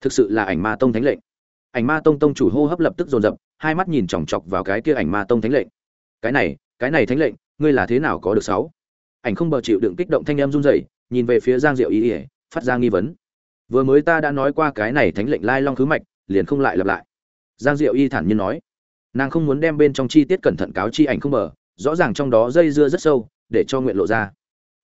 thực sự là ảnh ma tông thánh lệnh. Ảnh ma tông tông chủ hô hấp lập tức dồn dập, hai mắt nhìn chòng chọc vào cái kia ảnh ma tông thánh lệnh. Cái này cái này thánh lệnh, ngươi là thế nào có được sáu? Ảnh không bờ chịu đựng kích động thanh em run rẩy, nhìn về phía giang diệu y ỉa phát ra nghi vấn. Vừa mới ta đã nói qua cái này thánh lệnh lai long khứ mạch, liền không lại lặp lại. Giang diệu y thản nhiên nói. Nàng không muốn đem bên trong chi tiết cẩn thận cáo chi ảnh không bờ, rõ ràng trong đó dây dưa rất sâu, để cho nguyện lộ ra.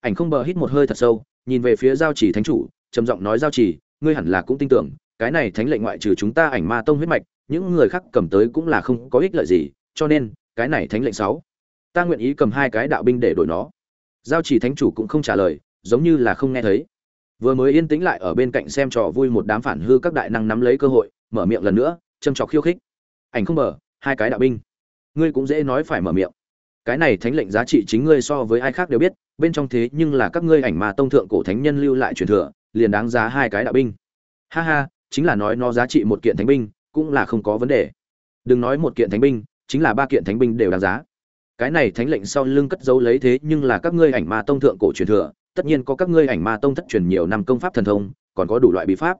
Ảnh không bờ hít một hơi thật sâu, nhìn về phía giao chỉ thánh chủ, trầm giọng nói giao chỉ, ngươi hẳn là cũng tin tưởng cái này thánh lệnh ngoại trừ chúng ta ảnh ma tông huyết mạch, những người khác cầm tới cũng là không có ích lợi gì, cho nên, cái này thánh lệnh sáu. Ta nguyện ý cầm hai cái đạo binh để đổi nó. Giao chỉ thánh chủ cũng không trả lời, giống như là không nghe thấy. Vừa mới yên tĩnh lại ở bên cạnh xem trò vui một đám phản hư các đại năng nắm lấy cơ hội, mở miệng lần nữa, châm trọc khiêu khích. Ảnh không mở hai cái đạo binh. Ngươi cũng dễ nói phải mở miệng. Cái này thánh lệnh giá trị chính ngươi so với ai khác đều biết, bên trong thế nhưng là các ngươi ảnh mà tông thượng cổ thánh nhân lưu lại truyền thừa, liền đáng giá hai cái đạo binh. Ha ha chính là nói nó giá trị một kiện thánh binh, cũng là không có vấn đề. Đừng nói một kiện thánh binh, chính là ba kiện thánh binh đều đáng giá. Cái này thánh lệnh sau lưng cất giấu lấy thế nhưng là các ngươi ảnh ma tông thượng cổ truyền thừa, tất nhiên có các ngươi ảnh ma tông thất truyền nhiều năm công pháp thần thông, còn có đủ loại bí pháp.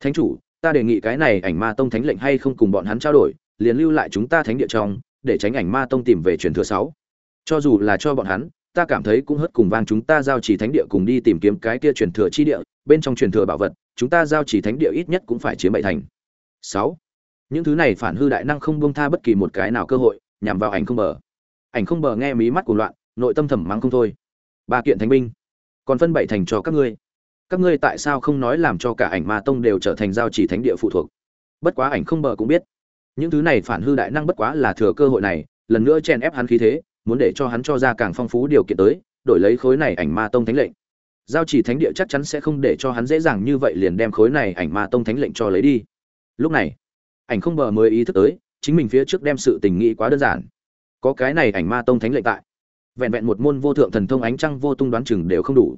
Thánh chủ, ta đề nghị cái này ảnh ma tông thánh lệnh hay không cùng bọn hắn trao đổi, liền lưu lại chúng ta thánh địa trong, để tránh ảnh ma tông tìm về truyền thừa sáu. Cho dù là cho bọn hắn, ta cảm thấy cũng hất cùng vang chúng ta giao chỉ thánh địa cùng đi tìm kiếm cái kia truyền thừa chi địa, bên trong truyền thừa bảo vật chúng ta giao chỉ thánh địa ít nhất cũng phải chiếm bảy thành. Sáu. Những thứ này phản hư đại năng không buông tha bất kỳ một cái nào cơ hội, nhằm vào ảnh không bờ. Ảnh không bờ nghe mí mắt cuồng loạn, nội tâm thầm mắng không thôi. Ba kiện thánh binh, còn phân bảy thành cho các ngươi. Các ngươi tại sao không nói làm cho cả ảnh ma tông đều trở thành giao chỉ thánh địa phụ thuộc? Bất quá ảnh không bờ cũng biết. Những thứ này phản hư đại năng bất quá là thừa cơ hội này, lần nữa chen ép hắn khí thế, muốn để cho hắn cho ra càng phong phú điều kiện tới, đổi lấy khối này ảnh ma tông thánh lệnh giao chỉ thánh địa chắc chắn sẽ không để cho hắn dễ dàng như vậy liền đem khối này ảnh ma tông thánh lệnh cho lấy đi. Lúc này, ảnh không bờ mới ý thức tới, chính mình phía trước đem sự tình nghĩ quá đơn giản. Có cái này ảnh ma tông thánh lệnh tại. Vẹn vẹn một môn vô thượng thần thông ánh trăng vô tung đoán chừng đều không đủ.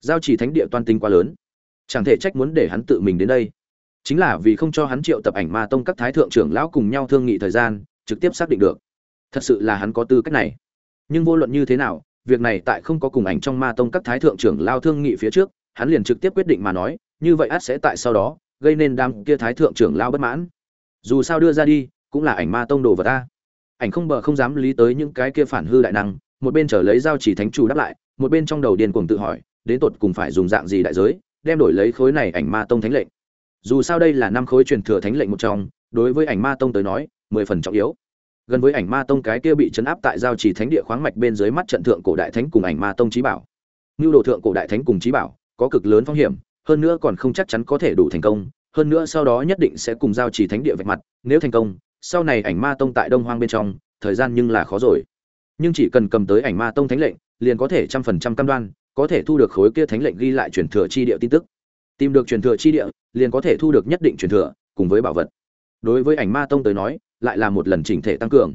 Giao chỉ thánh địa toan tính quá lớn. Chẳng thể trách muốn để hắn tự mình đến đây. Chính là vì không cho hắn triệu tập ảnh ma tông các thái thượng trưởng lão cùng nhau thương nghị thời gian, trực tiếp xác định được. Thật sự là hắn có tư cách này. Nhưng vô luận như thế nào việc này tại không có cùng ảnh trong ma tông các thái thượng trưởng lao thương nghị phía trước, hắn liền trực tiếp quyết định mà nói, như vậy ắt sẽ tại sau đó, gây nên đám kia thái thượng trưởng lao bất mãn. Dù sao đưa ra đi, cũng là ảnh ma tông đồ vật ta ảnh không bờ không dám lý tới những cái kia phản hư đại năng, một bên trở lấy giao chỉ thánh chủ đáp lại, một bên trong đầu điền cuồng tự hỏi, đến tột cùng phải dùng dạng gì đại giới, đem đổi lấy khối này ảnh ma tông thánh lệnh. Dù sao đây là năm khối truyền thừa thánh lệnh một trong, đối với ảnh ma tông tới nói, mười phần trọng yếu gần với ảnh ma tông cái kia bị chấn áp tại giao chỉ thánh địa khoáng mạch bên dưới mắt trận thượng cổ đại thánh cùng ảnh ma tông trí bảo. Như đồ thượng cổ đại thánh cùng trí bảo, có cực lớn phong hiểm, hơn nữa còn không chắc chắn có thể đủ thành công, hơn nữa sau đó nhất định sẽ cùng giao chỉ thánh địa vạch mặt, nếu thành công, sau này ảnh ma tông tại đông hoang bên trong, thời gian nhưng là khó rồi. Nhưng chỉ cần cầm tới ảnh ma tông thánh lệnh, liền có thể trăm phần trăm cam đoan, có thể thu được khối kia thánh lệnh ghi lại truyền thừa chi địa tin tức. Tìm được truyền thừa chi địa, liền có thể thu được nhất định truyền thừa, cùng với bảo vật. Đối với ảnh ma tông tới nói lại là một lần chỉnh thể tăng cường.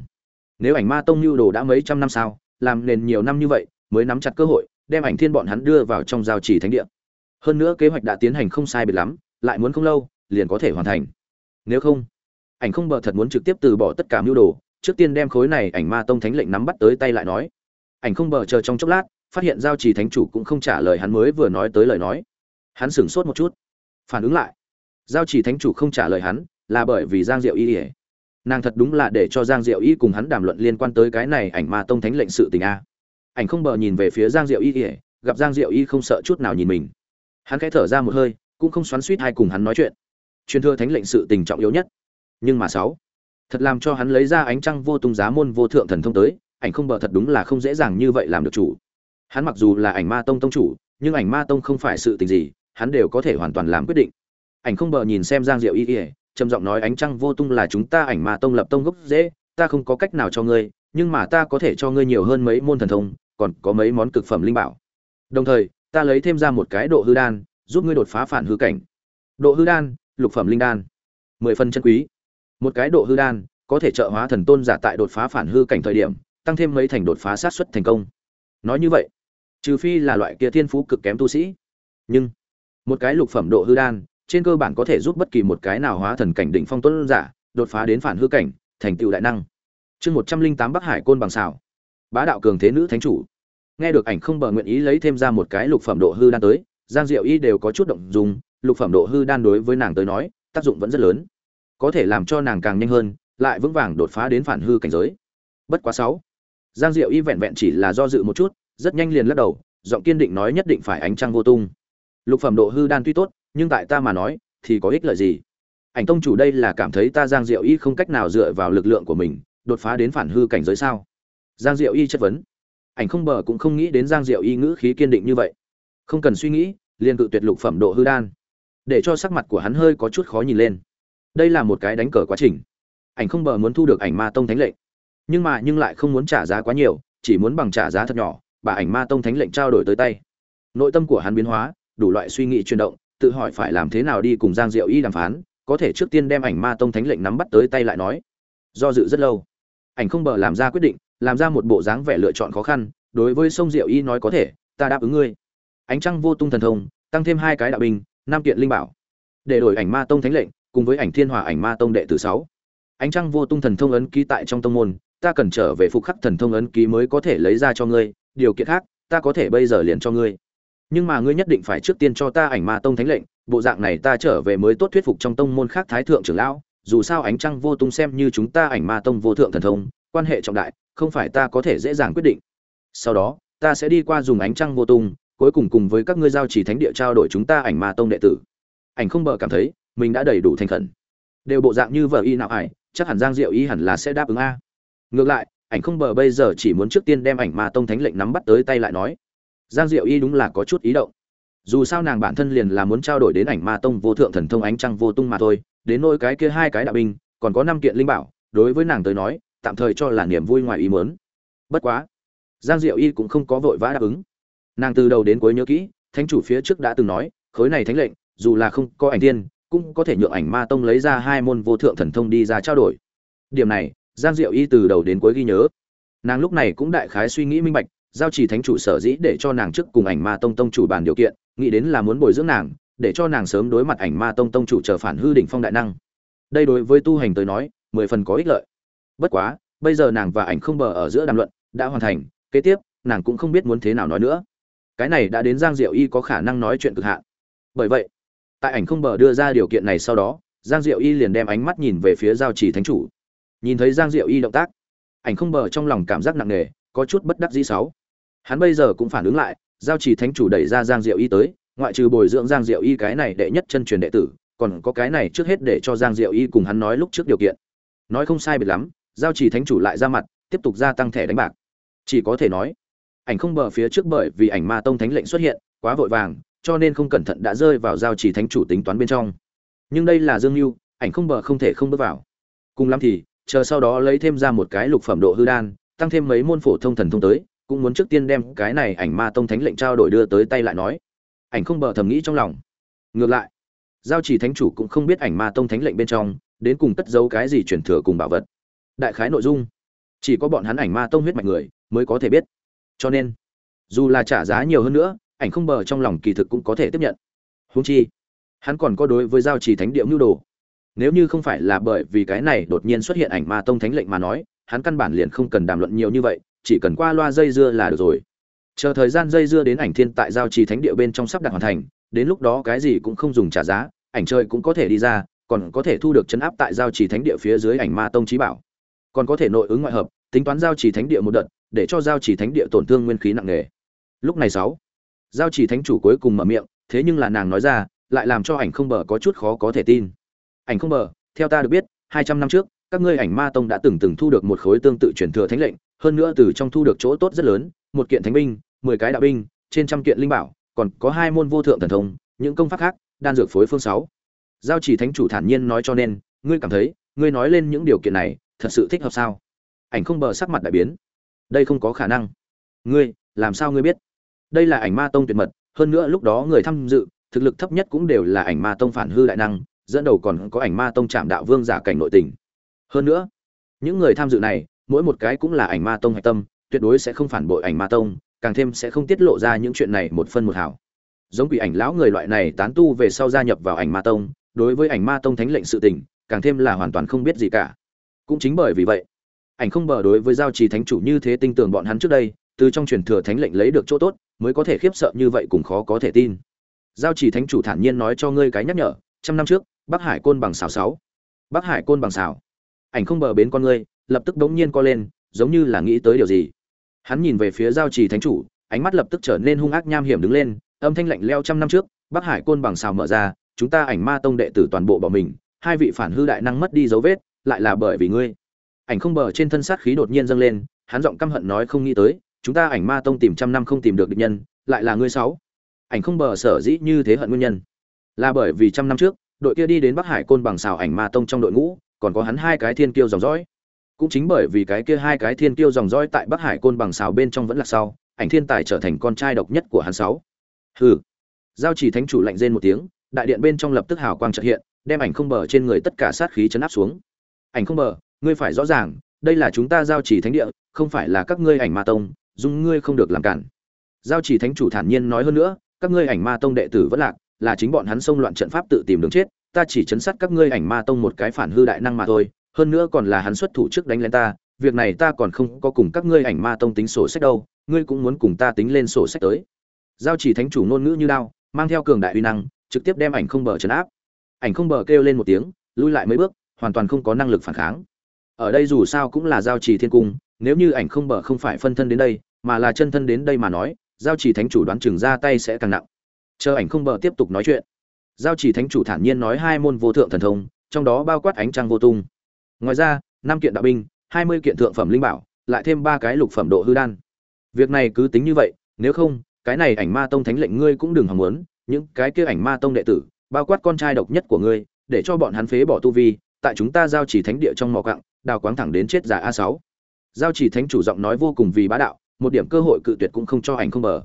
Nếu ảnh ma tông lưu đồ đã mấy trăm năm sao, làm nền nhiều năm như vậy, mới nắm chặt cơ hội, đem ảnh thiên bọn hắn đưa vào trong giao chỉ thánh địa. Hơn nữa kế hoạch đã tiến hành không sai biệt lắm, lại muốn không lâu, liền có thể hoàn thành. Nếu không, ảnh không bờ thật muốn trực tiếp từ bỏ tất cả mưu đồ, trước tiên đem khối này ảnh ma tông thánh lệnh nắm bắt tới tay lại nói. Ảnh không bờ chờ trong chốc lát, phát hiện giao trì thánh chủ cũng không trả lời hắn mới vừa nói tới lời nói. Hắn sửng sốt một chút, phản ứng lại. Giao trì thánh chủ không trả lời hắn, là bởi vì giang diệu y ỉa nàng thật đúng là để cho giang diệu y cùng hắn đàm luận liên quan tới cái này ảnh ma tông thánh lệnh sự tình a. Ảnh không bờ nhìn về phía giang diệu y ỉa gặp giang diệu y không sợ chút nào nhìn mình. Hắn khẽ thở ra một hơi, cũng không xoắn suýt hay cùng hắn nói chuyện. Truyền thừa thánh lệnh sự tình trọng yếu nhất. Nhưng mà sáu, thật làm cho hắn lấy ra ánh trăng vô tung giá môn vô thượng thần thông tới, ảnh không bờ thật đúng là không dễ dàng như vậy làm được chủ. Hắn mặc dù là ảnh ma tông tông chủ, nhưng ảnh ma tông không phải sự tình gì, hắn đều có thể hoàn toàn làm quyết định. Ảnh không bờ nhìn xem giang diệu y ỉa trầm giọng nói ánh trăng vô tung là chúng ta ảnh ma tông lập tông gốc dễ, ta không có cách nào cho ngươi, nhưng mà ta có thể cho ngươi nhiều hơn mấy môn thần thông, còn có mấy món cực phẩm linh bảo. Đồng thời, ta lấy thêm ra một cái độ hư đan, giúp ngươi đột phá phản hư cảnh. Độ hư đan, lục phẩm linh đan. Mười phần chân quý. Một cái độ hư đan, có thể trợ hóa thần tôn giả tại đột phá phản hư cảnh thời điểm, tăng thêm mấy thành đột phá sát xuất thành công. Nói như vậy, trừ phi là loại kia thiên phú cực kém tu sĩ. Nhưng, một cái lục phẩm độ hư đan trên cơ bản có thể giúp bất kỳ một cái nào hóa thần cảnh đỉnh phong tuấn giả đột phá đến phản hư cảnh, thành tựu đại năng. Chương một trăm linh tám bắc hải côn bằng xảo. Bá đạo cường thế nữ thánh chủ. Nghe được ảnh không bờ nguyện ý lấy thêm ra một cái lục phẩm độ hư đan tới, giang diệu y đều có chút động dung, lục phẩm độ hư đan đối với nàng tới nói, tác dụng vẫn rất lớn. Có thể làm cho nàng càng nhanh hơn, lại vững vàng đột phá đến phản hư cảnh giới. Bất quá sáu. Giang diệu y vẹn vẹn chỉ là do dự một chút, rất nhanh liền lắc đầu, giọng kiên định nói nhất định phải ánh trăng vô tung. Lục phẩm độ hư đan tuy tốt nhưng tại ta mà nói, thì có ích lợi gì? Ảnh tông chủ đây là cảm thấy ta giang diệu y không cách nào dựa vào lực lượng của mình, đột phá đến phản hư cảnh giới sao? Giang diệu y chất vấn. Ảnh không bờ cũng không nghĩ đến giang diệu y ngữ khí kiên định như vậy. Không cần suy nghĩ, liền cự tuyệt lục phẩm độ hư đan. Để cho sắc mặt của hắn hơi có chút khó nhìn lên. Đây là một cái đánh cờ quá trình. Ảnh không bờ muốn thu được ảnh ma tông thánh lệnh. Nhưng mà nhưng lại không muốn trả giá quá nhiều, chỉ muốn bằng trả giá thật nhỏ, bà ảnh ma tông thánh lệnh trao đổi tới tay. Nội tâm của hắn biến hóa, đủ loại suy nghĩ chuyển động tự hỏi phải làm thế nào đi cùng giang diệu y đàm phán, có thể trước tiên đem ảnh ma tông thánh lệnh nắm bắt tới tay lại nói. Do dự rất lâu. Ảnh không bờ làm ra quyết định, làm ra một bộ dáng vẻ lựa chọn khó khăn, đối với sông diệu y nói có thể, ta đáp ứng ngươi. Ánh trăng vô tung thần thông, tăng thêm hai cái đạo binh, năm kiện linh bảo. Để đổi ảnh ma tông thánh lệnh, cùng với ảnh thiên hòa ảnh ma tông đệ tử sáu. Ánh trăng vô tung thần thông ấn ký tại trong tông môn, ta cần trở về phục khắc thần thông ấn ký mới có thể lấy ra cho ngươi, điều kiện khác, ta có thể bây giờ liền cho ngươi nhưng mà ngươi nhất định phải trước tiên cho ta ảnh ma tông thánh lệnh, bộ dạng này ta trở về mới tốt thuyết phục trong tông môn khác thái thượng trưởng lão, dù sao ánh trăng vô tung xem như chúng ta ảnh ma tông vô thượng thần thông, quan hệ trọng đại, không phải ta có thể dễ dàng quyết định. Sau đó, ta sẽ đi qua dùng ánh trăng vô tung, cuối cùng cùng với các ngươi giao chỉ thánh địa trao đổi chúng ta ảnh ma tông đệ tử. Ảnh không bờ cảm thấy, mình đã đầy đủ thành khẩn. Đều bộ dạng như vợ y nào ải, chắc hẳn giang diệu y hẳn là sẽ đáp ứng a. Ngược lại, ảnh không bờ bây giờ chỉ muốn trước tiên đem ảnh ma tông thánh lệnh nắm bắt tới tay lại nói giang diệu y đúng là có chút ý động. Dù sao nàng bản thân liền là muốn trao đổi đến ảnh ma tông vô thượng thần thông ánh trăng vô tung mà thôi, đến nỗi cái kia hai cái đạo binh, còn có năm kiện linh bảo, đối với nàng tới nói, tạm thời cho là niềm vui ngoài ý muốn. Bất quá, giang diệu y cũng không có vội vã đáp ứng. Nàng từ đầu đến cuối nhớ kỹ, thánh chủ phía trước đã từng nói, khối này thánh lệnh, dù là không có ảnh tiên cũng có thể nhượng ảnh ma tông lấy ra hai môn vô thượng thần thông đi ra trao đổi. Điểm này, giang diệu y từ đầu đến cuối ghi nhớ. Nàng lúc này cũng đại khái suy nghĩ minh bạch giao chỉ thánh chủ sở dĩ để cho nàng trước cùng ảnh ma tông tông chủ bàn điều kiện, nghĩ đến là muốn bồi dưỡng nàng, để cho nàng sớm đối mặt ảnh ma tông tông chủ chờ phản hư đỉnh phong đại năng. Đây đối với tu hành tới nói, mười phần có ích lợi. Bất quá, bây giờ nàng và ảnh không bờ ở giữa đàm luận, đã hoàn thành, kế tiếp, nàng cũng không biết muốn thế nào nói nữa. Cái này đã đến giang diệu y có khả năng nói chuyện cực hạn. Bởi vậy, tại ảnh không bờ đưa ra điều kiện này sau đó, giang diệu y liền đem ánh mắt nhìn về phía giao chỉ thánh chủ. Nhìn thấy giang diệu y động tác, ảnh không bờ trong lòng cảm giác nặng nề, có chút bất đắc dĩ sáu hắn bây giờ cũng phản ứng lại, giao chỉ thánh chủ đẩy ra giang diệu y tới, ngoại trừ bồi dưỡng giang diệu y cái này đệ nhất chân truyền đệ tử, còn có cái này trước hết để cho giang diệu y cùng hắn nói lúc trước điều kiện. Nói không sai biệt lắm, giao chỉ thánh chủ lại ra mặt, tiếp tục gia tăng thẻ đánh bạc. Chỉ có thể nói, ảnh không bờ phía trước bởi vì ảnh ma tông thánh lệnh xuất hiện, quá vội vàng, cho nên không cẩn thận đã rơi vào giao chỉ thánh chủ tính toán bên trong. Nhưng đây là dương mưu ảnh không bờ không thể không bước vào. Cùng lắm thì, chờ sau đó lấy thêm ra một cái lục phẩm độ hư đan, tăng thêm mấy môn phổ thông thần thông tới cũng muốn trước tiên đem cái này ảnh ma tông thánh lệnh trao đổi đưa tới tay lại nói. Ảnh không bờ thầm nghĩ trong lòng. Ngược lại, giao chỉ thánh chủ cũng không biết ảnh ma tông thánh lệnh bên trong, đến cùng cất giấu cái gì truyền thừa cùng bảo vật. Đại khái nội dung, chỉ có bọn hắn ảnh ma tông huyết mạch người mới có thể biết. Cho nên, dù là trả giá nhiều hơn nữa, ảnh không bờ trong lòng kỳ thực cũng có thể tiếp nhận. Húng chi, hắn còn có đối với giao trì thánh điệu mưu đồ. Nếu như không phải là bởi vì cái này đột nhiên xuất hiện ảnh ma tông thánh lệnh mà nói, hắn căn bản liền không cần đàm luận nhiều như vậy chỉ cần qua loa dây dưa là được rồi. Chờ thời gian dây dưa đến ảnh thiên tại giao trì thánh địa bên trong sắp đặt hoàn thành, đến lúc đó cái gì cũng không dùng trả giá, ảnh chơi cũng có thể đi ra, còn có thể thu được chấn áp tại giao trì thánh địa phía dưới ảnh ma tông trí bảo. Còn có thể nội ứng ngoại hợp, tính toán giao trì thánh địa một đợt, để cho giao trì thánh địa tổn thương nguyên khí nặng nề. Lúc này sáu, giao trì thánh chủ cuối cùng mở miệng, thế nhưng là nàng nói ra, lại làm cho ảnh không bờ có chút khó có thể tin. Ảnh không bờ, theo ta được biết, hai trăm năm trước, các ngươi ảnh ma tông đã từng từng thu được một khối tương tự truyền thừa thánh lệnh hơn nữa từ trong thu được chỗ tốt rất lớn, một kiện thánh binh, mười cái đạo binh, trên trăm kiện linh bảo, còn có hai môn vô thượng thần thông, những công pháp khác, đan dược phối phương sáu. Giao chỉ thánh chủ thản nhiên nói cho nên, ngươi cảm thấy, ngươi nói lên những điều kiện này, thật sự thích hợp sao? Ảnh không bờ sắc mặt đại biến. Đây không có khả năng. Ngươi, làm sao ngươi biết? Đây là ảnh ma tông tuyệt mật, hơn nữa lúc đó người tham dự, thực lực thấp nhất cũng đều là ảnh ma tông phản hư đại năng, dẫn đầu còn có ảnh ma tông trạm đạo vương giả cảnh nội tình. Hơn nữa, những người tham dự này mỗi một cái cũng là ảnh ma tông hạch tâm, tuyệt đối sẽ không phản bội ảnh ma tông, càng thêm sẽ không tiết lộ ra những chuyện này một phân một hảo giống quỷ ảnh lão người loại này tán tu về sau gia nhập vào ảnh ma tông, đối với ảnh ma tông thánh lệnh sự tình, càng thêm là hoàn toàn không biết gì cả. Cũng chính bởi vì vậy, ảnh không bờ đối với giao trì thánh chủ như thế tin tưởng bọn hắn trước đây, từ trong truyền thừa thánh lệnh lấy được chỗ tốt, mới có thể khiếp sợ như vậy cũng khó có thể tin. Giao trì thánh chủ thản nhiên nói cho ngươi cái nhắc nhở, trăm năm trước, bắc hải côn bằng xào sáu. Bắc hải côn bằng xào. Ảnh không bờ bến con ngươi lập tức đống nhiên co lên, giống như là nghĩ tới điều gì. Hắn nhìn về phía giao trì thánh chủ, ánh mắt lập tức trở nên hung ác nham hiểm đứng lên, âm thanh lạnh leo trăm năm trước, bắc hải côn bằng xào mở ra, chúng ta ảnh ma tông đệ tử toàn bộ bỏ mình, hai vị phản hư đại năng mất đi dấu vết, lại là bởi vì ngươi. Ảnh không bờ trên thân sát khí đột nhiên dâng lên, hắn giọng căm hận nói không nghĩ tới, chúng ta ảnh ma tông tìm trăm năm không tìm được địch nhân, lại là ngươi sáu. Ảnh không bờ sở dĩ như thế hận nguyên nhân, là bởi vì trăm năm trước, đội kia đi đến bắc hải côn bằng xào ảnh ma tông trong đội ngũ, còn có hắn hai cái thiên kiêu dòng dõi cũng chính bởi vì cái kia hai cái thiên kiêu dòng dõi tại bắc hải côn bằng xào bên trong vẫn là sau, ảnh thiên tài trở thành con trai độc nhất của hắn sáu. Hừ. Giao chỉ thánh chủ lạnh rên một tiếng, đại điện bên trong lập tức hào quang trợ hiện, đem ảnh không bờ trên người tất cả sát khí chấn áp xuống. Ảnh không bờ, ngươi phải rõ ràng, đây là chúng ta giao chỉ thánh địa, không phải là các ngươi ảnh ma tông dung ngươi không được làm cản. Giao chỉ thánh chủ thản nhiên nói hơn nữa, các ngươi ảnh ma tông đệ tử vẫn lạc, là chính bọn hắn xông loạn trận pháp tự tìm đường chết, ta chỉ chấn sát các ngươi ảnh ma tông một cái phản hư đại năng mà thôi hơn nữa còn là hắn xuất thủ trước đánh lên ta, việc này ta còn không có cùng các ngươi ảnh ma tông tính sổ sách đâu, ngươi cũng muốn cùng ta tính lên sổ sách tới. Giao chỉ thánh chủ ngôn ngữ như đao, mang theo cường đại uy năng, trực tiếp đem ảnh không bờ chấn áp. Ảnh không bờ kêu lên một tiếng, lui lại mấy bước, hoàn toàn không có năng lực phản kháng. Ở đây dù sao cũng là giao trì thiên cung, nếu như ảnh không bờ không phải phân thân đến đây, mà là chân thân đến đây mà nói, giao trì thánh chủ đoán chừng ra tay sẽ càng nặng. Chờ ảnh không bờ tiếp tục nói chuyện. Giao trì thánh chủ thản nhiên nói hai môn vô thượng thần thông, trong đó bao quát ánh trăng vô tung ngoài ra, năm kiện đạo binh, hai mươi kiện thượng phẩm linh bảo, lại thêm ba cái lục phẩm độ hư đan. Việc này cứ tính như vậy, nếu không, cái này ảnh ma tông thánh lệnh ngươi cũng đừng hòng muốn, những cái kia ảnh ma tông đệ tử, bao quát con trai độc nhất của ngươi, để cho bọn hắn phế bỏ tu vi, tại chúng ta giao chỉ thánh địa trong mỏ cặng đào quáng thẳng đến chết giả a sáu. Giao chỉ thánh chủ giọng nói vô cùng vì bá đạo, một điểm cơ hội cự tuyệt cũng không cho ảnh không bờ.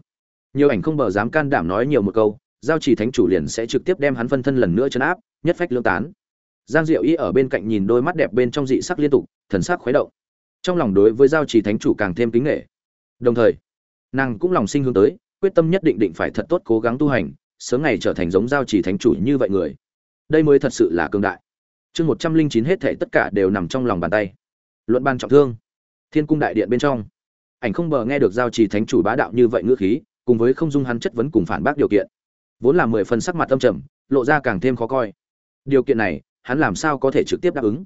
Nhiều ảnh không bờ dám can đảm nói nhiều một câu, giao chỉ thánh chủ liền sẽ trực tiếp đem hắn phân thân lần nữa chấn áp, nhất phách lương tán giang diệu y ở bên cạnh nhìn đôi mắt đẹp bên trong dị sắc liên tục, thần sắc khuấy động. Trong lòng đối với giao chỉ thánh chủ càng thêm kính nghệ đồng thời, nàng cũng lòng sinh hướng tới, quyết tâm nhất định định phải thật tốt cố gắng tu hành, sớm ngày trở thành giống giao chỉ thánh chủ như vậy người. Đây mới thật sự là cường đại. Chương một trăm linh chín hết thảy tất cả đều nằm trong lòng bàn tay. Luận ban trọng thương. Thiên cung đại điện bên trong. Ảnh không bờ nghe được giao trì thánh chủ bá đạo như vậy ngữ khí, cùng với không dung hắn chất vấn cùng phản bác điều kiện. Vốn là mười phần sắc mặt âm trầm, lộ ra càng thêm khó coi. Điều kiện này hắn làm sao có thể trực tiếp đáp ứng?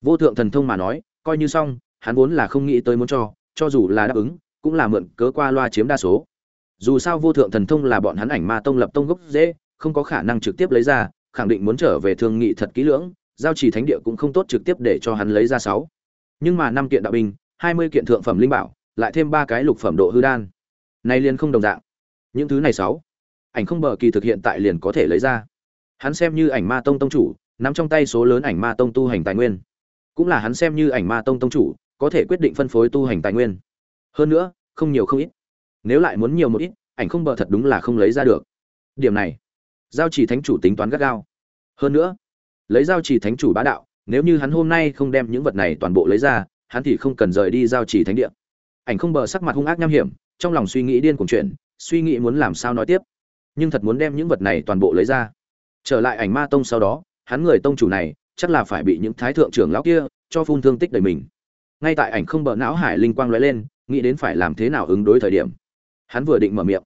Vô thượng thần thông mà nói, coi như xong, hắn vốn là không nghĩ tới muốn cho cho dù là đáp ứng, cũng là mượn cớ qua loa chiếm đa số. Dù sao vô thượng thần thông là bọn hắn ảnh ma tông lập tông gốc dễ, không có khả năng trực tiếp lấy ra, khẳng định muốn trở về thương nghị thật kỹ lưỡng, giao trì thánh địa cũng không tốt trực tiếp để cho hắn lấy ra sáu. Nhưng mà năm kiện đạo binh, hai mươi kiện thượng phẩm linh bảo, lại thêm ba cái lục phẩm độ hư đan. Nay liền không đồng dạng. Những thứ này sáu, ảnh không bờ kỳ thực hiện tại liền có thể lấy ra. Hắn xem như ảnh ma tông tông chủ nắm trong tay số lớn ảnh ma tông tu hành tài nguyên. Cũng là hắn xem như ảnh ma tông tông chủ, có thể quyết định phân phối tu hành tài nguyên. Hơn nữa, không nhiều không ít. Nếu lại muốn nhiều một ít, ảnh không bờ thật đúng là không lấy ra được. Điểm này, giao chỉ thánh chủ tính toán gắt gao. Hơn nữa, lấy giao chỉ thánh chủ bá đạo, nếu như hắn hôm nay không đem những vật này toàn bộ lấy ra, hắn thì không cần rời đi giao chỉ thánh địa. Ảnh không bờ sắc mặt hung ác nham hiểm, trong lòng suy nghĩ điên cuồng chuyện, suy nghĩ muốn làm sao nói tiếp. Nhưng thật muốn đem những vật này toàn bộ lấy ra. Trở lại ảnh ma tông sau đó hắn người tông chủ này, chắc là phải bị những thái thượng trưởng lão kia cho phun thương tích đầy mình. Ngay tại ảnh không bờ não hải linh quang lóe lên, nghĩ đến phải làm thế nào ứng đối thời điểm, hắn vừa định mở miệng.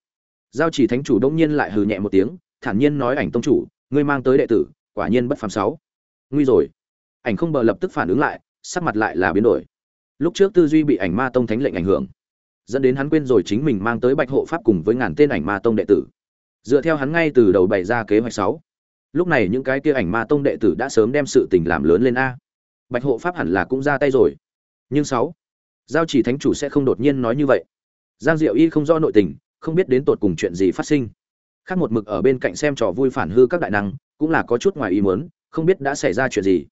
Giao chỉ thánh chủ đông nhiên lại hừ nhẹ một tiếng, thản nhiên nói ảnh tông chủ, ngươi mang tới đệ tử, quả nhiên bất phàm sáu. Nguy rồi. Ảnh không bờ lập tức phản ứng lại, sắc mặt lại là biến đổi. Lúc trước tư duy bị ảnh ma tông thánh lệnh ảnh hưởng, dẫn đến hắn quên rồi chính mình mang tới bạch hộ pháp cùng với ngàn tên ảnh ma tông đệ tử. Dựa theo hắn ngay từ đầu bày ra kế hoạch sáu lúc này những cái kia ảnh ma tông đệ tử đã sớm đem sự tình làm lớn lên a. Bạch hộ pháp hẳn là cũng ra tay rồi. Nhưng sáu, giao chỉ thánh chủ sẽ không đột nhiên nói như vậy. Giang diệu y không rõ nội tình, không biết đến tột cùng chuyện gì phát sinh. Khác một mực ở bên cạnh xem trò vui phản hư các đại năng, cũng là có chút ngoài ý muốn, không biết đã xảy ra chuyện gì.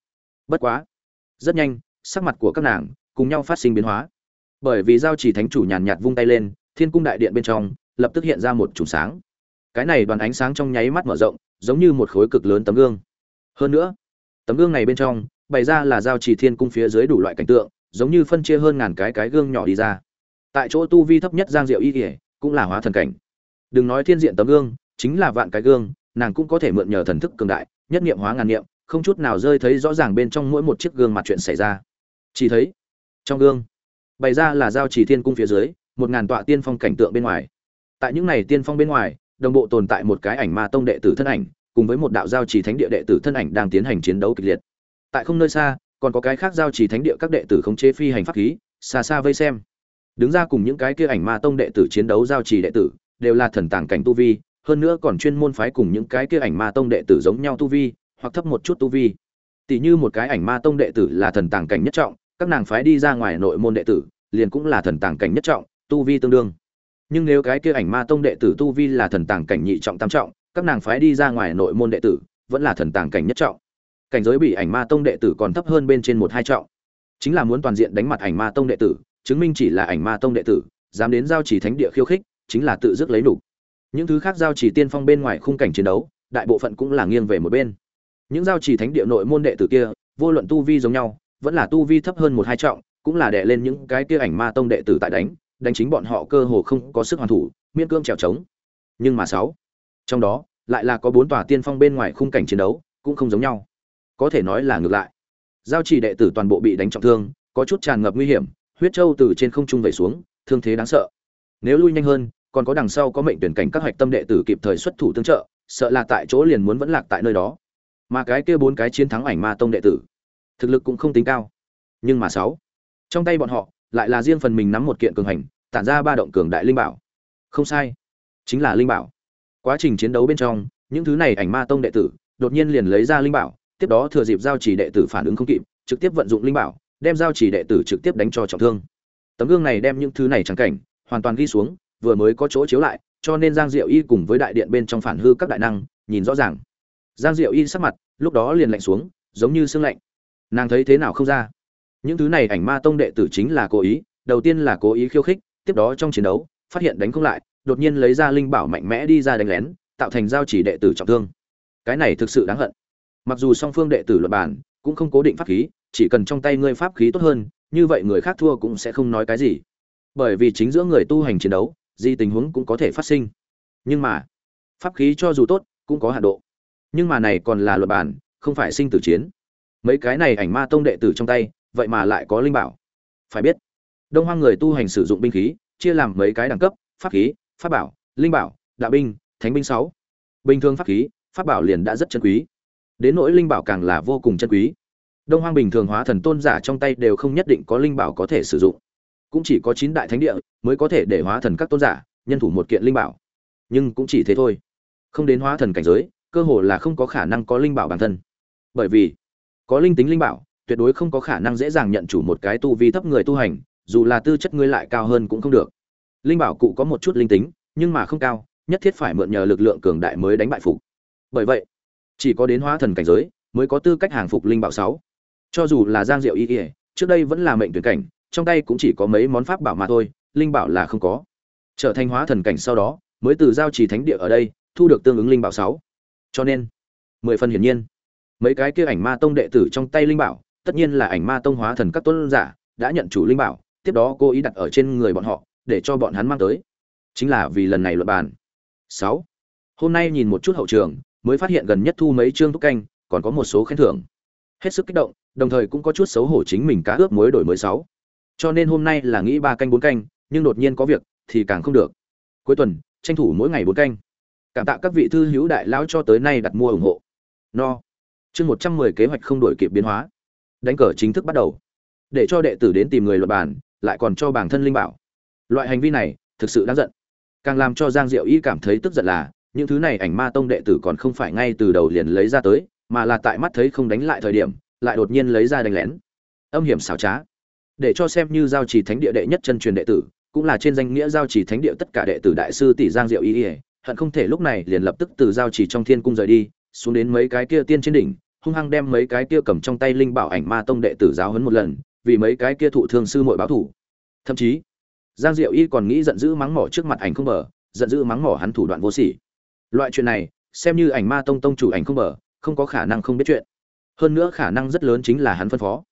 Bất quá, rất nhanh, sắc mặt của các nàng cùng nhau phát sinh biến hóa. Bởi vì giao chỉ thánh chủ nhàn nhạt vung tay lên, thiên cung đại điện bên trong lập tức hiện ra một chùm sáng. Cái này đoàn ánh sáng trong nháy mắt mở rộng giống như một khối cực lớn tấm gương. Hơn nữa, tấm gương này bên trong bày ra là giao chỉ thiên cung phía dưới đủ loại cảnh tượng, giống như phân chia hơn ngàn cái cái gương nhỏ đi ra. Tại chỗ tu vi thấp nhất giang diệu y kỉa cũng là hóa thần cảnh. Đừng nói thiên diện tấm gương, chính là vạn cái gương, nàng cũng có thể mượn nhờ thần thức cường đại, nhất niệm hóa ngàn niệm, không chút nào rơi thấy rõ ràng bên trong mỗi một chiếc gương mặt chuyện xảy ra. Chỉ thấy, trong gương bày ra là giao chỉ thiên cung phía dưới, một ngàn tọa tiên phong cảnh tượng bên ngoài. Tại những này tiên phong bên ngoài đồng bộ tồn tại một cái ảnh ma tông đệ tử thân ảnh, cùng với một đạo giao trì thánh địa đệ tử thân ảnh đang tiến hành chiến đấu kịch liệt. Tại không nơi xa, còn có cái khác giao trì thánh địa các đệ tử khống chế phi hành pháp khí, xa xa vây xem. Đứng ra cùng những cái kia ảnh ma tông đệ tử chiến đấu giao trì đệ tử, đều là thần tàng cảnh tu vi, hơn nữa còn chuyên môn phái cùng những cái kia ảnh ma tông đệ tử giống nhau tu vi, hoặc thấp một chút tu vi. Tỷ như một cái ảnh ma tông đệ tử là thần tàng cảnh nhất trọng, các nàng phái đi ra ngoài nội môn đệ tử, liền cũng là thần tàng cảnh nhất trọng, tu vi tương đương nhưng nếu cái kia ảnh ma tông đệ tử tu vi là thần tàng cảnh nhị trọng tam trọng, các nàng phái đi ra ngoài nội môn đệ tử, vẫn là thần tàng cảnh nhất trọng. Cảnh giới bị ảnh ma tông đệ tử còn thấp hơn bên trên một hai trọng. Chính là muốn toàn diện đánh mặt ảnh ma tông đệ tử, chứng minh chỉ là ảnh ma tông đệ tử, dám đến giao chỉ thánh địa khiêu khích, chính là tự dứt lấy đủ. những thứ khác giao chỉ tiên phong bên ngoài khung cảnh chiến đấu, đại bộ phận cũng là nghiêng về một bên. Những giao chỉ thánh địa nội môn đệ tử kia, vô luận tu vi giống nhau, vẫn là tu vi thấp hơn một hai trọng, cũng là đè lên những cái kia ảnh ma tông đệ tử tại đánh đánh chính bọn họ cơ hồ không có sức hoàn thủ, miễn cương trèo trống. Nhưng mà sáu, trong đó, lại là có bốn tòa tiên phong bên ngoài khung cảnh chiến đấu, cũng không giống nhau. Có thể nói là ngược lại. Giao chỉ đệ tử toàn bộ bị đánh trọng thương, có chút tràn ngập nguy hiểm, huyết châu từ trên không trung vẩy xuống, thương thế đáng sợ. Nếu lui nhanh hơn, còn có đằng sau có mệnh tuyển cảnh các hoạch tâm đệ tử kịp thời xuất thủ tương trợ, sợ là tại chỗ liền muốn vẫn lạc tại nơi đó. Mà cái kia bốn cái chiến thắng ảnh ma tông đệ tử, thực lực cũng không tính cao. Nhưng mà sáu, trong tay bọn họ lại là riêng phần mình nắm một kiện cường hành, tản ra ba động cường đại linh bảo. Không sai, chính là linh bảo. Quá trình chiến đấu bên trong, những thứ này ảnh ma tông đệ tử, đột nhiên liền lấy ra linh bảo, tiếp đó thừa dịp giao chỉ đệ tử phản ứng không kịp, trực tiếp vận dụng linh bảo, đem giao chỉ đệ tử trực tiếp đánh cho trọng thương. Tấm gương này đem những thứ này trắng cảnh, hoàn toàn ghi xuống, vừa mới có chỗ chiếu lại, cho nên giang diệu y cùng với đại điện bên trong phản hư các đại năng, nhìn rõ ràng. Giang diệu y sắc mặt, lúc đó liền lạnh xuống, giống như sương lạnh. Nàng thấy thế nào không ra? Những thứ này ảnh ma tông đệ tử chính là cố ý, đầu tiên là cố ý khiêu khích, tiếp đó trong chiến đấu, phát hiện đánh không lại, đột nhiên lấy ra linh bảo mạnh mẽ đi ra đánh lén, tạo thành giao chỉ đệ tử trọng thương. Cái này thực sự đáng hận. Mặc dù song phương đệ tử luật bản cũng không cố định pháp khí, chỉ cần trong tay ngươi pháp khí tốt hơn, như vậy người khác thua cũng sẽ không nói cái gì. Bởi vì chính giữa người tu hành chiến đấu gì tình huống cũng có thể phát sinh. Nhưng mà, pháp khí cho dù tốt, cũng có hạn độ. Nhưng mà này còn là luật bản không phải sinh tử chiến. Mấy cái này ảnh ma tông đệ tử trong tay vậy mà lại có linh bảo. Phải biết, đông hoang người tu hành sử dụng binh khí, chia làm mấy cái đẳng cấp, pháp khí, pháp bảo, linh bảo, đạo binh, thánh binh sáu. Bình thường pháp khí, pháp bảo liền đã rất chân quý. Đến nỗi linh bảo càng là vô cùng chân quý. Đông hoang bình thường hóa thần tôn giả trong tay đều không nhất định có linh bảo có thể sử dụng. Cũng chỉ có chín đại thánh địa mới có thể để hóa thần các tôn giả nhân thủ một kiện linh bảo. Nhưng cũng chỉ thế thôi. Không đến hóa thần cảnh giới, cơ hồ là không có khả năng có linh bảo bản thân. Bởi vì, có linh tính linh bảo tuyệt đối không có khả năng dễ dàng nhận chủ một cái tu vi thấp người tu hành dù là tư chất ngươi lại cao hơn cũng không được. Linh bảo cụ có một chút linh tính nhưng mà không cao nhất thiết phải mượn nhờ lực lượng cường đại mới đánh bại phục. Bởi vậy chỉ có đến hóa thần cảnh giới mới có tư cách hàng phục linh bảo sáu. Cho dù là giang diệu y Y, trước đây vẫn là mệnh tuyển cảnh trong tay cũng chỉ có mấy món pháp bảo mà thôi linh bảo là không có. Trở thành hóa thần cảnh sau đó mới từ giao trì thánh địa ở đây thu được tương ứng linh bảo sáu. Cho nên mười phần hiển nhiên mấy cái kia ảnh ma tông đệ tử trong tay linh bảo tất nhiên là ảnh ma tông hóa thần các tuấn giả đã nhận chủ linh bảo, tiếp đó cô ý đặt ở trên người bọn họ, để cho bọn hắn mang tới. Chính là vì lần này luận bàn. Sáu. Hôm nay nhìn một chút hậu trường, mới phát hiện gần nhất thu mấy chương thúc canh, còn có một số khen thưởng. Hết sức kích động, đồng thời cũng có chút xấu hổ chính mình cá ướp muối đổi mới sáu. Cho nên hôm nay là nghĩ ba canh bốn canh, nhưng đột nhiên có việc, thì càng không được. Cuối tuần, tranh thủ mỗi ngày bốn canh. Cảm tạ các vị thư hữu đại lão cho tới nay đặt mua ủng hộ. No. Chương một trăm mười kế hoạch không đổi kịp biến hóa đánh cờ chính thức bắt đầu. Để cho đệ tử đến tìm người luật bản, lại còn cho bản thân linh bảo. Loại hành vi này, thực sự đáng giận. Càng làm cho giang diệu y cảm thấy tức giận là, những thứ này ảnh ma tông đệ tử còn không phải ngay từ đầu liền lấy ra tới, mà là tại mắt thấy không đánh lại thời điểm, lại đột nhiên lấy ra đánh lén. Âm hiểm xảo trá. Để cho xem như giao trì thánh địa đệ nhất chân truyền đệ tử, cũng là trên danh nghĩa giao trì thánh địa tất cả đệ tử đại sư tỷ giang diệu y ỉa hận không thể lúc này liền lập tức từ giao trì trong thiên cung rời đi, xuống đến mấy cái kia tiên trên đỉnh hung hăng đem mấy cái kia cầm trong tay linh bảo ảnh ma tông đệ tử giáo huấn một lần, vì mấy cái kia thụ thương sư muội báo thủ. Thậm chí, giang diệu y còn nghĩ giận dữ mắng mỏ trước mặt ảnh không bờ, giận dữ mắng mỏ hắn thủ đoạn vô sỉ. Loại chuyện này, xem như ảnh ma tông tông chủ ảnh không bờ, không có khả năng không biết chuyện. Hơn nữa khả năng rất lớn chính là hắn phân phó.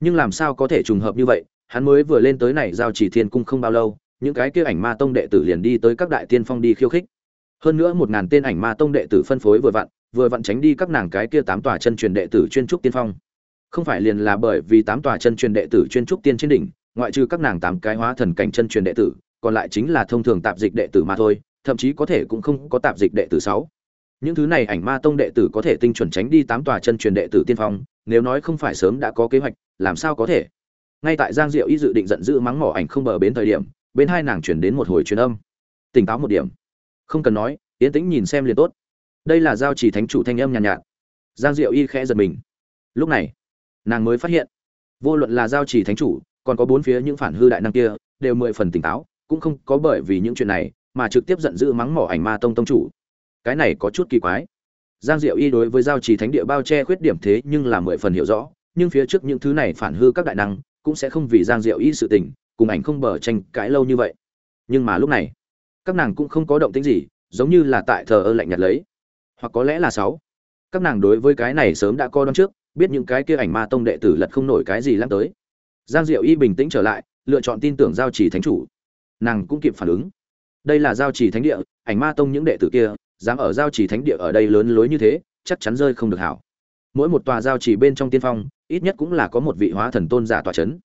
Nhưng làm sao có thể trùng hợp như vậy, hắn mới vừa lên tới này giao chỉ thiên cung không bao lâu, những cái kia ảnh ma tông đệ tử liền đi tới các đại tiên phong đi khiêu khích. Hơn nữa một ngàn tên ảnh ma tông đệ tử phân phối vừa vặn vừa vặn tránh đi các nàng cái kia tám tòa chân truyền đệ tử chuyên trúc tiên phong. Không phải liền là bởi vì tám tòa chân truyền đệ tử chuyên trúc tiên trên đỉnh, ngoại trừ các nàng tám cái hóa thần cảnh chân truyền đệ tử, còn lại chính là thông thường tạp dịch đệ tử mà thôi, thậm chí có thể cũng không có tạp dịch đệ tử sáu. Những thứ này ảnh ma tông đệ tử có thể tinh chuẩn tránh đi tám tòa chân truyền đệ tử tiên phong, nếu nói không phải sớm đã có kế hoạch, làm sao có thể? Ngay tại giang diệu y dự định giận dữ mắng mỏ ảnh không bờ bến thời điểm, bên hai nàng chuyển đến một hồi truyền âm. Tỉnh táo một điểm. Không cần nói, yến tĩnh nhìn xem liền tốt đây là giao chỉ thánh chủ thanh âm nhàn nhạt, nhạt giang diệu y khẽ giật mình. Lúc này nàng mới phát hiện vô luận là giao chỉ thánh chủ còn có bốn phía những phản hư đại năng kia đều mười phần tỉnh táo cũng không có bởi vì những chuyện này mà trực tiếp giận dữ mắng mỏ ảnh ma tông tông chủ. Cái này có chút kỳ quái. Giang diệu y đối với giao trì thánh địa bao che khuyết điểm thế nhưng là mười phần hiểu rõ nhưng phía trước những thứ này phản hư các đại năng cũng sẽ không vì giang diệu y sự tình cùng ảnh không bờ tranh cãi lâu như vậy. Nhưng mà lúc này các nàng cũng không có động tĩnh gì giống như là tại thờ ơ lạnh nhạt lấy hoặc có lẽ là sáu. Các nàng đối với cái này sớm đã coi đón trước, biết những cái kia ảnh ma tông đệ tử lật không nổi cái gì lắm tới. Giang diệu y bình tĩnh trở lại, lựa chọn tin tưởng giao trì thánh chủ. Nàng cũng kịp phản ứng. Đây là giao trì thánh địa, ảnh ma tông những đệ tử kia, dám ở giao trì thánh địa ở đây lớn lối như thế, chắc chắn rơi không được hảo. Mỗi một tòa giao trì bên trong tiên phong, ít nhất cũng là có một vị hóa thần tôn giả tòa chấn.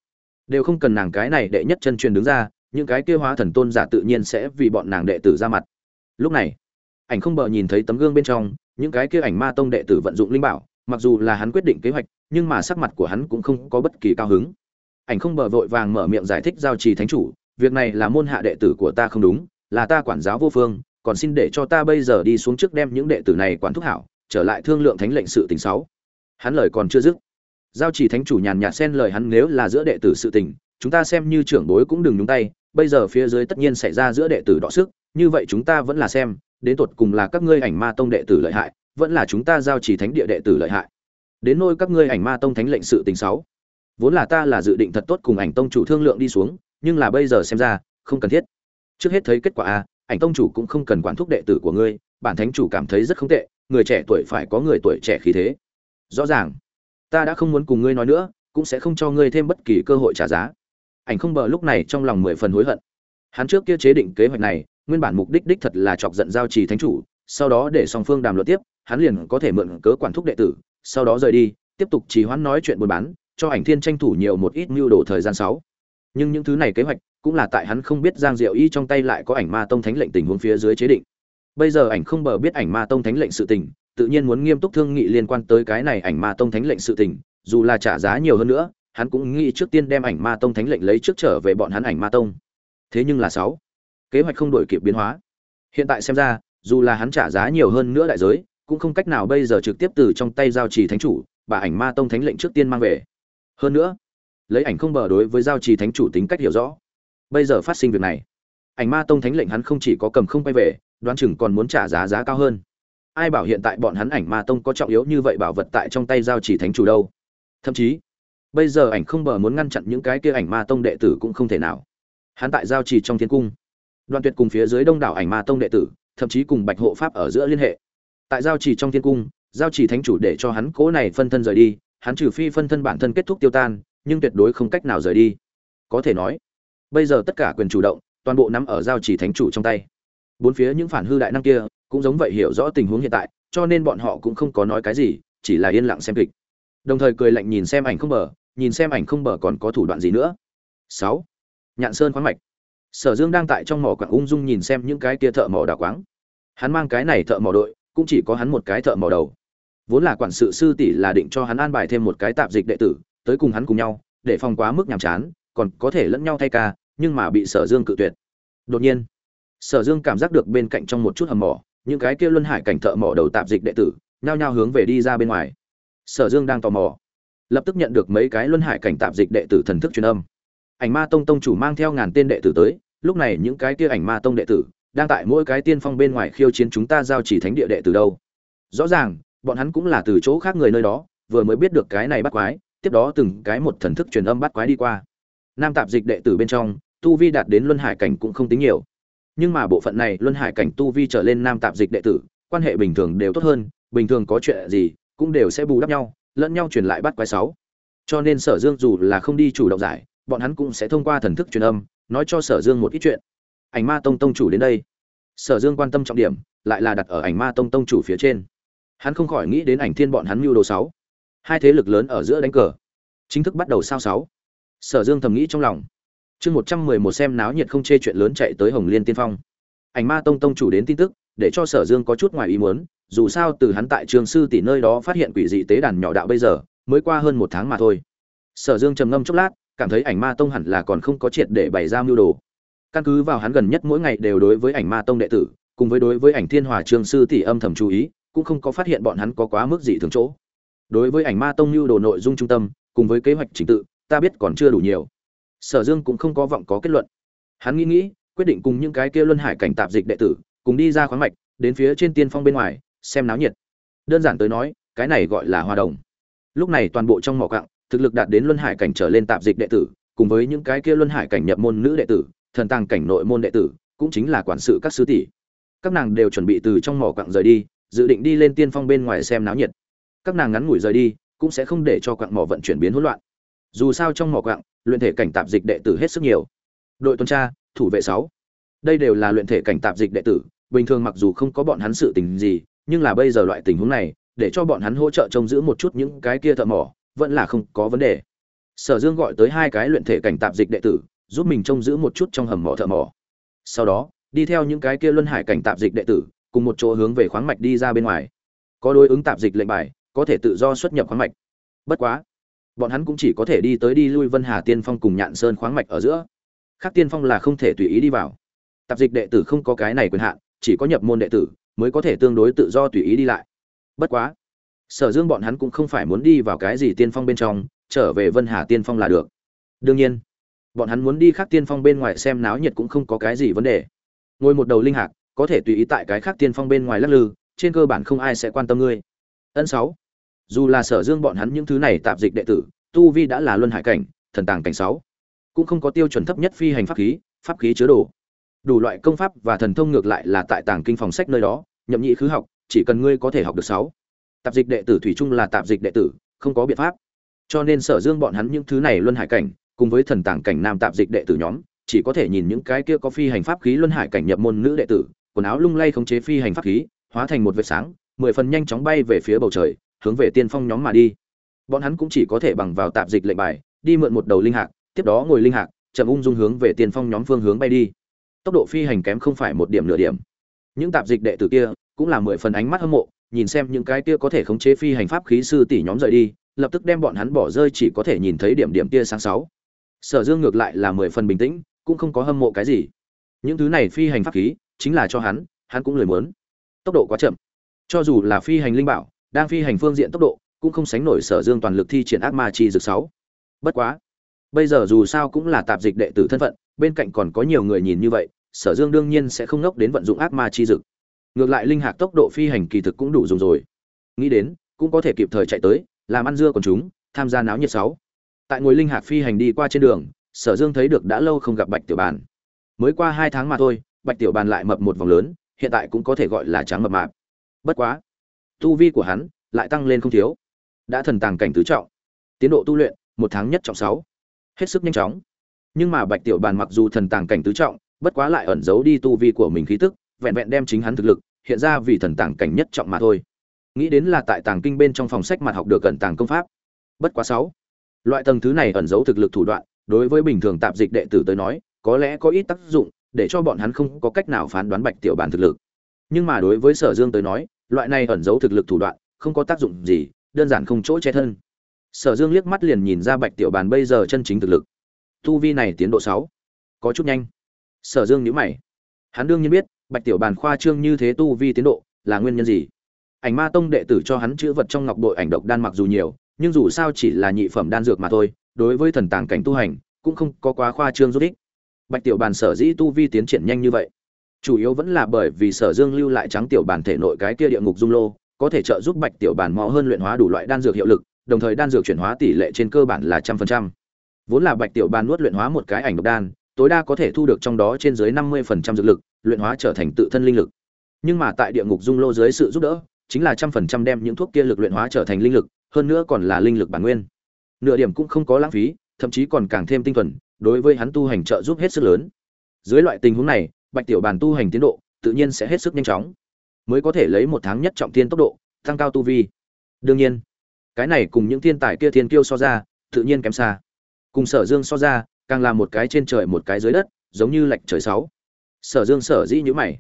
Đều không cần nàng cái này đệ nhất chân truyền đứng ra, những cái kia hóa thần tôn giả tự nhiên sẽ vì bọn nàng đệ tử ra mặt. Lúc này ảnh không bờ nhìn thấy tấm gương bên trong, những cái kia ảnh ma tông đệ tử vận dụng linh bảo, mặc dù là hắn quyết định kế hoạch, nhưng mà sắc mặt của hắn cũng không có bất kỳ cao hứng. Ảnh không bờ vội vàng mở miệng giải thích giao trì thánh chủ, việc này là môn hạ đệ tử của ta không đúng, là ta quản giáo vô phương, còn xin để cho ta bây giờ đi xuống trước đem những đệ tử này quản thúc hảo, trở lại thương lượng thánh lệnh sự tình sáu. Hắn lời còn chưa dứt, giao trì thánh chủ nhàn nhạt xen lời hắn nếu là giữa đệ tử sự tình, chúng ta xem như trưởng bối cũng đừng nhúng tay, bây giờ phía dưới tất nhiên xảy ra giữa đệ tử đọ sức, như vậy chúng ta vẫn là xem đến tột cùng là các ngươi ảnh ma tông đệ tử lợi hại, vẫn là chúng ta giao chỉ thánh địa đệ tử lợi hại. Đến nôi các ngươi ảnh ma tông thánh lệnh sự tình sáu. Vốn là ta là dự định thật tốt cùng ảnh tông chủ thương lượng đi xuống, nhưng là bây giờ xem ra, không cần thiết. Trước hết thấy kết quả a, ảnh tông chủ cũng không cần quản thúc đệ tử của ngươi, bản thánh chủ cảm thấy rất không tệ, người trẻ tuổi phải có người tuổi trẻ khí thế. Rõ ràng, ta đã không muốn cùng ngươi nói nữa, cũng sẽ không cho ngươi thêm bất kỳ cơ hội trả giá. Ảnh không bờ lúc này trong lòng mười phần hối hận. Hắn trước kia chế định kế hoạch này nguyên bản mục đích đích thật là chọc giận giao trì thánh chủ, sau đó để song phương đàm luận tiếp, hắn liền có thể mượn cớ quản thúc đệ tử, sau đó rời đi, tiếp tục trì hoãn nói chuyện buôn bán, cho ảnh thiên tranh thủ nhiều một ít mưu đồ thời gian sáu. Nhưng những thứ này kế hoạch cũng là tại hắn không biết giang diệu y trong tay lại có ảnh ma tông thánh lệnh tình huống phía dưới chế định. Bây giờ ảnh không bờ biết ảnh ma tông thánh lệnh sự tình, tự nhiên muốn nghiêm túc thương nghị liên quan tới cái này ảnh ma tông thánh lệnh sự tình, dù là trả giá nhiều hơn nữa, hắn cũng nghĩ trước tiên đem ảnh ma tông thánh lệnh lấy trước trở về bọn hắn ảnh ma tông. Thế nhưng là sáu kế hoạch không đổi kịp biến hóa. Hiện tại xem ra, dù là hắn trả giá nhiều hơn nữa đại giới, cũng không cách nào bây giờ trực tiếp từ trong tay giao trì thánh chủ, bà ảnh ma tông thánh lệnh trước tiên mang về. Hơn nữa, lấy ảnh không bờ đối với giao trì thánh chủ tính cách hiểu rõ. Bây giờ phát sinh việc này, ảnh ma tông thánh lệnh hắn không chỉ có cầm không quay về, đoán chừng còn muốn trả giá giá cao hơn. Ai bảo hiện tại bọn hắn ảnh ma tông có trọng yếu như vậy bảo vật tại trong tay giao chỉ thánh chủ đâu? Thậm chí, bây giờ ảnh không bờ muốn ngăn chặn những cái kia ảnh ma tông đệ tử cũng không thể nào. Hắn tại giao trì trong thiên cung đoàn tuyệt cùng phía dưới đông đảo ảnh ma tông đệ tử, thậm chí cùng bạch hộ pháp ở giữa liên hệ. Tại giao chỉ trong thiên cung, giao chỉ thánh chủ để cho hắn cố này phân thân rời đi, hắn trừ phi phân thân bản thân kết thúc tiêu tan, nhưng tuyệt đối không cách nào rời đi. Có thể nói, bây giờ tất cả quyền chủ động, toàn bộ nắm ở giao chỉ thánh chủ trong tay. Bốn phía những phản hư đại năng kia, cũng giống vậy hiểu rõ tình huống hiện tại, cho nên bọn họ cũng không có nói cái gì, chỉ là yên lặng xem kịch. Đồng thời cười lạnh nhìn xem ảnh không bờ, nhìn xem ảnh không bờ còn có thủ đoạn gì nữa. Sáu. Nhạn sơn khoáng mạch sở dương đang tại trong mỏ quặng ung dung nhìn xem những cái kia thợ mỏ đào quáng. Hắn mang cái này thợ mỏ đội, cũng chỉ có hắn một cái thợ mỏ đầu. Vốn là quản sự sư tỷ là định cho hắn an bài thêm một cái tạp dịch đệ tử, tới cùng hắn cùng nhau, để phòng quá mức nhàm chán, còn có thể lẫn nhau thay ca, nhưng mà bị sở dương cự tuyệt. Đột nhiên, sở dương cảm giác được bên cạnh trong một chút hầm mỏ, những cái kia luân hải cảnh thợ mỏ đầu tạp dịch đệ tử, nhao nhao hướng về đi ra bên ngoài. Sở dương đang tò mò, lập tức nhận được mấy cái luân hải cảnh tạp dịch đệ tử thần thức truyền âm ảnh ma tông tông chủ mang theo ngàn tên đệ tử tới, lúc này những cái kia ảnh ma tông đệ tử đang tại mỗi cái tiên phong bên ngoài khiêu chiến chúng ta giao chỉ thánh địa đệ tử đâu. Rõ ràng, bọn hắn cũng là từ chỗ khác người nơi đó, vừa mới biết được cái này bắt quái, tiếp đó từng cái một thần thức truyền âm bắt quái đi qua. Nam tạp dịch đệ tử bên trong, tu vi đạt đến luân hải cảnh cũng không tính nhiều. Nhưng mà bộ phận này, luân hải cảnh tu vi trở lên nam tạp dịch đệ tử, quan hệ bình thường đều tốt hơn, bình thường có chuyện gì, cũng đều sẽ bù đắp nhau, lẫn nhau truyền lại bắt quái sáu. Cho nên sở dương dù là không đi chủ động giải bọn hắn cũng sẽ thông qua thần thức truyền âm, nói cho sở dương một ít chuyện. Ảnh ma tông tông chủ đến đây. Sở dương quan tâm trọng điểm, lại là đặt ở ảnh ma tông tông chủ phía trên. Hắn không khỏi nghĩ đến ảnh thiên bọn hắn mưu đồ sáu. Hai thế lực lớn ở giữa đánh cờ. Chính thức bắt đầu sao sáu. Sở dương thầm nghĩ trong lòng. Chương một trăm mười một xem náo nhiệt không chê chuyện lớn chạy tới hồng liên tiên phong. Ảnh ma tông tông chủ đến tin tức, để cho sở dương có chút ngoài ý muốn, dù sao từ hắn tại trường sư tỷ nơi đó phát hiện quỷ dị tế đàn nhỏ đạo bây giờ, mới qua hơn một tháng mà thôi. Sở dương trầm ngâm chốc lát cảm thấy ảnh ma tông hẳn là còn không có triệt để bày ra mưu đồ. Căn cứ vào hắn gần nhất mỗi ngày đều đối với ảnh ma tông đệ tử, cùng với đối với ảnh thiên hòa trương sư tỷ âm thầm chú ý, cũng không có phát hiện bọn hắn có quá mức dị thường chỗ. Đối với ảnh ma tông mưu đồ nội dung trung tâm, cùng với kế hoạch trình tự, ta biết còn chưa đủ nhiều. Sở dương cũng không có vọng có kết luận. Hắn nghĩ nghĩ, quyết định cùng những cái kia luân hải cảnh tạp dịch đệ tử, cùng đi ra khoáng mạch, đến phía trên tiên phong bên ngoài, xem náo nhiệt. Đơn giản tới nói, cái này gọi là hoa đồng. Lúc này toàn bộ trong mỏ cặng thực lực đạt đến luân hải cảnh trở lên tạp dịch đệ tử, cùng với những cái kia luân hải cảnh nhập môn nữ đệ tử, thần tàng cảnh nội môn đệ tử, cũng chính là quản sự các sư tỷ. Các nàng đều chuẩn bị từ trong mỏ quặng rời đi, dự định đi lên tiên phong bên ngoài xem náo nhiệt. Các nàng ngắn ngủi rời đi, cũng sẽ không để cho quặng mỏ vận chuyển biến hỗn loạn. Dù sao trong mỏ quặng, luyện thể cảnh tạp dịch đệ tử hết sức nhiều. Đội tuần tra, thủ vệ sáu. Đây đều là luyện thể cảnh tạp dịch đệ tử, bình thường mặc dù không có bọn hắn sự tình gì, nhưng là bây giờ loại tình huống này, để cho bọn hắn hỗ trợ trông giữ một chút những cái kia thợ mỏ vẫn là không có vấn đề. Sở dương gọi tới hai cái luyện thể cảnh tạp dịch đệ tử, giúp mình trông giữ một chút trong hầm mỏ thợ mỏ. Sau đó, đi theo những cái kia luân hải cảnh tạp dịch đệ tử, cùng một chỗ hướng về khoáng mạch đi ra bên ngoài. Có đối ứng tạp dịch lệnh bài, có thể tự do xuất nhập khoáng mạch. Bất quá, bọn hắn cũng chỉ có thể đi tới đi lui vân hà tiên phong cùng nhạn sơn khoáng mạch ở giữa. Khác tiên phong là không thể tùy ý đi vào. Tạp dịch đệ tử không có cái này quyền hạn, chỉ có nhập môn đệ tử mới có thể tương đối tự do tùy ý đi lại. Bất quá sở dương bọn hắn cũng không phải muốn đi vào cái gì tiên phong bên trong, trở về vân hà tiên phong là được. Đương nhiên, bọn hắn muốn đi khác tiên phong bên ngoài xem náo nhiệt cũng không có cái gì vấn đề. Ngồi một đầu linh hạc, có thể tùy ý tại cái khác tiên phong bên ngoài lắc lư, trên cơ bản không ai sẽ quan tâm ngươi. Ân sáu, dù là sở dương bọn hắn những thứ này tạp dịch đệ tử, tu vi đã là luân hải cảnh, thần tàng cảnh sáu, cũng không có tiêu chuẩn thấp nhất phi hành pháp khí pháp khí chứa đồ. Đủ loại công pháp và thần thông ngược lại là tại tàng kinh phòng sách nơi đó, nhậm nhị khứ học, chỉ cần ngươi có thể học được sáu tạp dịch đệ tử thủy chung là tạp dịch đệ tử, không có biện pháp. Cho nên sở dương bọn hắn những thứ này luân hải cảnh, cùng với thần tàng cảnh nam tạp dịch đệ tử nhóm, chỉ có thể nhìn những cái kia có phi hành pháp khí luân hải cảnh nhập môn nữ đệ tử, quần áo lung lay khống chế phi hành pháp khí, hóa thành một vệt sáng, mười phần nhanh chóng bay về phía bầu trời, hướng về tiên phong nhóm mà đi. Bọn hắn cũng chỉ có thể bằng vào tạp dịch lệnh bài, đi mượn một đầu linh hạc, tiếp đó ngồi linh hạc, chậm ung dung hướng về tiên phong nhóm phương hướng bay đi. Tốc độ phi hành kém không phải một điểm nửa điểm. Những tạp dịch đệ tử kia cũng là mười phần ánh mắt hâm mộ nhìn xem những cái kia có thể khống chế phi hành pháp khí sư tỷ nhóm rời đi, lập tức đem bọn hắn bỏ rơi chỉ có thể nhìn thấy điểm điểm tia sáng sáu. Sở dương ngược lại là mười phần bình tĩnh, cũng không có hâm mộ cái gì. Những thứ này phi hành pháp khí, chính là cho hắn hắn cũng lười muốn. Tốc độ quá chậm. Cho dù là phi hành linh bảo, đang phi hành phương diện tốc độ, cũng không sánh nổi sở dương toàn lực thi triển ác ma chi dược sáu. Bất quá, bây giờ dù sao cũng là tạp dịch đệ tử thân phận, bên cạnh còn có nhiều người nhìn như vậy, sở dương đương nhiên sẽ không ngốc đến vận dụng ác ma chi dực ngược lại linh hạc tốc độ phi hành kỳ thực cũng đủ dùng rồi. Nghĩ đến, cũng có thể kịp thời chạy tới, làm ăn dưa còn chúng, tham gia náo nhiệt sáu. Tại ngồi linh hạc phi hành đi qua trên đường, sở dương thấy được đã lâu không gặp bạch tiểu bàn. Mới qua hai tháng mà thôi, bạch tiểu bàn lại mập một vòng lớn, hiện tại cũng có thể gọi là trắng mập mạp. Bất quá, tu vi của hắn lại tăng lên không thiếu. Đã thần tàng cảnh tứ trọng, tiến độ tu luyện, một tháng nhất trọng sáu. Hết sức nhanh chóng. Nhưng mà bạch tiểu bàn mặc dù thần tàng cảnh tứ trọng, bất quá lại ẩn giấu đi tu vi của mình khí tức vẹn vẹn đem chính hắn thực lực, hiện ra vì thần tàng cảnh nhất trọng mà thôi. Nghĩ đến là tại tàng kinh bên trong phòng sách mặt học được cẩn tàng công pháp. Bất quá sáu. Loại tầng thứ này ẩn giấu thực lực thủ đoạn, đối với bình thường tạp dịch đệ tử tới nói, có lẽ có ít tác dụng, để cho bọn hắn không có cách nào phán đoán bạch tiểu bàn thực lực. Nhưng mà đối với sở dương tới nói, loại này ẩn giấu thực lực thủ đoạn, không có tác dụng gì, đơn giản không chỗ che thân. Sở dương liếc mắt liền nhìn ra bạch tiểu bàn bây giờ chân chính thực lực. Tu vi này tiến độ sáu. Có chút nhanh. Sở dương nhíu mày. Hắn đương nhiên biết bạch tiểu bàn khoa trương như thế tu vi tiến độ, là nguyên nhân gì? Ảnh ma tông đệ tử cho hắn chữ vật trong ngọc bội ảnh độc đan mặc dù nhiều, nhưng dù sao chỉ là nhị phẩm đan dược mà thôi, đối với thần tàng cảnh tu hành, cũng không có quá khoa trương rút ích. Bạch tiểu bàn sở dĩ tu vi tiến triển nhanh như vậy, chủ yếu vẫn là bởi vì sở dương lưu lại trắng tiểu bàn thể nội cái kia địa ngục dung lô, có thể trợ giúp bạch tiểu bàn mò hơn luyện hóa đủ loại đan dược hiệu lực, đồng thời đan dược chuyển hóa tỷ lệ trên cơ bản là trăm phần trăm. Vốn là bạch tiểu bàn nuốt luyện hóa một cái ảnh độc đan tối đa có thể thu được trong đó trên dưới năm mươi phần trăm dược lực, luyện hóa trở thành tự thân linh lực. Nhưng mà tại địa ngục dung lô dưới sự giúp đỡ, chính là trăm phần trăm đem những thuốc kia lực luyện hóa trở thành linh lực, hơn nữa còn là linh lực bản nguyên. Nửa điểm cũng không có lãng phí, thậm chí còn càng thêm tinh thuần, đối với hắn tu hành trợ giúp hết sức lớn. Dưới loại tình huống này, bạch tiểu bàn tu hành tiến độ, tự nhiên sẽ hết sức nhanh chóng. Mới có thể lấy một tháng nhất trọng thiên tốc độ, tăng cao tu vi. Đương nhiên, cái này cùng những thiên tài kia thiên kiêu so ra, tự nhiên kém xa. Cùng sở dương so ra càng là một cái trên trời một cái dưới đất, giống như lệch trời sáu. Sở dương sở dĩ nhữ mày.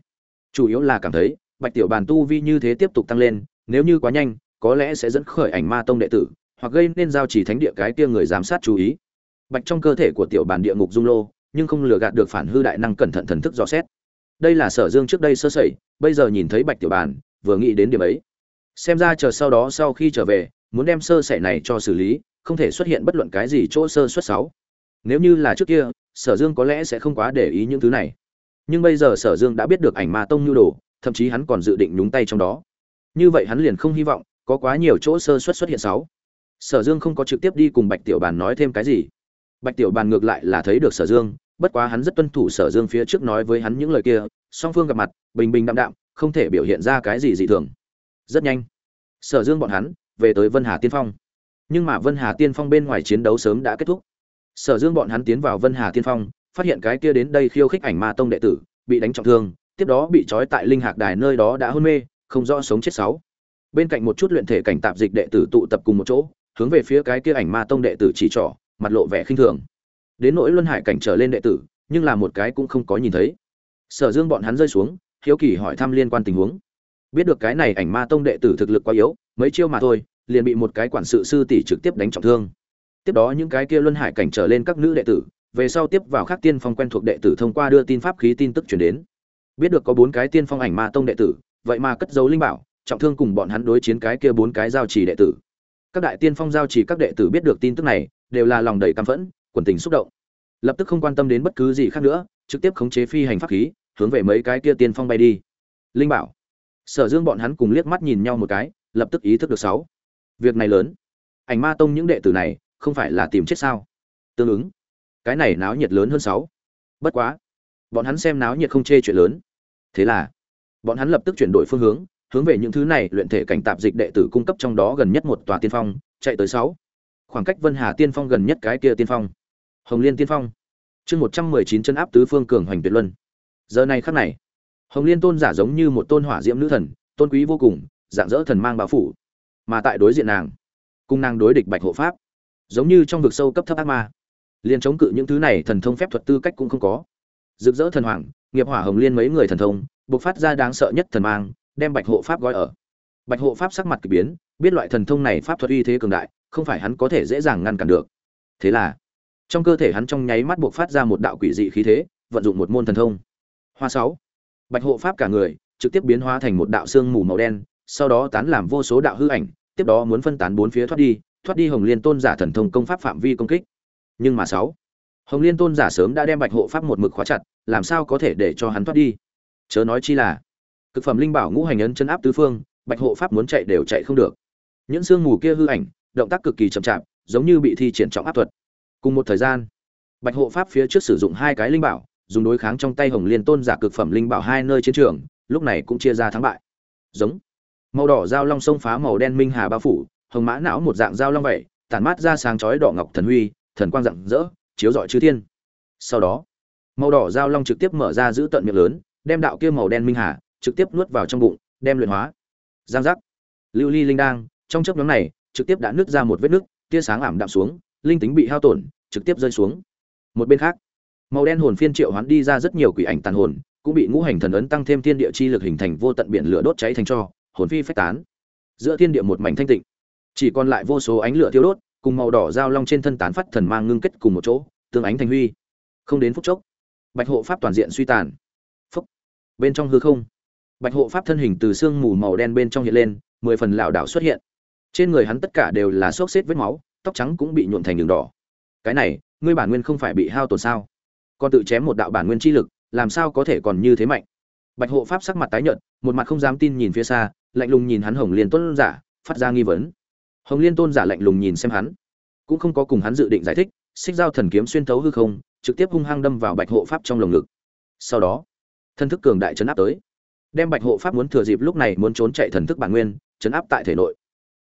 Chủ yếu là cảm thấy, bạch tiểu bàn tu vi như thế tiếp tục tăng lên, nếu như quá nhanh, có lẽ sẽ dẫn khởi ảnh ma tông đệ tử, hoặc gây nên giao chỉ thánh địa cái kia người giám sát chú ý. Bạch trong cơ thể của tiểu bàn địa ngục dung lô, nhưng không lừa gạt được phản hư đại năng cẩn thận thần thức dò xét. Đây là sở dương trước đây sơ sẩy, bây giờ nhìn thấy bạch tiểu bàn, vừa nghĩ đến điểm ấy. Xem ra chờ sau đó sau khi trở về, muốn đem sơ sẩy này cho xử lý, không thể xuất hiện bất luận cái gì chỗ sơ xuất sáu nếu như là trước kia, sở dương có lẽ sẽ không quá để ý những thứ này. Nhưng bây giờ sở dương đã biết được ảnh ma tông nhu đồ, thậm chí hắn còn dự định nhúng tay trong đó. Như vậy hắn liền không hy vọng có quá nhiều chỗ sơ xuất xuất hiện sáu. Sở dương không có trực tiếp đi cùng bạch tiểu bàn nói thêm cái gì. Bạch tiểu bàn ngược lại là thấy được sở dương, bất quá hắn rất tuân thủ sở dương phía trước nói với hắn những lời kia, song phương gặp mặt, bình bình đạm đạm, không thể biểu hiện ra cái gì dị thường. Rất nhanh, sở dương bọn hắn về tới vân hà tiên phong. Nhưng mà vân hà tiên phong bên ngoài chiến đấu sớm đã kết thúc sở dương bọn hắn tiến vào vân hà tiên phong, phát hiện cái kia đến đây khiêu khích ảnh ma tông đệ tử, bị đánh trọng thương, tiếp đó bị trói tại linh hạc đài nơi đó đã hôn mê, không rõ sống chết sáu. Bên cạnh một chút luyện thể cảnh tạp dịch đệ tử tụ tập cùng một chỗ, hướng về phía cái kia ảnh ma tông đệ tử chỉ trỏ, mặt lộ vẻ khinh thường. Đến nỗi luân hải cảnh trở lên đệ tử, nhưng là một cái cũng không có nhìn thấy. Sở dương bọn hắn rơi xuống, hiếu kỳ hỏi thăm liên quan tình huống. Biết được cái này ảnh ma tông đệ tử thực lực quá yếu, mấy chiêu mà thôi, liền bị một cái quản sự sư tỷ trực tiếp đánh trọng thương tiếp đó những cái kia luân hải cảnh trở lên các nữ đệ tử, về sau tiếp vào các tiên phong quen thuộc đệ tử thông qua đưa tin pháp khí tin tức chuyển đến. Biết được có bốn cái tiên phong ảnh ma tông đệ tử, vậy mà cất giấu linh bảo, trọng thương cùng bọn hắn đối chiến cái kia bốn cái giao trì đệ tử. Các đại tiên phong giao trì các đệ tử biết được tin tức này, đều là lòng đầy căm phẫn, quần tình xúc động. Lập tức không quan tâm đến bất cứ gì khác nữa, trực tiếp khống chế phi hành pháp khí, hướng về mấy cái kia tiên phong bay đi. Linh bảo. Sở dương bọn hắn cùng liếc mắt nhìn nhau một cái, lập tức ý thức được sáu. Việc này lớn. Ảnh ma tông những đệ tử này không phải là tìm chết sao? Tương ứng, cái này náo nhiệt lớn hơn sáu. Bất quá, bọn hắn xem náo nhiệt không chê chuyện lớn. Thế là, bọn hắn lập tức chuyển đổi phương hướng hướng về những thứ này luyện thể cảnh tạp dịch đệ tử cung cấp trong đó gần nhất một tòa tiên phong, chạy tới sáu. Khoảng cách vân hà tiên phong gần nhất cái kia tiên phong. Hồng liên tiên phong. Chương một trăm mười chín chân áp tứ phương cường hoành tuyệt luân. Giờ này khắc này, hồng liên tôn giả giống như một tôn hỏa diễm nữ thần, tôn quý vô cùng, dạng dỡ thần mang bao phủ. Mà tại đối diện nàng cung nàng đối địch bạch hộ pháp giống như trong vực sâu cấp thấp ác ma. Liền chống cự những thứ này thần thông phép thuật tư cách cũng không có. Rực rỡ thần hoàng, nghiệp hỏa hồng liên mấy người thần thông buộc phát ra đáng sợ nhất thần mang, đem bạch hộ pháp gói ở. Bạch hộ pháp sắc mặt k ỳ biến, biết loại thần thông này pháp thuật uy thế cường đại, không phải hắn có thể dễ dàng ngăn cản được. Thế là, trong cơ thể hắn trong nháy mắt buộc phát ra một đạo quỷ dị khí thế, vận dụng một môn thần thông. Hoa sáu. Bạch hộ pháp cả người, trực tiếp biến hóa thành một đạo xương mù màu đen, sau đó tán làm vô số đạo hư ảnh, tiếp đó muốn phân tán bốn phía thoát đi thoát đi hồng liên tôn giả thần thông công pháp phạm vi công kích. Nhưng mà sáu, hồng liên tôn giả sớm đã đem bạch hộ pháp một mực khóa chặt, làm sao có thể để cho hắn thoát đi? Chớ nói chi là, cực phẩm linh bảo ngũ hành ấn chân áp tứ phương, bạch hộ pháp muốn chạy đều chạy không được. Những sương mù kia hư ảnh, động tác cực kỳ chậm chạp, giống như bị thi triển trọng áp thuật. Cùng một thời gian, bạch hộ pháp phía trước sử dụng hai cái linh bảo, dùng đối kháng trong tay hồng liên tôn giả cực phẩm linh bảo hai nơi chiến trường, lúc này cũng chia ra thắng bại. Giống, màu đỏ dao long sông phá màu đen minh hà bao phủ hồng mã não một dạng dao long vậy, tản mát ra sáng chói đỏ ngọc thần huy, thần quang rạng rỡ, chiếu rọi chư thiên. Sau đó, màu đỏ dao long trực tiếp mở ra giữ tận miệng lớn, đem đạo kia màu đen minh hà trực tiếp nuốt vào trong bụng, đem luyện hóa. Giang giác. Lưu ly linh đang, trong chớp nhoáng này, trực tiếp đã nứt ra một vết nứt, tia sáng ảm đạm xuống, linh tính bị hao tổn, trực tiếp rơi xuống. Một bên khác, màu đen hồn phiên triệu hoán đi ra rất nhiều quỷ ảnh tàn hồn, cũng bị ngũ hành thần ấn tăng thêm thiên địa chi lực hình thành vô tận biển lửa đốt cháy thành cho, hồn phi phách tán. Giữa thiên địa một mảnh thanh tịnh chỉ còn lại vô số ánh lửa thiêu đốt, cùng màu đỏ dao long trên thân tán phát thần mang ngưng kết cùng một chỗ, tương ánh thành huy. Không đến phút chốc, bạch hộ pháp toàn diện suy tàn. Phúc. Bên trong hư không, bạch hộ pháp thân hình từ sương mù màu đen bên trong hiện lên, mười phần lảo đảo xuất hiện. Trên người hắn tất cả đều là xốc xếp vết máu, tóc trắng cũng bị nhuộn thành đường đỏ. Cái này, ngươi bản nguyên không phải bị hao tổn sao? Còn tự chém một đạo bản nguyên chi lực, làm sao có thể còn như thế mạnh? Bạch hộ pháp sắc mặt tái nhợt, một mặt không dám tin nhìn phía xa, lạnh lùng nhìn hắn hồng liền tôn giả, phát ra nghi vấn hồng liên tôn giả lạnh lùng nhìn xem hắn. Cũng không có cùng hắn dự định giải thích, xích dao thần kiếm xuyên thấu hư không, trực tiếp hung hăng đâm vào bạch hộ pháp trong lồng ngực. Sau đó thân thức cường đại chấn áp tới. Đem bạch hộ pháp muốn thừa dịp lúc này muốn trốn chạy thần thức bản nguyên, chấn áp tại thể nội.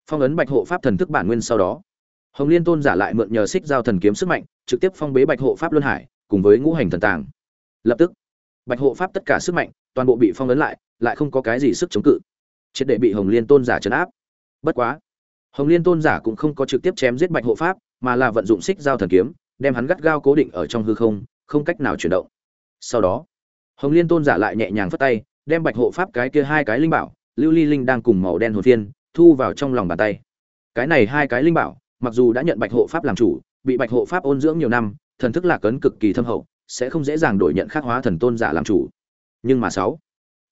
Phong ấn bạch hộ pháp thần thức bản nguyên sau đó, hồng liên tôn giả lại mượn nhờ xích giao thần kiếm sức mạnh, trực tiếp phong bế bạch hộ pháp luân hải, cùng với ngũ hành thần tàng. Lập tức, bạch hộ pháp tất cả sức mạnh, toàn bộ bị phong ấn lại lại không có cái gì sức chống cự. Triệt để bị hồng liên tôn giả chấn áp. Bất quá hồng liên tôn giả cũng không có trực tiếp chém giết bạch hộ pháp, mà là vận dụng xích giao thần kiếm, đem hắn gắt gao cố định ở trong hư không không cách nào chuyển động. Sau đó, hồng liên tôn giả lại nhẹ nhàng phất tay, đem bạch hộ pháp cái kia hai cái linh bảo, lưu ly linh đang cùng màu đen hồn phiên, thu vào trong lòng bàn tay. Cái này hai cái linh bảo, mặc dù đã nhận bạch hộ pháp làm chủ, bị bạch hộ pháp ôn dưỡng nhiều năm, thần thức lạc cấn cực kỳ thâm hậu, sẽ không dễ dàng đổi nhận khắc hóa thần tôn giả làm chủ. Nhưng mà sáu,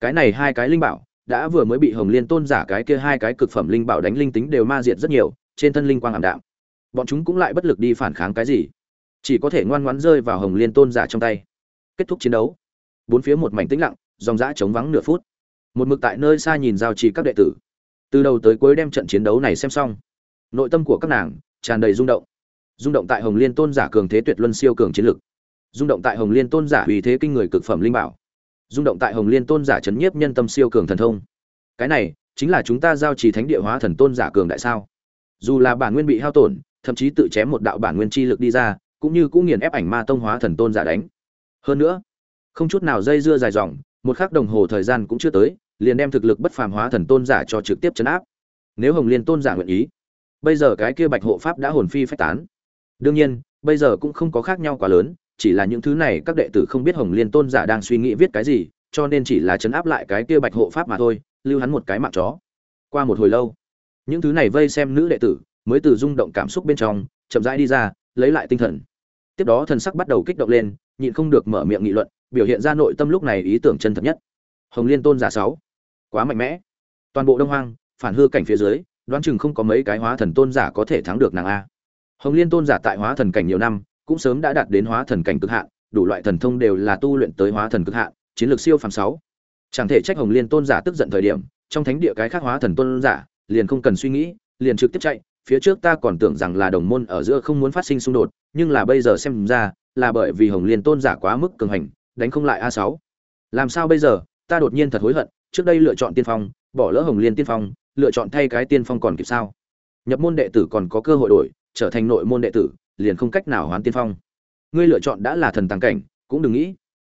cái này hai cái linh bảo đã vừa mới bị hồng liên tôn giả cái kia hai cái cực phẩm linh bảo đánh linh tính đều ma diệt rất nhiều, trên thân linh quang ảm đạm. Bọn chúng cũng lại bất lực đi phản kháng cái gì? Chỉ có thể ngoan ngoãn rơi vào hồng liên tôn giả trong tay. Kết thúc chiến đấu. Bốn phía một mảnh tĩnh lặng, dòng dã trống vắng nửa phút. Một mực tại nơi xa nhìn giao trì các đệ tử. Từ đầu tới cuối đem trận chiến đấu này xem xong. Nội tâm của các nàng tràn đầy rung động. Rung động tại hồng liên tôn giả cường thế tuyệt luân siêu cường chiến lực. Rung động tại hồng liên tôn giả uy thế kinh người cực phẩm linh bảo rung động tại hồng liên tôn giả chấn nhiếp nhân tâm siêu cường thần thông. Cái này chính là chúng ta giao trì thánh địa hóa thần tôn giả cường đại sao? Dù là bản nguyên bị hao tổn, thậm chí tự chém một đạo bản nguyên chi lực đi ra, cũng như cũng nghiền ép ảnh ma tông hóa thần tôn giả đánh. Hơn nữa, không chút nào dây dưa dài dòng, một khắc đồng hồ thời gian cũng chưa tới, liền đem thực lực bất phàm hóa thần tôn giả cho trực tiếp chấn áp. Nếu hồng liên tôn giả nguyện ý, bây giờ cái kia bạch hộ pháp đã hồn phi phách tán. Đương nhiên, bây giờ cũng không có khác nhau quá lớn chỉ là những thứ này các đệ tử không biết hồng liên tôn giả đang suy nghĩ viết cái gì, cho nên chỉ là chấn áp lại cái kia bạch hộ pháp mà thôi, lưu hắn một cái mạng chó. Qua một hồi lâu, những thứ này vây xem nữ đệ tử mới từ rung động cảm xúc bên trong, chậm rãi đi ra, lấy lại tinh thần. Tiếp đó thần sắc bắt đầu kích động lên, nhịn không được mở miệng nghị luận, biểu hiện ra nội tâm lúc này ý tưởng chân thật nhất. Hồng liên tôn giả sáu, quá mạnh mẽ. Toàn bộ đông hoang, phản hư cảnh phía dưới, đoán chừng không có mấy cái hóa thần tôn giả có thể thắng được nàng a. Hồng liên tôn giả tại hóa thần cảnh nhiều năm cũng sớm đã đạt đến hóa thần cảnh cực hạn, đủ loại thần thông đều là tu luyện tới hóa thần cực hạn, chiến lược siêu phàm sáu. Chẳng thể trách hồng liên tôn giả tức giận thời điểm, trong thánh địa cái khác hóa thần tôn giả liền không cần suy nghĩ, liền trực tiếp chạy. Phía trước ta còn tưởng rằng là đồng môn ở giữa không muốn phát sinh xung đột, nhưng là bây giờ xem ra là bởi vì hồng liên tôn giả quá mức cường hành, đánh không lại a sáu. Làm sao bây giờ? Ta đột nhiên thật hối hận, trước đây lựa chọn tiên phong, bỏ lỡ hồng liên tiên phong, lựa chọn thay cái tiên phong còn kịp sao? Nhập môn đệ tử còn có cơ hội đổi, trở thành nội môn đệ tử liền không cách nào hoán tiên phong. Ngươi lựa chọn đã là thần tàng cảnh, cũng đừng nghĩ.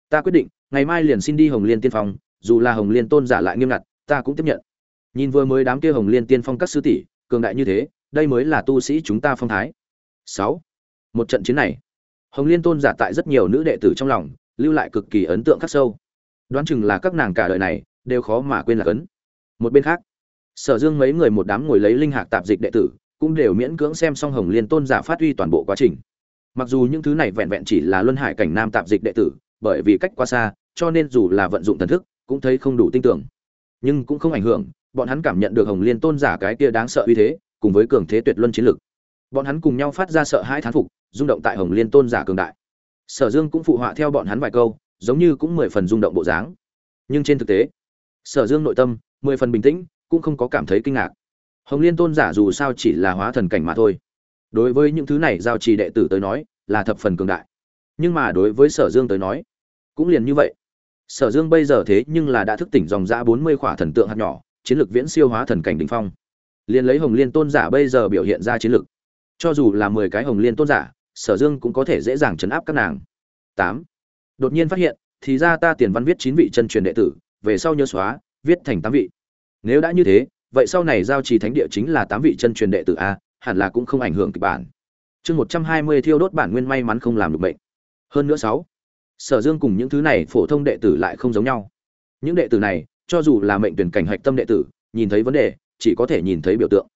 Ta quyết định, ngày mai liền xin đi hồng liên tiên phong, dù là hồng liên tôn giả lại nghiêm ngặt, ta cũng tiếp nhận. Nhìn vừa mới đám kia hồng liên tiên phong các sư tỷ, cường đại như thế, đây mới là tu sĩ chúng ta phong thái. Sáu. Một trận chiến này, hồng liên tôn giả tại rất nhiều nữ đệ tử trong lòng, lưu lại cực kỳ ấn tượng khắc sâu. Đoán chừng là các nàng cả đời này, đều khó mà quên là cấn một bên khác, sở dương mấy người một đám ngồi lấy linh hạc tạp dịch đệ tử cũng đều miễn cưỡng xem xong hồng liên tôn giả phát huy toàn bộ quá trình. Mặc dù những thứ này vẹn vẹn chỉ là luân hải cảnh nam tạp dịch đệ tử, bởi vì cách quá xa, cho nên dù là vận dụng thần thức, cũng thấy không đủ tin tưởng. Nhưng cũng không ảnh hưởng, bọn hắn cảm nhận được hồng liên tôn giả cái kia đáng sợ uy thế, cùng với cường thế tuyệt luân chiến lực. Bọn hắn cùng nhau phát ra sợ hãi thán phục, rung động tại hồng liên tôn giả cường đại. Sở dương cũng phụ họa theo bọn hắn vài câu, giống như cũng mười phần rung động bộ dáng. Nhưng trên thực tế, sở dương nội tâm mười phần bình tĩnh, cũng không có cảm thấy kinh ngạc hồng liên tôn giả dù sao chỉ là hóa thần cảnh mà thôi. Đối với những thứ này giao trì đệ tử tới nói, là thập phần cường đại. Nhưng mà đối với sở dương tới nói, cũng liền như vậy. Sở dương bây giờ thế nhưng là đã thức tỉnh dòng dã bốn mươi khỏa thần tượng hạt nhỏ, chiến lược viễn siêu hóa thần cảnh đ ỉ n h phong. Liền lấy hồng liên tôn giả bây giờ biểu hiện ra chiến lược. Cho dù là mười cái hồng liên tôn giả, sở dương cũng có thể dễ dàng chấn áp các nàng. Tám. Đột nhiên phát hiện, thì ra ta tiền văn viết chín vị chân truyền đệ tử, về sau nhớ xóa, viết thành tám vị. Nếu đã như thế vậy sau này giao trì thánh địa chính là tám vị chân truyền đệ tử a, hẳn là cũng không ảnh hưởng kịch bản. Chương một trăm hai mươi thiêu đốt bản nguyên may mắn không làm được bệnh hơn nữa sáu, sở dương cùng những thứ này phổ thông đệ tử lại không giống nhau. Những đệ tử này, cho dù là mệnh tuyển cảnh hạch tâm đệ tử, nhìn thấy vấn đề, chỉ có thể nhìn thấy biểu tượng.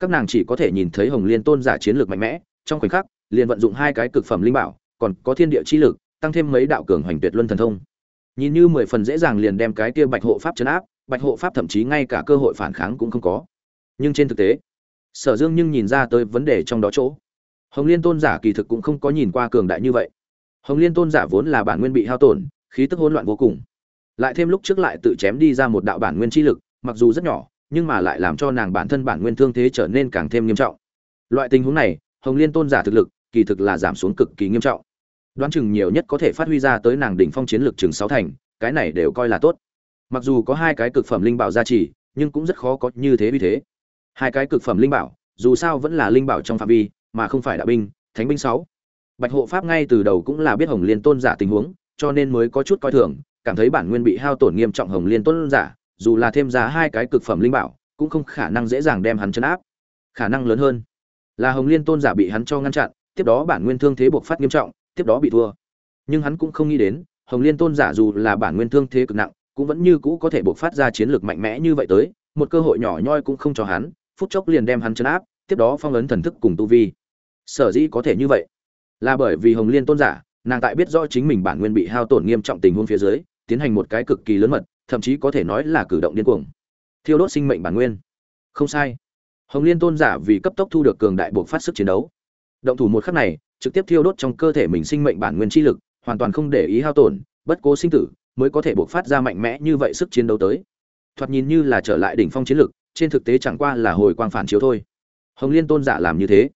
Các nàng chỉ có thể nhìn thấy hồng liên tôn giả chiến lược mạnh mẽ, trong khoảnh khắc, liền vận dụng hai cái cực phẩm linh bảo, còn có thiên địa chi lực, tăng thêm mấy đạo cường hoành tuyệt luân thần thông. Nhìn như mười phần dễ dàng liền đem cái kia bạch hộ pháp chấn áp bạch hộ pháp thậm chí ngay cả cơ hội phản kháng cũng không có. Nhưng trên thực tế, sở dương nhưng nhìn ra tới vấn đề trong đó chỗ. Hồng liên tôn giả kỳ thực cũng không có nhìn qua cường đại như vậy. Hồng liên tôn giả vốn là bản nguyên bị hao tổn, khí tức hỗn loạn vô cùng. Lại thêm lúc trước lại tự chém đi ra một đạo bản nguyên chi lực, mặc dù rất nhỏ, nhưng mà lại làm cho nàng bản thân bản nguyên thương thế trở nên càng thêm nghiêm trọng. Loại tình huống này, hồng liên tôn giả thực lực, kỳ thực là giảm xuống cực kỳ nghiêm trọng. Đoán chừng nhiều nhất có thể phát huy ra tới nàng đỉnh phong chiến lực chừng sáu thành, cái này đều coi là tốt mặc dù có hai cái cực phẩm linh bảo gia trì, nhưng cũng rất khó có như thế vì thế. Hai cái cực phẩm linh bảo, dù sao vẫn là linh bảo trong phạm vi, mà không phải đạo binh, thánh binh sáu. Bạch hộ pháp ngay từ đầu cũng là biết hồng liên tôn giả tình huống, cho nên mới có chút coi thường, cảm thấy bản nguyên bị hao tổn nghiêm trọng hồng liên tôn giả, dù là thêm ra hai cái cực phẩm linh bảo, cũng không khả năng dễ dàng đem hắn chấn áp. Khả năng lớn hơn là hồng liên tôn giả bị hắn cho ngăn chặn, tiếp đó bản nguyên thương thế buộc phát nghiêm trọng, tiếp đó bị thua. Nhưng hắn cũng không nghĩ đến, hồng liên tôn giả dù là bản nguyên thương thế cực nặng cũng vẫn như cũ có thể buộc phát ra chiến lược mạnh mẽ như vậy tới, một cơ hội nhỏ nhoi cũng không cho hắn, phút chốc liền đem hắn chấn áp, tiếp đó phong ấn thần thức cùng tu vi. Sở dĩ có thể như vậy, là bởi vì hồng liên tôn giả, nàng tại biết rõ chính mình bản nguyên bị hao tổn nghiêm trọng tình huống phía dưới, tiến hành một cái cực kỳ lớn mật, thậm chí có thể nói là cử động điên cuồng. Thiêu đốt sinh mệnh bản nguyên. Không sai. Hồng liên tôn giả vì cấp tốc thu được cường đại buộc phát sức chiến đấu. Động thủ một khắc này, trực tiếp thiêu đốt trong cơ thể mình sinh mệnh bản nguyên chi lực, hoàn toàn không để ý hao tổn, bất cố sinh tử mới có thể buộc phát ra mạnh mẽ như vậy sức chiến đấu tới. Thoạt nhìn như là trở lại đỉnh phong chiến lực trên thực tế chẳng qua là hồi quang phản chiếu thôi. Hồng liên tôn giả làm như thế,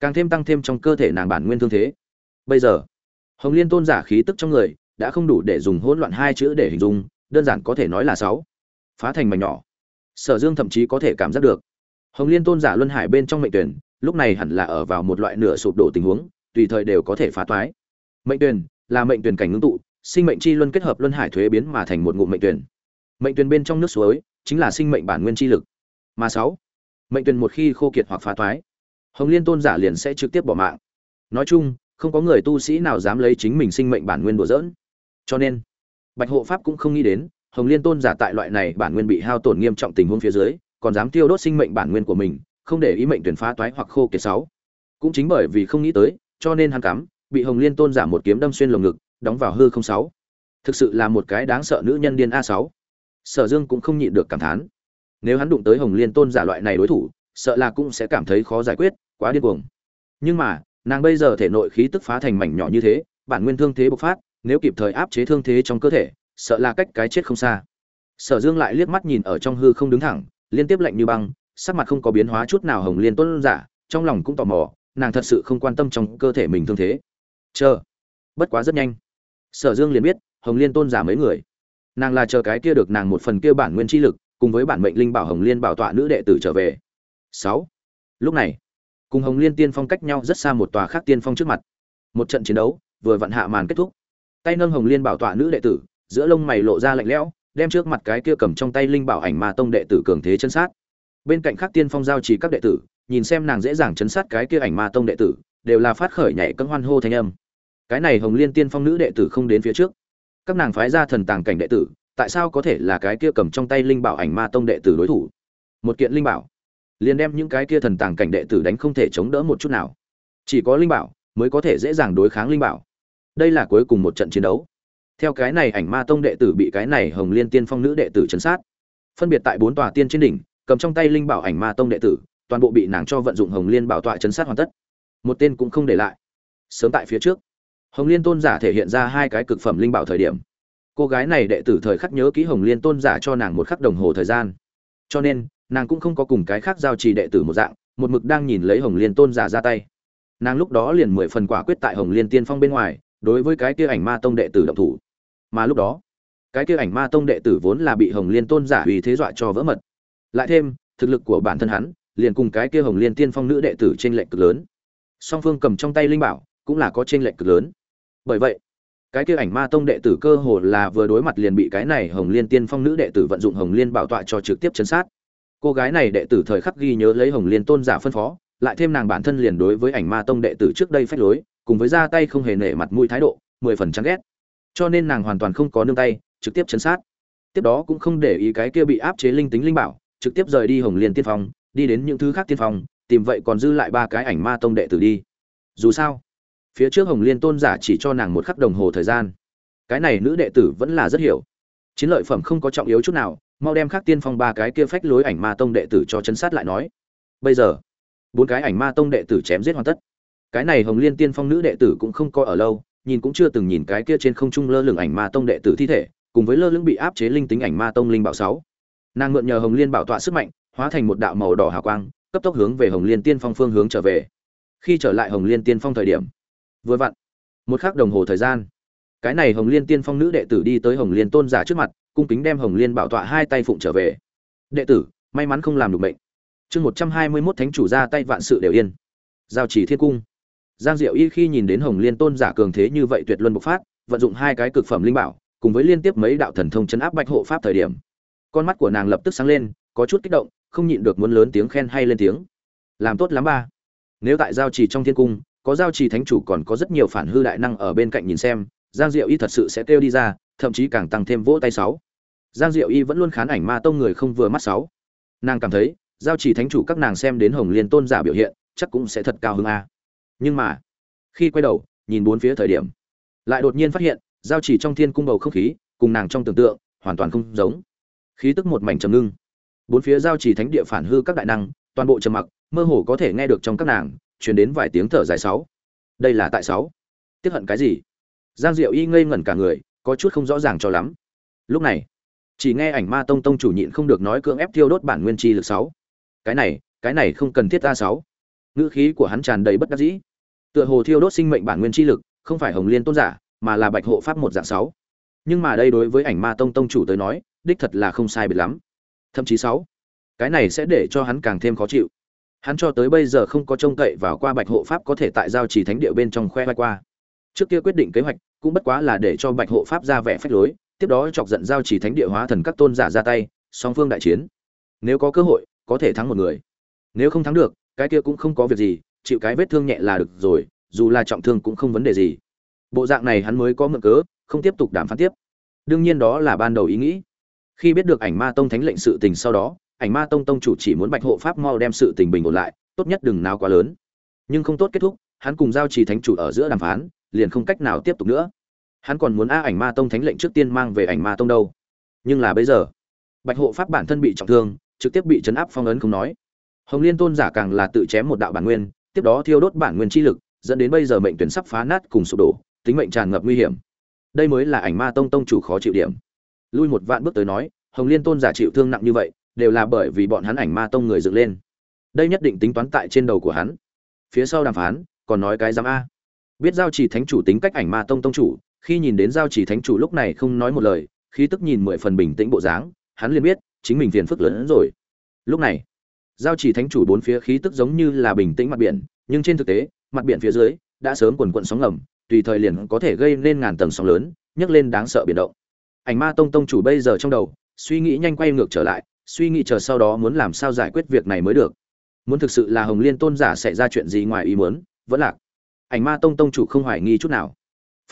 càng thêm tăng thêm trong cơ thể nàng bản nguyên thương thế. Bây giờ, hồng liên tôn giả khí tức trong người đã không đủ để dùng hỗn loạn hai chữ để hình dung, đơn giản có thể nói là sáu. Phá thành mảnh nhỏ. Sở dương thậm chí có thể cảm giác được. Hồng liên tôn giả luân hải bên trong mệnh tuyển, lúc này hẳn là ở vào một loại nửa sụp đổ tình huống, tùy thời đều có thể phá toái mệnh tuyển là mệnh tuyển cảnh ngưng tụ sinh mệnh chi luân kết hợp luân hải thuế biến mà thành một ngụm mệnh tuyển. Mệnh tuyển bên trong nước suối chính là sinh mệnh bản nguyên chi lực. Mà sáu, mệnh tuyển một khi khô kiệt hoặc phá toái, hồng liên tôn giả liền sẽ trực tiếp bỏ mạng. Nói chung, không có người tu sĩ nào dám lấy chính mình sinh mệnh bản nguyên đùa dỡn cho nên, bạch hộ pháp cũng không nghĩ đến, hồng liên tôn giả tại loại này bản nguyên bị hao tổn nghiêm trọng tình huống phía dưới, còn dám tiêu đốt sinh mệnh bản nguyên của mình, không để ý mệnh tuyển phá toái hoặc khô kiệt sáu. Cũng chính bởi vì không nghĩ tới, cho nên hắn cắm, bị hồng liên tôn giả một kiếm đâm xuyên lồng ngực đóng vào hư không sáu. Thực sự là một cái đáng sợ nữ nhân điên a sáu. Sở dương cũng không nhịn được cảm thán. Nếu hắn đụng tới hồng liên tôn giả loại này đối thủ, sợ là cũng sẽ cảm thấy khó giải quyết, quá điên cuồng. Nhưng mà, nàng bây giờ thể nội khí tức phá thành mảnh nhỏ như thế, bản nguyên thương thế bộc phát, nếu kịp thời áp chế thương thế trong cơ thể, sợ là cách cái chết không xa. Sở dương lại liếc mắt nhìn ở trong hư không đứng thẳng, liên tiếp lạnh như băng, sắc mặt không có biến hóa chút nào hồng liên tôn giả, trong lòng cũng tò mò, nàng thật sự không quan tâm trong cơ thể mình thương thế. Chờ. Bất quá rất nhanh sở dương liền biết, hồng liên tôn giả mấy người. Nàng là chờ cái kia được nàng một phần kia bản nguyên chi lực, cùng với bản mệnh linh bảo hồng liên bảo tọa nữ đệ tử trở về. Sáu. Lúc này, cùng hồng liên tiên phong cách nhau rất xa một tòa khác tiên phong trước mặt. Một trận chiến đấu, vừa vặn hạ màn kết thúc. Tay nâng hồng liên bảo tọa nữ đệ tử, giữa lông mày lộ ra lạnh lẽo, đem trước mặt cái kia cầm trong tay linh bảo ảnh ma tông đệ tử cường thế chân sát. Bên cạnh khác tiên phong giao chỉ các đệ tử, nhìn xem nàng dễ dàng chấn sát cái kia ảnh ma tông đệ tử, đều là phát khởi nhảy cân hoan hô thanh âm cái này hồng liên tiên phong nữ đệ tử không đến phía trước. Các nàng phái ra thần tàng cảnh đệ tử, tại sao có thể là cái kia cầm trong tay linh bảo ảnh ma tông đệ tử đối thủ? Một kiện linh bảo. Liền đem những cái kia thần tàng cảnh đệ tử đánh không thể chống đỡ một chút nào. Chỉ có linh bảo mới có thể dễ dàng đối kháng linh bảo. Đây là cuối cùng một trận chiến đấu. Theo cái này ảnh ma tông đệ tử bị cái này hồng liên tiên phong nữ đệ tử chấn sát. Phân biệt tại bốn tòa tiên trên đỉnh, cầm trong tay linh bảo ảnh ma tông đệ tử, toàn bộ bị nàng cho vận dụng hồng liên bảo tọa chấn sát hoàn tất. Một tên cũng không để lại. Sớm tại phía trước hồng liên tôn giả thể hiện ra hai cái cực phẩm linh bảo thời điểm. Cô gái này đệ tử thời khắc nhớ kỹ hồng liên tôn giả cho nàng một khắc đồng hồ thời gian. Cho nên, nàng cũng không có cùng cái khác giao trì đệ tử một dạng, một mực đang nhìn lấy hồng liên tôn giả ra tay. Nàng lúc đó liền mười phần quả quyết tại hồng liên tiên phong bên ngoài, đối với cái kia ảnh ma tông đệ tử động thủ. Mà lúc đó, cái kia ảnh ma tông đệ tử vốn là bị hồng liên tôn giả uy thế dọa cho vỡ mật. Lại thêm, thực lực của bản thân hắn, liền cùng cái kia hồng liên tiên phong nữ đệ tử trên lệnh cực lớn. Song phương cầm trong tay linh bảo, cũng là có trên lệnh cực lớn bởi vậy, cái kia ảnh ma tông đệ tử cơ hồ là vừa đối mặt liền bị cái này hồng liên tiên phong nữ đệ tử vận dụng hồng liên bảo tọa cho trực tiếp chấn sát. Cô gái này đệ tử thời khắc ghi nhớ lấy hồng liên tôn giả phân phó, lại thêm nàng bản thân liền đối với ảnh ma tông đệ tử trước đây phách lối, cùng với ra tay không hề nể mặt mũi thái độ, mười phần chán ghét. Cho nên nàng hoàn toàn không có nương tay, trực tiếp chấn sát. Tiếp đó cũng không để ý cái kia bị áp chế linh tính linh bảo, trực tiếp rời đi hồng liên tiên phong, đi đến những thứ khác tiên phong, tìm vậy còn dư lại ba cái ảnh ma tông đệ tử đi. Dù sao phía trước hồng liên tôn giả chỉ cho nàng một khắc đồng hồ thời gian. Cái này nữ đệ tử vẫn là rất hiểu. Chiến lợi phẩm không có trọng yếu chút nào, mau đem khắc tiên phong ba cái kia phách lối ảnh ma tông đệ tử cho chấn sát lại nói. Bây giờ, bốn cái ảnh ma tông đệ tử chém giết hoàn tất. Cái này hồng liên tiên phong nữ đệ tử cũng không coi ở lâu, nhìn cũng chưa từng nhìn cái kia trên không trung lơ lửng ảnh ma tông đệ tử thi thể, cùng với lơ lửng bị áp chế linh tính ảnh ma tông linh bảo sáu. Nàng mượn nhờ hồng liên bảo tọa sức mạnh, hóa thành một đạo màu đỏ hào quang, cấp tốc hướng về hồng liên tiên phong phương hướng trở về. Khi trở lại hồng liên tiên phong thời điểm vừa vặn. Một khắc đồng hồ thời gian. Cái này hồng liên tiên phong nữ đệ tử đi tới hồng liên tôn giả trước mặt, cung kính đem hồng liên bảo tọa hai tay phụng trở về. Đệ tử, may mắn không làm được bệnh chương một trăm hai mươi mốt thánh chủ ra tay vạn sự đều yên. Giao chỉ thiên cung. Giang diệu y khi nhìn đến hồng liên tôn giả cường thế như vậy tuyệt luân bộc phát, vận dụng hai cái cực phẩm linh bảo, cùng với liên tiếp mấy đạo thần thông chấn áp bạch hộ pháp thời điểm, con mắt của nàng lập tức sáng lên, có chút kích động, không nhịn được muốn lớn tiếng khen hay lên tiếng. Làm tốt lắm ba. Nếu tại giao trì trong thiên cung có giao trì thánh chủ còn có rất nhiều phản hư đại năng ở bên cạnh nhìn xem, giang diệu y thật sự sẽ kêu đi ra, thậm chí càng tăng thêm vỗ tay sáu. Giang diệu y vẫn luôn khán ảnh ma tông người không vừa mắt sáu. Nàng cảm thấy, giao chỉ thánh chủ các nàng xem đến hồng liên tôn giả biểu hiện, chắc cũng sẽ thật cao hơn a. Nhưng mà, khi quay đầu, nhìn bốn phía thời điểm, lại đột nhiên phát hiện, giao chỉ trong thiên cung bầu không khí, cùng nàng trong tưởng tượng, hoàn toàn không giống. Khí tức một mảnh trầm ngưng. Bốn phía giao chỉ thánh địa phản hư các đại năng, toàn bộ trầm mặc, mơ hồ có thể nghe được trong các nàng truyền đến vài tiếng thở dài sáu. Đây là tại sáu. Tiếc hận cái gì? Giang diệu y ngây ngẩn cả người, có chút không rõ ràng cho lắm. Lúc này, chỉ nghe ảnh ma tông tông chủ nhịn không được nói cưỡng ép thiêu đốt bản nguyên chi lực sáu. Cái này cái này không cần thiết ta sáu. Ngữ khí của hắn tràn đầy bất đắc dĩ. Tựa hồ thiêu đốt sinh mệnh bản nguyên chi lực, không phải hồng liên tôn giả, mà là bạch hộ pháp một dạng sáu. Nhưng mà đây đối với ảnh ma tông tông chủ tới nói, đích thật là không sai biệt lắm. Thậm chí sáu. Cái này sẽ để cho hắn càng thêm khó chịu hắn cho tới bây giờ không có trông cậy vào qua bạch hộ pháp có thể tại giao trì thánh địa bên trong khoe vai qua. Trước kia quyết định kế hoạch, cũng bất quá là để cho bạch hộ pháp ra vẻ phách lối, tiếp đó chọc giận giao trì thánh địa hóa thần các tôn giả ra tay, song phương đại chiến. Nếu có cơ hội, có thể thắng một người. Nếu không thắng được, cái kia cũng không có việc gì, chịu cái vết thương nhẹ là được rồi, dù là trọng thương cũng không vấn đề gì. Bộ dạng này hắn mới có mượn cớ, không tiếp tục đàm phán tiếp. Đương nhiên đó là ban đầu ý nghĩ. Khi biết được ảnh ma tông thánh lệnh sự tình sau đó ảnh ma tông tông chủ chỉ muốn bạch hộ pháp mau đem sự tình bình ổn lại, tốt nhất đừng nào quá lớn. Nhưng không tốt kết thúc, hắn cùng giao trì thánh chủ ở giữa đàm phán, liền không cách nào tiếp tục nữa. Hắn còn muốn a ảnh ma tông thánh lệnh trước tiên mang về ảnh ma tông đâu. Nhưng là bây giờ, bạch hộ pháp bản thân bị trọng thương, trực tiếp bị chấn áp phong ấn không nói. Hồng liên tôn giả càng là tự chém một đạo bản nguyên, tiếp đó thiêu đốt bản nguyên chi lực, dẫn đến bây giờ mệnh tuyển sắp phá nát cùng sụp đổ, tính mệnh tràn ngập nguy hiểm. Đây mới là ảnh ma tông tông chủ khó chịu điểm. Lui một vạn bước tới nói, hồng liên tôn giả chịu thương nặng như vậy đều là bởi vì bọn hắn ảnh ma tông người dựng lên. Đây nhất định tính toán tại trên đầu của hắn. Phía sau đàm phán, còn nói cái giám a. Biết giao chỉ thánh chủ tính cách ảnh ma tông tông chủ, khi nhìn đến giao chỉ thánh chủ lúc này không nói một lời khi tức nhìn mười phần bình tĩnh bộ dáng, hắn liền biết, chính mình phiền phức lớn hơn rồi. Lúc này, giao chỉ thánh chủ bốn phía khí tức giống như là bình tĩnh mặt biển, nhưng trên thực tế, mặt biển phía dưới, đã sớm quần quận sóng ngầm, tùy thời liền có thể gây nên ngàn tầng sóng lớn, nhấc lên đáng sợ biển động. Ảnh ma tông tông chủ bây giờ trong đầu, suy nghĩ nhanh quay ngược trở lại suy nghĩ chờ sau đó muốn làm sao giải quyết việc này mới được. Muốn thực sự là hồng liên tôn giả sẽ ra chuyện gì ngoài ý muốn, vẫn lạc. Ảnh ma tông tông chủ không hoài nghi chút nào.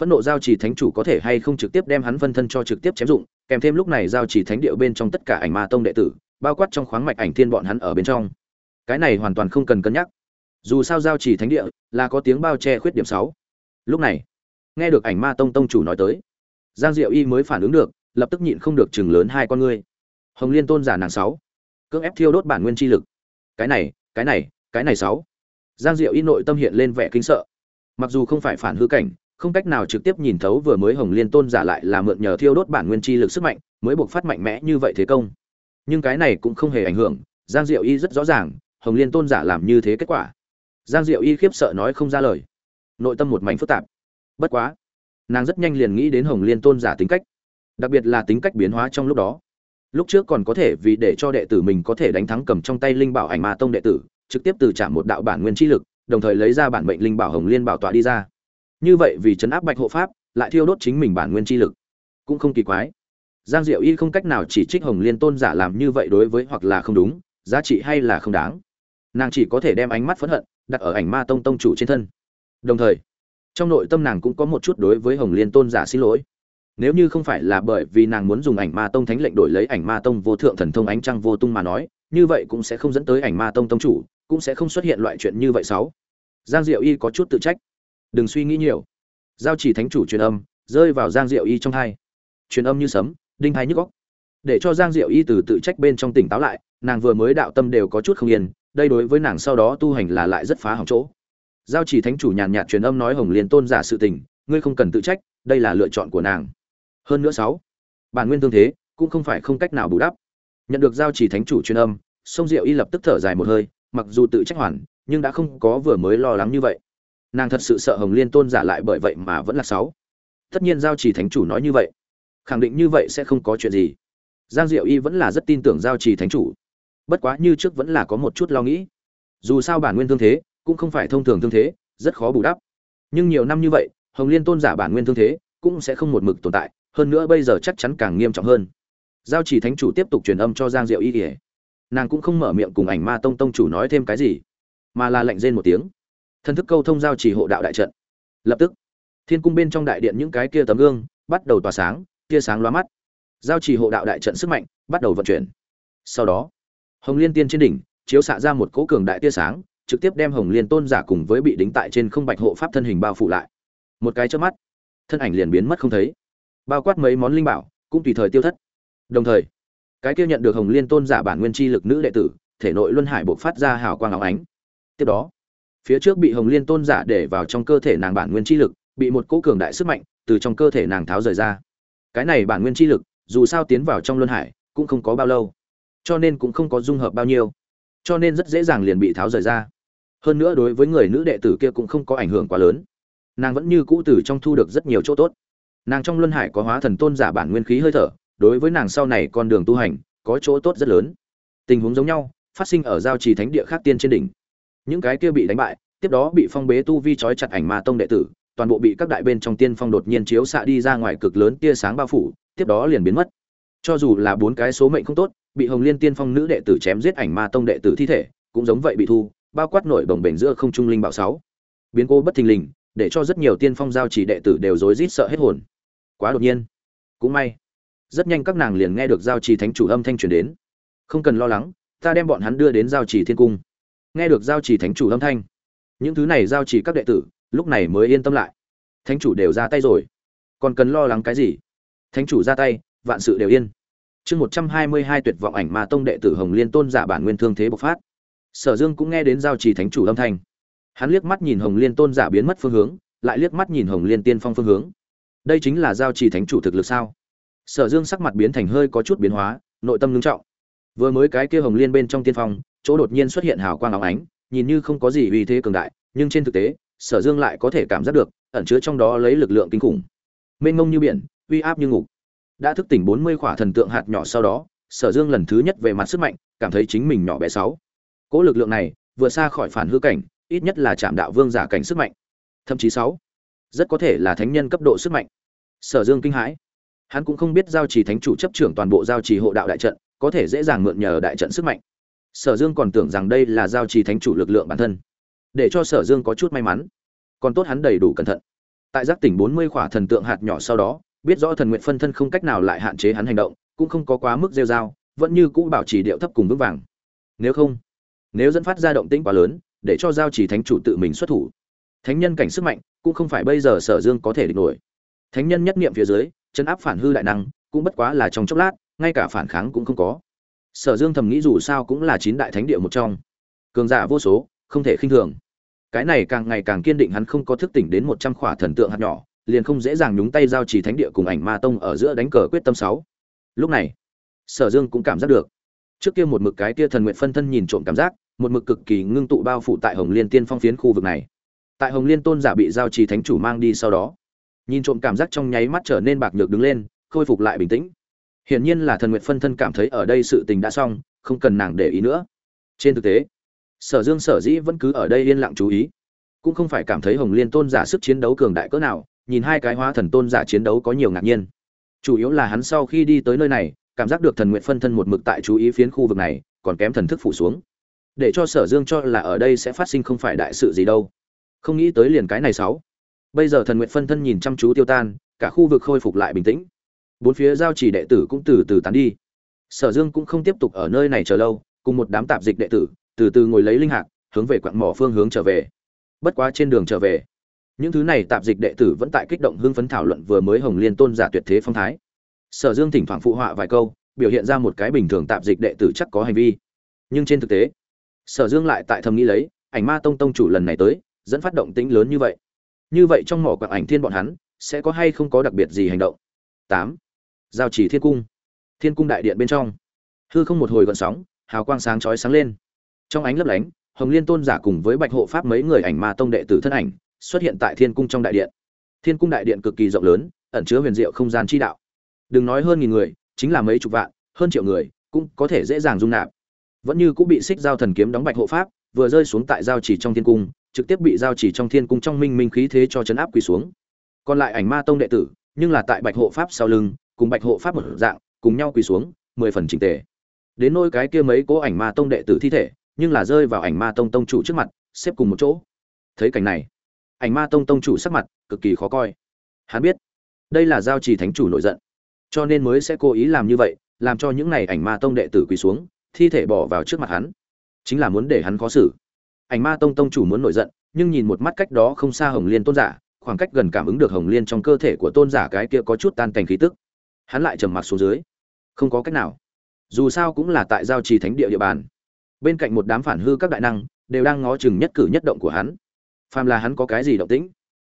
Phẫn nộ giao trì thánh chủ có thể hay không trực tiếp đem hắn phân thân cho trực tiếp chém dụng, kèm thêm lúc này giao trì thánh điệu bên trong tất cả ảnh ma tông đệ tử, bao quát trong khoáng mạch ảnh thiên bọn hắn ở bên trong. Cái này hoàn toàn không cần cân nhắc. Dù sao giao trì thánh địa là có tiếng bao che khuyết điểm sáu. Lúc này, nghe được ảnh ma tông tông chủ nói tới, giang diệu y mới phản ứng được, lập tức nhịn không được chừng lớn hai con ngươi hồng liên tôn giả nàng sáu. Cưỡng ép thiêu đốt bản nguyên chi lực. Cái này cái này cái này sáu. Giang diệu y nội tâm hiện lên vẻ kinh sợ. Mặc dù không phải phản hư cảnh, không cách nào trực tiếp nhìn thấu vừa mới hồng liên tôn giả lại là mượn nhờ thiêu đốt bản nguyên chi lực sức mạnh, mới buộc phát mạnh mẽ như vậy thế công. Nhưng cái này cũng không hề ảnh hưởng, giang diệu y rất rõ ràng, hồng liên tôn giả làm như thế kết quả. Giang diệu y khiếp sợ nói không ra lời. Nội tâm một mảnh phức tạp. Bất quá, nàng rất nhanh liền nghĩ đến hồng liên tôn giả tính cách. Đặc biệt là tính cách biến hóa trong lúc đó lúc trước còn có thể vì để cho đệ tử mình có thể đánh thắng cầm trong tay linh bảo ảnh ma tông đệ tử, trực tiếp từ trả một đạo bản nguyên chi lực, đồng thời lấy ra bản mệnh linh bảo hồng liên bảo tọa đi ra. Như vậy vì chấn áp bạch hộ pháp, lại thiêu đốt chính mình bản nguyên chi lực. Cũng không kỳ quái. Giang diệu y không cách nào chỉ trích hồng liên tôn giả làm như vậy đối với hoặc là không đúng, giá trị hay là không đáng. Nàng chỉ có thể đem ánh mắt phẫn hận đặt ở ảnh ma tông tông chủ trên thân. Đồng thời, trong nội tâm nàng cũng có một chút đối với hồng liên tôn giả xin lỗi nếu như không phải là bởi vì nàng muốn dùng ảnh ma tông thánh lệnh đổi lấy ảnh ma tông vô thượng thần thông ánh trăng vô tung mà nói, như vậy cũng sẽ không dẫn tới ảnh ma tông tông chủ, cũng sẽ không xuất hiện loại chuyện như vậy sáu. Giang diệu y có chút tự trách. Đừng suy nghĩ nhiều. Giao chỉ thánh chủ truyền âm, rơi vào giang diệu y trong hai. Truyền âm như sấm, đinh hai nhức góc để cho giang diệu y từ tự trách bên trong tỉnh táo lại, nàng vừa mới đạo tâm đều có chút không yên, đây đối với nàng sau đó tu hành là lại rất phá hỏng chỗ. Giao chỉ thánh chủ nhàn nhạt truyền âm nói hồng liên tôn giả sự tình, ngươi không cần tự trách, đây là lựa chọn của nàng hơn nữa sáu, bản nguyên thương thế cũng không phải không cách nào bù đắp. Nhận được giao chỉ thánh chủ truyền âm, sông diệu y lập tức thở dài một hơi, mặc dù tự trách hoàn, nhưng đã không có vừa mới lo lắng như vậy. Nàng thật sự sợ hồng liên tôn giả lại bởi vậy mà vẫn là sáu. Tất nhiên giao chỉ thánh chủ nói như vậy, khẳng định như vậy sẽ không có chuyện gì. Giang diệu y vẫn là rất tin tưởng giao trì thánh chủ. Bất quá như trước vẫn là có một chút lo nghĩ. Dù sao bản nguyên thương thế cũng không phải thông thường thương thế, rất khó bù đắp. Nhưng nhiều năm như vậy, hồng liên tôn giả bản nguyên thương thế cũng sẽ không một mực tồn tại hơn nữa bây giờ chắc chắn càng nghiêm trọng hơn. Giao chỉ thánh chủ tiếp tục truyền âm cho giang diệu y ỉa nàng cũng không mở miệng cùng ảnh ma tông tông chủ nói thêm cái gì, mà là lạnh rên một tiếng. Thân thức câu thông giao chỉ hộ đạo đại trận. Lập tức, thiên cung bên trong đại điện những cái kia tấm gương bắt đầu tỏa sáng, tia sáng loa mắt. Giao chỉ hộ đạo đại trận sức mạnh bắt đầu vận chuyển. Sau đó, hồng liên tiên trên đỉnh chiếu xạ ra một cỗ cường đại tia sáng, trực tiếp đem hồng liên tôn giả cùng với bị đính tại trên không bạch hộ pháp thân hình bao phủ lại. Một cái trước mắt, thân ảnh liền biến mất không thấy bao quát mấy món linh bảo, cũng tùy thời tiêu thất. Đồng thời, cái kia nhận được hồng liên tôn giả bản nguyên chi lực nữ đệ tử, thể nội luân hải buộc phát ra hào quang áo ánh. Tiếp đó, phía trước bị hồng liên tôn giả để vào trong cơ thể nàng bản nguyên chi lực, bị một cỗ cường đại sức mạnh từ trong cơ thể nàng tháo rời ra. Cái này bản nguyên chi lực, dù sao tiến vào trong luân hải, cũng không có bao lâu, cho nên cũng không có dung hợp bao nhiêu, cho nên rất dễ dàng liền bị tháo rời ra. Hơn nữa đối với người nữ đệ tử kia cũng không có ảnh hưởng quá lớn. Nàng vẫn như cũ từ trong thu được rất nhiều chỗ tốt nàng trong luân hải có hóa thần tôn giả bản nguyên khí hơi thở, đối với nàng sau này con đường tu hành, có chỗ tốt rất lớn. Tình huống giống nhau, phát sinh ở giao trì thánh địa khác tiên trên đỉnh. Những cái kia bị đánh bại, tiếp đó bị phong bế tu vi trói chặt ảnh ma tông đệ tử, toàn bộ bị các đại bên trong tiên phong đột nhiên chiếu xạ đi ra ngoài cực lớn tia sáng bao phủ, tiếp đó liền biến mất. Cho dù là bốn cái số mệnh không tốt, bị hồng liên tiên phong nữ đệ tử chém giết ảnh ma tông đệ tử thi thể, cũng giống vậy bị thu, bao quát nổi bồng bềnh giữa không trung linh bảo sáu. Biến cố bất thình lình, để cho rất nhiều tiên phong giao chỉ đệ tử đều rối rít sợ hết hồn quá đột nhiên. Cũng may. Rất nhanh các nàng liền nghe được giao trì thánh chủ âm thanh truyền đến. Không cần lo lắng, ta đem bọn hắn đưa đến giao trì thiên cung. Nghe được giao trì thánh chủ âm thanh, những thứ này giao trì các đệ tử, lúc này mới yên tâm lại. Thánh chủ đều ra tay rồi. Còn cần lo lắng cái gì? Thánh chủ ra tay, vạn sự đều yên. Chương một trăm hai mươi hai tuyệt vọng ảnh mà tông đệ tử hồng liên tôn giả bản nguyên thương thế bộc phát. Sở dương cũng nghe đến giao trì thánh chủ âm thanh. Hắn liếc mắt nhìn hồng liên tôn giả biến mất phương hướng, lại liếc mắt nhìn hồng liên tiên phong phương hướng đây chính là giao trì thánh chủ thực lực sao? Sở dương sắc mặt biến thành hơi có chút biến hóa, nội tâm ngưng trọng. Vừa mới cái kia hồng liên bên trong tiên phong, chỗ đột nhiên xuất hiện hào quang óng ánh, nhìn như không có gì uy thế cường đại, nhưng trên thực tế, sở dương lại có thể cảm giác được, ẩn chứa trong đó lấy lực lượng kinh khủng. Mênh mông như biển, uy áp như ngục. Đã thức tỉnh bốn mươi khỏa thần tượng hạt nhỏ sau đó, sở dương lần thứ nhất về mặt sức mạnh, cảm thấy chính mình nhỏ bé sáu. Cỗ lực lượng này, vừa xa khỏi phản hư cảnh, ít nhất là chạm đạo vương giả cảnh sức mạnh. Thậm chí sáu rất có thể là thánh nhân cấp độ sức mạnh. Sở dương kinh hãi. Hắn cũng không biết giao trì thánh chủ chấp trưởng toàn bộ giao trì hộ đạo đại trận, có thể dễ dàng mượn nhờ đại trận sức mạnh. Sở dương còn tưởng rằng đây là giao trì thánh chủ lực lượng bản thân. Để cho sở dương có chút may mắn. Còn tốt hắn đầy đủ cẩn thận. Tại giác tỉnh bốn mươi khỏa thần tượng hạt nhỏ sau đó, biết rõ thần nguyện phân thân không cách nào lại hạn chế hắn hành động, cũng không có quá mức rêu dao vẫn như cũ bảo trì điệu thấp cùng vững vàng. Nếu không, nếu dẫn phát ra động tĩnh quá lớn, để cho giao trì thánh chủ tự mình xuất thủ thánh nhân cảnh sức mạnh cũng không phải bây giờ sở dương có thể địch nổi. Thánh nhân nhất niệm phía dưới, chấn áp phản hư đại năng cũng bất quá là trong chốc lát, ngay cả phản kháng cũng không có. Sở dương thầm nghĩ dù sao cũng là chín đại thánh địa một trong. Cường giả vô số, không thể khinh thường. Cái này càng ngày càng kiên định hắn không có thức tỉnh đến một trăm khỏa thần tượng hạt nhỏ, liền không dễ dàng nhúng tay giao trì thánh địa cùng ảnh ma tông ở giữa đánh cờ quyết tâm sáu. Lúc này, sở dương cũng cảm giác được. Trước kia một mực cái kia thần nguyện phân thân nhìn trộm cảm giác, một mực cực kỳ ngưng tụ bao phủ tại hồng liên tiên phong phiến khu vực này tại hồng liên tôn giả bị giao trì thánh chủ mang đi sau đó, nhìn trộm cảm giác trong nháy mắt trở nên bạc nhược đứng lên, khôi phục lại bình tĩnh. Hiển nhiên là thần nguyện phân thân cảm thấy ở đây sự tình đã xong, không cần nàng để ý nữa. Trên thực tế, sở dương sở dĩ vẫn cứ ở đây yên lặng chú ý. Cũng không phải cảm thấy hồng liên tôn giả sức chiến đấu cường đại cỡ nào, nhìn hai cái hóa thần tôn giả chiến đấu có nhiều ngạc nhiên. Chủ yếu là hắn sau khi đi tới nơi này, cảm giác được thần nguyện phân thân một mực tại chú ý phiến khu vực này, còn kém thần thức phủ xuống. Để cho sở dương cho là ở đây sẽ phát sinh không phải đại sự gì đâu không nghĩ tới liền cái này sáu. Bây giờ thần nguyện phân thân nhìn chăm chú tiêu tan, cả khu vực khôi phục lại bình tĩnh. Bốn phía giao chỉ đệ tử cũng từ từ tán đi. Sở dương cũng không tiếp tục ở nơi này chờ lâu, cùng một đám tạp dịch đệ tử, từ từ ngồi lấy linh hạc, hướng về quặng mỏ phương hướng trở về. Bất quá trên đường trở về, những thứ này tạp dịch đệ tử vẫn tại kích động hưng phấn thảo luận vừa mới hồng liên tôn giả tuyệt thế phong thái. Sở dương thỉnh thoảng phụ họa vài câu, biểu hiện ra một cái bình thường tạp dịch đệ tử chắc có hành vi. Nhưng trên thực tế, sở dương lại tại thầm nghĩ lấy, ảnh ma tông tông chủ lần này tới dẫn phát động tính lớn như vậy. Như vậy trong mỏ quạng ảnh thiên bọn hắn, sẽ có hay không có đặc biệt gì hành động? Tám. Giao chỉ thiên cung. Thiên cung đại điện bên trong. Hư không một hồi gọn sóng, hào quang sáng chói sáng lên. Trong ánh lấp lánh, hồng liên tôn giả cùng với bạch hộ pháp mấy người ảnh ma tông đệ tử thân ảnh, xuất hiện tại thiên cung trong đại điện. Thiên cung đại điện cực kỳ rộng lớn, ẩn chứa huyền diệu không gian chi đạo. Đừng nói hơn nghìn người, chính là mấy chục vạn, hơn triệu người, cũng có thể dễ dàng dung nạp. Vẫn như cũng bị xích giao thần kiếm đóng bạch hộ pháp, vừa rơi xuống tại giao chỉ trong thiên cung trực tiếp bị giao chỉ trong thiên cung trong minh minh khí thế cho chấn áp quỳ xuống. Còn lại ảnh ma tông đệ tử, nhưng là tại bạch hộ pháp sau lưng, cùng bạch hộ pháp một dạng, cùng nhau quỳ xuống, mười phần trình tề. Đến nôi cái kia mấy cố ảnh ma tông đệ tử thi thể, nhưng là rơi vào ảnh ma tông tông chủ trước mặt, xếp cùng một chỗ. Thấy cảnh này, ảnh ma tông tông chủ sắc mặt cực kỳ khó coi. Hắn biết, đây là giao trì thánh chủ nổi giận, cho nên mới sẽ cố ý làm như vậy, làm cho những này ảnh ma tông đệ tử quỳ xuống, thi thể bỏ vào trước mặt hắn. Chính là muốn để hắn khó xử ảnh ma tông tông chủ muốn nổi giận, nhưng nhìn một mắt cách đó không xa hồng liên tôn giả, khoảng cách gần cảm ứng được hồng liên trong cơ thể của tôn giả cái kia có chút tan cành khí tức. Hắn lại trầm mặc xuống dưới. Không có cách nào. Dù sao cũng là tại giao trì thánh địa địa bàn. Bên cạnh một đám phản hư các đại năng, đều đang ngó chừng nhất cử nhất động của hắn. Phàm là hắn có cái gì động tĩnh,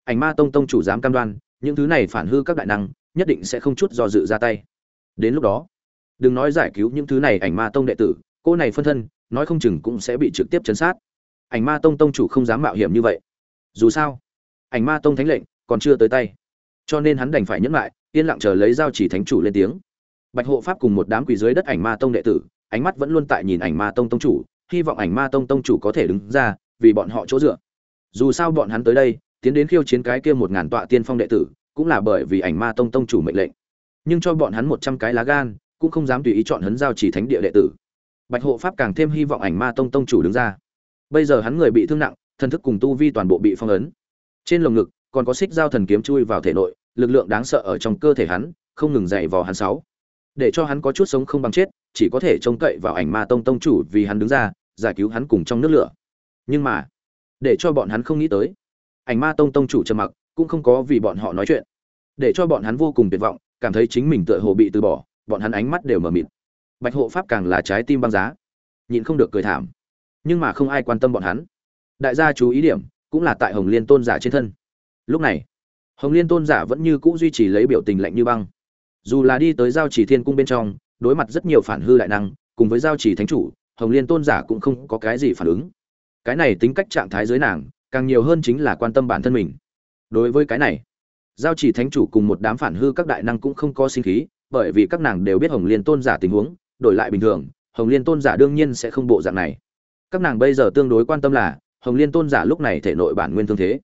ảnh ma tông tông chủ dám cam đoan, những thứ này phản hư các đại năng, nhất định sẽ không chút do dự ra tay. Đến lúc đó, đừng nói giải cứu những thứ này ảnh ma tông đệ tử, cô này phân thân, nói không chừng cũng sẽ bị trực tiếp chấn sát ảnh ma tông tông chủ không dám mạo hiểm như vậy. Dù sao, ảnh ma tông thánh lệnh còn chưa tới tay. Cho nên hắn đành phải nhẫn lại, yên lặng chờ lấy giao chỉ thánh chủ lên tiếng. Bạch hộ pháp cùng một đám quỷ dưới đất ảnh ma tông đệ tử, ánh mắt vẫn luôn tại nhìn ảnh ma tông tông chủ, hy vọng ảnh ma tông tông chủ có thể đứng ra, vì bọn họ chỗ dựa. Dù sao bọn hắn tới đây, tiến đến khiêu chiến cái kia một ngàn tọa tiên phong đệ tử, cũng là bởi vì ảnh ma tông tông chủ mệnh lệnh. Nhưng cho bọn hắn một trăm cái lá gan, cũng không dám tùy ý chọn hấn giao chỉ thánh địa đệ tử. Bạch hộ pháp càng thêm hy vọng ảnh ma tông tông chủ đứng ra bây giờ hắn người bị thương nặng thân thức cùng tu vi toàn bộ bị phong ấn. Trên lồng ngực, còn có xích dao thần kiếm chui vào thể nội, lực lượng đáng sợ ở trong cơ thể hắn, không ngừng dày vò hắn sáu. Để cho hắn có chút sống không bằng chết, chỉ có thể trông cậy vào ảnh ma tông tông chủ vì hắn đứng ra, giải cứu hắn cùng trong nước lửa. Nhưng mà, để cho bọn hắn không nghĩ tới, ảnh ma tông tông chủ trầm mặc, cũng không có vì bọn họ nói chuyện. Để cho bọn hắn vô cùng tuyệt vọng, cảm thấy chính mình tựa hồ bị từ bỏ, bọn hắn ánh mắt đều mờ mịt. Bạch hộ pháp càng là trái tim băng giá, nhịn không được cười thảm nhưng mà không ai quan tâm bọn hắn. Đại gia chú ý điểm cũng là tại hồng liên tôn giả trên thân. Lúc này, hồng liên tôn giả vẫn như cũ duy trì lấy biểu tình lạnh như băng. Dù là đi tới giao chỉ thiên cung bên trong, đối mặt rất nhiều phản hư đại năng, cùng với giao chỉ thánh chủ, hồng liên tôn giả cũng không có cái gì phản ứng. Cái này tính cách trạng thái dưới nàng, càng nhiều hơn chính là quan tâm bản thân mình. Đối với cái này, giao chỉ thánh chủ cùng một đám phản hư các đại năng cũng không có sinh khí, bởi vì các nàng đều biết hồng liên tôn giả tình huống, đổi lại bình thường, hồng liên tôn giả đương nhiên sẽ không bộ dạng này các nàng bây giờ tương đối quan tâm là, hồng liên tôn giả lúc này thể nội bản nguyên thương thế.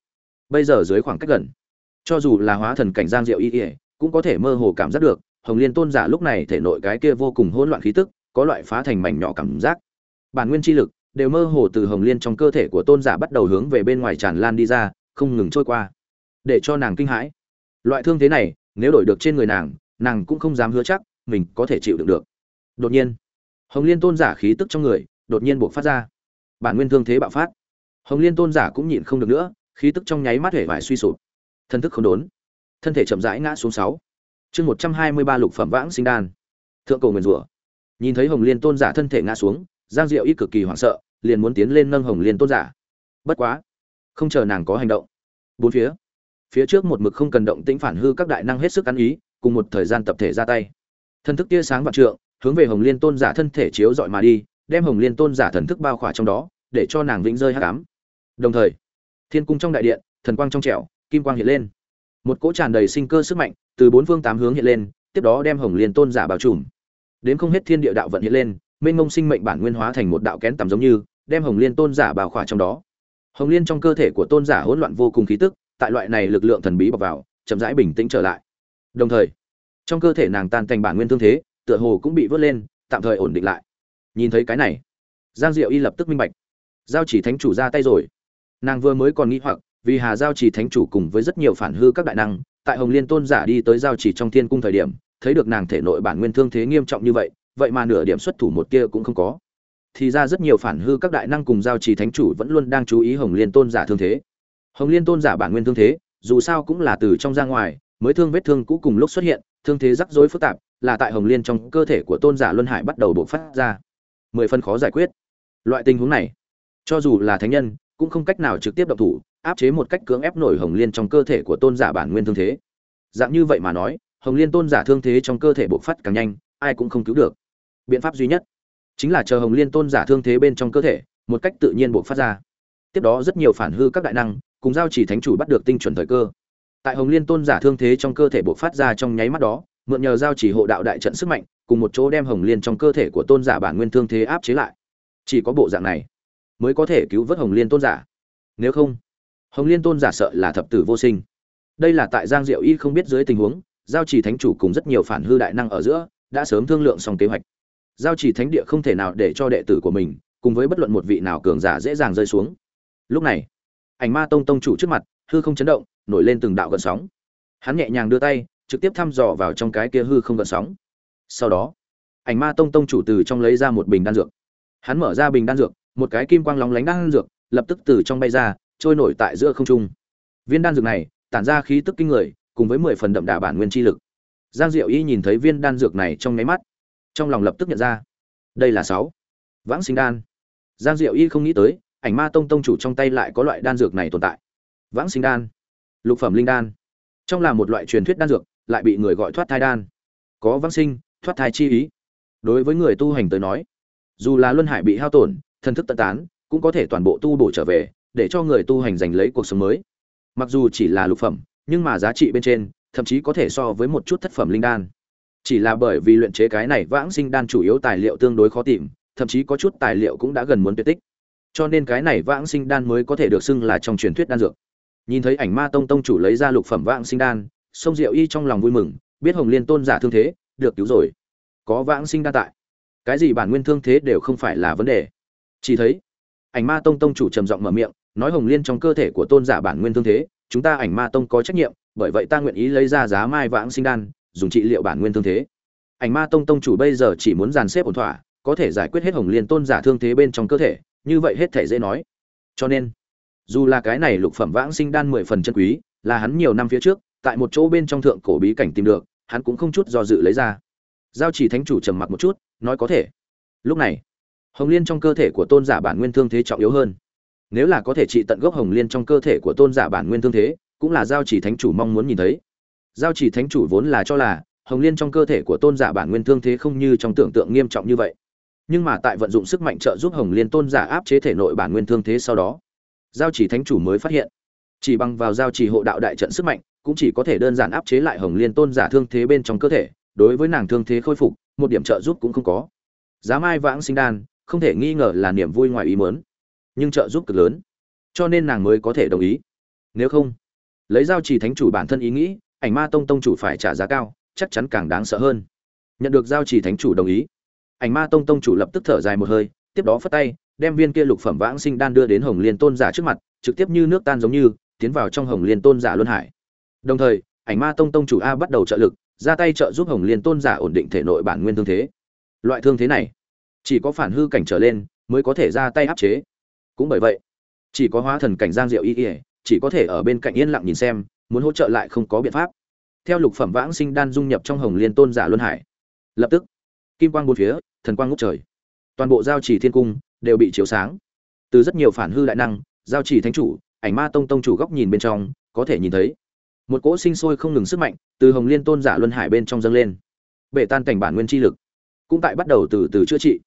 Bây giờ dưới khoảng cách gần. Cho dù là hóa thần cảnh giang diệu y ỉa cũng có thể mơ hồ cảm giác được, hồng liên tôn giả lúc này thể nội cái kia vô cùng hỗn loạn khí tức, có loại phá thành mảnh nhỏ cảm giác. Bản nguyên chi lực đều mơ hồ từ hồng liên trong cơ thể của tôn giả bắt đầu hướng về bên ngoài tràn lan đi ra, không ngừng trôi qua. Để cho nàng kinh hãi. Loại thương thế này, nếu đổi được trên người nàng nàng cũng không dám hứa chắc, mình có thể chịu đựng được. Đột nhiên, hồng liên tôn giả khí tức trong người đột nhiên buộc phát ra bản nguyên thương thế bạo phát. Hồng liên tôn giả cũng nhịn không được nữa, khí tức trong nháy mắt hể vải suy sụp. Thân thức không đốn, thân thể chậm rãi ngã xuống sáu. Chương một trăm hai mươi ba lục phẩm vãng sinh đan. Thượng cầu nguyền rủa. Nhìn thấy hồng liên tôn giả thân thể ngã xuống, giang diệu ít cực kỳ hoảng sợ, liền muốn tiến lên nâng hồng liên tôn giả. Bất quá, không chờ nàng có hành động, bốn phía phía trước một mực không cần động tĩnh phản hư các đại năng hết sức ăn ý, cùng một thời gian tập thể ra tay. Thân thức tia sáng vạn trượng, hướng về hồng liên tôn giả thân thể chiếu dọi mà đi đem hồng liên tôn giả thần thức bao khỏa trong đó, để cho nàng vĩnh rơi hắc ám. Đồng thời, thiên cung trong đại điện, thần quang trong trẻo, kim quang hiện lên. Một cỗ tràn đầy sinh cơ sức mạnh từ bốn phương tám hướng hiện lên, tiếp đó đem hồng liên tôn giả bao trùm. Đến không hết thiên địa đạo vận hiện lên, mênh mông sinh mệnh bản nguyên hóa thành một đạo kén tầm giống như, đem hồng liên tôn giả bao khỏa trong đó. Hồng liên trong cơ thể của tôn giả hỗn loạn vô cùng khí tức, tại loại này lực lượng thần bí bọc vào, chậm rãi bình tĩnh trở lại. Đồng thời, trong cơ thể nàng tan thành bản nguyên thương thế, tựa hồ cũng bị vớt lên, tạm thời ổn định lại nhìn thấy cái này. Giang diệu y lập tức minh bạch. Giao chỉ thánh chủ ra tay rồi. Nàng vừa mới còn nghĩ hoặc, vì hà giao chỉ thánh chủ cùng với rất nhiều phản hư các đại năng, tại hồng liên tôn giả đi tới giao chỉ trong thiên cung thời điểm, thấy được nàng thể nội bản nguyên thương thế nghiêm trọng như vậy vậy mà nửa điểm xuất thủ một kia cũng không có. Thì ra rất nhiều phản hư các đại năng cùng giao chỉ thánh chủ vẫn luôn đang chú ý hồng liên tôn giả thương thế. Hồng liên tôn giả bản nguyên thương thế, dù sao cũng là từ trong ra ngoài, mới thương vết thương cũ cùng lúc xuất hiện, thương thế rắc rối phức tạp, là tại hồng liên trong cơ thể của tôn giả luân hải bắt đầu bộc phát ra mười phân khó giải quyết. Loại tình huống này, cho dù là thánh nhân, cũng không cách nào trực tiếp động thủ, áp chế một cách cưỡng ép nổi hồng liên trong cơ thể của tôn giả bản nguyên thương thế. Dạng như vậy mà nói, hồng liên tôn giả thương thế trong cơ thể bộc phát càng nhanh, ai cũng không cứu được. Biện pháp duy nhất chính là chờ hồng liên tôn giả thương thế bên trong cơ thể, một cách tự nhiên bộc phát ra. Tiếp đó rất nhiều phản hư các đại năng cùng giao chỉ thánh chủ bắt được tinh chuẩn thời cơ. Tại hồng liên tôn giả thương thế trong cơ thể bộc phát ra trong nháy mắt đó, mượn nhờ giao chỉ hộ đạo đại trận sức mạnh cùng một chỗ đem hồng liên trong cơ thể của tôn giả bản nguyên thương thế áp chế lại. Chỉ có bộ dạng này mới có thể cứu vớt hồng liên tôn giả. Nếu không, hồng liên tôn giả sợ là thập tử vô sinh. Đây là tại giang diệu y không biết dưới tình huống, giao chỉ thánh chủ cùng rất nhiều phản hư đại năng ở giữa, đã sớm thương lượng xong kế hoạch. Giao chỉ thánh địa không thể nào để cho đệ tử của mình cùng với bất luận một vị nào cường giả dễ dàng rơi xuống. Lúc này, ảnh ma tông tông chủ trước mặt, hư không chấn động, nổi lên từng đạo gợn sóng. Hắn nhẹ nhàng đưa tay, trực tiếp thăm dò vào trong cái kia hư không gợn sóng sau đó, ảnh ma tông tông chủ từ trong lấy ra một bình đan dược. Hắn mở ra bình đan dược, một cái kim quang lóng lánh đan dược, lập tức từ trong bay ra, trôi nổi tại giữa không trung. Viên đan dược này, tản ra khí tức kinh người, cùng với mười phần đậm đà bản nguyên chi lực. Giang diệu y nhìn thấy viên đan dược này trong nháy mắt, trong lòng lập tức nhận ra, đây là sáu vãng sinh đan. Giang diệu y không nghĩ tới, ảnh ma tông tông chủ trong tay lại có loại đan dược này tồn tại. Vãng sinh đan, lục phẩm linh đan. Trong là một loại truyền thuyết đan dược, lại bị người gọi thoát thai đan. Có vãng sinh thoát thai chi ý. Đối với người tu hành tới nói, dù là luân hải bị hao tổn, thần thức tận tán, cũng có thể toàn bộ tu bổ trở về, để cho người tu hành giành lấy cuộc sống mới. Mặc dù chỉ là lục phẩm, nhưng mà giá trị bên trên, thậm chí có thể so với một chút thất phẩm linh đan. Chỉ là bởi vì luyện chế cái này vãng sinh đan chủ yếu tài liệu tương đối khó tìm, thậm chí có chút tài liệu cũng đã gần muốn tuyệt tích. Cho nên cái này vãng sinh đan mới có thể được xưng là trong truyền thuyết đan dược. Nhìn thấy ảnh ma tông tông chủ lấy ra lục phẩm vãng sinh đan, sông diệu y trong lòng vui mừng, biết hồng liên tôn giả thương thế được cứu rồi. Có vãng sinh đan tại. Cái gì bản nguyên thương thế đều không phải là vấn đề. Chỉ thấy, ảnh ma tông tông chủ trầm giọng mở miệng, nói hồng liên trong cơ thể của tôn giả bản nguyên thương thế, chúng ta ảnh ma tông có trách nhiệm, bởi vậy ta nguyện ý lấy ra giá mai vãng sinh đan, dùng trị liệu bản nguyên thương thế. Ảnh ma tông tông chủ bây giờ chỉ muốn dàn xếp ổn thỏa, có thể giải quyết hết hồng liên tôn giả thương thế bên trong cơ thể, như vậy hết thể dễ nói. Cho nên, dù là cái này lục phẩm vãng sinh đan mười phần chân quý, là hắn nhiều năm phía trước, tại một chỗ bên trong thượng cổ bí cảnh tìm được hắn cũng không chút do dự lấy ra. Giao chỉ thánh chủ trầm mặc một chút, nói có thể. Lúc này, hồng liên trong cơ thể của tôn giả bản nguyên thương thế trọng yếu hơn. Nếu là có thể trị tận gốc hồng liên trong cơ thể của tôn giả bản nguyên thương thế, cũng là giao chỉ thánh chủ mong muốn nhìn thấy. Giao chỉ thánh chủ vốn là cho là, hồng liên trong cơ thể của tôn giả bản nguyên thương thế không như trong tưởng tượng nghiêm trọng như vậy. Nhưng mà tại vận dụng sức mạnh trợ giúp hồng liên tôn giả áp chế thể nội bản nguyên thương thế sau đó, giao chỉ thánh chủ mới phát hiện, chỉ bằng vào giao chỉ hộ đạo đại trận sức mạnh cũng chỉ có thể đơn giản áp chế lại hồng liên tôn giả thương thế bên trong cơ thể, đối với nàng thương thế khôi phục, một điểm trợ giúp cũng không có. Giá mai vãng sinh đan, không thể nghi ngờ là niềm vui ngoài ý mớn nhưng trợ giúp cực lớn, cho nên nàng mới có thể đồng ý. Nếu không, lấy giao chỉ thánh chủ bản thân ý nghĩ, ảnh ma tông tông chủ phải trả giá cao, chắc chắn càng đáng sợ hơn. Nhận được giao chỉ thánh chủ đồng ý, ảnh ma tông tông chủ lập tức thở dài một hơi, tiếp đó phất tay, đem viên kia lục phẩm vãng sinh đan đưa đến hồng liên tôn giả trước mặt, trực tiếp như nước tan giống như, tiến vào trong hồng liên tôn giả luân hải đồng thời, ảnh ma tông tông chủ a bắt đầu trợ lực, ra tay trợ giúp hồng liên tôn giả ổn định thể nội bản nguyên thương thế. Loại thương thế này, chỉ có phản hư cảnh trở lên mới có thể ra tay áp chế. Cũng bởi vậy, chỉ có hóa thần cảnh giang diệu y ỉa chỉ có thể ở bên cạnh yên lặng nhìn xem, muốn hỗ trợ lại không có biện pháp. Theo lục phẩm vãng sinh đan dung nhập trong hồng liên tôn giả luân hải, lập tức, kim quang bốn phía, thần quang ngút trời. Toàn bộ giao chỉ thiên cung đều bị chiếu sáng. Từ rất nhiều phản hư đại năng, giao chỉ thánh chủ, ảnh ma tông tông chủ góc nhìn bên trong, có thể nhìn thấy một cỗ sinh sôi không ngừng sức mạnh từ hồng liên tôn giả luân hải bên trong dâng lên. Bể tan cảnh bản nguyên chi lực cũng tại bắt đầu từ từ chữa trị.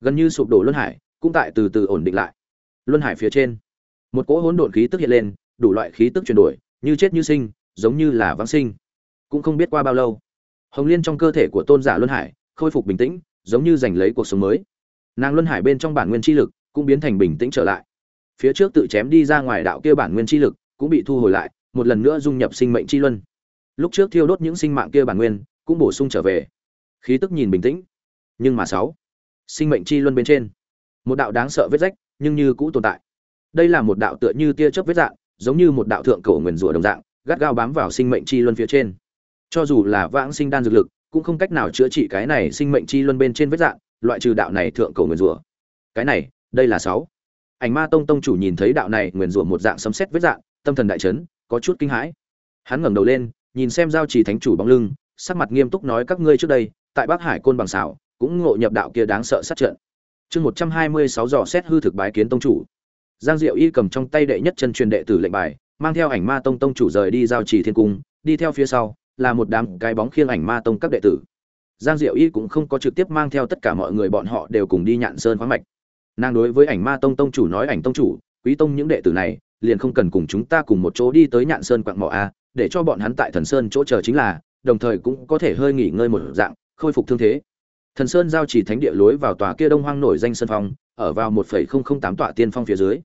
Gần như sụp đổ luân hải cũng tại từ từ ổn định lại. Luân hải phía trên, một cỗ hỗn độn khí tức hiện lên, đủ loại khí tức chuyển đổi, như chết như sinh, giống như là vãng sinh. Cũng không biết qua bao lâu, hồng liên trong cơ thể của tôn giả luân hải khôi phục bình tĩnh, giống như giành lấy cuộc sống mới. Nàng luân hải bên trong bản nguyên chi lực cũng biến thành bình tĩnh trở lại. Phía trước tự chém đi ra ngoài đạo kia bản nguyên chi lực cũng bị thu hồi lại một lần nữa dung nhập sinh mệnh chi luân. Lúc trước thiêu đốt những sinh mạng kia bản nguyên, cũng bổ sung trở về. Khí tức nhìn bình tĩnh. Nhưng mà sáu, sinh mệnh chi luân bên trên, một đạo đáng sợ vết rách, nhưng như cũ tồn tại. Đây là một đạo tựa như tia chớp vết dạng, giống như một đạo thượng cổ nguyền rủa đồng dạng, gắt gao bám vào sinh mệnh chi luân phía trên. Cho dù là vãng sinh đan dược lực, cũng không cách nào chữa trị cái này sinh mệnh chi luân bên trên vết dạng, loại trừ đạo này thượng cổ nguyền rủa. Cái này, đây là sáu. Ảnh ma tông tông chủ nhìn thấy đạo này nguyền rủa một dạng sấm xét vết dạng, tâm thần đại chấn có chút kinh hãi. Hắn ngẩng đầu lên, nhìn xem giao trì thánh chủ bóng lưng, sắc mặt nghiêm túc nói các ngươi trước đây, tại bắc hải côn bằng xảo cũng ngộ nhập đạo kia đáng sợ sát trận. Chương một trăm hai mươi sáu dò xét hư thực bái kiến tông chủ. Giang diệu y cầm trong tay đệ nhất chân truyền đệ tử lệnh bài, mang theo ảnh ma tông tông chủ rời đi giao trì thiên cung, đi theo phía sau, là một đám cái bóng khiêng ảnh ma tông các đệ tử. Giang diệu y cũng không có trực tiếp mang theo tất cả mọi người bọn họ đều cùng đi nhạn sơn khoáng mạch. Nàng đối với ảnh ma tông tông chủ nói, ảnh tông chủ, quý tông những đệ tử này liền không cần cùng chúng ta cùng một chỗ đi tới nhạn sơn quạng mỏ a, để cho bọn hắn tại thần sơn chỗ chờ chính là, đồng thời cũng có thể hơi nghỉ ngơi một dạng, khôi phục thương thế. Thần sơn giao chỉ thánh địa lối vào tòa kia đông hoang nổi danh sân phong, ở vào một phẩy không không tám tọa tiên phong phía dưới.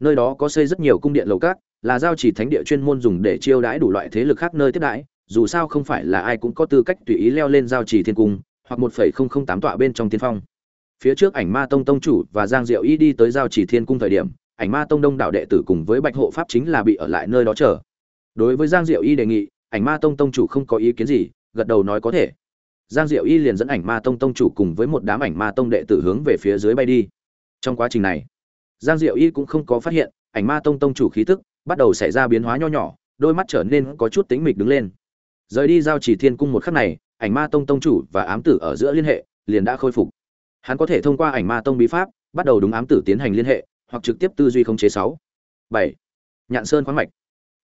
Nơi đó có xây rất nhiều cung điện lầu cát là giao chỉ thánh địa chuyên môn dùng để chiêu đãi đủ loại thế lực khác nơi tiếp đãi, dù sao không phải là ai cũng có tư cách tùy ý leo lên giao chỉ thiên cung, hoặc một phẩy không không tám tọa bên trong tiên phong. Phía trước ảnh ma tông tông chủ và giang diệu y đi tới giao chỉ thiên cung thời điểm ảnh ma tông đông đảo đệ tử cùng với bạch hộ pháp chính là bị ở lại nơi đó chờ. Đối với giang diệu y đề nghị, ảnh ma tông tông chủ không có ý kiến gì, gật đầu nói có thể. Giang diệu y liền dẫn ảnh ma tông tông chủ cùng với một đám ảnh ma tông đệ tử hướng về phía dưới bay đi. Trong quá trình này, giang diệu y cũng không có phát hiện, ảnh ma tông tông chủ khí tức bắt đầu xảy ra biến hóa nho nhỏ, đôi mắt trở nên có chút tính mịch đứng lên. Rời đi giao chỉ thiên cung một khắc này, ảnh ma tông tông chủ và ám tử ở giữa liên hệ, liền đã khôi phục. Hắn có thể thông qua ảnh ma tông bí pháp, bắt đầu đúng ám tử tiến hành liên hệ hoặc trực tiếp tư duy khống chế sáu. Bảy. Nhạn sơn khoáng mạch.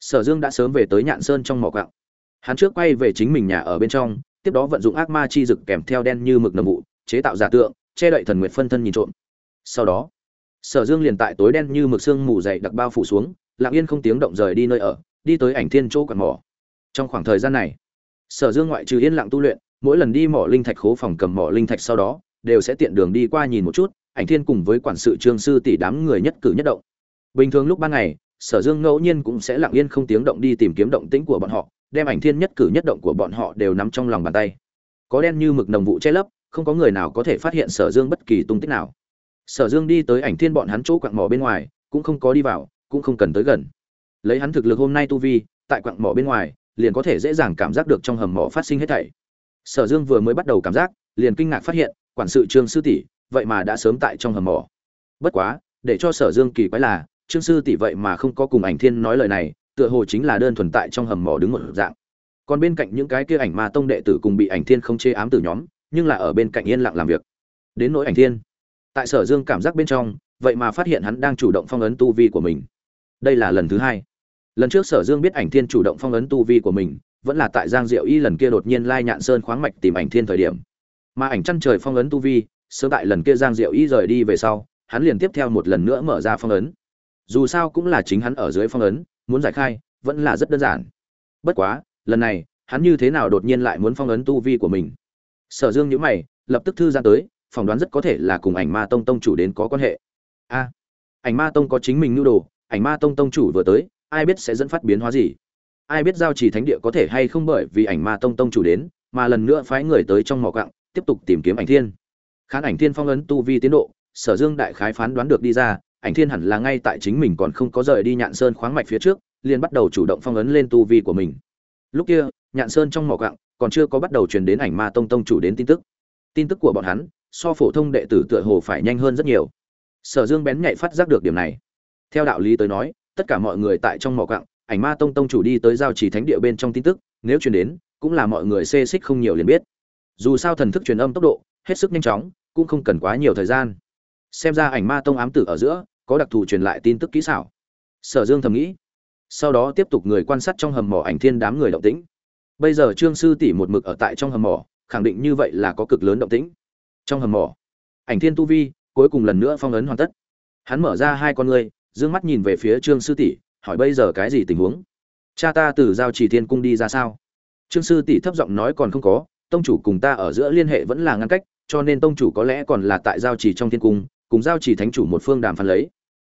Sở dương đã sớm về tới nhạn sơn trong mỏ quặng. Hắn trước quay về chính mình nhà ở bên trong, tiếp đó vận dụng ác ma chi dực kèm theo đen như mực nồng vụ, chế tạo giả tượng, che đậy thần nguyệt phân thân nhìn trộm. Sau đó, sở dương liền tại tối đen như mực xương mù dày đặc bao phủ xuống, lặng yên không tiếng động rời đi nơi ở, đi tới ảnh thiên chỗ quạt mỏ. Trong khoảng thời gian này, sở dương ngoại trừ yên lặng tu luyện, mỗi lần đi mỏ linh thạch khố phòng cầm mỏ linh thạch sau đó, đều sẽ tiện đường đi qua nhìn một chút ảnh thiên cùng với quản sự trương sư tỷ đám người nhất cử nhất động. Bình thường lúc ban ngày, sở dương ngẫu nhiên cũng sẽ lặng yên không tiếng động đi tìm kiếm động tĩnh của bọn họ, đem ảnh thiên nhất cử nhất động của bọn họ đều nắm trong lòng bàn tay. Có đen như mực nồng vụ che lấp, không có người nào có thể phát hiện sở dương bất kỳ tung tích nào. Sở dương đi tới ảnh thiên bọn hắn chỗ quặng mỏ bên ngoài, cũng không có đi vào, cũng không cần tới gần. Lấy hắn thực lực hôm nay tu vi, tại quặng mỏ bên ngoài, liền có thể dễ dàng cảm giác được trong hầm mỏ phát sinh hết thảy. Sở dương vừa mới bắt đầu cảm giác, liền kinh ngạc phát hiện, quản sự trương sư tỷ vậy mà đã sớm tại trong hầm mỏ. Bất quá, để cho sở dương kỳ quái là, trương sư tỷ vậy mà không có cùng ảnh thiên nói lời này, tựa hồ chính là đơn thuần tại trong hầm mỏ đứng một dạng. Còn bên cạnh những cái kia ảnh ma tông đệ tử cùng bị ảnh thiên không chế ám tử nhóm, nhưng là ở bên cạnh yên lặng làm việc. Đến nỗi ảnh thiên, tại sở dương cảm giác bên trong, vậy mà phát hiện hắn đang chủ động phong ấn tu vi của mình. Đây là lần thứ hai. Lần trước sở dương biết ảnh thiên chủ động phong ấn tu vi của mình, vẫn là tại giang diệu y lần kia đột nhiên lai nhạn sơn khoáng mạch tìm ảnh thiên thời điểm. Mà ảnh chăn trời phong ấn tu vi sớm tại lần kia giang diệu y rời đi về sau hắn liền tiếp theo một lần nữa mở ra phong ấn. Dù sao cũng là chính hắn ở dưới phong ấn muốn giải khai vẫn là rất đơn giản. Bất quá lần này hắn như thế nào đột nhiên lại muốn phong ấn tu vi của mình? Sở dương nhíu mày lập tức thư ra tới phỏng đoán rất có thể là cùng ảnh ma tông tông chủ đến có quan hệ. A ảnh ma tông có chính mình nhu đồ ảnh ma tông tông chủ vừa tới ai biết sẽ dẫn phát biến hóa gì? Ai biết giao Chỉ thánh địa có thể hay không bởi vì ảnh ma tông tông chủ đến mà lần nữa phái người tới trong mỏ quặng, tiếp tục tìm kiếm ảnh thiên khán ảnh thiên phong ấn tu vi tiến độ, sở dương đại khái phán đoán được đi ra, ảnh thiên hẳn là ngay tại chính mình còn không có rời đi nhạn sơn khoáng mạch phía trước, liền bắt đầu chủ động phong ấn lên tu vi của mình. Lúc kia, nhạn sơn trong mỏ cặng còn chưa có bắt đầu truyền đến ảnh ma tông tông chủ đến tin tức. Tin tức của bọn hắn, so phổ thông đệ tử tựa hồ phải nhanh hơn rất nhiều. Sở dương bén nhạy phát giác được điểm này. Theo đạo lý tới nói, tất cả mọi người tại trong mỏ cặng ảnh ma tông tông chủ đi tới giao trì thánh địa bên trong tin tức, nếu truyền đến, cũng là mọi người xê xích không nhiều liền biết. Dù sao thần thức truyền âm tốc độ hết sức nhanh chóng, cũng không cần quá nhiều thời gian. Xem ra ảnh ma tông ám tử ở giữa, có đặc thù truyền lại tin tức kỹ xảo. Sở dương thầm nghĩ. Sau đó tiếp tục người quan sát trong hầm mỏ ảnh thiên đám người động tĩnh. Bây giờ trương sư tỷ một mực ở tại trong hầm mỏ, khẳng định như vậy là có cực lớn động tĩnh. Trong hầm mỏ, ảnh thiên tu vi cuối cùng lần nữa phong ấn hoàn tất. Hắn mở ra hai con ngươi, dương mắt nhìn về phía trương sư tỷ, hỏi bây giờ cái gì tình huống? Cha ta từ giao trì thiên cung đi ra sao? Trương sư tỷ thấp giọng nói còn không có, tông chủ cùng ta ở giữa liên hệ vẫn là ngăn cách cho nên tông chủ có lẽ còn là tại giao trì trong thiên cung, cùng giao trì thánh chủ một phương đàm phán lấy.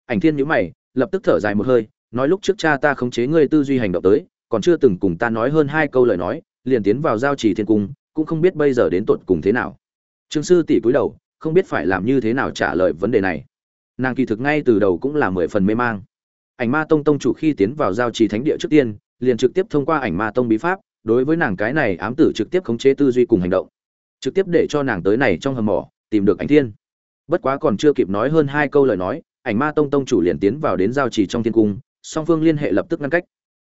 Ảnh thiên nhíu mày, lập tức thở dài một hơi, nói lúc trước cha ta khống chế ngươi tư duy hành động tới, còn chưa từng cùng ta nói hơn hai câu lời nói, liền tiến vào giao trì thiên cung, cũng không biết bây giờ đến tột cùng thế nào. Trương sư tỷ cúi đầu, không biết phải làm như thế nào trả lời vấn đề này. Nàng kỳ thực ngay từ đầu cũng là mười phần mê mang. Ảnh ma tông tông chủ khi tiến vào giao trì thánh địa trước tiên, liền trực tiếp thông qua ảnh ma tông bí pháp, đối với nàng cái này ám tử trực tiếp khống chế tư duy cùng hành động trực tiếp để cho nàng tới này trong hầm mỏ, tìm được ảnh thiên. Bất quá còn chưa kịp nói hơn hai câu lời nói, ảnh ma tông tông chủ liền tiến vào đến giao trì trong thiên cung, song phương liên hệ lập tức ngăn cách.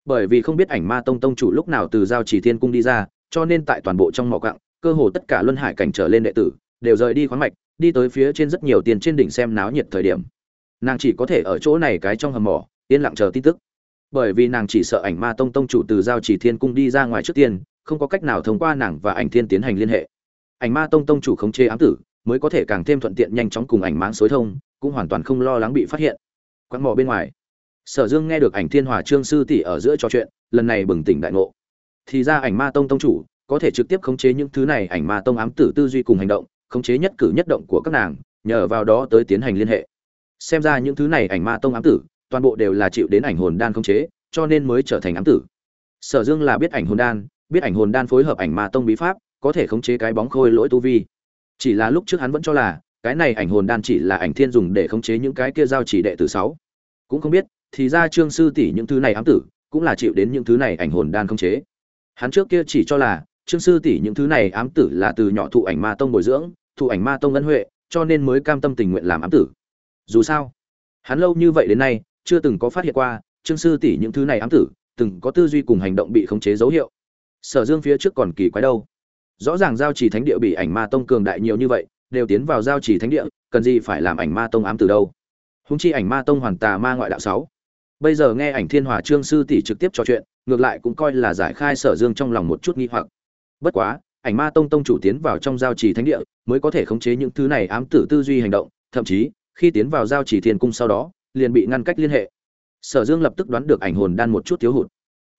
Bởi vì không biết ảnh ma tông tông chủ lúc nào từ giao trì thiên cung đi ra, cho nên tại toàn bộ trong mỏ cặng cơ hồ tất cả luân hải cảnh trở lên đệ tử, đều rời đi khoáng mạch, đi tới phía trên rất nhiều tiền trên đỉnh xem náo nhiệt thời điểm. Nàng chỉ có thể ở chỗ này cái trong hầm mỏ, yên lặng chờ tin tức. Bởi vì nàng chỉ sợ ảnh ma tông tông chủ từ giao chỉ thiên cung đi ra ngoài trước tiên, không có cách nào thông qua nàng và ảnh thiên tiến hành liên hệ ảnh ma tông tông chủ khống chế ám tử, mới có thể càng thêm thuận tiện nhanh chóng cùng ảnh máng xối thông, cũng hoàn toàn không lo lắng bị phát hiện. Quán mỏ bên ngoài, sở dương nghe được ảnh thiên hòa trương sư tỷ ở giữa trò chuyện, lần này bừng tỉnh đại ngộ. Thì ra ảnh ma tông tông chủ có thể trực tiếp khống chế những thứ này, ảnh ma tông ám tử tư duy cùng hành động, khống chế nhất cử nhất động của các nàng, nhờ vào đó tới tiến hành liên hệ. Xem ra những thứ này ảnh ma tông ám tử, toàn bộ đều là chịu đến ảnh hồn đan khống chế, cho nên mới trở thành ám tử. Sở dương là biết ảnh hồn đan, biết ảnh hồn đan phối hợp ảnh ma tông bí pháp có thể khống chế cái bóng khôi lỗi tu vi. Chỉ là lúc trước hắn vẫn cho là, cái này ảnh hồn đan chỉ là ảnh thiên dùng để khống chế những cái kia giao chỉ đệ tử sáu. Cũng không biết, thì ra trương sư tỷ những thứ này ám tử, cũng là chịu đến những thứ này ảnh hồn đan khống chế. Hắn trước kia chỉ cho là, trương sư tỷ những thứ này ám tử là từ nhỏ thụ ảnh ma tông bồi dưỡng, thụ ảnh ma tông ân huệ, cho nên mới cam tâm tình nguyện làm ám tử. Dù sao, hắn lâu như vậy đến nay, chưa từng có phát hiện qua, trương sư tỷ những thứ này ám tử, từng có tư duy cùng hành động bị khống chế dấu hiệu. Sở dương phía trước còn kỳ quái đâu rõ ràng giao chỉ thánh địa bị ảnh ma tông cường đại nhiều như vậy, đều tiến vào giao chỉ thánh địa, cần gì phải làm ảnh ma tông ám từ đâu? Húng chi ảnh ma tông hoàn tà ma ngoại đạo sáu. Bây giờ nghe ảnh thiên hòa trương sư tỷ trực tiếp trò chuyện, ngược lại cũng coi là giải khai sở dương trong lòng một chút nghi hoặc. Bất quá, ảnh ma tông tông chủ tiến vào trong giao trì thánh địa, mới có thể khống chế những thứ này ám tử tư duy hành động, thậm chí, khi tiến vào giao trì thiên cung sau đó, liền bị ngăn cách liên hệ. Sở dương lập tức đoán được ảnh hồn đan một chút thiếu hụt.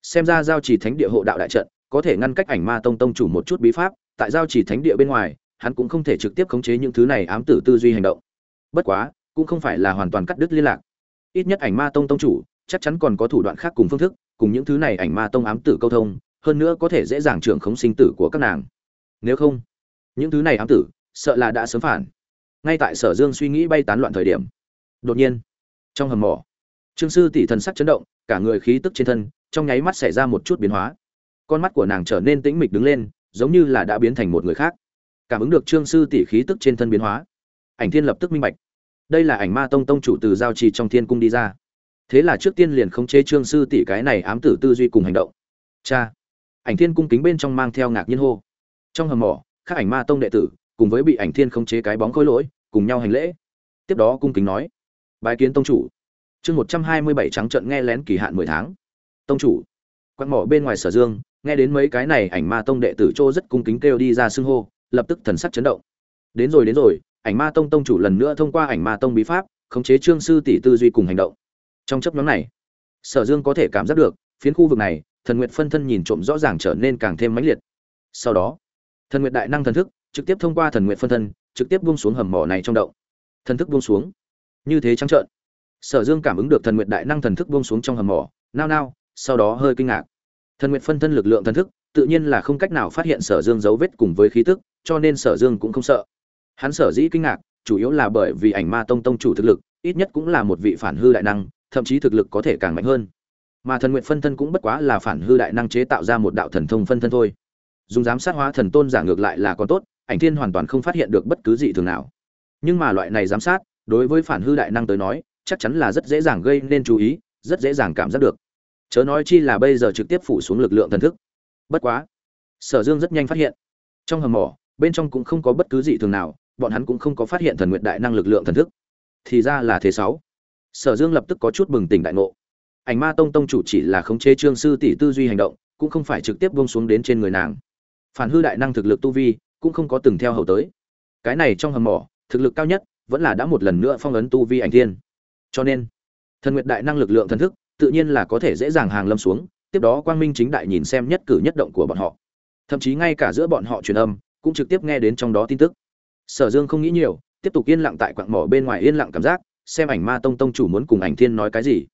Xem ra giao trì thánh địa hộ đạo đại trận có thể ngăn cách ảnh ma tông tông chủ một chút bí pháp, tại giao trì thánh địa bên ngoài, hắn cũng không thể trực tiếp khống chế những thứ này ám tử tư duy hành động. Bất quá, cũng không phải là hoàn toàn cắt đứt liên lạc. Ít nhất ảnh ma tông tông chủ chắc chắn còn có thủ đoạn khác cùng phương thức, cùng những thứ này ảnh ma tông ám tử câu thông, hơn nữa có thể dễ dàng trưởng khống sinh tử của các nàng. Nếu không, những thứ này ám tử sợ là đã sớm phản. Ngay tại sở dương suy nghĩ bay tán loạn thời điểm, đột nhiên, trong hầm mỏ, trương sư tỷ thần sắc chấn động, cả người khí tức trên thân trong nháy mắt xảy ra một chút biến hóa con mắt của nàng trở nên tĩnh mịch đứng lên, giống như là đã biến thành một người khác. Cảm ứng được trương sư tỷ khí tức trên thân biến hóa, ảnh thiên lập tức minh bạch. Đây là ảnh ma tông tông chủ từ giao trì trong thiên cung đi ra. Thế là trước tiên liền khống chế trương sư tỷ cái này ám tử tư duy cùng hành động. Cha! Ảnh thiên cung kính bên trong mang theo ngạc nhiên hô. Trong hầm mỏ, các ảnh ma tông đệ tử cùng với bị ảnh thiên khống chế cái bóng khối lỗi, cùng nhau hành lễ. Tiếp đó cung kính nói bài kiến tông chủ. Chương một trăm hai mươi bảy trắng trận nghe lén kỳ hạn mười tháng. Tông chủ. Quạt mỏ bên ngoài sở dương nghe đến mấy cái này ảnh ma tông đệ tử chô rất cung kính kêu đi ra xưng hô, lập tức thần sắc chấn động. Đến rồi đến rồi, ảnh ma tông tông chủ lần nữa thông qua ảnh ma tông bí pháp, khống chế trương sư tỷ tư duy cùng hành động. Trong chấp nhóm này, sở dương có thể cảm giác được, phiến khu vực này, thần nguyện phân thân nhìn trộm rõ ràng trở nên càng thêm mãnh liệt. Sau đó, thần nguyện đại năng thần thức, trực tiếp thông qua thần nguyện phân thân, trực tiếp buông xuống hầm mỏ này trong động. Thần thức buông xuống. Như thế trắng trợn. Sở dương cảm ứng được thần nguyện đại năng thần thức buông xuống trong hầm mỏ, nao nao, sau đó hơi kinh ngạc thần nguyện phân thân lực lượng thần thức, tự nhiên là không cách nào phát hiện sở dương dấu vết cùng với khí tức, cho nên sở dương cũng không sợ. Hắn sở dĩ kinh ngạc, chủ yếu là bởi vì ảnh ma tông tông chủ thực lực, ít nhất cũng là một vị phản hư đại năng, thậm chí thực lực có thể càng mạnh hơn. Mà thần nguyện phân thân cũng bất quá là phản hư đại năng chế tạo ra một đạo thần thông phân thân thôi. Dùng giám sát hóa thần tôn giả ngược lại là còn tốt, ảnh thiên hoàn toàn không phát hiện được bất cứ gì thường nào. Nhưng mà loại này giám sát, đối với phản hư đại năng tới nói, chắc chắn là rất dễ dàng gây nên chú ý, rất dễ dàng cảm giác được chớ nói chi là bây giờ trực tiếp phủ xuống lực lượng thần thức. Bất quá, sở dương rất nhanh phát hiện, trong hầm mỏ, bên trong cũng không có bất cứ gì thường nào, bọn hắn cũng không có phát hiện thần nguyện đại năng lực lượng thần thức. Thì ra là thế sáu. Sở dương lập tức có chút bừng tỉnh đại ngộ. Ảnh ma tông tông chủ chỉ là khống chế trương sư tỷ tư duy hành động, cũng không phải trực tiếp buông xuống đến trên người nàng. Phản hư đại năng thực lực tu vi, cũng không có từng theo hầu tới. Cái này trong hầm mỏ, thực lực cao nhất, vẫn là đã một lần nữa phong ấn tu vi ảnh thiên. Cho nên, thần nguyệt đại năng lực lượng thần thức tự nhiên là có thể dễ dàng hàng lâm xuống, tiếp đó quang minh chính đại nhìn xem nhất cử nhất động của bọn họ. Thậm chí ngay cả giữa bọn họ truyền âm, cũng trực tiếp nghe đến trong đó tin tức. Sở dương không nghĩ nhiều, tiếp tục yên lặng tại quặng mỏ bên ngoài yên lặng cảm giác, xem ảnh ma tông tông chủ muốn cùng ảnh thiên nói cái gì.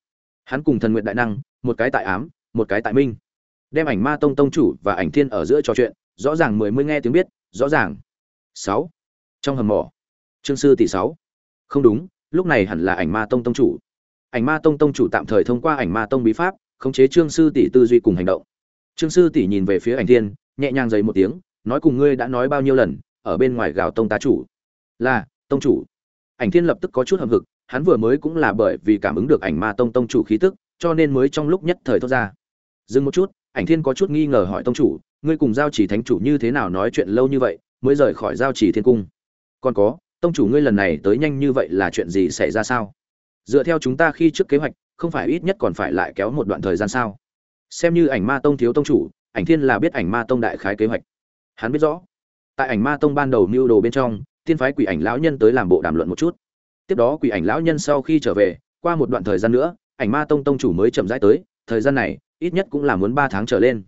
Hắn cùng thần nguyện đại năng, một cái tại ám, một cái tại minh. Đem ảnh ma tông tông chủ và ảnh thiên ở giữa trò chuyện, rõ ràng mười mươi nghe tiếng biết, rõ ràng. Sáu. Trong hầm mỏ. Trương sư tỷ sáu. Không đúng, lúc này hẳn là ảnh ma tông tông chủ ảnh ma tông tông chủ tạm thời thông qua ảnh ma tông bí pháp, khống chế trương sư tỷ tư duy cùng hành động. Trương sư tỷ nhìn về phía ảnh thiên, nhẹ nhàng giấy một tiếng, nói cùng ngươi đã nói bao nhiêu lần, ở bên ngoài gào tông tá chủ. Là, tông chủ. Ảnh thiên lập tức có chút hậm hực, hắn vừa mới cũng là bởi vì cảm ứng được ảnh ma tông tông chủ khí tức, cho nên mới trong lúc nhất thời thốt ra. Dừng một chút, ảnh thiên có chút nghi ngờ hỏi tông chủ, ngươi cùng giao chỉ thánh chủ như thế nào nói chuyện lâu như vậy, mới rời khỏi giao chỉ thiên cung? Còn có, tông chủ ngươi lần này tới nhanh như vậy là chuyện gì xảy ra sao? Dựa theo chúng ta khi trước kế hoạch, không phải ít nhất còn phải lại kéo một đoạn thời gian sao? Xem như ảnh ma tông thiếu tông chủ, ảnh thiên là biết ảnh ma tông đại khái kế hoạch. Hắn biết rõ, tại ảnh ma tông ban đầu mưu đồ bên trong, tiên phái quỷ ảnh lão nhân tới làm bộ đàm luận một chút. Tiếp đó quỷ ảnh lão nhân sau khi trở về, qua một đoạn thời gian nữa, ảnh ma tông tông chủ mới chậm rãi tới, thời gian này, ít nhất cũng là muốn ba tháng trở lên.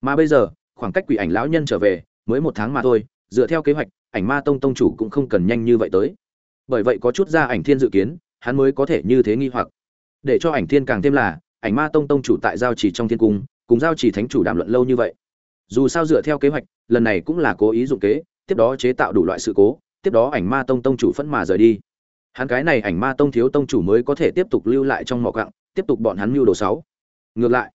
Mà bây giờ, khoảng cách quỷ ảnh lão nhân trở về, mới một tháng mà thôi, dựa theo kế hoạch, ảnh ma tông tông chủ cũng không cần nhanh như vậy tới. Bởi vậy có chút ra ảnh thiên dự kiến hắn mới có thể như thế nghi hoặc. Để cho ảnh thiên càng thêm là, ảnh ma tông tông chủ tại giao chỉ trong thiên cung, cùng giao chỉ thánh chủ đàm luận lâu như vậy. Dù sao dựa theo kế hoạch, lần này cũng là cố ý dụng kế, tiếp đó chế tạo đủ loại sự cố, tiếp đó ảnh ma tông tông chủ phẫn mà rời đi. Hắn cái này ảnh ma tông thiếu tông chủ mới có thể tiếp tục lưu lại trong mỏ cặng tiếp tục bọn hắn mưu đồ sáu ngược lại,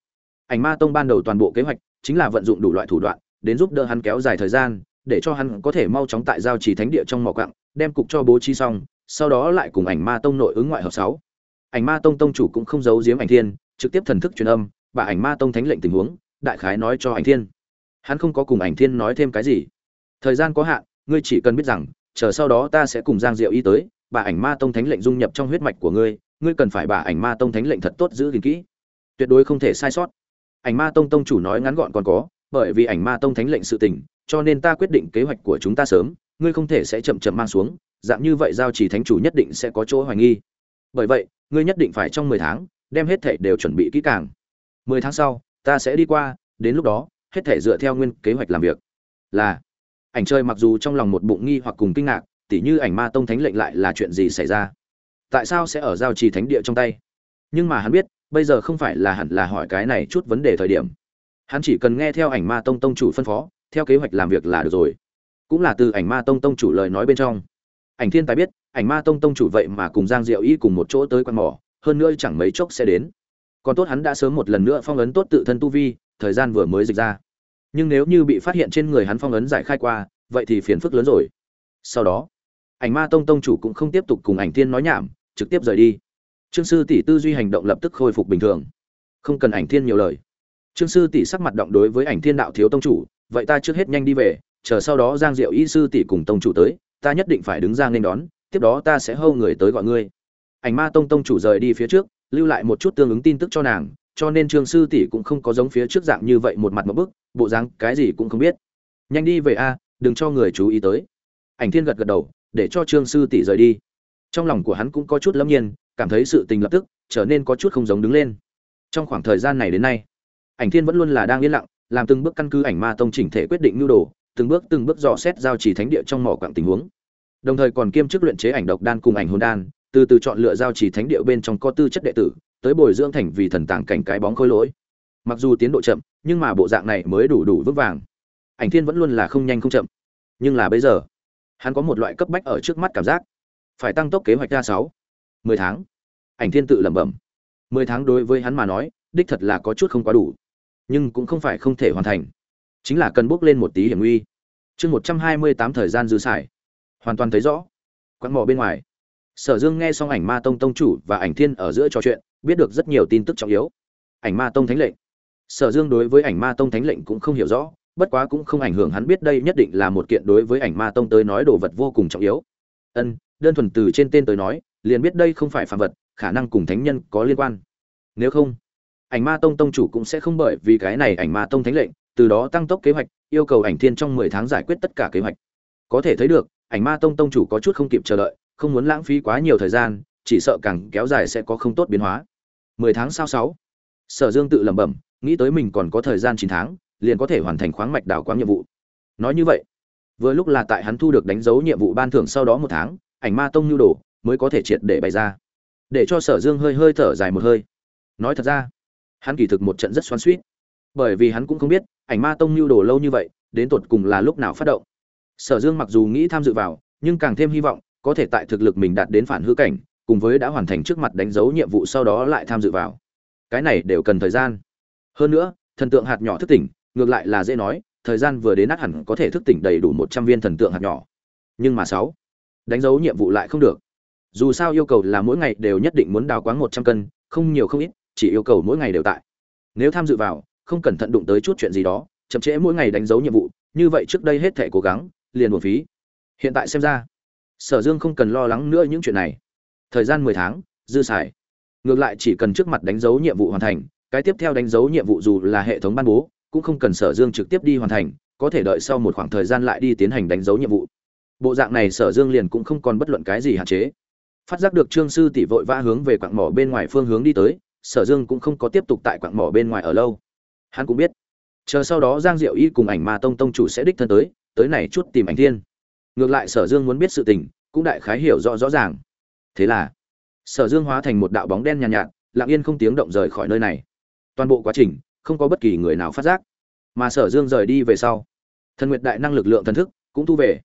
ảnh ma tông ban đầu toàn bộ kế hoạch chính là vận dụng đủ loại thủ đoạn, đến giúp đỡ hắn kéo dài thời gian, để cho hắn có thể mau chóng tại giao trì thánh địa trong mỏ quặng đem cục cho bố trí xong sau đó lại cùng ảnh ma tông nội ứng ngoại hợp sáu. Ảnh ma tông tông chủ cũng không giấu giếm ảnh thiên, trực tiếp thần thức truyền âm bà ảnh ma tông thánh lệnh tình huống, đại khái nói cho ảnh thiên. Hắn không có cùng ảnh thiên nói thêm cái gì. Thời gian có hạn, ngươi chỉ cần biết rằng, chờ sau đó ta sẽ cùng giang diệu y tới bà ảnh ma tông thánh lệnh dung nhập trong huyết mạch của ngươi ngươi cần phải bà ảnh ma tông thánh lệnh thật tốt giữ gìn kỹ. Tuyệt đối không thể sai sót. Ảnh ma tông tông chủ nói ngắn gọn còn có, bởi vì ảnh ma tông thánh lệnh sự tình, cho nên ta quyết định kế hoạch của chúng ta sớm, ngươi không thể sẽ chậm chậm mang xuống dạng như vậy giao chỉ thánh chủ nhất định sẽ có chỗ hoài nghi. Bởi vậy, ngươi nhất định phải trong mười tháng, đem hết thể đều chuẩn bị kỹ càng. Mười tháng sau, ta sẽ đi qua, đến lúc đó, hết thể dựa theo nguyên kế hoạch làm việc. Là, ảnh chơi mặc dù trong lòng một bụng nghi hoặc cùng kinh ngạc, tỉ như ảnh ma tông thánh lệnh lại là chuyện gì xảy ra? Tại sao sẽ ở giao trì thánh địa trong tay? Nhưng mà hắn biết, bây giờ không phải là hẳn là hỏi cái này chút vấn đề thời điểm. Hắn chỉ cần nghe theo ảnh ma tông tông chủ phân phó, theo kế hoạch làm việc là được rồi. Cũng là từ ảnh ma tông tông chủ lời nói bên trong ảnh thiên tài biết, ảnh ma tông tông chủ vậy mà cùng giang diệu y cùng một chỗ tới quan mỏ, hơn nữa chẳng mấy chốc sẽ đến. Còn tốt hắn đã sớm một lần nữa phong ấn tốt tự thân tu vi, thời gian vừa mới dịch ra. Nhưng nếu như bị phát hiện trên người hắn phong ấn giải khai qua, vậy thì phiền phức lớn rồi. Sau đó, ảnh ma tông tông chủ cũng không tiếp tục cùng ảnh thiên nói nhảm, trực tiếp rời đi. Trương sư tỷ tư duy hành động lập tức khôi phục bình thường. Không cần ảnh thiên nhiều lời. Trương sư tỷ sắc mặt động đối với ảnh thiên đạo thiếu tông chủ, vậy ta trước hết nhanh đi về, chờ sau đó giang diệu y sư tỷ cùng tông chủ tới ta nhất định phải đứng ra nên đón, tiếp đó ta sẽ hâu người tới gọi ngươi. Ảnh ma tông tông chủ rời đi phía trước, lưu lại một chút tương ứng tin tức cho nàng, cho nên trương sư tỷ cũng không có giống phía trước dạng như vậy một mặt một bức, bộ dáng cái gì cũng không biết. Nhanh đi về a, đừng cho người chú ý tới. Ảnh thiên gật gật đầu, để cho trương sư tỷ rời đi. Trong lòng của hắn cũng có chút lâm nhiên, cảm thấy sự tình lập tức trở nên có chút không giống đứng lên. Trong khoảng thời gian này đến nay, ảnh thiên vẫn luôn là đang yên lặng, làm từng bước căn cứ ảnh ma tông chỉnh thể quyết định nhu đồ từng bước từng bước dò xét giao chỉ thánh địa trong mỏ quặng tình huống. Đồng thời còn kiêm chức luyện chế ảnh độc đan cùng ảnh hồn đan, từ từ chọn lựa giao chỉ thánh địa bên trong có tư chất đệ tử, tới bồi dưỡng thành vì thần tàng cảnh cái bóng khôi lỗi. Mặc dù tiến độ chậm, nhưng mà bộ dạng này mới đủ đủ vững vàng. Ảnh thiên vẫn luôn là không nhanh không chậm. Nhưng là bây giờ, hắn có một loại cấp bách ở trước mắt cảm giác. Phải tăng tốc kế hoạch ra sáu, mười tháng. Ảnh thiên tự lẩm bẩm. Mười tháng đối với hắn mà nói, đích thật là có chút không quá đủ. Nhưng cũng không phải không thể hoàn thành chính là cần bước lên một tí hiểm nguy. Chương một trăm hai mươi tám thời gian dư xài. Hoàn toàn thấy rõ. Quặn mỏ bên ngoài. Sở dương nghe xong ảnh ma tông tông chủ và ảnh thiên ở giữa trò chuyện, biết được rất nhiều tin tức trọng yếu. Ảnh ma tông thánh lệnh. Sở dương đối với ảnh ma tông thánh lệnh cũng không hiểu rõ, bất quá cũng không ảnh hưởng hắn biết đây nhất định là một kiện đối với ảnh ma tông tới nói đồ vật vô cùng trọng yếu. Ân, đơn thuần từ trên tên tới nói, liền biết đây không phải phàm vật, khả năng cùng thánh nhân có liên quan. Nếu không, ảnh ma tông tông chủ cũng sẽ không bởi vì cái này ảnh ma tông thánh lệnh từ đó tăng tốc kế hoạch, yêu cầu ảnh thiên trong mười tháng giải quyết tất cả kế hoạch. Có thể thấy được, ảnh ma tông tông chủ có chút không kịp chờ đợi, không muốn lãng phí quá nhiều thời gian, chỉ sợ càng kéo dài sẽ có không tốt biến hóa. Mười tháng sau sáu, sở dương tự lẩm bẩm, nghĩ tới mình còn có thời gian chín tháng, liền có thể hoàn thành khoáng mạch đảo quáng nhiệm vụ. Nói như vậy, vừa lúc là tại hắn thu được đánh dấu nhiệm vụ ban thưởng sau đó một tháng, ảnh ma tông nhu đồ mới có thể triệt để bày ra. Để cho sở dương hơi hơi thở dài một hơi. Nói thật ra, hắn kỳ thực một trận rất xoắn xuýt bởi vì hắn cũng không biết, ảnh ma tông nhu đồ lâu như vậy, đến tột cùng là lúc nào phát động. Sở dương mặc dù nghĩ tham dự vào, nhưng càng thêm hy vọng, có thể tại thực lực mình đạt đến phản hư cảnh, cùng với đã hoàn thành trước mặt đánh dấu nhiệm vụ sau đó lại tham dự vào. Cái này đều cần thời gian. Hơn nữa, thần tượng hạt nhỏ thức tỉnh, ngược lại là dễ nói, thời gian vừa đến nát hẳn có thể thức tỉnh đầy đủ một trăm viên thần tượng hạt nhỏ. Nhưng mà sáu, đánh dấu nhiệm vụ lại không được. Dù sao yêu cầu là mỗi ngày đều nhất định muốn đào quáng một trăm cân, không nhiều không ít, chỉ yêu cầu mỗi ngày đều tại. Nếu tham dự vào không cẩn thận đụng tới chút chuyện gì đó, chậm trễ mỗi ngày đánh dấu nhiệm vụ, như vậy trước đây hết thể cố gắng, liền một phí. Hiện tại xem ra, sở dương không cần lo lắng nữa những chuyện này. Thời gian mười tháng, dư xài. Ngược lại chỉ cần trước mặt đánh dấu nhiệm vụ hoàn thành, cái tiếp theo đánh dấu nhiệm vụ dù là hệ thống ban bố, cũng không cần sở dương trực tiếp đi hoàn thành, có thể đợi sau một khoảng thời gian lại đi tiến hành đánh dấu nhiệm vụ. Bộ dạng này sở dương liền cũng không còn bất luận cái gì hạn chế. Phát giác được trương sư tỷ vội vã hướng về quặng mỏ bên ngoài phương hướng đi tới, sở dương cũng không có tiếp tục tại quặng mỏ bên ngoài ở lâu hắn cũng biết. Chờ sau đó giang diệu y cùng ảnh ma tông tông chủ sẽ đích thân tới tới này chút tìm ảnh thiên. Ngược lại sở dương muốn biết sự tình cũng đại khái hiểu rõ rõ ràng. Thế là sở dương hóa thành một đạo bóng đen nhàn nhạt, nhạt lặng yên không tiếng động rời khỏi nơi này. Toàn bộ quá trình không có bất kỳ người nào phát giác. Mà sở dương rời đi về sau thần nguyệt đại năng lực lượng thần thức cũng thu về.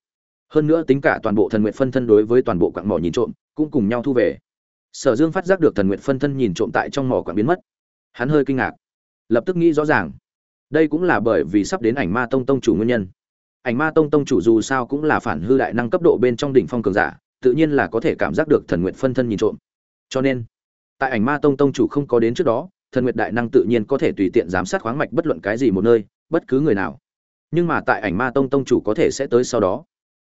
Hơn nữa tính cả toàn bộ thần nguyệt phân thân đối với toàn bộ quạng mỏ nhìn trộm cũng cùng nhau thu về. Sở dương phát giác được thần nguyệt phân thân nhìn trộm tại trong mỏ quạng biến mất. Hắn hơi kinh ngạc lập tức nghĩ rõ ràng. Đây cũng là bởi vì sắp đến ảnh ma tông tông chủ nguyên nhân. Ảnh ma tông tông chủ dù sao cũng là phản hư đại năng cấp độ bên trong đỉnh phong cường giả, tự nhiên là có thể cảm giác được thần nguyện phân thân nhìn trộm. Cho nên, tại ảnh ma tông tông chủ không có đến trước đó, thần nguyện đại năng tự nhiên có thể tùy tiện giám sát khoáng mạch bất luận cái gì một nơi, bất cứ người nào. Nhưng mà tại ảnh ma tông tông chủ có thể sẽ tới sau đó.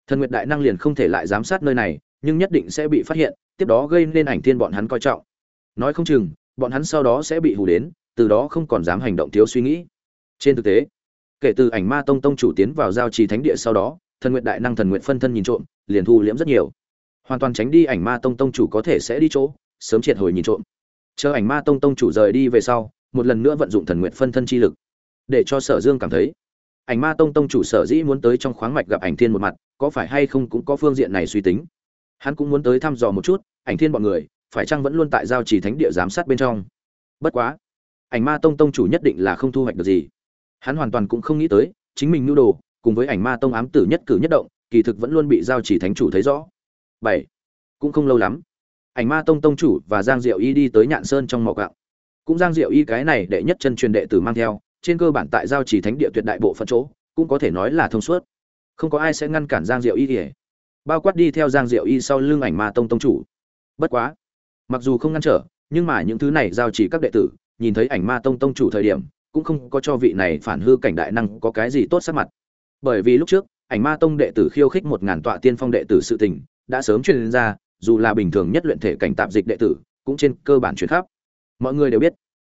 Thần nguyện đại năng liền không thể lại giám sát nơi này, nhưng nhất định sẽ bị phát hiện, tiếp đó gây nên ảnh thiên bọn hắn coi trọng. Nói không chừng, bọn hắn sau đó sẽ bị hù đến từ đó không còn dám hành động thiếu suy nghĩ. Trên thực tế, kể từ ảnh ma tông tông chủ tiến vào giao trì thánh địa sau đó, thần nguyện đại năng thần nguyện phân thân nhìn trộm, liền thu liễm rất nhiều. Hoàn toàn tránh đi ảnh ma tông tông chủ có thể sẽ đi chỗ, sớm triệt hồi nhìn trộm. Chờ ảnh ma tông tông chủ rời đi về sau, một lần nữa vận dụng thần nguyện phân thân chi lực, để cho sở dương cảm thấy, ảnh ma tông tông chủ sở dĩ muốn tới trong khoáng mạch gặp ảnh thiên một mặt, có phải hay không cũng có phương diện này suy tính. Hắn cũng muốn tới thăm dò một chút, ảnh thiên bọn người, phải chăng vẫn luôn tại giao trì thánh địa giám sát bên trong. Bất quá ảnh ma tông tông chủ nhất định là không thu hoạch được gì. Hắn hoàn toàn cũng không nghĩ tới, chính mình nhu đồ, cùng với ảnh ma tông ám tử nhất cử nhất động, kỳ thực vẫn luôn bị giao chỉ thánh chủ thấy rõ. Bảy. Cũng không lâu lắm, ảnh ma tông tông chủ và giang diệu y đi tới nhạn sơn trong mỏ gạo. Cũng giang diệu y cái này đệ nhất chân truyền đệ tử mang theo, trên cơ bản tại giao chỉ thánh địa tuyệt đại bộ phận chỗ, cũng có thể nói là thông suốt. Không có ai sẽ ngăn cản giang diệu y kể bao quát đi theo giang diệu y sau lưng ảnh ma tông tông chủ. Bất quá, mặc dù không ngăn trở, nhưng mà những thứ này giao chỉ các đệ tử nhìn thấy ảnh ma tông tông chủ thời điểm, cũng không có cho vị này phản hư cảnh đại năng có cái gì tốt sắc mặt. Bởi vì lúc trước, ảnh ma tông đệ tử khiêu khích một ngàn tọa tiên phong đệ tử sự tình, đã sớm truyền ra, dù là bình thường nhất luyện thể cảnh tạp dịch đệ tử, cũng trên cơ bản truyền khắp. Mọi người đều biết,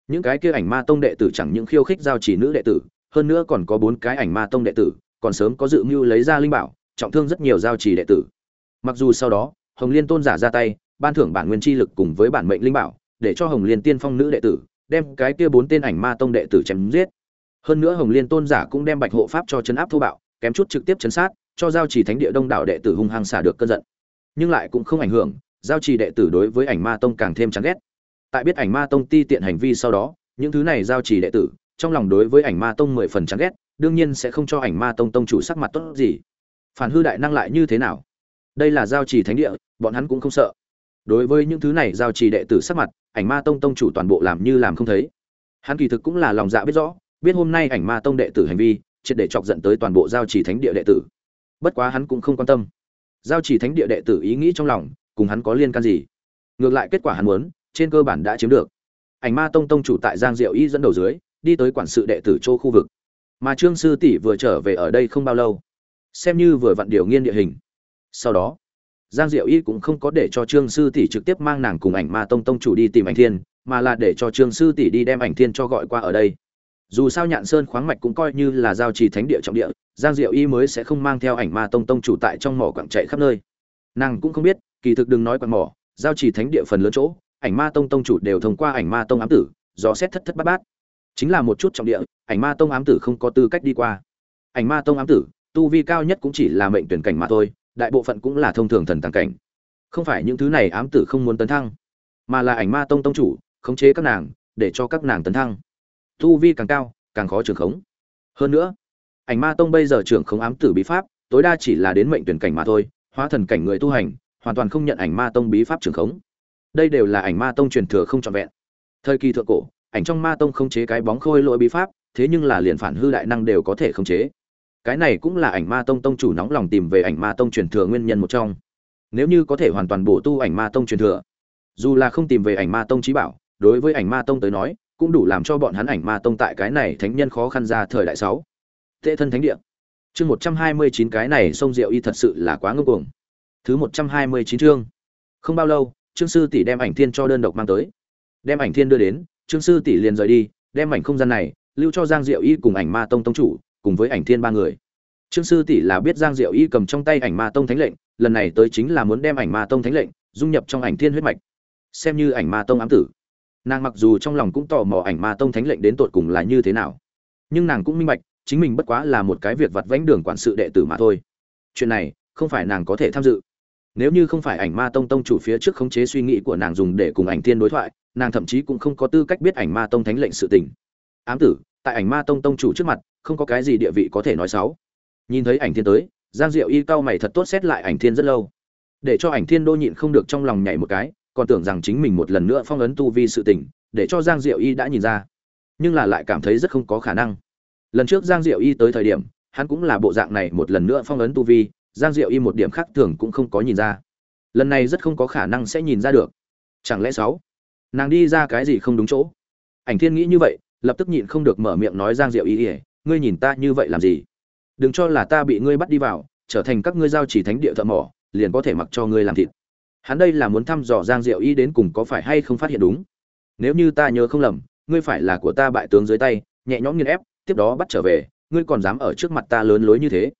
những cái kia ảnh ma tông đệ tử chẳng những khiêu khích giao chỉ nữ đệ tử, hơn nữa còn có bốn cái ảnh ma tông đệ tử, còn sớm có dự mưu lấy ra linh bảo, trọng thương rất nhiều giao chỉ đệ tử. Mặc dù sau đó, hồng liên tôn giả ra tay, ban thưởng bản nguyên chi lực cùng với bản mệnh linh bảo, để cho hồng liên tiên phong nữ đệ tử đem cái kia bốn tên ảnh ma tông đệ tử chém giết. Hơn nữa hồng liên tôn giả cũng đem bạch hộ pháp cho chấn áp thô bạo, kém chút trực tiếp chấn sát, cho giao trì thánh địa đông đảo đệ tử hung hăng xả được cơn giận. Nhưng lại cũng không ảnh hưởng, giao trì đệ tử đối với ảnh ma tông càng thêm chán ghét. Tại biết ảnh ma tông ti tiện hành vi sau đó, những thứ này giao trì đệ tử, trong lòng đối với ảnh ma tông mười phần chán ghét, đương nhiên sẽ không cho ảnh ma tông tông chủ sắc mặt tốt gì. Phản hư đại năng lại như thế nào? Đây là giao trì thánh địa, bọn hắn cũng không sợ đối với những thứ này giao trì đệ tử sắc mặt, ảnh ma tông tông chủ toàn bộ làm như làm không thấy. Hắn kỳ thực cũng là lòng dạ biết rõ, biết hôm nay ảnh ma tông đệ tử hành vi, triệt để chọc giận tới toàn bộ giao chỉ thánh địa đệ tử. Bất quá hắn cũng không quan tâm. Giao chỉ thánh địa đệ tử ý nghĩ trong lòng, cùng hắn có liên can gì? Ngược lại kết quả hắn muốn, trên cơ bản đã chiếm được. Ảnh ma tông tông chủ tại giang diệu y dẫn đầu dưới, đi tới quản sự đệ tử châu khu vực. Mà trương sư tỷ vừa trở về ở đây không bao lâu. Xem như vừa vặn điều nghiên địa hình. Sau đó giang diệu y cũng không có để cho trương sư tỷ trực tiếp mang nàng cùng ảnh ma tông tông chủ đi tìm ảnh thiên, mà là để cho trương sư tỷ đi đem ảnh thiên cho gọi qua ở đây. Dù sao nhạn sơn khoáng mạch cũng coi như là giao trì thánh địa trọng địa, giang diệu y mới sẽ không mang theo ảnh ma tông tông chủ tại trong mỏ quảng chạy khắp nơi. Nàng cũng không biết, kỳ thực đừng nói quặng mỏ, giao trì thánh địa phần lớn chỗ, ảnh ma tông tông chủ đều thông qua ảnh ma tông ám tử do xét thất thất bát bát. Chính là một chút trọng địa, ảnh ma tông ám tử không có tư cách đi qua. Ảnh ma tông ám tử, tu vi cao nhất cũng chỉ là mệnh tuyển cảnh mà thôi đại bộ phận cũng là thông thường thần tàng cảnh. Không phải những thứ này ám tử không muốn tấn thăng, mà là ảnh ma tông tông chủ, khống chế các nàng, để cho các nàng tấn thăng. Tu vi càng cao, càng khó trường khống. Hơn nữa, ảnh ma tông bây giờ trưởng khống ám tử bí pháp, tối đa chỉ là đến mệnh tuyển cảnh mà thôi, hóa thần cảnh người tu hành, hoàn toàn không nhận ảnh ma tông bí pháp trưởng khống. Đây đều là ảnh ma tông truyền thừa không trọn vẹn. Thời kỳ thượng cổ, ảnh trong ma tông không chế cái bóng khôi lỗi bí pháp, thế nhưng là liền phản hư đại năng đều có thể khống chế cái này cũng là ảnh ma tông tông chủ nóng lòng tìm về ảnh ma tông truyền thừa nguyên nhân một trong. Nếu như có thể hoàn toàn bổ tu ảnh ma tông truyền thừa, dù là không tìm về ảnh ma tông trí bảo, đối với ảnh ma tông tới nói, cũng đủ làm cho bọn hắn ảnh ma tông tại cái này thánh nhân khó khăn ra thời đại sáu. Tệ thân thánh địa. Chương một trăm hai mươi chín cái này sông diệu y thật sự là quá ngưng cuồng. Thứ một trăm hai mươi chín chương. Không bao lâu, trương sư tỷ đem ảnh thiên cho đơn độc mang tới. Đem ảnh thiên đưa đến, trương sư tỷ liền rời đi, đem ảnh không gian này lưu cho giang diệu y cùng ảnh ma tông tông chủ cùng với ảnh thiên ba người. Trương sư tỷ là biết giang diệu y cầm trong tay ảnh ma tông thánh lệnh, lần này tới chính là muốn đem ảnh ma tông thánh lệnh dung nhập trong ảnh thiên huyết mạch. Xem như ảnh ma tông ám tử. Nàng mặc dù trong lòng cũng tò mò ảnh ma tông thánh lệnh đến tột cùng là như thế nào. Nhưng nàng cũng minh bạch, chính mình bất quá là một cái việc vặt vãnh đường quản sự đệ tử mà thôi. Chuyện này, không phải nàng có thể tham dự. Nếu như không phải ảnh ma tông tông chủ phía trước khống chế suy nghĩ của nàng dùng để cùng ảnh thiên đối thoại, nàng thậm chí cũng không có tư cách biết ảnh ma tông thánh lệnh sự tình. Ám tử, tại ảnh ma tông tông chủ trước mặt không có cái gì địa vị có thể nói xấu. Nhìn thấy ảnh thiên tới, giang diệu y cao mày thật tốt xét lại ảnh thiên rất lâu. Để cho ảnh thiên đô nhịn không được trong lòng nhảy một cái, còn tưởng rằng chính mình một lần nữa phong ấn tu vi sự tình, để cho giang diệu y đã nhìn ra. Nhưng là lại cảm thấy rất không có khả năng. Lần trước giang diệu y tới thời điểm, hắn cũng là bộ dạng này một lần nữa phong ấn tu vi, giang diệu y một điểm khác thường cũng không có nhìn ra. Lần này rất không có khả năng sẽ nhìn ra được. Chẳng lẽ sáu nàng đi ra cái gì không đúng chỗ? Ảnh thiên nghĩ như vậy, lập tức nhịn không được mở miệng nói giang diệu y ỉa ngươi nhìn ta như vậy làm gì? Đừng cho là ta bị ngươi bắt đi vào, trở thành các ngươi giao chỉ thánh địa thợ mỏ, liền có thể mặc cho ngươi làm thịt. Hắn đây là muốn thăm dò giang diệu y đến cùng có phải hay không phát hiện đúng. Nếu như ta nhớ không lầm, ngươi phải là của ta bại tướng dưới tay, nhẹ nhõm nghiền ép, tiếp đó bắt trở về, ngươi còn dám ở trước mặt ta lớn lối như thế?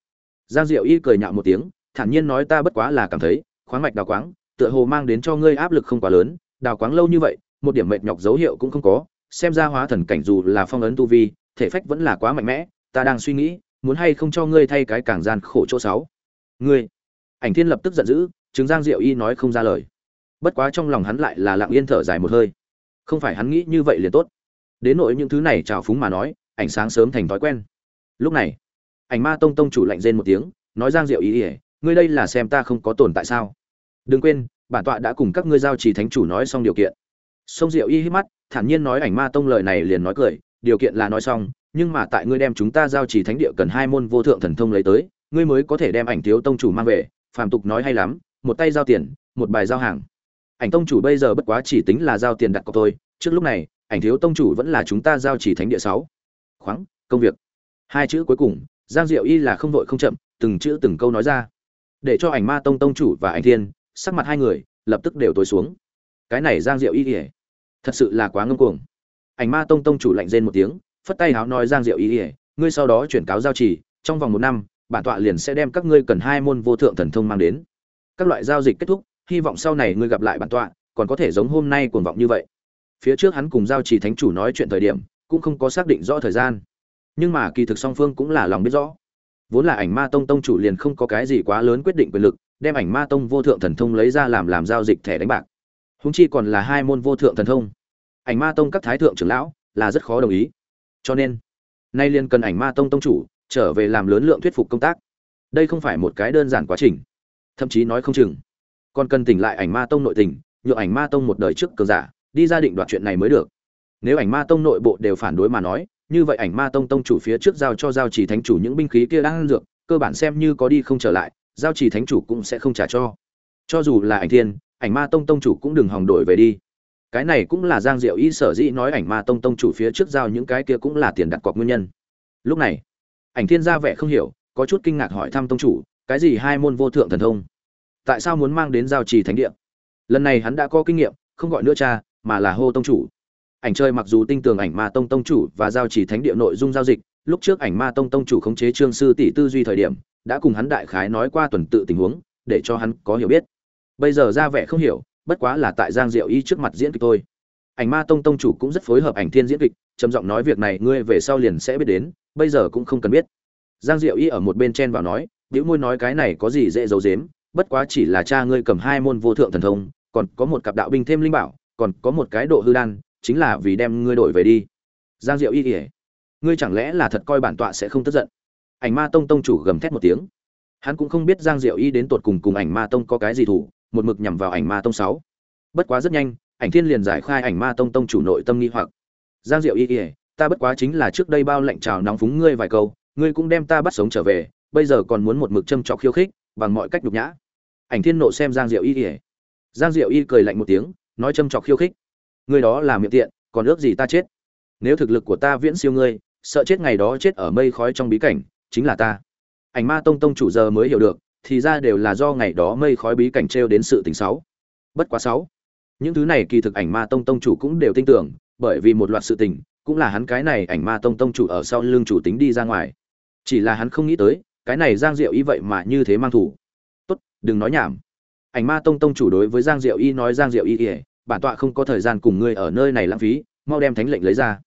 Giang diệu y cười nhạo một tiếng, thản nhiên nói ta bất quá là cảm thấy, khoáng mạch đào quáng, tựa hồ mang đến cho ngươi áp lực không quá lớn, đào quáng lâu như vậy, một điểm mệt nhọc dấu hiệu cũng không có, xem ra hóa thần cảnh dù là phong ấn tu vi thể phách vẫn là quá mạnh mẽ ta đang suy nghĩ muốn hay không cho ngươi thay cái càng gian khổ chỗ sáu ngươi. Ảnh thiên lập tức giận dữ chứng giang diệu y nói không ra lời. Bất quá trong lòng hắn lại là lặng yên thở dài một hơi. Không phải hắn nghĩ như vậy liền tốt. Đến nỗi những thứ này trào phúng mà nói ảnh sáng sớm thành thói quen. Lúc này ảnh ma tông tông chủ lạnh rên một tiếng nói giang diệu Y, ỉa ngươi đây là xem ta không có tồn tại sao. Đừng quên bản tọa đã cùng các ngươi giao trì thánh chủ nói xong điều kiện. Sông diệu y hít mắt thản nhiên nói ảnh ma tông lời này liền nói cười điều kiện là nói xong, nhưng mà tại ngươi đem chúng ta giao chỉ thánh địa cần hai môn vô thượng thần thông lấy tới, ngươi mới có thể đem ảnh thiếu tông chủ mang về, phàm tục nói hay lắm, một tay giao tiền, một bài giao hàng. Ảnh tông chủ bây giờ bất quá chỉ tính là giao tiền đặt cọc thôi, trước lúc này, ảnh thiếu tông chủ vẫn là chúng ta giao chỉ thánh địa sáu. Khoáng, công việc. Hai chữ cuối cùng, giang diệu y là không vội không chậm, từng chữ từng câu nói ra. Để cho ảnh ma tông tông chủ và ảnh thiên, sắc mặt hai người, lập tức đều tối xuống. Cái này giang diệu y ỉa thật sự là quá ngông cuồng ảnh ma tông tông chủ lạnh rên một tiếng, phất tay háo nói giang diệu ý ỉa ngươi sau đó chuyển cáo giao trì, trong vòng một năm, bản tọa liền sẽ đem các ngươi cần hai môn vô thượng thần thông mang đến. Các loại giao dịch kết thúc, hy vọng sau này ngươi gặp lại bản tọa, còn có thể giống hôm nay cuồng vọng như vậy. Phía trước hắn cùng giao trì thánh chủ nói chuyện thời điểm, cũng không có xác định rõ thời gian. Nhưng mà kỳ thực song phương cũng là lòng biết rõ. Vốn là ảnh ma tông tông chủ liền không có cái gì quá lớn quyết định quyền lực, đem ảnh ma tông vô thượng thần thông lấy ra làm làm giao dịch thẻ đánh bạc. Húng chi còn là hai môn vô thượng thần thông ảnh ma tông các thái thượng trưởng lão là rất khó đồng ý. Cho nên, nay liền cần ảnh ma tông tông chủ trở về làm lớn lượng thuyết phục công tác. Đây không phải một cái đơn giản quá trình, thậm chí nói không chừng. Còn cần tỉnh lại ảnh ma tông nội tình nhựa ảnh ma tông một đời trước cờ giả, đi ra định đoạt chuyện này mới được. Nếu ảnh ma tông nội bộ đều phản đối mà nói, như vậy ảnh ma tông tông chủ phía trước giao cho giao chỉ thánh chủ những binh khí kia đang dược, cơ bản xem như có đi không trở lại, giao chỉ thánh chủ cũng sẽ không trả cho. Cho dù là ảnh thiên, ảnh ma tông tông chủ cũng đừng hòng đổi về đi cái này cũng là giang diệu y sở dĩ nói ảnh ma tông tông chủ phía trước giao những cái kia cũng là tiền đặt cọc nguyên nhân. Lúc này, ảnh thiên ra vẻ không hiểu, có chút kinh ngạc hỏi thăm tông chủ, cái gì hai môn vô thượng thần thông? Tại sao muốn mang đến giao trì thánh địa? Lần này hắn đã có kinh nghiệm, không gọi nữa cha, mà là hô tông chủ. Ảnh chơi mặc dù tinh tường ảnh ma tông tông chủ và giao chỉ thánh địa nội dung giao dịch, lúc trước ảnh ma tông tông chủ khống chế trương sư tỷ tư duy thời điểm, đã cùng hắn đại khái nói qua tuần tự tình huống, để cho hắn có hiểu biết. Bây giờ ra vẻ không hiểu bất quá là tại giang diệu y trước mặt diễn kịch thôi. Ảnh ma tông tông chủ cũng rất phối hợp ảnh thiên diễn kịch trầm giọng nói việc này ngươi về sau liền sẽ biết đến bây giờ cũng không cần biết. Giang diệu y ở một bên chen vào nói nếu môi nói cái này có gì dễ giấu dếm bất quá chỉ là cha ngươi cầm hai môn vô thượng thần thông còn có một cặp đạo binh thêm linh bảo còn có một cái độ hư đan chính là vì đem ngươi đổi về đi. Giang diệu y kia, ngươi chẳng lẽ là thật coi bản tọa sẽ không tức giận? Ảnh ma tông tông chủ gầm thét một tiếng. Hắn cũng không biết giang diệu y đến tột cùng cùng ảnh ma tông có cái gì thủ một mực nhằm vào ảnh ma tông sáu. Bất quá rất nhanh, ảnh thiên liền giải khai ảnh ma tông tông chủ nội tâm nghi hoặc. Giang diệu y ỉa ta bất quá chính là trước đây bao lệnh trào nóng phúng ngươi vài câu, ngươi cũng đem ta bắt sống trở về, bây giờ còn muốn một mực châm trọc khiêu khích, bằng mọi cách nhục nhã. Ảnh thiên nộ xem giang diệu y ỉa giang diệu y cười lạnh một tiếng, nói châm trọc khiêu khích. Ngươi đó là miệng tiện, còn ước gì ta chết? Nếu thực lực của ta viễn siêu ngươi, sợ chết ngày đó chết ở mây khói trong bí cảnh, chính là ta. Ảnh ma tông tông chủ giờ mới hiểu được thì ra đều là do ngày đó mây khói bí cảnh trêu đến sự tình xấu. Bất quá sáu những thứ này kỳ thực ảnh ma tông tông chủ cũng đều tin tưởng, bởi vì một loạt sự tình, cũng là hắn cái này ảnh ma tông tông chủ ở sau lưng chủ tính đi ra ngoài. Chỉ là hắn không nghĩ tới, cái này giang diệu y vậy mà như thế mang thủ. Tốt, đừng nói nhảm. Ảnh ma tông tông chủ đối với giang diệu y nói, giang diệu y ỉa bản tọa không có thời gian cùng ngươi ở nơi này lãng phí, mau đem thánh lệnh lấy ra.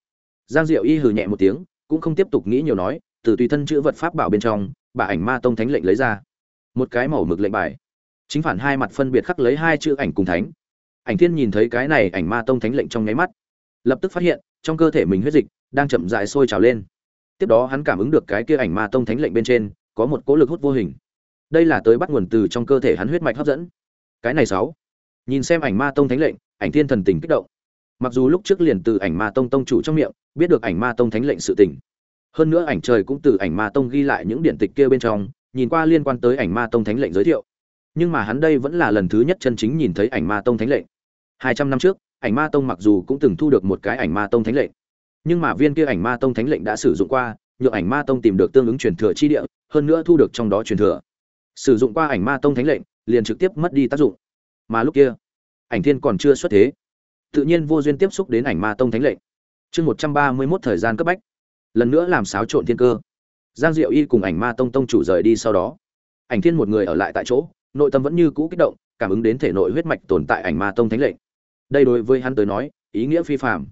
Giang diệu y hừ nhẹ một tiếng, cũng không tiếp tục nghĩ nhiều nói, từ tùy thân chữ vật pháp bảo bên trong, bà ảnh ma tông thánh lệnh lấy ra một cái màu mực lệnh bài. Chính phản hai mặt phân biệt khắc lấy hai chữ ảnh cùng thánh. Ảnh thiên nhìn thấy cái này, ảnh ma tông thánh lệnh trong nháy mắt, lập tức phát hiện, trong cơ thể mình huyết dịch đang chậm dại sôi trào lên. Tiếp đó hắn cảm ứng được cái kia ảnh ma tông thánh lệnh bên trên, có một cỗ lực hút vô hình. Đây là tới bắt nguồn từ trong cơ thể hắn huyết mạch hấp dẫn. Cái này sáu. Nhìn xem ảnh ma tông thánh lệnh, ảnh thiên thần tình kích động. Mặc dù lúc trước liền từ ảnh ma tông tông chủ trong miệng, biết được ảnh ma tông thánh lệnh sự tình, hơn nữa ảnh trời cũng từ ảnh ma tông ghi lại những điển tịch kia bên trong nhìn qua liên quan tới ảnh ma tông thánh lệnh giới thiệu. Nhưng mà hắn đây vẫn là lần thứ nhất chân chính nhìn thấy ảnh ma tông thánh lệnh. Hai trăm năm trước, ảnh ma tông mặc dù cũng từng thu được một cái ảnh ma tông thánh lệnh. Nhưng mà viên kia ảnh ma tông thánh lệnh đã sử dụng qua, nhượng ảnh ma tông tìm được tương ứng truyền thừa chi địa, hơn nữa thu được trong đó truyền thừa. Sử dụng qua ảnh ma tông thánh lệnh, liền trực tiếp mất đi tác dụng. Mà lúc kia, ảnh thiên còn chưa xuất thế. Tự nhiên vô duyên tiếp xúc đến ảnh ma tông thánh lệnh. Chương một trăm ba mươi mốt thời gian cấp bách. Lần nữa làm xáo trộn thiên cơ giang diệu y cùng ảnh ma tông tông chủ rời đi sau đó. Ảnh thiên một người ở lại tại chỗ, nội tâm vẫn như cũ kích động, cảm ứng đến thể nội huyết mạch tồn tại ảnh ma tông thánh lệnh. Đây đối với hắn tới nói, ý nghĩa phi phạm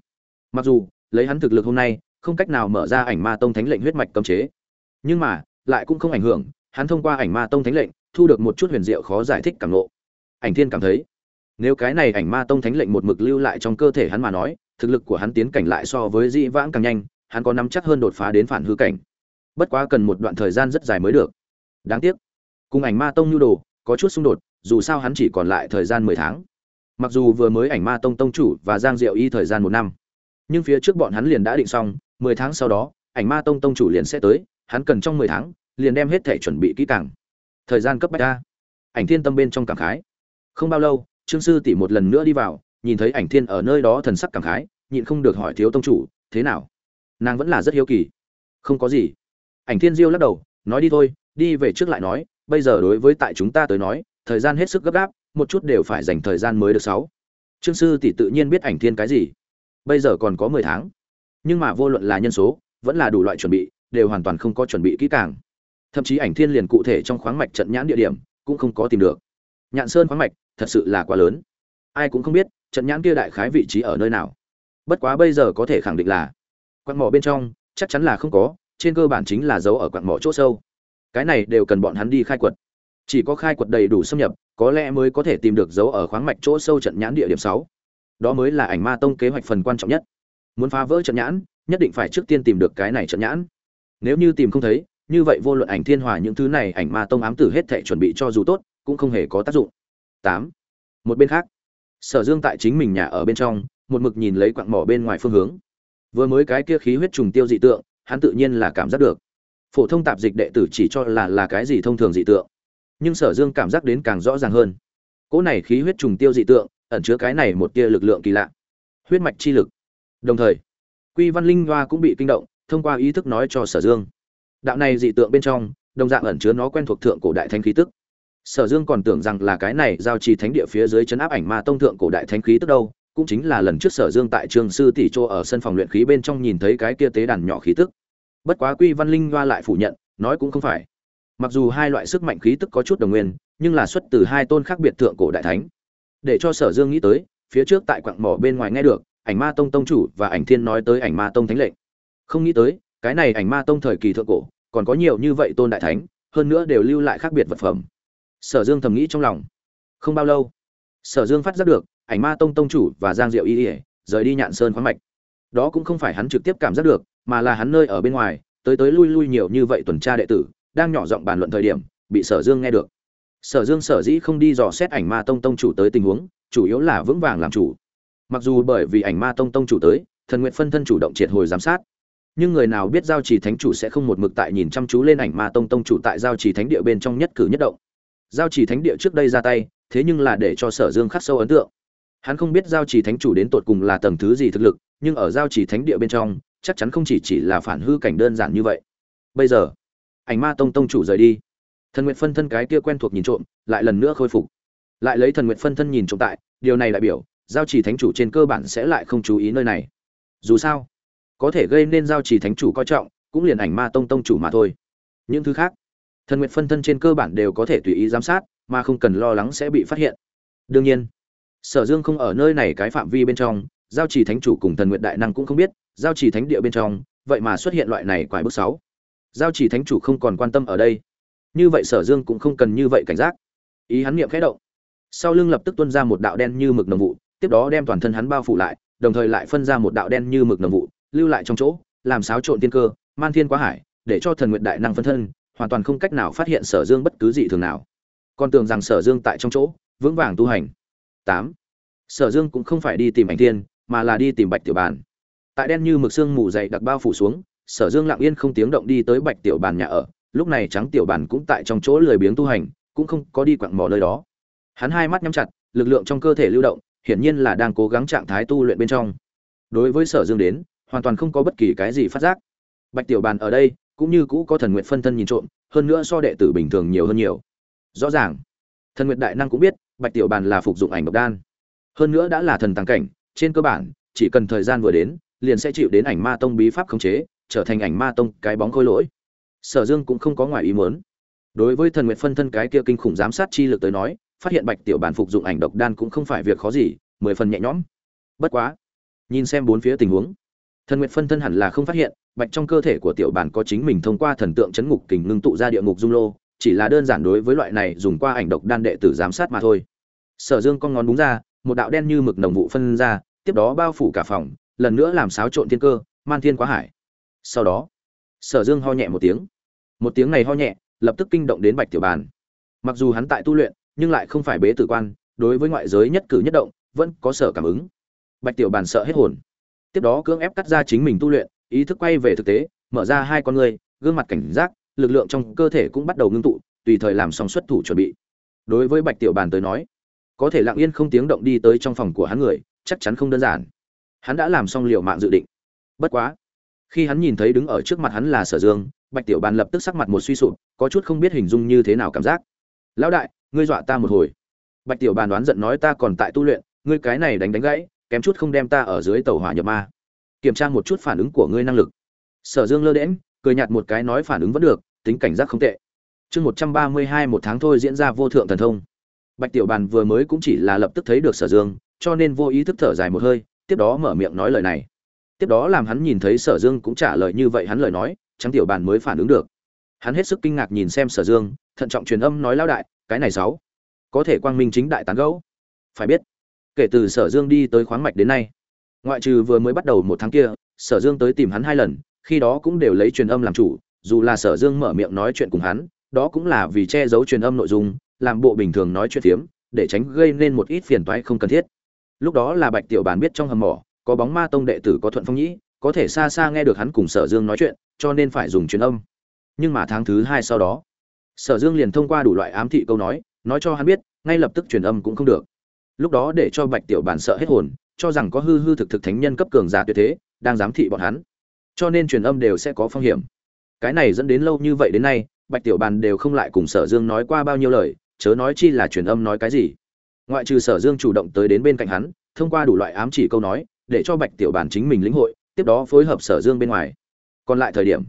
mặc dù, lấy hắn thực lực hôm nay, không cách nào mở ra ảnh ma tông thánh lệnh huyết mạch cấm chế. Nhưng mà, lại cũng không ảnh hưởng, hắn thông qua ảnh ma tông thánh lệnh, thu được một chút huyền diệu khó giải thích cảm ngộ. Ảnh thiên cảm thấy, nếu cái này ảnh ma tông thánh lệnh một mực lưu lại trong cơ thể hắn mà nói, thực lực của hắn tiến cảnh lại so với dĩ vãng càng nhanh, hắn có nắm chắc hơn đột phá đến phản hư cảnh bất quá cần một đoạn thời gian rất dài mới được. Đáng tiếc, cùng ảnh ma tông nhu đồ có chút xung đột, dù sao hắn chỉ còn lại thời gian mười tháng. Mặc dù vừa mới ảnh ma tông tông chủ và giang diệu y thời gian một năm, nhưng phía trước bọn hắn liền đã định xong, mười tháng sau đó, ảnh ma tông tông chủ liền sẽ tới, hắn cần trong mười tháng, liền đem hết thể chuẩn bị kỹ càng. Thời gian cấp bách ra. Ảnh thiên tâm bên trong cảm khái. Không bao lâu, trương sư tỷ một lần nữa đi vào, nhìn thấy ảnh thiên ở nơi đó thần sắc cảm khái, nhịn không được hỏi thiếu tông chủ, thế nào? Nàng vẫn là rất hiếu kỳ. Không có gì ảnh thiên diêu lắc đầu, nói đi thôi, đi về trước lại nói, bây giờ đối với tại chúng ta tới nói, thời gian hết sức gấp gáp, một chút đều phải dành thời gian mới được sáu. Trương sư tỷ tự nhiên biết ảnh thiên cái gì. Bây giờ còn có mười tháng. Nhưng mà vô luận là nhân số, vẫn là đủ loại chuẩn bị, đều hoàn toàn không có chuẩn bị kỹ càng. Thậm chí ảnh thiên liền cụ thể trong khoáng mạch trận nhãn địa điểm, cũng không có tìm được. Nhạn sơn khoáng mạch, thật sự là quá lớn. Ai cũng không biết, trận nhãn kia đại khái vị trí ở nơi nào. Bất quá bây giờ có thể khẳng định là quan mỏ bên trong, chắc chắn là không có trên cơ bản chính là dấu ở quặng mỏ chỗ sâu. Cái này đều cần bọn hắn đi khai quật. Chỉ có khai quật đầy đủ xâm nhập, có lẽ mới có thể tìm được dấu ở khoáng mạch chỗ sâu trận nhãn địa điểm sáu. Đó mới là ảnh ma tông kế hoạch phần quan trọng nhất. Muốn phá vỡ trận nhãn, nhất định phải trước tiên tìm được cái này trận nhãn. Nếu như tìm không thấy, như vậy vô luận ảnh thiên hòa những thứ này ảnh ma tông ám tử hết thể chuẩn bị cho dù tốt, cũng không hề có tác dụng. Tám. Một bên khác, sở dương tại chính mình nhà ở bên trong, một mực nhìn lấy quặng mỏ bên ngoài phương hướng. Vừa mới cái kia khí huyết trùng tiêu dị tượng hắn tự nhiên là cảm giác được. Phổ thông tạp dịch đệ tử chỉ cho là là cái gì thông thường dị tượng, nhưng sở dương cảm giác đến càng rõ ràng hơn. Cỗ này khí huyết trùng tiêu dị tượng ẩn chứa cái này một tia lực lượng kỳ lạ. Huyết mạch chi lực. Đồng thời, quy văn linh hoa cũng bị kinh động, thông qua ý thức nói cho sở dương. Đạo này dị tượng bên trong, đồng dạng ẩn chứa nó quen thuộc thượng cổ đại thánh khí tức. Sở dương còn tưởng rằng là cái này giao trì thánh địa phía dưới chấn áp ảnh ma tông thượng cổ đại thánh khí tức đâu cũng chính là lần trước sở dương tại trường sư tỷ châu ở sân phòng luyện khí bên trong nhìn thấy cái kia tế đàn nhỏ khí tức. Bất quá quy văn linh hoa lại phủ nhận, nói cũng không phải. Mặc dù hai loại sức mạnh khí tức có chút đồng nguyên, nhưng là xuất từ hai tôn khác biệt thượng cổ đại thánh. Để cho sở dương nghĩ tới, phía trước tại quặng mỏ bên ngoài nghe được, ảnh ma tông tông chủ và ảnh thiên nói tới ảnh ma tông thánh lệnh. Không nghĩ tới, cái này ảnh ma tông thời kỳ thượng cổ, còn có nhiều như vậy tôn đại thánh, hơn nữa đều lưu lại khác biệt vật phẩm. Sở dương thầm nghĩ trong lòng. Không bao lâu, sở dương phát giác được ảnh ma tông tông chủ và giang diệu y ỉa rời đi nhạn sơn khoáng mạch. Đó cũng không phải hắn trực tiếp cảm giác được, mà là hắn nơi ở bên ngoài, tới tới lui lui nhiều như vậy tuần tra đệ tử, đang nhỏ giọng bàn luận thời điểm, bị sở dương nghe được. Sở dương sở dĩ không đi dò xét ảnh ma tông tông chủ tới tình huống, chủ yếu là vững vàng làm chủ. Mặc dù bởi vì ảnh ma tông tông chủ tới, thần nguyện phân thân chủ động triệt hồi giám sát, nhưng người nào biết giao trì thánh chủ sẽ không một mực tại nhìn chăm chú lên ảnh ma tông tông chủ tại giao trì thánh địa bên trong nhất cử nhất động. Giao trì thánh địa trước đây ra tay, thế nhưng là để cho sở dương khắc sâu ấn tượng hắn không biết giao trì thánh chủ đến tột cùng là tầng thứ gì thực lực, nhưng ở giao trì thánh địa bên trong, chắc chắn không chỉ chỉ là phản hư cảnh đơn giản như vậy. Bây giờ, ảnh ma tông tông chủ rời đi. Thần nguyện phân thân cái kia quen thuộc nhìn trộm, lại lần nữa khôi phục. Lại lấy thần nguyện phân thân nhìn trộm tại, điều này đại biểu, giao trì thánh chủ trên cơ bản sẽ lại không chú ý nơi này. Dù sao, có thể gây nên giao trì thánh chủ coi trọng, cũng liền ảnh ma tông tông chủ mà thôi. Những thứ khác, thần nguyện phân thân trên cơ bản đều có thể tùy ý giám sát, mà không cần lo lắng sẽ bị phát hiện. Đương nhiên sở dương không ở nơi này cái phạm vi bên trong, giao trì thánh chủ cùng thần nguyện đại năng cũng không biết, giao trì thánh địa bên trong, vậy mà xuất hiện loại này quái bước sáu. Giao trì thánh chủ không còn quan tâm ở đây. Như vậy sở dương cũng không cần như vậy cảnh giác. Ý hắn niệm khẽ động. Sau lưng lập tức tuôn ra một đạo đen như mực nồng vụ, tiếp đó đem toàn thân hắn bao phủ lại, đồng thời lại phân ra một đạo đen như mực nồng vụ, lưu lại trong chỗ, làm xáo trộn tiên cơ, man thiên quá hải, để cho thần nguyện đại năng phân thân, hoàn toàn không cách nào phát hiện sở dương bất cứ gì thường nào. Còn tưởng rằng sở dương tại trong chỗ, vững vàng tu hành tám. Sở dương cũng không phải đi tìm ảnh tiên mà là đi tìm bạch tiểu bàn. Tại đen như mực xương mù dày đặc bao phủ xuống, sở dương lặng yên không tiếng động đi tới bạch tiểu bàn nhà ở. Lúc này trắng tiểu bàn cũng tại trong chỗ lười biếng tu hành, cũng không có đi quặng mò nơi đó. Hắn hai mắt nhắm chặt, lực lượng trong cơ thể lưu động, hiển nhiên là đang cố gắng trạng thái tu luyện bên trong. Đối với sở dương đến, hoàn toàn không có bất kỳ cái gì phát giác. Bạch tiểu bàn ở đây, cũng như cũ có thần nguyện phân thân nhìn trộm, hơn nữa so đệ tử bình thường nhiều hơn nhiều. Rõ ràng thần Nguyệt đại năng cũng biết, bạch tiểu bàn là phục dụng ảnh độc đan. Hơn nữa đã là thần tàng cảnh, trên cơ bản, chỉ cần thời gian vừa đến, liền sẽ chịu đến ảnh ma tông bí pháp khống chế, trở thành ảnh ma tông cái bóng khôi lỗi. Sở dương cũng không có ngoài ý muốn. Đối với thần Nguyệt phân thân cái kia kinh khủng giám sát chi lực tới nói, phát hiện bạch tiểu Bàn phục dụng ảnh độc đan cũng không phải việc khó gì, mười phần nhẹ nhõm. Bất quá, nhìn xem bốn phía tình huống, thần Nguyệt phân thân hẳn là không phát hiện, bạch trong cơ thể của tiểu bản có chính mình thông qua thần tượng chấn ngục kình ngưng tụ ra địa ngục dung lô chỉ là đơn giản đối với loại này dùng qua ảnh độc đan đệ tử giám sát mà thôi. Sở dương con ngón đúng ra, một đạo đen như mực nồng vụ phân ra, tiếp đó bao phủ cả phòng, lần nữa làm xáo trộn thiên cơ, man thiên quá hải. Sau đó, sở dương ho nhẹ một tiếng. Một tiếng này ho nhẹ, lập tức kinh động đến bạch tiểu bàn. Mặc dù hắn tại tu luyện, nhưng lại không phải bế tử quan, đối với ngoại giới nhất cử nhất động, vẫn có sở cảm ứng. Bạch tiểu bàn sợ hết hồn. Tiếp đó cưỡng ép cắt ra chính mình tu luyện, ý thức quay về thực tế, mở ra hai con người gương mặt cảnh giác lực lượng trong cơ thể cũng bắt đầu ngưng tụ, tùy thời làm xong xuất thủ chuẩn bị. Đối với bạch tiểu bàn tới nói, có thể lặng yên không tiếng động đi tới trong phòng của hắn người, chắc chắn không đơn giản. Hắn đã làm xong liều mạng dự định. Bất quá, khi hắn nhìn thấy đứng ở trước mặt hắn là sở dương, bạch tiểu bàn lập tức sắc mặt một suy sụp, có chút không biết hình dung như thế nào cảm giác. Lão đại, ngươi dọa ta một hồi. Bạch tiểu bàn đoán giận nói, ta còn tại tu luyện, ngươi cái này đánh đánh gãy, kém chút không đem ta ở dưới tàu hỏa nhập ma. Kiểm tra một chút phản ứng của ngươi năng lực. Sở dương lơ đễm cười nhạt một cái nói, phản ứng vẫn được tính cảnh giác không tệ. Chương một trăm ba mươi hai một tháng thôi diễn ra vô thượng thần thông. Bạch tiểu bàn vừa mới cũng chỉ là lập tức thấy được sở dương, cho nên vô ý thức thở dài một hơi, tiếp đó mở miệng nói lời này. Tiếp đó làm hắn nhìn thấy sở dương cũng trả lời như vậy hắn lời nói, trắng tiểu bàn mới phản ứng được. Hắn hết sức kinh ngạc nhìn xem sở dương, thận trọng truyền âm nói lao đại, cái này sáu, có thể quang minh chính đại tán gẫu. Phải biết, kể từ sở dương đi tới khoáng mạch đến nay, ngoại trừ vừa mới bắt đầu một tháng kia, sở dương tới tìm hắn hai lần, khi đó cũng đều lấy truyền âm làm chủ dù là sở dương mở miệng nói chuyện cùng hắn, đó cũng là vì che giấu truyền âm nội dung, làm bộ bình thường nói chuyện phiếm, để tránh gây nên một ít phiền toái không cần thiết. Lúc đó là bạch tiểu bàn biết trong hầm mỏ, có bóng ma tông đệ tử có thuận phong nhĩ, có thể xa xa nghe được hắn cùng sở dương nói chuyện, cho nên phải dùng truyền âm. Nhưng mà tháng thứ hai sau đó, sở dương liền thông qua đủ loại ám thị câu nói nói cho hắn biết, ngay lập tức truyền âm cũng không được. Lúc đó để cho bạch tiểu bản sợ hết hồn, cho rằng có hư hư thực thực thánh nhân cấp cường giả tuyệt thế, đang giám thị bọn hắn. Cho nên truyền âm đều sẽ có phong hiểm cái này dẫn đến lâu như vậy đến nay, bạch tiểu bàn đều không lại cùng sở dương nói qua bao nhiêu lời, chớ nói chi là truyền âm nói cái gì. Ngoại trừ sở dương chủ động tới đến bên cạnh hắn, thông qua đủ loại ám chỉ câu nói, để cho bạch tiểu bàn chính mình lĩnh hội, tiếp đó phối hợp sở dương bên ngoài. Còn lại thời điểm,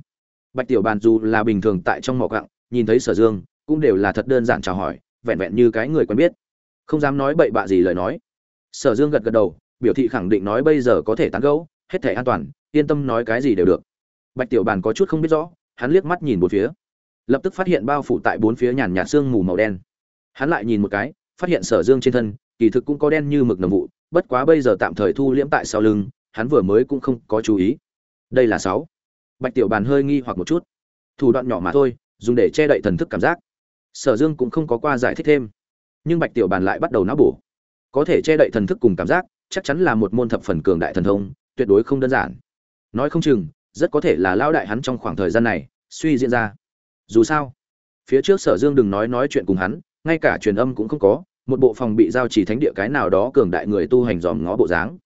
bạch tiểu bàn dù là bình thường tại trong mỏ cặng nhìn thấy sở dương, cũng đều là thật đơn giản chào hỏi, vẹn vẹn như cái người quen biết. Không dám nói bậy bạ gì lời nói. Sở dương gật gật đầu, biểu thị khẳng định nói bây giờ có thể tán gẫu, hết thể an toàn, yên tâm nói cái gì đều được. Bạch tiểu bàn có chút không biết rõ hắn liếc mắt nhìn bốn phía. Lập tức phát hiện bao phủ tại bốn phía nhàn nhạt xương mù màu đen. Hắn lại nhìn một cái, phát hiện sở dương trên thân, kỳ thực cũng có đen như mực nồng vụ, bất quá bây giờ tạm thời thu liễm tại sau lưng, hắn vừa mới cũng không có chú ý. Đây là sáu. Bạch tiểu bàn hơi nghi hoặc một chút. Thủ đoạn nhỏ mà thôi, dùng để che đậy thần thức cảm giác. Sở dương cũng không có qua giải thích thêm. Nhưng bạch tiểu bàn lại bắt đầu não bổ. Có thể che đậy thần thức cùng cảm giác, chắc chắn là một môn thập phần cường đại thần thông, tuyệt đối không đơn giản. Nói không chừng rất có thể là lão đại hắn trong khoảng thời gian này suy diễn ra. Dù sao, phía trước sở dương đừng nói nói chuyện cùng hắn, ngay cả truyền âm cũng không có, một bộ phòng bị giao trì thánh địa cái nào đó cường đại người tu hành dòm ngó bộ dáng.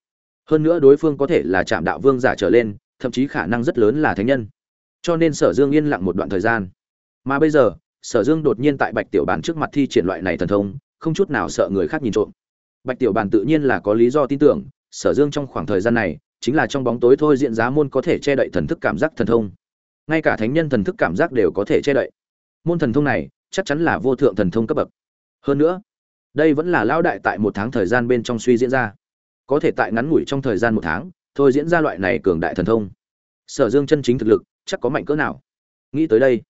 Hơn nữa đối phương có thể là trạm đạo vương giả trở lên, thậm chí khả năng rất lớn là thánh nhân. Cho nên sở dương yên lặng một đoạn thời gian. Mà bây giờ, sở dương đột nhiên tại bạch tiểu bàn trước mặt thi triển loại này thần thông, không chút nào sợ người khác nhìn trộm. Bạch tiểu bàn tự nhiên là có lý do tin tưởng, sở dương trong khoảng thời gian này chính là trong bóng tối thôi diện giá môn có thể che đậy thần thức cảm giác thần thông. Ngay cả thánh nhân thần thức cảm giác đều có thể che đậy. Môn thần thông này, chắc chắn là vô thượng thần thông cấp bậc. Hơn nữa, đây vẫn là lão đại tại một tháng thời gian bên trong suy diễn ra. Có thể tại ngắn ngủi trong thời gian một tháng, thôi diễn ra loại này cường đại thần thông. Sở dương chân chính thực lực, chắc có mạnh cỡ nào? Nghĩ tới đây,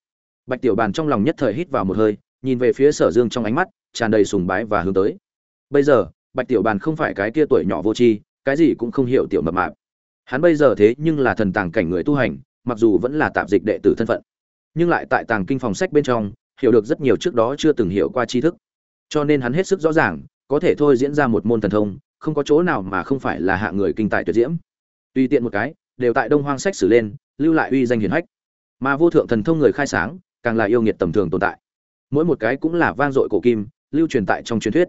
bạch tiểu bàn trong lòng nhất thời hít vào một hơi, nhìn về phía sở dương trong ánh mắt, tràn đầy sùng bái và hướng tới. Bây giờ, bạch tiểu bàn không phải cái kia tuổi nhỏ vô tri cái gì cũng không hiểu tiểu mập mạp. Hắn bây giờ thế nhưng là thần tàng cảnh người tu hành, mặc dù vẫn là tạp dịch đệ tử thân phận, nhưng lại tại tàng kinh phòng sách bên trong, hiểu được rất nhiều trước đó chưa từng hiểu qua tri thức. Cho nên hắn hết sức rõ ràng, có thể thôi diễn ra một môn thần thông, không có chỗ nào mà không phải là hạ người kinh tài tuyệt diễm. Tùy tiện một cái, đều tại đông hoang sách sử lên, lưu lại uy danh hiển hách. Mà vô thượng thần thông người khai sáng, càng là yêu nghiệt tầm thường tồn tại. Mỗi một cái cũng là vang dội cổ kim, lưu truyền tại trong truyền thuyết.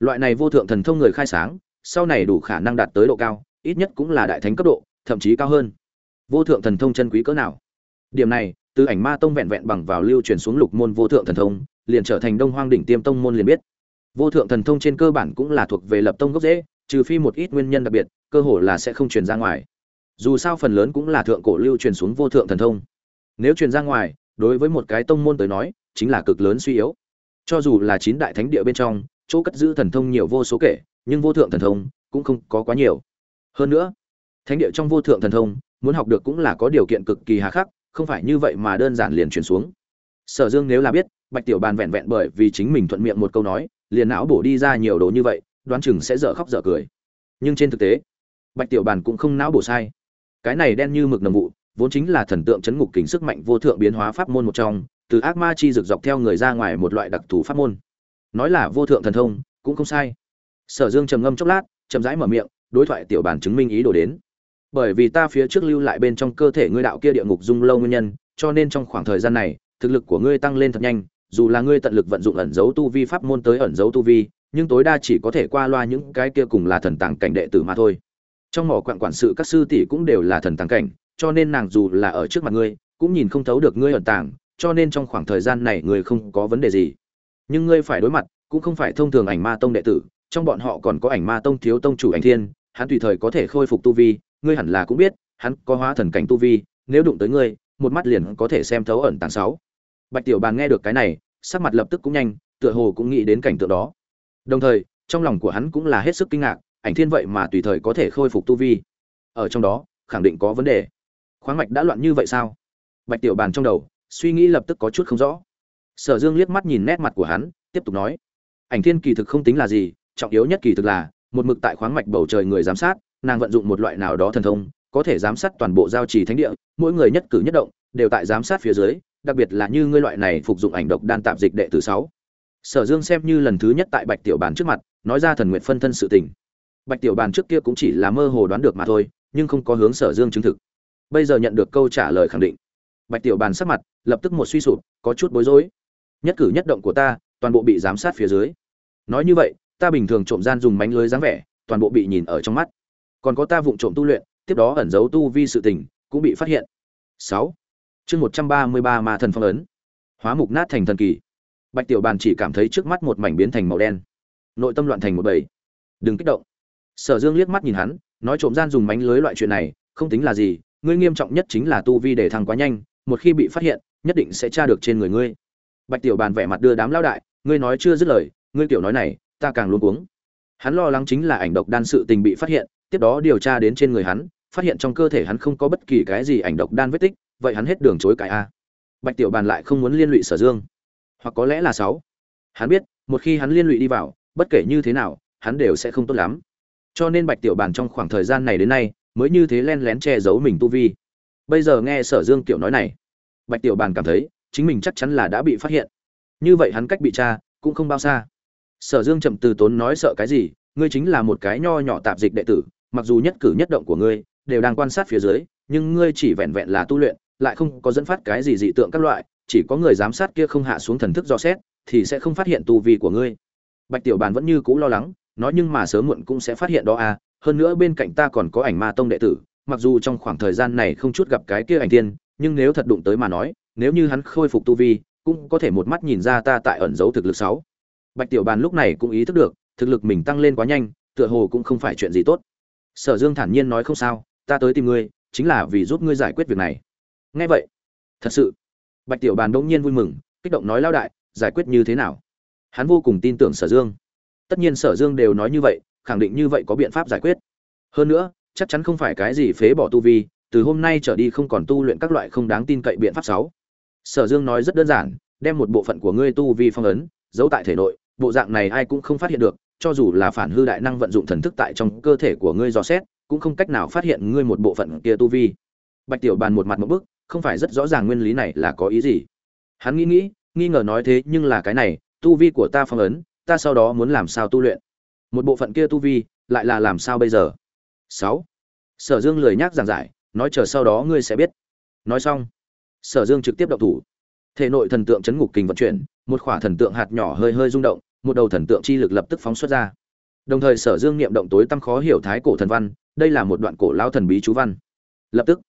Loại này vô thượng thần thông người khai sáng sau này đủ khả năng đạt tới độ cao, ít nhất cũng là đại thánh cấp độ, thậm chí cao hơn. Vô thượng thần thông chân quý cỡ nào? Điểm này, từ ảnh ma tông vẹn vẹn bằng vào lưu truyền xuống lục môn vô thượng thần thông, liền trở thành đông hoang đỉnh tiêm tông môn liền biết. Vô thượng thần thông trên cơ bản cũng là thuộc về lập tông gốc dễ trừ phi một ít nguyên nhân đặc biệt, cơ hồ là sẽ không truyền ra ngoài. Dù sao phần lớn cũng là thượng cổ lưu truyền xuống vô thượng thần thông. Nếu truyền ra ngoài, đối với một cái tông môn tới nói, chính là cực lớn suy yếu. Cho dù là chín đại thánh địa bên trong, chỗ cất giữ thần thông nhiều vô số kể nhưng vô thượng thần thông cũng không có quá nhiều. Hơn nữa, thánh địa trong vô thượng thần thông, muốn học được cũng là có điều kiện cực kỳ hà khắc, không phải như vậy mà đơn giản liền truyền xuống. Sở dương nếu là biết, bạch tiểu bàn vẹn vẹn bởi vì chính mình thuận miệng một câu nói, liền não bổ đi ra nhiều đồ như vậy, đoán chừng sẽ dở khóc dở cười. Nhưng trên thực tế, bạch tiểu bàn cũng không não bổ sai. Cái này đen như mực nồng vụ, vốn chính là thần tượng chấn ngục kính sức mạnh vô thượng biến hóa pháp môn một trong, từ ác ma chi rực dọc theo người ra ngoài một loại đặc thù pháp môn. Nói là vô thượng thần thông, cũng không sai sở dương trầm ngâm chốc lát, chậm rãi mở miệng, đối thoại tiểu bản chứng minh ý đồ đến. Bởi vì ta phía trước lưu lại bên trong cơ thể ngươi đạo kia địa ngục dung lâu nguyên nhân, cho nên trong khoảng thời gian này, thực lực của ngươi tăng lên thật nhanh, dù là ngươi tận lực vận dụng ẩn dấu tu vi pháp môn tới ẩn dấu tu vi, nhưng tối đa chỉ có thể qua loa những cái kia cùng là thần tàng cảnh đệ tử mà thôi. Trong mỏ quặng quản sự các sư tỷ cũng đều là thần tàng cảnh, cho nên nàng dù là ở trước mặt ngươi, cũng nhìn không thấu được ngươi ẩn tàng, cho nên trong khoảng thời gian này ngươi không có vấn đề gì. Nhưng ngươi phải đối mặt, cũng không phải thông thường ảnh ma tông đệ tử trong bọn họ còn có ảnh ma tông thiếu tông chủ ảnh thiên, hắn tùy thời có thể khôi phục tu vi, ngươi hẳn là cũng biết, hắn có hóa thần cảnh tu vi, nếu đụng tới ngươi, một mắt liền có thể xem thấu ẩn tàng sáu. Bạch tiểu bàn nghe được cái này, sắc mặt lập tức cũng nhanh, tựa hồ cũng nghĩ đến cảnh tượng đó. Đồng thời, trong lòng của hắn cũng là hết sức kinh ngạc, ảnh thiên vậy mà tùy thời có thể khôi phục tu vi. Ở trong đó, khẳng định có vấn đề. Khoáng mạch đã loạn như vậy sao? Bạch tiểu bàn trong đầu, suy nghĩ lập tức có chút không rõ. Sở dương liếc mắt nhìn nét mặt của hắn, tiếp tục nói. Ảnh thiên kỳ thực không tính là gì trọng yếu nhất kỳ thực là, một mực tại khoáng mạch bầu trời người giám sát, nàng vận dụng một loại nào đó thần thông, có thể giám sát toàn bộ giao trì thánh địa, mỗi người nhất cử nhất động, đều tại giám sát phía dưới, đặc biệt là như ngươi loại này phục dụng ảnh độc đan tạm dịch đệ tử sáu. Sở dương xem như lần thứ nhất tại bạch tiểu bàn trước mặt, nói ra thần nguyện phân thân sự tình. Bạch tiểu bàn trước kia cũng chỉ là mơ hồ đoán được mà thôi, nhưng không có hướng sở dương chứng thực. Bây giờ nhận được câu trả lời khẳng định. Bạch tiểu bàn sắc mặt lập tức một suy sụp, có chút bối rối. Nhất cử nhất động của ta, toàn bộ bị giám sát phía dưới. Nói như vậy ta bình thường trộm gian dùng mánh lưới dáng vẻ, toàn bộ bị nhìn ở trong mắt. Còn có ta vụng trộm tu luyện, tiếp đó ẩn giấu tu vi sự tình, cũng bị phát hiện. Sáu. Chương một trăm ba mươi ba ma thần phong ấn. Hóa mục nát thành thần kỳ. Bạch tiểu bàn chỉ cảm thấy trước mắt một mảnh biến thành màu đen. Nội tâm loạn thành một bầy. Đừng kích động. Sở dương liếc mắt nhìn hắn, nói trộm gian dùng mánh lưới loại chuyện này, không tính là gì, ngươi nghiêm trọng nhất chính là tu vi để thăng quá nhanh, một khi bị phát hiện, nhất định sẽ tra được trên người ngươi. Bạch tiểu bàn vẻ mặt đưa đám lao đại, ngươi nói chưa dứt lời, ngươi kiểu nói này ta càng luôn cuống. Hắn lo lắng chính là ảnh độc đan sự tình bị phát hiện, tiếp đó điều tra đến trên người hắn, phát hiện trong cơ thể hắn không có bất kỳ cái gì ảnh độc đan vết tích, vậy hắn hết đường chối cãi a. Bạch tiểu bàn lại không muốn liên lụy sở dương. Hoặc có lẽ là sáu. Hắn biết, một khi hắn liên lụy đi vào, bất kể như thế nào, hắn đều sẽ không tốt lắm. Cho nên bạch tiểu bàn trong khoảng thời gian này đến nay, mới như thế len lén che giấu mình tu vi. Bây giờ nghe sở dương kiểu nói này, bạch tiểu bàn cảm thấy, chính mình chắc chắn là đã bị phát hiện. Như vậy hắn cách bị tra, cũng không bao xa sở dương chậm từ tốn nói sợ cái gì, ngươi chính là một cái nho nhỏ tạp dịch đệ tử, mặc dù nhất cử nhất động của ngươi đều đang quan sát phía dưới, nhưng ngươi chỉ vẹn vẹn là tu luyện, lại không có dẫn phát cái gì dị tượng các loại, chỉ có người giám sát kia không hạ xuống thần thức do xét, thì sẽ không phát hiện tu vi của ngươi. Bạch tiểu bàn vẫn như cũ lo lắng, nói nhưng mà sớm muộn cũng sẽ phát hiện đó à hơn nữa bên cạnh ta còn có ảnh ma tông đệ tử, mặc dù trong khoảng thời gian này không chút gặp cái kia ảnh tiên, nhưng nếu thật đụng tới mà nói, nếu như hắn khôi phục tu vi, cũng có thể một mắt nhìn ra ta tại ẩn giấu thực lực sáu bạch tiểu bàn lúc này cũng ý thức được, thực lực mình tăng lên quá nhanh, tựa hồ cũng không phải chuyện gì tốt. Sở dương thản nhiên nói không sao, ta tới tìm ngươi, chính là vì giúp ngươi giải quyết việc này. Nghe vậy, thật sự, bạch tiểu bàn đỗng nhiên vui mừng, kích động nói lao đại, giải quyết như thế nào? Hắn vô cùng tin tưởng sở dương. Tất nhiên sở dương đều nói như vậy, khẳng định như vậy có biện pháp giải quyết. Hơn nữa, chắc chắn không phải cái gì phế bỏ tu vi, từ hôm nay trở đi không còn tu luyện các loại không đáng tin cậy biện pháp sáu. Sở dương nói rất đơn giản, đem một bộ phận của ngươi tu vi phong ấn, giấu tại thể nội bộ dạng này ai cũng không phát hiện được, cho dù là phản hư đại năng vận dụng thần thức tại trong cơ thể của ngươi dò xét, cũng không cách nào phát hiện ngươi một bộ phận kia tu vi. Bạch tiểu bàn một mặt một bức, không phải rất rõ ràng nguyên lý này là có ý gì. Hắn nghĩ nghĩ, nghi ngờ nói thế nhưng là cái này, tu vi của ta phong ấn, ta sau đó muốn làm sao tu luyện? Một bộ phận kia tu vi, lại là làm sao bây giờ? Sáu. Sở dương lười nhác giảng giải, nói chờ sau đó ngươi sẽ biết. Nói xong, sở dương trực tiếp động thủ. Thể nội thần tượng chấn ngục kình vận chuyển một khỏa thần tượng hạt nhỏ hơi hơi rung động, một đầu thần tượng chi lực lập tức phóng xuất ra. Đồng thời sở dương niệm động tối tăm khó hiểu thái cổ thần văn, đây là một đoạn cổ lao thần bí chú văn. Lập tức,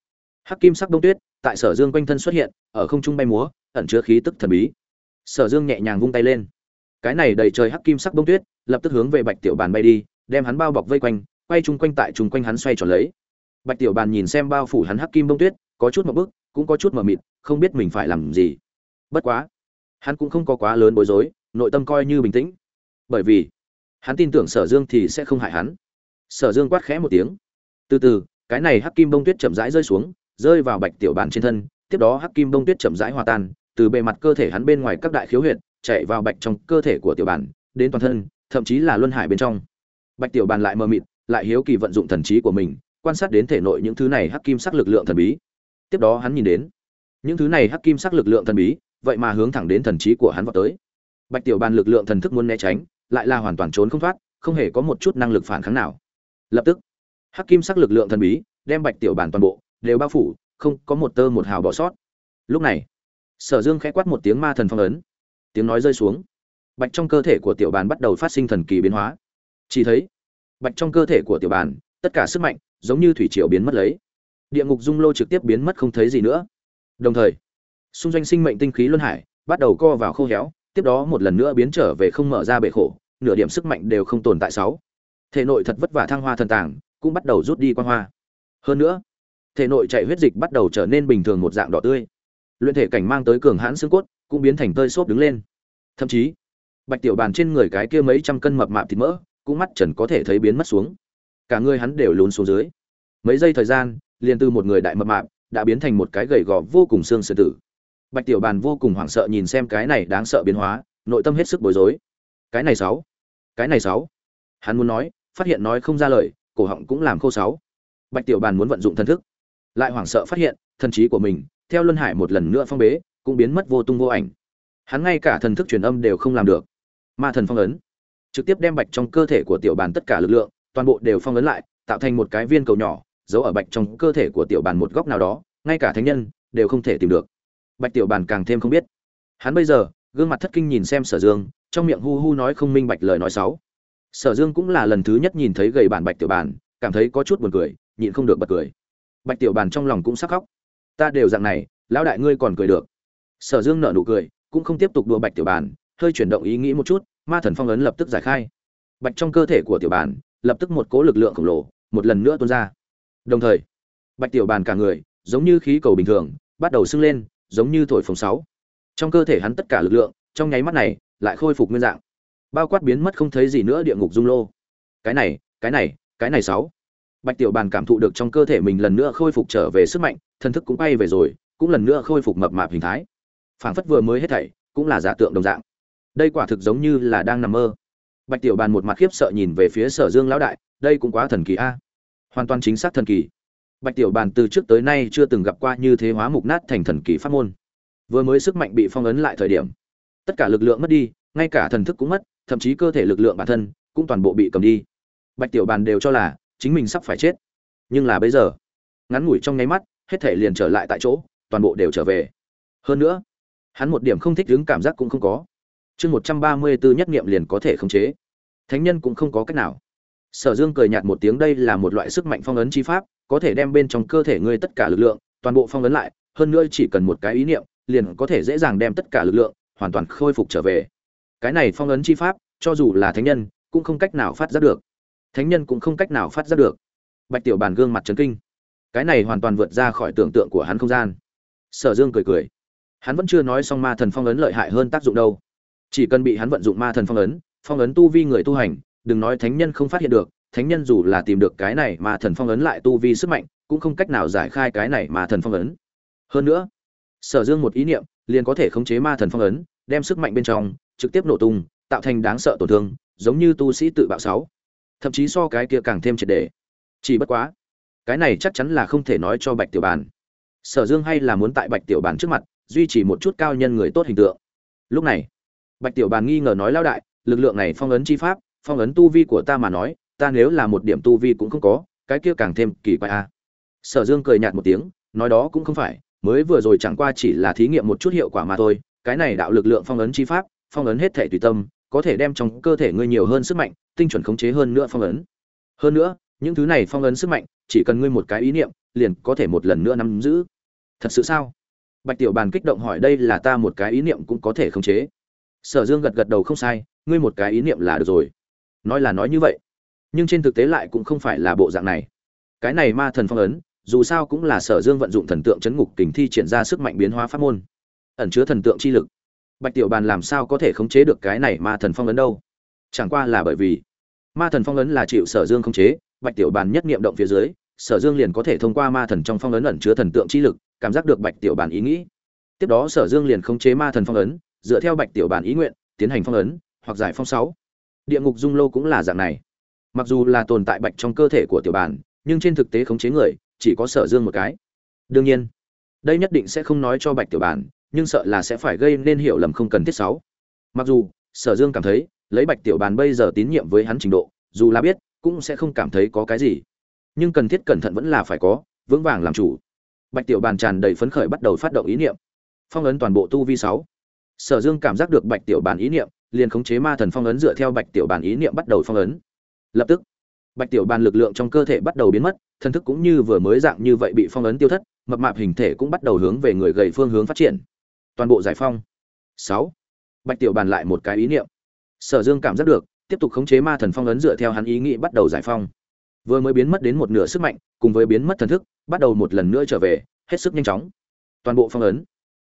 hắc kim sắc đông tuyết tại sở dương quanh thân xuất hiện, ở không trung bay múa, ẩn chứa khí tức thần bí. Sở dương nhẹ nhàng vung tay lên. Cái này đầy trời hắc kim sắc đông tuyết, lập tức hướng về bạch tiểu bàn bay đi, đem hắn bao bọc vây quanh, quay chung quanh tại chung quanh hắn xoay tròn lấy. Bạch tiểu bàn nhìn xem bao phủ hắn hắc kim đông tuyết, có chút một bức, cũng có chút mờ mịt, không biết mình phải làm gì. Bất quá hắn cũng không có quá lớn bối rối, nội tâm coi như bình tĩnh. Bởi vì, hắn tin tưởng sở dương thì sẽ không hại hắn. Sở dương quát khẽ một tiếng. Từ từ, cái này hắc kim bông tuyết chậm rãi rơi xuống, rơi vào bạch tiểu bàn trên thân, tiếp đó hắc kim bông tuyết chậm rãi hòa tan, từ bề mặt cơ thể hắn bên ngoài các đại khiếu huyệt, chạy vào bạch trong cơ thể của tiểu bản, đến toàn thân, thậm chí là luân hải bên trong. Bạch tiểu bàn lại mờ mịt, lại hiếu kỳ vận dụng thần trí của mình, quan sát đến thể nội những thứ này hắc kim sắc lực lượng thần bí. Tiếp đó hắn nhìn đến, những thứ này hắc kim sắc lực lượng thần bí vậy mà hướng thẳng đến thần trí của hắn vào tới. Bạch tiểu bàn lực lượng thần thức muốn né tránh, lại là hoàn toàn trốn không thoát, không hề có một chút năng lực phản kháng nào. Lập tức, hắc kim sắc lực lượng thần bí đem bạch tiểu bàn toàn bộ đều bao phủ, không có một tơ một hào bỏ sót. Lúc này, sở dương khẽ quát một tiếng ma thần phong ấn. Tiếng nói rơi xuống. Bạch trong cơ thể của tiểu bàn bắt đầu phát sinh thần kỳ biến hóa. Chỉ thấy, bạch trong cơ thể của tiểu bàn, tất cả sức mạnh giống như thủy triều biến mất lấy. Địa ngục dung lô trực tiếp biến mất không thấy gì nữa. Đồng thời xung doanh sinh mệnh tinh khí luân hải, bắt đầu co vào khô héo, tiếp đó một lần nữa biến trở về không mở ra bể khổ, nửa điểm sức mạnh đều không tồn tại sáu. Thể nội thật vất vả thăng hoa thần tàng, cũng bắt đầu rút đi quan hoa. Hơn nữa, thể nội chạy huyết dịch bắt đầu trở nên bình thường một dạng đỏ tươi. Luyện thể cảnh mang tới cường hãn xương cốt, cũng biến thành tơi xốp đứng lên. Thậm chí, bạch tiểu bàn trên người cái kia mấy trăm cân mập mạp thịt mỡ, cũng mắt trần có thể thấy biến mất xuống. Cả người hắn đều lún xuống dưới. Mấy giây thời gian, liền từ một người đại mập mạp, đã biến thành một cái gầy gò vô cùng xương sư tử bạch tiểu bàn vô cùng hoảng sợ nhìn xem cái này đáng sợ biến hóa, nội tâm hết sức bối rối. Cái này sáu, cái này sáu. Hắn muốn nói, phát hiện nói không ra lời, cổ họng cũng làm khô sáu. Bạch tiểu bàn muốn vận dụng thân thức, lại hoảng sợ phát hiện, thần trí của mình, theo luân hải một lần nữa phong bế, cũng biến mất vô tung vô ảnh. Hắn ngay cả thần thức truyền âm đều không làm được. Ma thần phong ấn, trực tiếp đem bạch trong cơ thể của tiểu bàn tất cả lực lượng, toàn bộ đều phong ấn lại, tạo thành một cái viên cầu nhỏ, giấu ở bạch trong cơ thể của tiểu bàn một góc nào đó, ngay cả thánh nhân, đều không thể tìm được bạch tiểu bàn càng thêm không biết. Hắn bây giờ, gương mặt thất kinh nhìn xem sở dương, trong miệng hu hu nói không minh bạch lời nói sáu sở dương cũng là lần thứ nhất nhìn thấy gầy bản bạch tiểu bàn cảm thấy có chút buồn cười, nhịn không được bật cười. Bạch tiểu bàn trong lòng cũng sắc khóc. Ta đều dạng này, lão đại ngươi còn cười được. Sở dương nở nụ cười, cũng không tiếp tục đùa bạch tiểu bàn hơi chuyển động ý nghĩ một chút, ma thần phong ấn lập tức giải khai. Bạch trong cơ thể của tiểu bàn lập tức một cố lực lượng khổng lồ, một lần nữa tuôn ra. Đồng thời, bạch tiểu bàn cả người, giống như khí cầu bình thường, bắt đầu sưng lên giống như thổi phồng sáu. Trong cơ thể hắn tất cả lực lượng, trong nháy mắt này, lại khôi phục nguyên dạng. Bao quát biến mất không thấy gì nữa địa ngục dung lô. Cái này cái này cái này sáu. Bạch tiểu bàn cảm thụ được trong cơ thể mình lần nữa khôi phục trở về sức mạnh thần thức cũng bay về rồi, cũng lần nữa khôi phục mập mạp hình thái. Phảng phất vừa mới hết thảy, cũng là giả tượng đồng dạng. Đây quả thực giống như là đang nằm mơ. Bạch tiểu bàn một mặt khiếp sợ nhìn về phía sở dương lão đại, đây cũng quá thần kỳ a. Hoàn toàn chính xác thần kỳ bạch tiểu bàn từ trước tới nay chưa từng gặp qua như thế hóa mục nát thành thần kỳ pháp môn. Vừa mới sức mạnh bị phong ấn lại thời điểm, tất cả lực lượng mất đi, ngay cả thần thức cũng mất, thậm chí cơ thể lực lượng bản thân cũng toàn bộ bị cầm đi. Bạch tiểu bàn đều cho là chính mình sắp phải chết. Nhưng là bây giờ, ngắn ngủi trong nháy mắt, hết thể liền trở lại tại chỗ, toàn bộ đều trở về. Hơn nữa, hắn một điểm không thích ứng cảm giác cũng không có. Chương một trăm ba mươi bốn nhất nghiệm liền có thể khống chế. Thánh nhân cũng không có cách nào. Sở dương cười nhạt một tiếng, đây là một loại sức mạnh phong ấn chi pháp có thể đem bên trong cơ thể ngươi tất cả lực lượng, toàn bộ phong ấn lại, hơn nữa chỉ cần một cái ý niệm, liền có thể dễ dàng đem tất cả lực lượng, hoàn toàn khôi phục trở về. Cái này phong ấn chi pháp, cho dù là thánh nhân, cũng không cách nào phát giác được. Thánh nhân cũng không cách nào phát giác được. Bạch tiểu bàn gương mặt trấn kinh. Cái này hoàn toàn vượt ra khỏi tưởng tượng của hắn không gian. Sở dương cười cười. Hắn vẫn chưa nói xong ma thần phong ấn lợi hại hơn tác dụng đâu. Chỉ cần bị hắn vận dụng ma thần phong ấn phong ấn tu vi người tu hành, đừng nói thánh nhân không phát hiện được thánh nhân dù là tìm được cái này mà thần phong ấn lại tu vi sức mạnh, cũng không cách nào giải khai cái này mà thần phong ấn. Hơn nữa, sở dương một ý niệm, liền có thể khống chế ma thần phong ấn, đem sức mạnh bên trong, trực tiếp nổ tung, tạo thành đáng sợ tổn thương, giống như tu sĩ tự bạo sáu. Thậm chí so cái kia càng thêm triệt đề chỉ bất quá, cái này chắc chắn là không thể nói cho bạch tiểu bàn sở dương hay là muốn tại bạch tiểu bàn trước mặt, duy trì một chút cao nhân người tốt hình tượng. Lúc này, bạch tiểu bàn nghi ngờ nói lao đại, lực lượng này phong ấn chi pháp, phong ấn tu vi của ta mà nói ta nếu là một điểm tu vi cũng không có, cái kia càng thêm kỳ quái a sở dương cười nhạt một tiếng, nói đó cũng không phải, mới vừa rồi chẳng qua chỉ là thí nghiệm một chút hiệu quả mà thôi, cái này đạo lực lượng phong ấn chi pháp, phong ấn hết thể tùy tâm, có thể đem trong cơ thể ngươi nhiều hơn sức mạnh, tinh chuẩn khống chế hơn nữa phong ấn. Hơn nữa, những thứ này phong ấn sức mạnh, chỉ cần ngươi một cái ý niệm, liền có thể một lần nữa nắm giữ. Thật sự sao? Bạch tiểu bàn kích động hỏi đây là ta một cái ý niệm cũng có thể khống chế. Sở dương gật gật đầu không sai, ngươi một cái ý niệm là được rồi. Nói là nói như vậy nhưng trên thực tế lại cũng không phải là bộ dạng này. Cái này ma thần phong ấn, dù sao cũng là sở dương vận dụng thần tượng chấn ngục kình thi triển ra sức mạnh biến hóa pháp môn. Ẩn chứa thần tượng chi lực. Bạch tiểu bàn làm sao có thể khống chế được cái này ma thần phong ấn đâu? Chẳng qua là bởi vì ma thần phong ấn là chịu sở dương khống chế, bạch tiểu bàn nhất niệm động phía dưới, sở dương liền có thể thông qua ma thần trong phong ấn ẩn chứa thần tượng chi lực, cảm giác được bạch tiểu bàn ý nghĩ. Tiếp đó sở dương liền khống chế ma thần phong ấn, dựa theo bạch tiểu bàn ý nguyện, tiến hành phong ấn, hoặc giải phong sáu. Địa ngục dung lô cũng là dạng này mặc dù là tồn tại bạch trong cơ thể của tiểu bàn nhưng trên thực tế khống chế người, chỉ có sở dương một cái. Đương nhiên, đây nhất định sẽ không nói cho bạch tiểu bàn nhưng sợ là sẽ phải gây nên hiểu lầm không cần thiết sáu mặc dù, sở dương cảm thấy, lấy bạch tiểu bàn bây giờ tín nhiệm với hắn trình độ, dù là biết, cũng sẽ không cảm thấy có cái gì. Nhưng cần thiết cẩn thận vẫn là phải có, vững vàng làm chủ. Bạch tiểu bàn tràn đầy phấn khởi bắt đầu phát động ý niệm. Phong ấn toàn bộ tu vi sáu. Sở dương cảm giác được bạch tiểu bàn ý niệm, liền khống chế ma thần phong ấn dựa theo bạch tiểu bàn ý niệm bắt đầu phong ấn lập tức, bạch tiểu bàn lực lượng trong cơ thể bắt đầu biến mất, thân thức cũng như vừa mới dạng như vậy bị phong ấn tiêu thất, mập mạp hình thể cũng bắt đầu hướng về người gầy phương hướng phát triển. Toàn bộ giải phong sáu. Bạch tiểu bàn lại một cái ý niệm. Sở dương cảm giác được, tiếp tục khống chế ma thần phong ấn dựa theo hắn ý nghĩ bắt đầu giải phong vừa mới biến mất đến một nửa sức mạnh, cùng với biến mất thần thức, bắt đầu một lần nữa trở về, hết sức nhanh chóng. Toàn bộ phong ấn.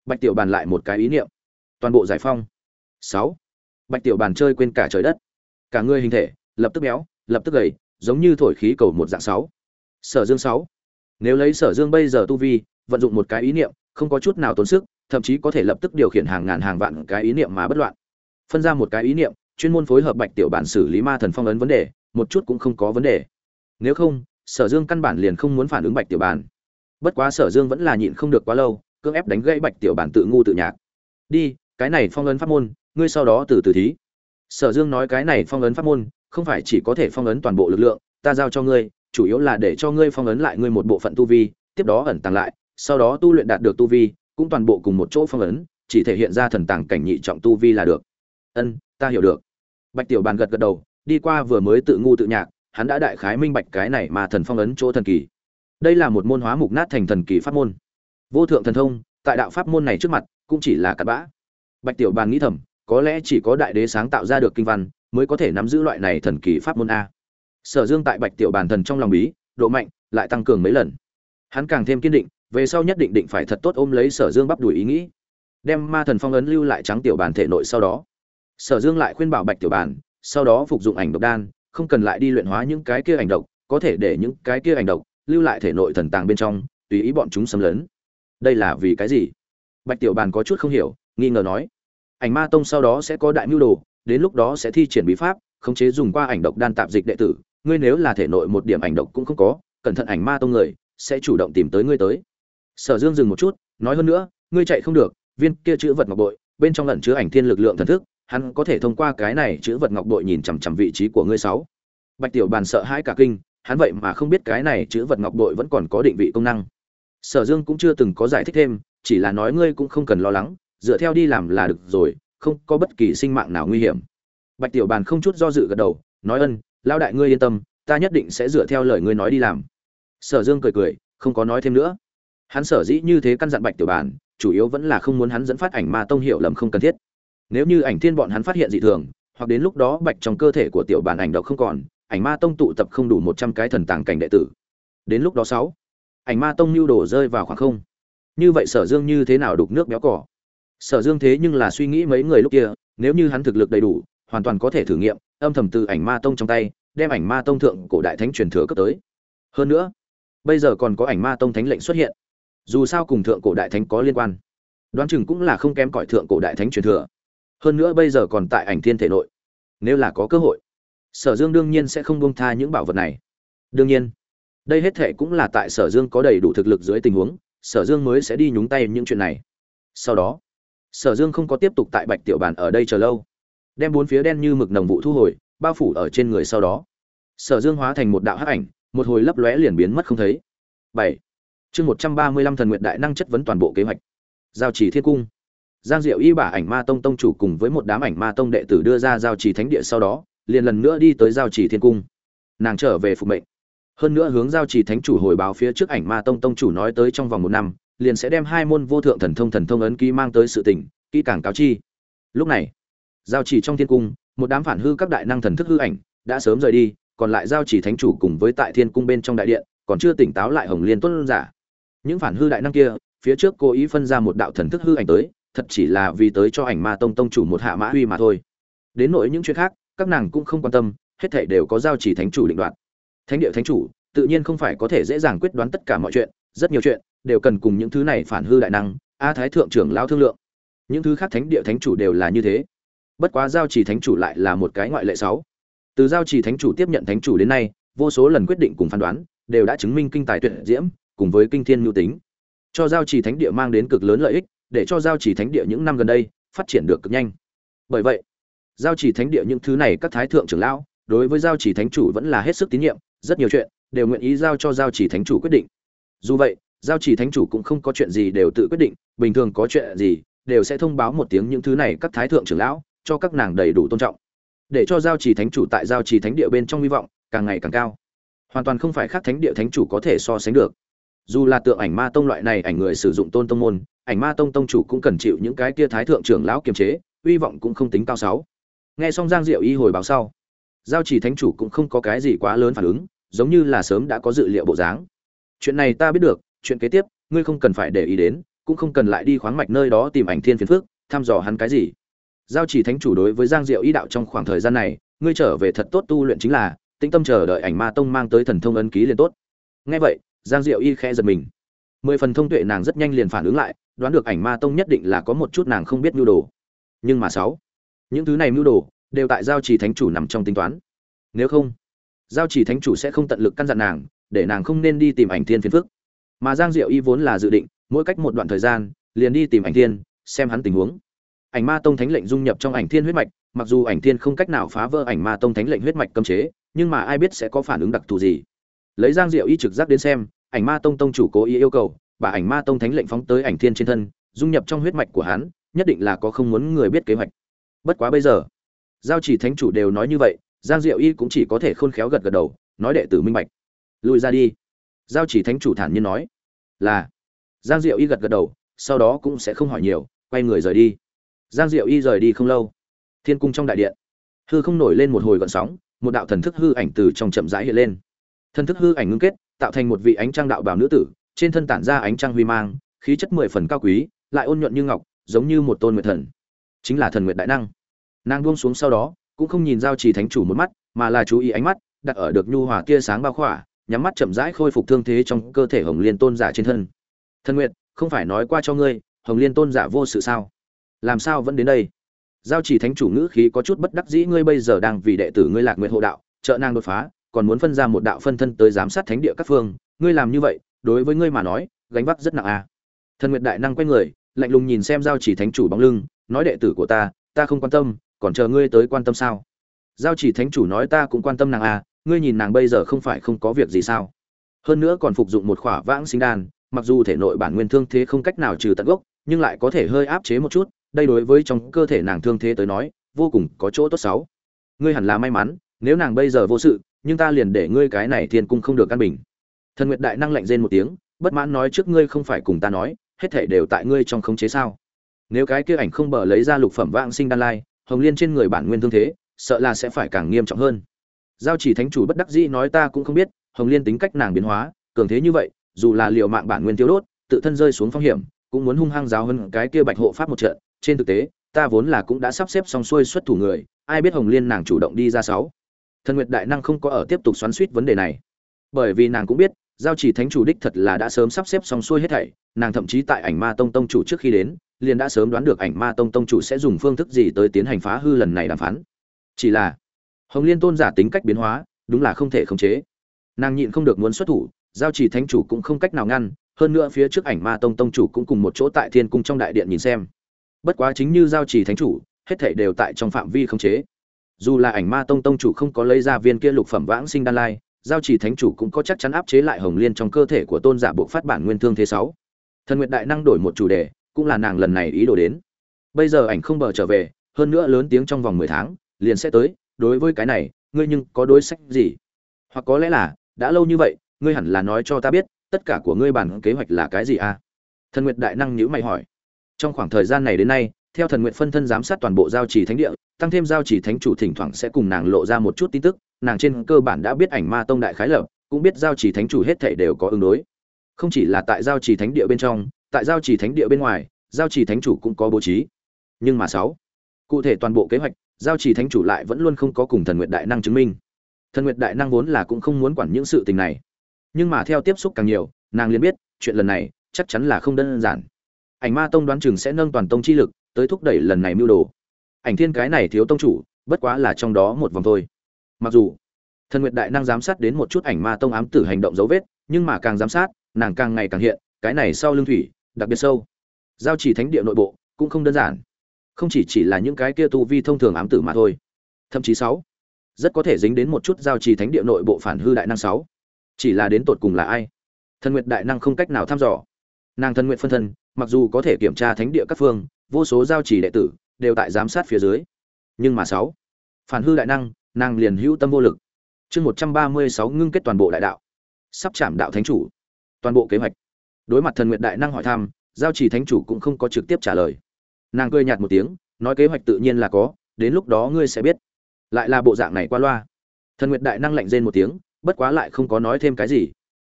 Bạch tiểu bàn lại một cái ý niệm. Toàn bộ giải phong sáu. Bạch tiểu bàn chơi quên cả trời đất. Cả người hình thể, lập tức béo lập tức gầy, giống như thổi khí cầu một dạng sáu. Sở dương sáu. Nếu lấy sở dương bây giờ tu vi, vận dụng một cái ý niệm, không có chút nào tốn sức, thậm chí có thể lập tức điều khiển hàng ngàn hàng vạn cái ý niệm mà bất loạn. Phân ra một cái ý niệm, chuyên môn phối hợp bạch tiểu bản xử lý ma thần phong ấn vấn đề, một chút cũng không có vấn đề. Nếu không, sở dương căn bản liền không muốn phản ứng bạch tiểu bản. Bất quá sở dương vẫn là nhịn không được quá lâu, cưỡng ép đánh gãy bạch tiểu bản tự ngu tự nhạc. Đi, cái này phong ấn pháp môn, ngươi sau đó từ từ thí. Sở dương nói cái này phong ấn pháp môn không phải chỉ có thể phong ấn toàn bộ lực lượng, ta giao cho ngươi, chủ yếu là để cho ngươi phong ấn lại ngươi một bộ phận tu vi, tiếp đó ẩn tàng lại, sau đó tu luyện đạt được tu vi, cũng toàn bộ cùng một chỗ phong ấn, chỉ thể hiện ra thần tàng cảnh nhị trọng tu vi là được. Ân, ta hiểu được. Bạch tiểu bàn gật gật đầu, đi qua vừa mới tự ngu tự nhạc, hắn đã đại khái minh bạch cái này mà thần phong ấn chỗ thần kỳ. Đây là một môn hóa mục nát thành thần kỳ pháp môn. Vô thượng thần thông, tại đạo pháp môn này trước mặt, cũng chỉ là cặn bã. Bạch tiểu bàn nghĩ thầm, có lẽ chỉ có đại đế sáng tạo ra được kinh văn mới có thể nắm giữ loại này thần kỳ pháp môn a. Sở dương tại bạch tiểu bàn thần trong lòng bí, độ mạnh, lại tăng cường mấy lần. Hắn càng thêm kiên định, về sau nhất định định phải thật tốt ôm lấy sở dương bắp đùi ý nghĩ. Đem ma thần phong ấn lưu lại trắng tiểu bàn thể nội sau đó. Sở dương lại khuyên bảo bạch tiểu bàn, sau đó phục dụng ảnh độc đan, không cần lại đi luyện hóa những cái kia ảnh độc, có thể để những cái kia ảnh độc lưu lại thể nội thần tàng bên trong, tùy ý bọn chúng xâm lấn. Đây là vì cái gì? Bạch tiểu bàn có chút không hiểu, nghi ngờ nói. Ảnh ma tông sau đó sẽ có đại mưu đồ đến lúc đó sẽ thi triển bí pháp, khống chế dùng qua ảnh độc đan tạp dịch đệ tử. Ngươi nếu là thể nội một điểm ảnh độc cũng không có, cẩn thận ảnh ma tông người, sẽ chủ động tìm tới ngươi tới. Sở dương dừng một chút, nói hơn nữa, ngươi chạy không được, viên kia chữ vật ngọc bội, bên trong lẩn chứa ảnh thiên lực lượng thần thức, hắn có thể thông qua cái này chữ vật ngọc bội nhìn chằm chằm vị trí của ngươi sáu. Bạch tiểu bàn sợ hãi cả kinh, hắn vậy mà không biết cái này chữ vật ngọc bội vẫn còn có định vị công năng. Sở dương cũng chưa từng có giải thích thêm, chỉ là nói ngươi cũng không cần lo lắng, dựa theo đi làm là được rồi không có bất kỳ sinh mạng nào nguy hiểm. Bạch tiểu bàn không chút do dự gật đầu, nói ân lao đại ngươi yên tâm, ta nhất định sẽ dựa theo lời ngươi nói đi làm. Sở dương cười cười, không có nói thêm nữa. Hắn sở dĩ như thế căn dặn bạch tiểu bàn, chủ yếu vẫn là không muốn hắn dẫn phát ảnh ma tông hiểu lầm không cần thiết. Nếu như ảnh thiên bọn hắn phát hiện dị thường, hoặc đến lúc đó bạch trong cơ thể của tiểu bàn ảnh độc không còn, ảnh ma tông tụ tập không đủ một trăm cái thần tàng cảnh đệ tử. Đến lúc đó sáu, ảnh ma tông nhu đồ rơi vào khoảng không. Như vậy sở dương như thế nào đục nước béo cỏ? Sở dương thế nhưng là suy nghĩ mấy người lúc kia, nếu như hắn thực lực đầy đủ, hoàn toàn có thể thử nghiệm, âm thầm từ ảnh ma tông trong tay, đem ảnh ma tông thượng cổ đại thánh truyền thừa cấp tới. Hơn nữa, bây giờ còn có ảnh ma tông thánh lệnh xuất hiện. Dù sao cùng thượng cổ đại thánh có liên quan. Đoán chừng cũng là không kém cỏi thượng cổ đại thánh truyền thừa. Hơn nữa bây giờ còn tại ảnh thiên thể nội. Nếu là có cơ hội, sở dương đương nhiên sẽ không buông tha những bảo vật này. Đương nhiên, đây hết thệ cũng là tại sở dương có đầy đủ thực lực dưới tình huống, sở dương mới sẽ đi nhúng tay những chuyện này. Sau đó sở dương không có tiếp tục tại bạch tiểu bàn ở đây chờ lâu. Đem bốn phía đen như mực nồng vụ thu hồi, bao phủ ở trên người sau đó. Sở dương hóa thành một đạo hắc ảnh, một hồi lấp lóe liền biến mất không thấy. Bảy. Chương một trăm ba mươi lăm thần nguyện đại năng chất vấn toàn bộ kế hoạch. Giao chỉ thiên cung. Giang diệu y bả ảnh ma tông tông chủ cùng với một đám ảnh ma tông đệ tử đưa ra giao chỉ thánh địa sau đó, liền lần nữa đi tới giao chỉ thiên cung. Nàng trở về phục mệnh. Hơn nữa hướng giao chỉ thánh chủ hồi báo phía trước ảnh ma tông tông chủ nói tới trong vòng một năm liền sẽ đem hai môn vô thượng thần thông thần thông ấn ký mang tới sự tỉnh kỹ càng cáo chi. Lúc này, giao chỉ trong thiên cung, một đám phản hư các đại năng thần thức hư ảnh đã sớm rời đi, còn lại giao chỉ thánh chủ cùng với tại thiên cung bên trong đại điện, còn chưa tỉnh táo lại hồng liên tuân giả. Những phản hư đại năng kia, phía trước cố ý phân ra một đạo thần thức hư ảnh tới, thật chỉ là vì tới cho ảnh ma tông tông chủ một hạ mã huy mà thôi. Đến nỗi những chuyện khác, các nàng cũng không quan tâm, hết thảy đều có giao chỉ thánh chủ định đoạt. Thánh địa thánh chủ, tự nhiên không phải có thể dễ dàng quyết đoán tất cả mọi chuyện, rất nhiều chuyện đều cần cùng những thứ này phản hư đại năng, a thái thượng trưởng lao thương lượng. Những thứ khác thánh địa thánh chủ đều là như thế. Bất quá giao chỉ thánh chủ lại là một cái ngoại lệ sáu. Từ giao chỉ thánh chủ tiếp nhận thánh chủ đến nay, vô số lần quyết định cùng phán đoán, đều đã chứng minh kinh tài tuyệt diễm, cùng với kinh thiên nhu tính. Cho giao chỉ thánh địa mang đến cực lớn lợi ích, để cho giao chỉ thánh địa những năm gần đây, phát triển được cực nhanh. Bởi vậy, giao chỉ thánh địa những thứ này các thái thượng trưởng lão, đối với giao chỉ thánh chủ vẫn là hết sức tín nhiệm, rất nhiều chuyện, đều nguyện ý giao cho giao chỉ thánh chủ quyết định. Dù vậy giao chỉ thánh chủ cũng không có chuyện gì đều tự quyết định, bình thường có chuyện gì, đều sẽ thông báo một tiếng những thứ này các thái thượng trưởng lão, cho các nàng đầy đủ tôn trọng. Để cho giao chỉ thánh chủ tại giao chỉ thánh địa bên trong hy vọng càng ngày càng cao. Hoàn toàn không phải khác thánh địa thánh chủ có thể so sánh được. Dù là tượng ảnh ma tông loại này ảnh người sử dụng tôn tông môn, ảnh ma tông tông chủ cũng cần chịu những cái kia thái thượng trưởng lão kiềm chế, hy vọng cũng không tính cao sáu. Nghe xong giang diệu y hồi báo sau, giao chỉ thánh chủ cũng không có cái gì quá lớn phản ứng, giống như là sớm đã có dự liệu bộ dáng. Chuyện này ta biết được chuyện kế tiếp, ngươi không cần phải để ý đến, cũng không cần lại đi khoáng mạch nơi đó tìm ảnh thiên phiền phước thăm dò hắn cái gì. Giao chỉ thánh chủ đối với giang diệu y đạo trong khoảng thời gian này, ngươi trở về thật tốt tu luyện chính là, tĩnh tâm chờ đợi ảnh ma tông mang tới thần thông ân ký liền tốt. Nghe vậy, giang diệu y khẽ giật mình. Mười phần thông tuệ nàng rất nhanh liền phản ứng lại, đoán được ảnh ma tông nhất định là có một chút nàng không biết mưu đồ. Nhưng mà sáu, những thứ này mưu đồ đều tại giao trì thánh chủ nằm trong tính toán. Nếu không, giao trì thánh chủ sẽ không tận lực căn dặn nàng, để nàng không nên đi tìm ảnh thiên phiền phức mà giang diệu y vốn là dự định, mỗi cách một đoạn thời gian, liền đi tìm ảnh thiên, xem hắn tình huống. Ảnh ma tông thánh lệnh dung nhập trong ảnh thiên huyết mạch, mặc dù ảnh thiên không cách nào phá vỡ ảnh ma tông thánh lệnh huyết mạch cấm chế, nhưng mà ai biết sẽ có phản ứng đặc thù gì. Lấy giang diệu y trực giác đến xem, ảnh ma tông tông chủ cố ý yêu cầu, bà ảnh ma tông thánh lệnh phóng tới ảnh thiên trên thân, dung nhập trong huyết mạch của hắn, nhất định là có không muốn người biết kế hoạch. Bất quá bây giờ, giao chỉ thánh chủ đều nói như vậy, giang diệu y cũng chỉ có thể khôn khéo gật gật đầu, nói đệ tử minh bạch. Lùi ra đi giao chỉ thánh chủ thản nhiên nói, là. Giang diệu y gật gật đầu, sau đó cũng sẽ không hỏi nhiều, quay người rời đi. Giang diệu y rời đi không lâu, thiên cung trong đại điện, hư không nổi lên một hồi gọn sóng, một đạo thần thức hư ảnh từ trong chậm rãi hiện lên. Thần thức hư ảnh ngưng kết, tạo thành một vị ánh trăng đạo bào nữ tử, trên thân tản ra ánh trăng huy mang, khí chất mười phần cao quý, lại ôn nhuận như ngọc, giống như một tôn nguyệt thần. Chính là thần nguyệt đại năng. Nàng buông xuống sau đó, cũng không nhìn giao trì thánh chủ một mắt, mà là chú ý ánh mắt, đặt ở được nhu hòa tia sáng bao khỏa nhắm mắt chậm rãi khôi phục thương thế trong cơ thể hồng liên tôn giả trên thân. Thần nguyệt, không phải nói qua cho ngươi, hồng liên tôn giả vô sự sao? Làm sao vẫn đến đây? Giao chỉ thánh chủ ngữ khí có chút bất đắc dĩ, ngươi bây giờ đang vì đệ tử ngươi lạc nguyện hộ đạo, trợ nàng đột phá, còn muốn phân ra một đạo phân thân tới giám sát thánh địa các phương. Ngươi làm như vậy, đối với ngươi mà nói, gánh vác rất nặng à. thần nguyệt đại năng quay người, lạnh lùng nhìn xem giao chỉ thánh chủ bóng lưng, nói đệ tử của ta ta không quan tâm, còn chờ ngươi tới quan tâm sao? Giao chỉ thánh chủ nói ta cũng quan tâm nàng à ngươi nhìn nàng bây giờ không phải không có việc gì sao? Hơn nữa còn phục dụng một khỏa vãng sinh đan, mặc dù thể nội bản nguyên thương thế không cách nào trừ tận gốc, nhưng lại có thể hơi áp chế một chút, đây đối với trong cơ thể nàng thương thế tới nói, vô cùng có chỗ tốt xấu. Ngươi hẳn là may mắn, nếu nàng bây giờ vô sự, nhưng ta liền để ngươi cái này thiên cung không được căn bình. Thần nguyệt đại năng lạnh rên một tiếng, bất mãn nói trước ngươi không phải cùng ta nói, hết thể đều tại ngươi trong khống chế sao? Nếu cái kia ảnh không bờ lấy ra lục phẩm vãng sinh đan lai, hồng liên trên người bản nguyên thương thế, sợ là sẽ phải càng nghiêm trọng hơn giao chỉ thánh chủ bất đắc dĩ nói ta cũng không biết, hồng liên tính cách nàng biến hóa, cường thế như vậy, dù là liệu mạng bản nguyên tiêu đốt, tự thân rơi xuống phong hiểm, cũng muốn hung hăng giáo hơn cái kia bạch hộ pháp một trận. Trên thực tế, ta vốn là cũng đã sắp xếp xong xuôi xuất thủ người, ai biết hồng liên nàng chủ động đi ra sáu. Thần nguyệt đại năng không có ở tiếp tục xoắn suýt vấn đề này. Bởi vì nàng cũng biết, giao chỉ thánh chủ đích thật là đã sớm sắp xếp xong xuôi hết thảy, nàng thậm chí tại ảnh ma tông tông chủ trước khi đến, liền đã sớm đoán được ảnh ma tông tông chủ sẽ dùng phương thức gì tới tiến hành phá hư lần này đàm phán. Chỉ là hồng liên tôn giả tính cách biến hóa, đúng là không thể khống chế. Nàng nhịn không được muốn xuất thủ, giao chỉ thánh chủ cũng không cách nào ngăn, hơn nữa phía trước ảnh ma tông tông chủ cũng cùng một chỗ tại thiên cung trong đại điện nhìn xem. Bất quá chính như giao chỉ thánh chủ, hết thảy đều tại trong phạm vi khống chế. Dù là ảnh ma tông tông chủ không có lấy ra viên kia lục phẩm vãng sinh đan lai, giao chỉ thánh chủ cũng có chắc chắn áp chế lại hồng liên trong cơ thể của tôn giả buộc phát bản nguyên thương thế sáu. Thần nguyệt đại năng đổi một chủ đề, cũng là nàng lần này ý đồ đến. Bây giờ ảnh không bờ trở về, hơn nữa lớn tiếng trong vòng mười tháng, liền sẽ tới đối với cái này, ngươi nhưng có đối sách gì? Hoặc có lẽ là, đã lâu như vậy, ngươi hẳn là nói cho ta biết, tất cả của ngươi bản kế hoạch là cái gì à? thần nguyệt đại năng nhữ mày hỏi. Trong khoảng thời gian này đến nay, theo thần nguyện phân thân giám sát toàn bộ giao trì thánh địa, tăng thêm giao trì thánh chủ thỉnh thoảng sẽ cùng nàng lộ ra một chút tin tức, nàng trên cơ bản đã biết ảnh ma tông đại khái lập, cũng biết giao trì thánh chủ hết thể đều có ứng đối. Không chỉ là tại giao trì thánh địa bên trong, tại giao trì thánh địa bên ngoài, giao trì thánh chủ cũng có bố trí. Nhưng mà sáu, cụ thể toàn bộ kế hoạch giao trì thánh chủ lại vẫn luôn không có cùng thần Nguyệt đại năng chứng minh. Thần Nguyệt đại năng vốn là cũng không muốn quản những sự tình này. Nhưng mà theo tiếp xúc càng nhiều, nàng liền biết, chuyện lần này chắc chắn là không đơn giản. Ảnh ma tông đoán chừng sẽ nâng toàn tông chi lực tới thúc đẩy lần này mưu đồ. Ảnh thiên cái này thiếu tông chủ, bất quá là trong đó một vòng thôi. Mặc dù, thần nguyệt đại năng giám sát đến một chút ảnh ma tông ám tử hành động dấu vết, nhưng mà càng giám sát, nàng càng ngày càng hiện, cái này sau lương thủy, đặc biệt sâu. Giao chỉ thánh địa nội bộ cũng không đơn giản không chỉ chỉ là những cái kia tu vi thông thường ám tử mà thôi. Thậm chí sáu. Rất có thể dính đến một chút giao trì thánh địa nội bộ phản hư đại năng sáu. Chỉ là đến tột cùng là ai? Thần nguyệt đại năng không cách nào thăm dò. Nàng Thần nguyện phân thân, mặc dù có thể kiểm tra thánh địa các phương, vô số giao chỉ đệ tử đều tại giám sát phía dưới. Nhưng mà sáu. Phản hư đại năng, nàng liền hữu tâm vô lực. Chương một trăm ba mươi sáu ngưng kết toàn bộ đại đạo. Sắp chạm đạo thánh chủ. Toàn bộ kế hoạch. Đối mặt thần nguyện đại năng hỏi thăm, giao chỉ thánh chủ cũng không có trực tiếp trả lời nàng cười nhạt một tiếng, nói kế hoạch tự nhiên là có, đến lúc đó ngươi sẽ biết. Lại là bộ dạng này qua loa. Thần Nguyệt đại năng lạnh rên một tiếng, bất quá lại không có nói thêm cái gì.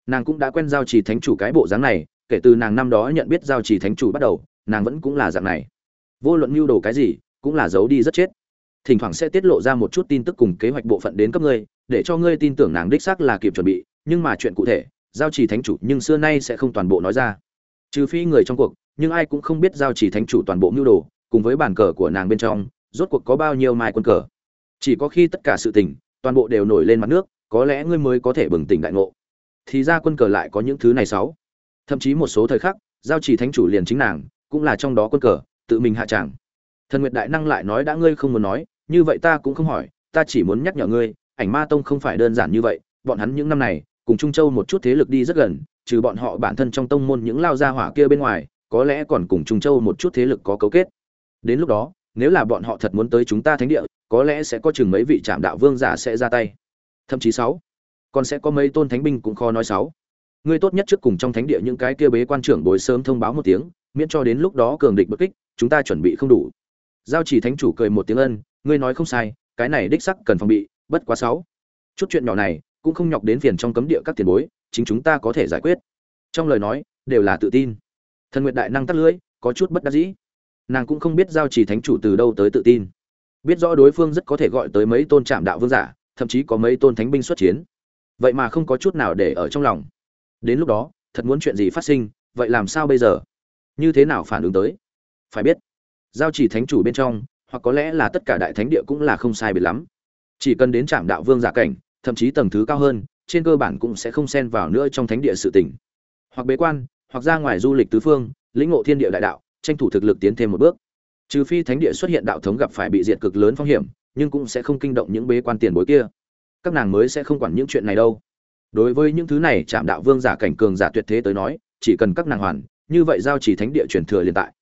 Nàng cũng đã quen giao chỉ thánh chủ cái bộ dáng này, kể từ nàng năm đó nhận biết giao chỉ thánh chủ bắt đầu, nàng vẫn cũng là dạng này. Vô luận mưu đồ cái gì, cũng là giấu đi rất chết. Thỉnh thoảng sẽ tiết lộ ra một chút tin tức cùng kế hoạch bộ phận đến cấp ngươi, để cho ngươi tin tưởng nàng đích xác là kịp chuẩn bị, nhưng mà chuyện cụ thể, giao chỉ thánh chủ nhưng xưa nay sẽ không toàn bộ nói ra. Trừ phi người trong cuộc nhưng ai cũng không biết giao chỉ thánh chủ toàn bộ mưu đồ, cùng với bàn cờ của nàng bên trong, rốt cuộc có bao nhiêu mai quân cờ. Chỉ có khi tất cả sự tình, toàn bộ đều nổi lên mặt nước, có lẽ ngươi mới có thể bừng tỉnh đại ngộ. Thì ra quân cờ lại có những thứ này sáu. Thậm chí một số thời khắc, giao chỉ thánh chủ liền chính nàng, cũng là trong đó quân cờ, tự mình hạ tràng. Thần nguyệt đại năng lại nói đã ngươi không muốn nói, như vậy ta cũng không hỏi, ta chỉ muốn nhắc nhở ngươi, ảnh ma tông không phải đơn giản như vậy, bọn hắn những năm này, cùng trung châu một chút thế lực đi rất gần, trừ bọn họ bản thân trong tông môn những lao gia hỏa kia bên ngoài có lẽ còn cùng trung châu một chút thế lực có cấu kết. Đến lúc đó, nếu là bọn họ thật muốn tới chúng ta thánh địa, có lẽ sẽ có chừng mấy vị trạm đạo vương giả sẽ ra tay. Thậm chí sáu. Còn sẽ có mấy tôn thánh binh cũng khó nói sáu. Ngươi tốt nhất trước cùng trong thánh địa những cái kia bế quan trưởng bồi sớm thông báo một tiếng, miễn cho đến lúc đó cường địch bất kích, chúng ta chuẩn bị không đủ. Giao chỉ thánh chủ cười một tiếng ân, ngươi nói không sai, cái này đích sắc cần phòng bị, bất quá sáu. Chút chuyện nhỏ này, cũng không nhọc đến phiền trong cấm địa các tiền bối, chính chúng ta có thể giải quyết. Trong lời nói, đều là tự tin thần nguyệt đại năng tắt lưỡi có chút bất đắc dĩ. Nàng cũng không biết giao chỉ thánh chủ từ đâu tới tự tin. Biết rõ đối phương rất có thể gọi tới mấy tôn trạm đạo vương giả, thậm chí có mấy tôn thánh binh xuất chiến. Vậy mà không có chút nào để ở trong lòng. Đến lúc đó, thật muốn chuyện gì phát sinh, vậy làm sao bây giờ? Như thế nào phản ứng tới? Phải biết, giao chỉ thánh chủ bên trong, hoặc có lẽ là tất cả đại thánh địa cũng là không sai biệt lắm. Chỉ cần đến trạm đạo vương giả cảnh, thậm chí tầng thứ cao hơn, trên cơ bản cũng sẽ không xen vào nữa trong thánh địa sự tỉnh hoặc bế quan hoặc ra ngoài du lịch tứ phương, lĩnh ngộ thiên địa đại đạo, tranh thủ thực lực tiến thêm một bước. Trừ phi thánh địa xuất hiện đạo thống gặp phải bị diệt cực lớn phong hiểm, nhưng cũng sẽ không kinh động những bế quan tiền bối kia. Các nàng mới sẽ không quản những chuyện này đâu. Đối với những thứ này chạm đạo vương giả cảnh cường giả tuyệt thế tới nói, chỉ cần các nàng hoàn, như vậy giao chỉ thánh địa truyền thừa liền tại.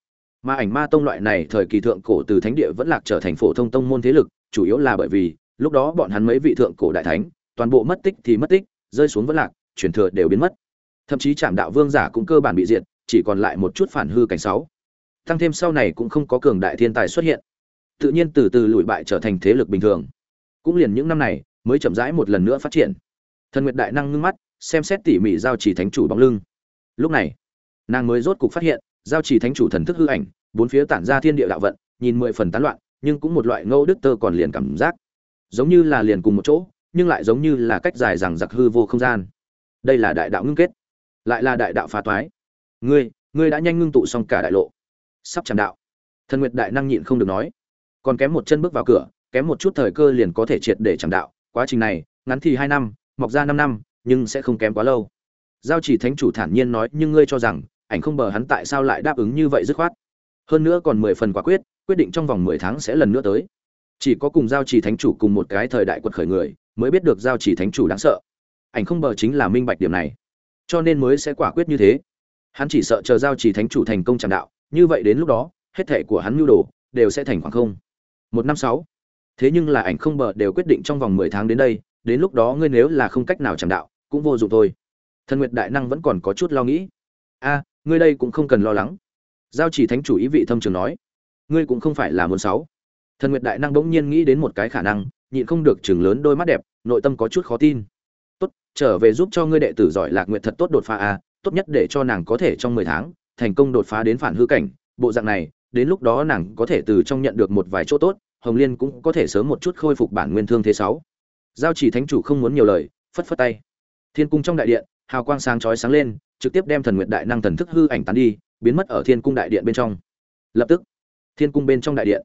Mà ảnh ma tông loại này, thời kỳ thượng cổ từ thánh địa vẫn lạc trở thành phổ thông tông môn thế lực, chủ yếu là bởi vì, lúc đó bọn hắn mấy vị thượng cổ đại thánh, toàn bộ mất tích thì mất tích, rơi xuống vẫn lạc, truyền thừa đều biến mất thậm chí chạm đạo vương giả cũng cơ bản bị diệt, chỉ còn lại một chút phản hư cảnh sáu. Tăng thêm sau này cũng không có cường đại thiên tài xuất hiện. Tự nhiên từ từ lùi bại trở thành thế lực bình thường. Cũng liền những năm này, mới chậm rãi một lần nữa phát triển. Thần nguyệt đại năng ngưng mắt, xem xét tỉ mỉ giao chỉ thánh chủ bóng lưng. Lúc này, nàng mới rốt cục phát hiện, giao chỉ thánh chủ thần thức hư ảnh, bốn phía tản ra thiên địa đạo vận, nhìn mười phần tán loạn, nhưng cũng một loại ngâu đức tơ còn liền cảm giác. Giống như là liền cùng một chỗ, nhưng lại giống như là cách dài rằng giặc hư vô không gian. Đây là đại đạo ngưng kết lại là đại đạo phá toái. Ngươi ngươi đã nhanh ngưng tụ xong cả đại lộ. Sắp chạm đạo. Thần nguyệt đại năng nhịn không được nói. Còn kém một chân bước vào cửa, kém một chút thời cơ liền có thể triệt để chạm đạo. Quá trình này, ngắn thì hai năm, mọc ra năm năm, nhưng sẽ không kém quá lâu. Giao chỉ thánh chủ thản nhiên nói, nhưng ngươi cho rằng, ảnh không bờ hắn tại sao lại đáp ứng như vậy dứt khoát? Hơn nữa còn mười phần quả quyết quyết định trong vòng mười tháng sẽ lần nữa tới. Chỉ có cùng giao chỉ thánh chủ cùng một cái thời đại quật khởi người, mới biết được giao chỉ thánh chủ đáng sợ. Ảnh không bờ chính là minh bạch điểm này cho nên mới sẽ quả quyết như thế. Hắn chỉ sợ chờ giao chỉ thánh chủ thành công tràng đạo, như vậy đến lúc đó, hết thể của hắn mưu đồ đều sẽ thành khoảng không. Một năm sáu. Thế nhưng là ảnh không bờ đều quyết định trong vòng mười tháng đến đây, đến lúc đó ngươi nếu là không cách nào tràng đạo, cũng vô dụng thôi. Thần nguyệt đại năng vẫn còn có chút lo nghĩ. A, ngươi đây cũng không cần lo lắng. Giao chỉ thánh chủ ý vị thâm trường nói. Ngươi cũng không phải là muốn sáu. Thần nguyệt đại năng bỗng nhiên nghĩ đến một cái khả năng, nhịn không được chừng lớn đôi mắt đẹp, nội tâm có chút khó tin tốt, trở về giúp cho ngươi đệ tử giỏi lạc nguyện thật tốt đột phá a, tốt nhất để cho nàng có thể trong mười tháng, thành công đột phá đến phản hư cảnh. Bộ dạng này, đến lúc đó nàng có thể từ trong nhận được một vài chỗ tốt, hồng liên cũng có thể sớm một chút khôi phục bản nguyên thương thế sáu. Giao chỉ thánh chủ không muốn nhiều lời, phất phất tay. Thiên cung trong đại điện, hào quang sáng chói sáng lên, trực tiếp đem thần nguyện đại năng thần thức hư ảnh tán đi, biến mất ở thiên cung đại điện bên trong. Lập tức, thiên cung bên trong đại điện,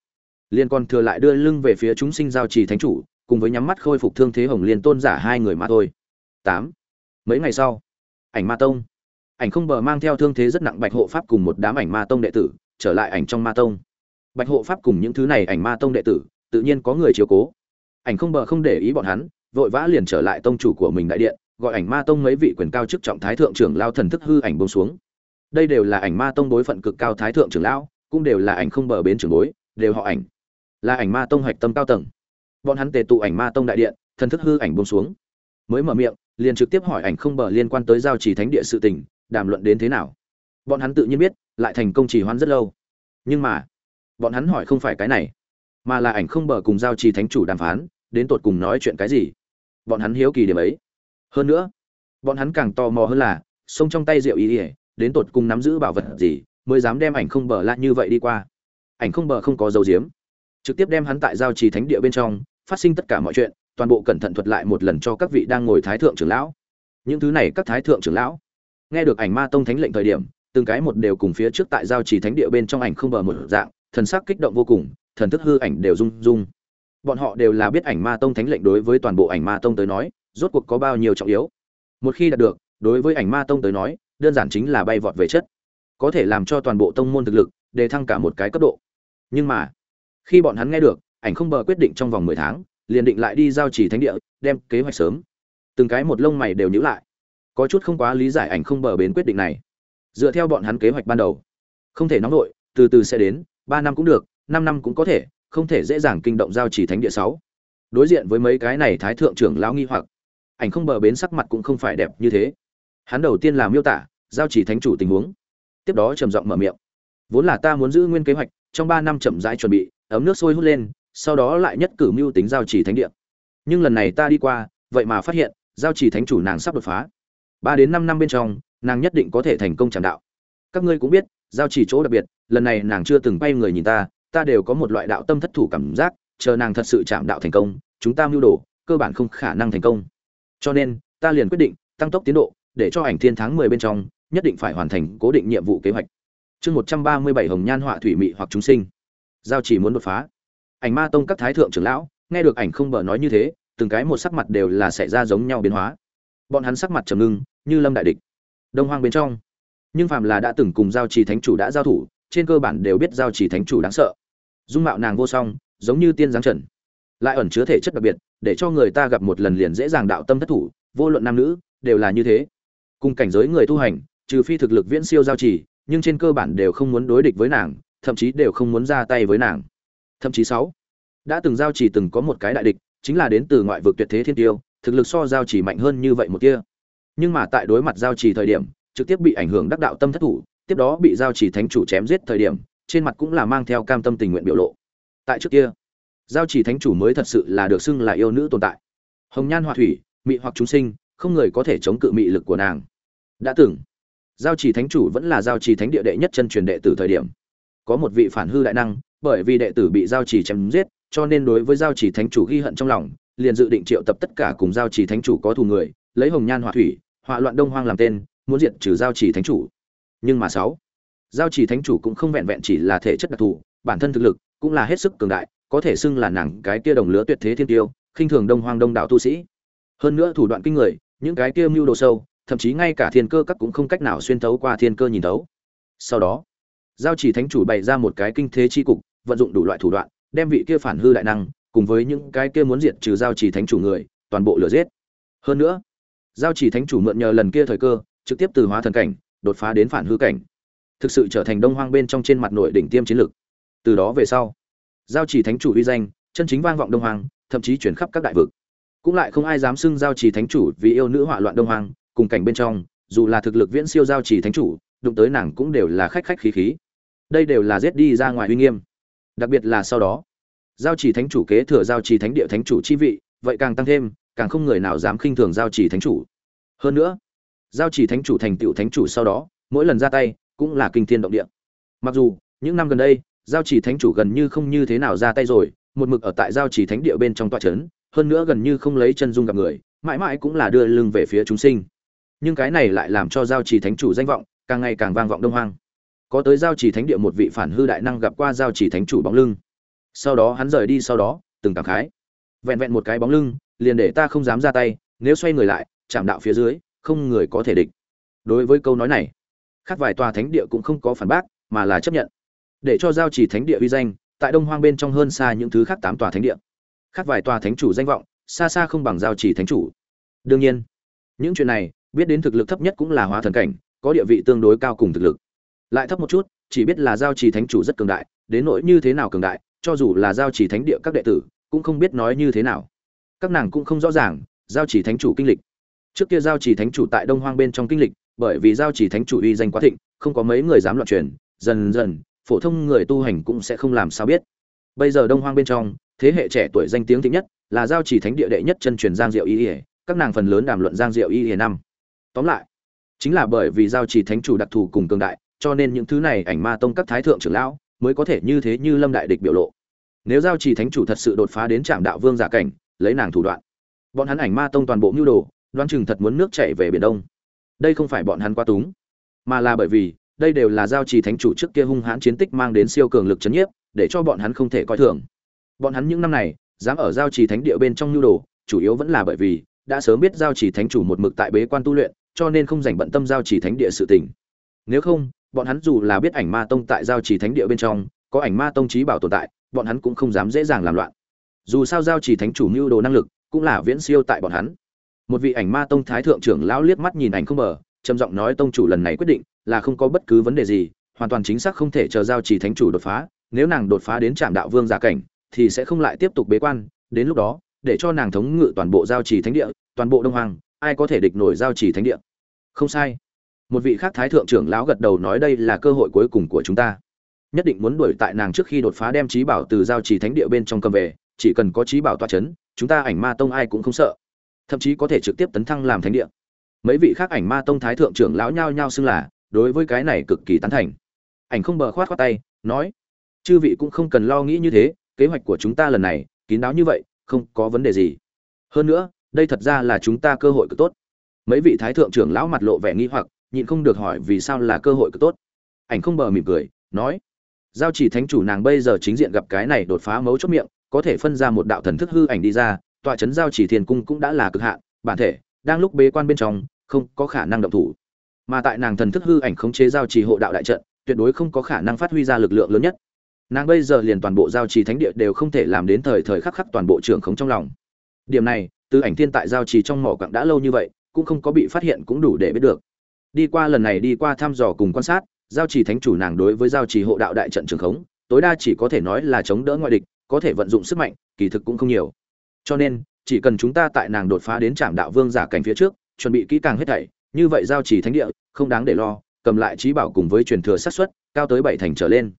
liên còn thừa lại đưa lưng về phía chúng sinh giao trì thánh chủ, cùng với nhắm mắt khôi phục thương thế hồng liên tôn giả hai người mà thôi tám. Mấy ngày sau, ảnh ma tông. Ảnh không bờ mang theo thương thế rất nặng bạch hộ pháp cùng một đám ảnh ma tông đệ tử, trở lại ảnh trong ma tông. Bạch hộ pháp cùng những thứ này ảnh ma tông đệ tử, tự nhiên có người chiếu cố. Ảnh không bờ không để ý bọn hắn, vội vã liền trở lại tông chủ của mình đại điện, gọi ảnh ma tông mấy vị quyền cao chức trọng thái thượng trưởng lao thần thức hư ảnh bông xuống. Đây đều là ảnh ma tông đối phận cực cao thái thượng trưởng lão, cũng đều là ảnh không bờ bến trưởng bối, đều họ ảnh. Là ảnh ma tông hạch tâm cao tầng. Bọn hắn tề tụ ảnh ma tông đại điện, thần thức hư ảnh bông xuống. Mới mở miệng liền trực tiếp hỏi ảnh không bờ liên quan tới giao trì thánh địa sự tình, đàm luận đến thế nào. Bọn hắn tự nhiên biết, lại thành công trì hoãn rất lâu. Nhưng mà, bọn hắn hỏi không phải cái này, mà là ảnh không bờ cùng giao trì thánh chủ đàm phán, đến tột cùng nói chuyện cái gì. Bọn hắn hiếu kỳ điểm ấy. Hơn nữa, bọn hắn càng tò mò hơn là sông trong tay rượu ý ỉa, đến tột cùng nắm giữ bảo vật gì, mới dám đem ảnh không bờ lại như vậy đi qua. Ảnh không bờ không có dấu diếm. Trực tiếp đem hắn tại giao trì thánh địa bên trong, phát sinh tất cả mọi chuyện toàn bộ cẩn thận thuật lại một lần cho các vị đang ngồi thái thượng trưởng lão. Những thứ này các thái thượng trưởng lão, nghe được ảnh ma tông thánh lệnh thời điểm, từng cái một đều cùng phía trước tại giao trì thánh địa bên trong ảnh không bờ một dạng, thần sắc kích động vô cùng, thần thức hư ảnh đều rung rung. Bọn họ đều là biết ảnh ma tông thánh lệnh đối với toàn bộ ảnh ma tông tới nói, rốt cuộc có bao nhiêu trọng yếu. Một khi đạt được, đối với ảnh ma tông tới nói, đơn giản chính là bay vọt về chất. Có thể làm cho toàn bộ tông môn thực lực, đề thăng cả một cái cấp độ. Nhưng mà, khi bọn hắn nghe được, ảnh không bờ quyết định trong vòng mười tháng liền định lại đi giao trì thánh địa đem kế hoạch sớm. Từng cái một lông mày đều nhíu lại. Có chút không quá lý giải ảnh không bờ bến quyết định này. Dựa theo bọn hắn kế hoạch ban đầu không thể nóng nội, từ từ sẽ đến ba năm cũng được năm năm cũng có thể không thể dễ dàng kinh động giao chỉ thánh địa sáu. Đối diện với mấy cái này thái thượng trưởng lão nghi hoặc ảnh không bờ bến sắc mặt cũng không phải đẹp như thế. Hắn đầu tiên là miêu tả giao chỉ thánh chủ tình huống. Tiếp đó trầm giọng mở miệng. Vốn là ta muốn giữ nguyên kế hoạch trong ba năm chậm rãi chuẩn bị ấm nước sôi hút lên sau đó lại nhất cử mưu tính giao chỉ thánh địa. Nhưng lần này ta đi qua, vậy mà phát hiện, giao chỉ thánh chủ nàng sắp đột phá. Ba đến năm năm bên trong, nàng nhất định có thể thành công tràng đạo. Các ngươi cũng biết, giao chỉ chỗ đặc biệt, lần này nàng chưa từng bay người nhìn ta ta đều có một loại đạo tâm thất thủ cảm giác, chờ nàng thật sự chạm đạo thành công, chúng ta mưu đồ, cơ bản không khả năng thành công. Cho nên, ta liền quyết định, tăng tốc tiến độ, để cho ảnh thiên tháng mười bên trong, nhất định phải hoàn thành cố định nhiệm vụ kế hoạch. Chương một trăm ba mươi bảy hồng nhan họa thủy mị hoặc chúng sinh. Giao chỉ muốn đột phá ảnh ma tông các thái thượng trưởng lão, nghe được ảnh không bờ nói như thế, từng cái một sắc mặt đều là xảy ra giống nhau biến hóa. Bọn hắn sắc mặt trầm ngưng, như lâm đại địch. Đông hoang bên trong, nhưng phàm là đã từng cùng giao trì thánh chủ đã giao thủ, trên cơ bản đều biết giao trì thánh chủ đáng sợ. Dung mạo nàng vô song, giống như tiên giáng trần. Lại ẩn chứa thể chất đặc biệt, để cho người ta gặp một lần liền dễ dàng đạo tâm thất thủ, vô luận nam nữ, đều là như thế. Cùng cảnh giới người tu hành, trừ phi thực lực viễn siêu giao trì, nhưng trên cơ bản đều không muốn đối địch với nàng, thậm chí đều không muốn ra tay với nàng thậm chí sáu. Đã từng giao chỉ từng có một cái đại địch, chính là đến từ ngoại vực tuyệt thế thiên tiêu, thực lực so giao chỉ mạnh hơn như vậy một kia. Nhưng mà tại đối mặt giao chỉ thời điểm, trực tiếp bị ảnh hưởng đắc đạo tâm thất thủ, tiếp đó bị giao chỉ thánh chủ chém giết thời điểm, trên mặt cũng là mang theo cam tâm tình nguyện biểu lộ. Tại trước kia, giao chỉ thánh chủ mới thật sự là được xưng là yêu nữ tồn tại. Hồng nhan họa thủy, mị hoặc chúng sinh, không người có thể chống cự mị lực của nàng. Đã từng, giao chỉ thánh chủ vẫn là giao chỉ thánh địa đệ nhất chân truyền đệ tử thời điểm. Có một vị phản hư đại năng bởi vì đệ tử bị giao trì chém giết, cho nên đối với giao trì thánh chủ ghi hận trong lòng, liền dự định triệu tập tất cả cùng giao trì thánh chủ có thù người, lấy hồng nhan họa thủy, họa loạn đông hoang làm tên, muốn diệt trừ giao trì thánh chủ. Nhưng mà sáu, giao trì thánh chủ cũng không vẹn vẹn chỉ là thể chất đặc thù, bản thân thực lực cũng là hết sức cường đại, có thể xưng là nàng cái kia đồng lứa tuyệt thế thiên tiêu, khinh thường đông hoang đông đảo tu sĩ. Hơn nữa thủ đoạn kinh người, những cái kia mưu đồ sâu, thậm chí ngay cả thiên cơ các cũng không cách nào xuyên thấu qua thiên cơ nhìn thấu. Sau đó, giao chỉ thánh chủ bày ra một cái kinh thế chi cục vận dụng đủ loại thủ đoạn, đem vị kia phản hư đại năng cùng với những cái kia muốn diệt trừ giao chỉ thánh chủ người, toàn bộ lừa giết. Hơn nữa, giao chỉ thánh chủ mượn nhờ lần kia thời cơ, trực tiếp từ hóa thần cảnh, đột phá đến phản hư cảnh. Thực sự trở thành đông hoang bên trong trên mặt nội đỉnh tiêm chiến lực. Từ đó về sau, giao chỉ thánh chủ uy danh, chân chính vang vọng đông hoang, thậm chí chuyển khắp các đại vực. Cũng lại không ai dám xưng giao chỉ thánh chủ vì yêu nữ hỏa loạn đông hoang, cùng cảnh bên trong, dù là thực lực viễn siêu giao chỉ thánh chủ, đụng tới nàng cũng đều là khách khách khí khí. Đây đều là giết đi ra ngoài uy nghiêm đặc biệt là sau đó. Giao chỉ thánh chủ kế thừa giao chỉ thánh địa thánh chủ chi vị, vậy càng tăng thêm, càng không người nào dám khinh thường giao chỉ thánh chủ. Hơn nữa, giao chỉ thánh chủ thành tựu thánh chủ sau đó, mỗi lần ra tay, cũng là kinh thiên động địa. Mặc dù, những năm gần đây, giao chỉ thánh chủ gần như không như thế nào ra tay rồi, một mực ở tại giao chỉ thánh địa bên trong tòa trấn hơn nữa gần như không lấy chân dung gặp người, mãi mãi cũng là đưa lưng về phía chúng sinh. Nhưng cái này lại làm cho giao chỉ thánh chủ danh vọng càng ngày càng vang vọng đông hoang có tới giao chỉ thánh địa một vị phản hư đại năng gặp qua giao chỉ thánh chủ bóng lưng. Sau đó hắn rời đi sau đó, từng cảm khái. Vẹn vẹn một cái bóng lưng, liền để ta không dám ra tay, nếu xoay người lại, chạm đạo phía dưới, không người có thể địch. Đối với câu nói này, khác vài tòa thánh địa cũng không có phản bác, mà là chấp nhận. Để cho giao chỉ thánh địa uy danh, tại đông hoang bên trong hơn xa những thứ khác tám tòa thánh địa. Khác vài tòa thánh chủ danh vọng, xa xa không bằng giao chỉ thánh chủ. Đương nhiên, những chuyện này, biết đến thực lực thấp nhất cũng là hóa thần cảnh, có địa vị tương đối cao cùng thực lực lại thấp một chút, chỉ biết là giao chỉ thánh chủ rất cường đại, đến nỗi như thế nào cường đại, cho dù là giao chỉ thánh địa các đệ tử, cũng không biết nói như thế nào. Các nàng cũng không rõ ràng, giao chỉ thánh chủ kinh lịch. Trước kia giao chỉ thánh chủ tại đông hoang bên trong kinh lịch, bởi vì giao chỉ thánh chủ uy danh quá thịnh, không có mấy người dám loạn truyền, dần dần, phổ thông người tu hành cũng sẽ không làm sao biết. Bây giờ đông hoang bên trong, thế hệ trẻ tuổi danh tiếng thịnh nhất, là giao chỉ thánh địa đệ nhất chân truyền giang diệu y ỉa các nàng phần lớn đàm luận giang diệu y ỉa năm. Tóm lại, chính là bởi vì giao chỉ thánh chủ đặc thù cùng cường đại cho nên những thứ này ảnh ma tông các thái thượng trưởng lão mới có thể như thế như lâm đại địch biểu lộ. Nếu giao trì thánh chủ thật sự đột phá đến trạm đạo vương giả cảnh, lấy nàng thủ đoạn, bọn hắn ảnh ma tông toàn bộ mưu đồ đoan chừng thật muốn nước chảy về biển đông. Đây không phải bọn hắn quá túng, mà là bởi vì đây đều là giao trì thánh chủ trước kia hung hãn chiến tích mang đến siêu cường lực chấn nhiếp, để cho bọn hắn không thể coi thường. Bọn hắn những năm này, dám ở giao trì thánh địa bên trong nhu đồ, chủ yếu vẫn là bởi vì đã sớm biết giao trì thánh chủ một mực tại bế quan tu luyện, cho nên không dành bận tâm giao trì thánh địa sự tình. Nếu không bọn hắn dù là biết ảnh ma tông tại giao trì thánh địa bên trong có ảnh ma tông trí bảo tồn tại bọn hắn cũng không dám dễ dàng làm loạn. Dù sao giao trì thánh chủ mưu đồ năng lực cũng là viễn siêu tại bọn hắn. Một vị ảnh ma tông thái thượng trưởng lão liếc mắt nhìn ảnh không mở, trầm giọng nói tông chủ lần này quyết định là không có bất cứ vấn đề gì hoàn toàn chính xác không thể chờ giao trì thánh chủ đột phá nếu nàng đột phá đến trạm đạo vương giả cảnh thì sẽ không lại tiếp tục bế quan đến lúc đó để cho nàng thống ngự toàn bộ giao trì thánh địa toàn bộ đông hoàng ai có thể địch nổi giao trì thánh địa? Không sai một vị khác thái thượng trưởng lão gật đầu nói đây là cơ hội cuối cùng của chúng ta. Nhất định muốn đuổi tại nàng trước khi đột phá đem trí bảo từ giao trì thánh địa bên trong cầm về, chỉ cần có trí bảo toa chấn, chúng ta ảnh ma tông ai cũng không sợ. Thậm chí có thể trực tiếp tấn thăng làm thánh địa. Mấy vị khác ảnh ma tông thái thượng trưởng lão nhao nhao xưng là, đối với cái này cực kỳ tán thành. Ảnh không bờ khoát khoát tay, nói, chư vị cũng không cần lo nghĩ như thế, kế hoạch của chúng ta lần này, kín đáo như vậy, không có vấn đề gì. Hơn nữa, đây thật ra là chúng ta cơ hội cực tốt. Mấy vị thái thượng trưởng lão mặt lộ vẻ nghi hoặc nhịn không được hỏi vì sao là cơ hội cực tốt. Ảnh không bờ mỉm cười, nói, giao chỉ thánh chủ nàng bây giờ chính diện gặp cái này đột phá mấu chốt miệng, có thể phân ra một đạo thần thức hư ảnh đi ra, tọa chấn giao chỉ thiên cung cũng đã là cực hạn, bản thể đang lúc bế quan bên trong, không có khả năng động thủ. Mà tại nàng thần thức hư ảnh khống chế giao chỉ hộ đạo đại trận, tuyệt đối không có khả năng phát huy ra lực lượng lớn nhất. Nàng bây giờ liền toàn bộ giao trì thánh địa đều không thể làm đến thời thời khắc khắc toàn bộ trưởng khống trong lòng. Điểm này, từ ảnh thiên tại giao trì trong mỏ quặng đã lâu như vậy, cũng không có bị phát hiện cũng đủ để biết được đi qua lần này đi qua thăm dò cùng quan sát, giao trì thánh chủ nàng đối với giao trì hộ đạo đại trận trường khống, tối đa chỉ có thể nói là chống đỡ ngoại địch, có thể vận dụng sức mạnh, kỳ thực cũng không nhiều. Cho nên, chỉ cần chúng ta tại nàng đột phá đến trạm đạo vương giả cảnh phía trước, chuẩn bị kỹ càng hết thảy, như vậy giao trì thánh địa, không đáng để lo, cầm lại trí bảo cùng với truyền thừa sát xuất cao tới bảy thành trở lên.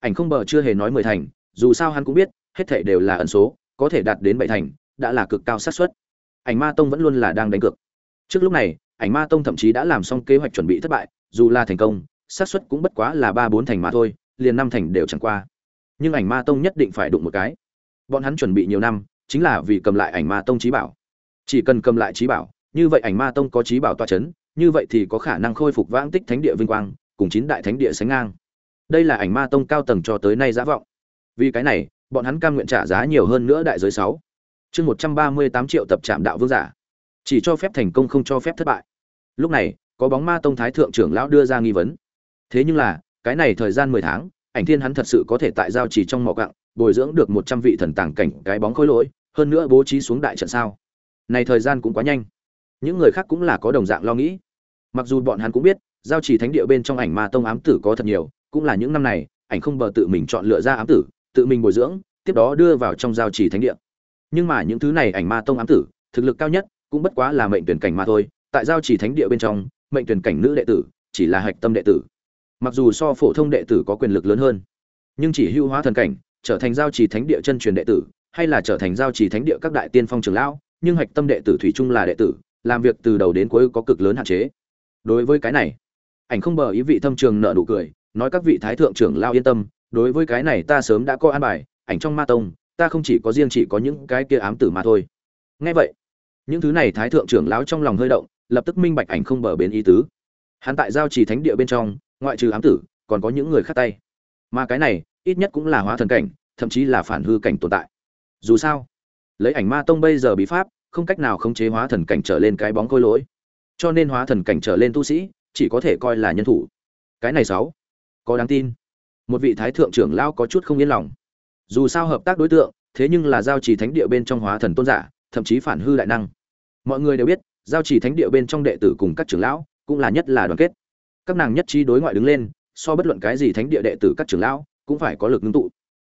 Ảnh không bờ chưa hề nói mười thành, dù sao hắn cũng biết, hết thảy đều là ẩn số, có thể đạt đến bảy thành, đã là cực cao sát xuất ảnh ma tông vẫn luôn là đang đánh cược. Trước lúc này ảnh ma tông thậm chí đã làm xong kế hoạch chuẩn bị thất bại, dù là thành công, xác suất cũng bất quá là ba bốn thành mà thôi, liền năm thành đều chẳng qua. Nhưng ảnh ma tông nhất định phải đụng một cái. Bọn hắn chuẩn bị nhiều năm, chính là vì cầm lại ảnh ma tông trí bảo. Chỉ cần cầm lại trí bảo, như vậy ảnh ma tông có trí bảo toa c h ấ n như vậy thì có khả năng khôi phục vãng tích thánh địa vinh quang, cùng chín đại thánh địa sánh ngang. Đây là ảnh ma tông cao tầng cho tới nay giả vọng. Vì cái này, bọn hắn cam nguyện trả giá nhiều hơn nữa đại giới sáu. Chương một trăm ba mươi tám triệu tập trạm đạo vương giả. Chỉ cho phép thành công không cho phép thất bại lúc này, có bóng ma tông thái thượng trưởng lão đưa ra nghi vấn. Thế nhưng là, cái này thời gian mười tháng, ảnh thiên hắn thật sự có thể tại giao chỉ trong mỏ cặng bồi dưỡng được một trăm vị thần tàng cảnh cái bóng khối lỗi, hơn nữa bố trí xuống đại trận sao? Này thời gian cũng quá nhanh. Những người khác cũng là có đồng dạng lo nghĩ. Mặc dù bọn hắn cũng biết, giao chỉ thánh địa bên trong ảnh ma tông ám tử có thật nhiều, cũng là những năm này, ảnh không bờ tự mình chọn lựa ra ám tử, tự mình bồi dưỡng, tiếp đó đưa vào trong giao chỉ thánh địa. Nhưng mà những thứ này ảnh ma tông ám tử, thực lực cao nhất, cũng bất quá là mệnh tuyển cảnh mà thôi tại giao chỉ thánh địa bên trong, mệnh tuyển cảnh nữ đệ tử, chỉ là hạch tâm đệ tử. Mặc dù so phổ thông đệ tử có quyền lực lớn hơn, nhưng chỉ hưu hóa thần cảnh, trở thành giao chỉ thánh địa chân truyền đệ tử, hay là trở thành giao chỉ thánh địa các đại tiên phong trường lão, nhưng hạch tâm đệ tử thủy chung là đệ tử, làm việc từ đầu đến cuối có cực lớn hạn chế. Đối với cái này, ảnh không bờ ý vị thâm trường nợ nụ cười, nói các vị thái thượng trưởng lao yên tâm, đối với cái này ta sớm đã có an bài, ảnh trong ma tông, ta không chỉ có riêng chỉ có những cái kia ám tử mà thôi. Nghe vậy, những thứ này thái thượng trưởng lão trong lòng hơi động lập tức minh bạch ảnh không bờ bến ý tứ. Hắn tại giao trì thánh địa bên trong, ngoại trừ ám tử, còn có những người khác tay. Mà cái này, ít nhất cũng là hóa thần cảnh, thậm chí là phản hư cảnh tồn tại. Dù sao, lấy ảnh ma tông bây giờ bí pháp, không cách nào khống chế hóa thần cảnh trở lên cái bóng khôi lỗi. Cho nên hóa thần cảnh trở lên tu sĩ, chỉ có thể coi là nhân thủ. Cái này sáu, có đáng tin. Một vị thái thượng trưởng lao có chút không yên lòng. Dù sao hợp tác đối tượng, thế nhưng là giao trì thánh địa bên trong hóa thần tôn giả, thậm chí phản hư đại năng. Mọi người đều biết giao trì thánh địa bên trong đệ tử cùng các trưởng lão, cũng là nhất là đoàn kết. Các nàng nhất trí đối ngoại đứng lên, so bất luận cái gì thánh địa đệ tử các trưởng lão, cũng phải có lực ngưng tụ.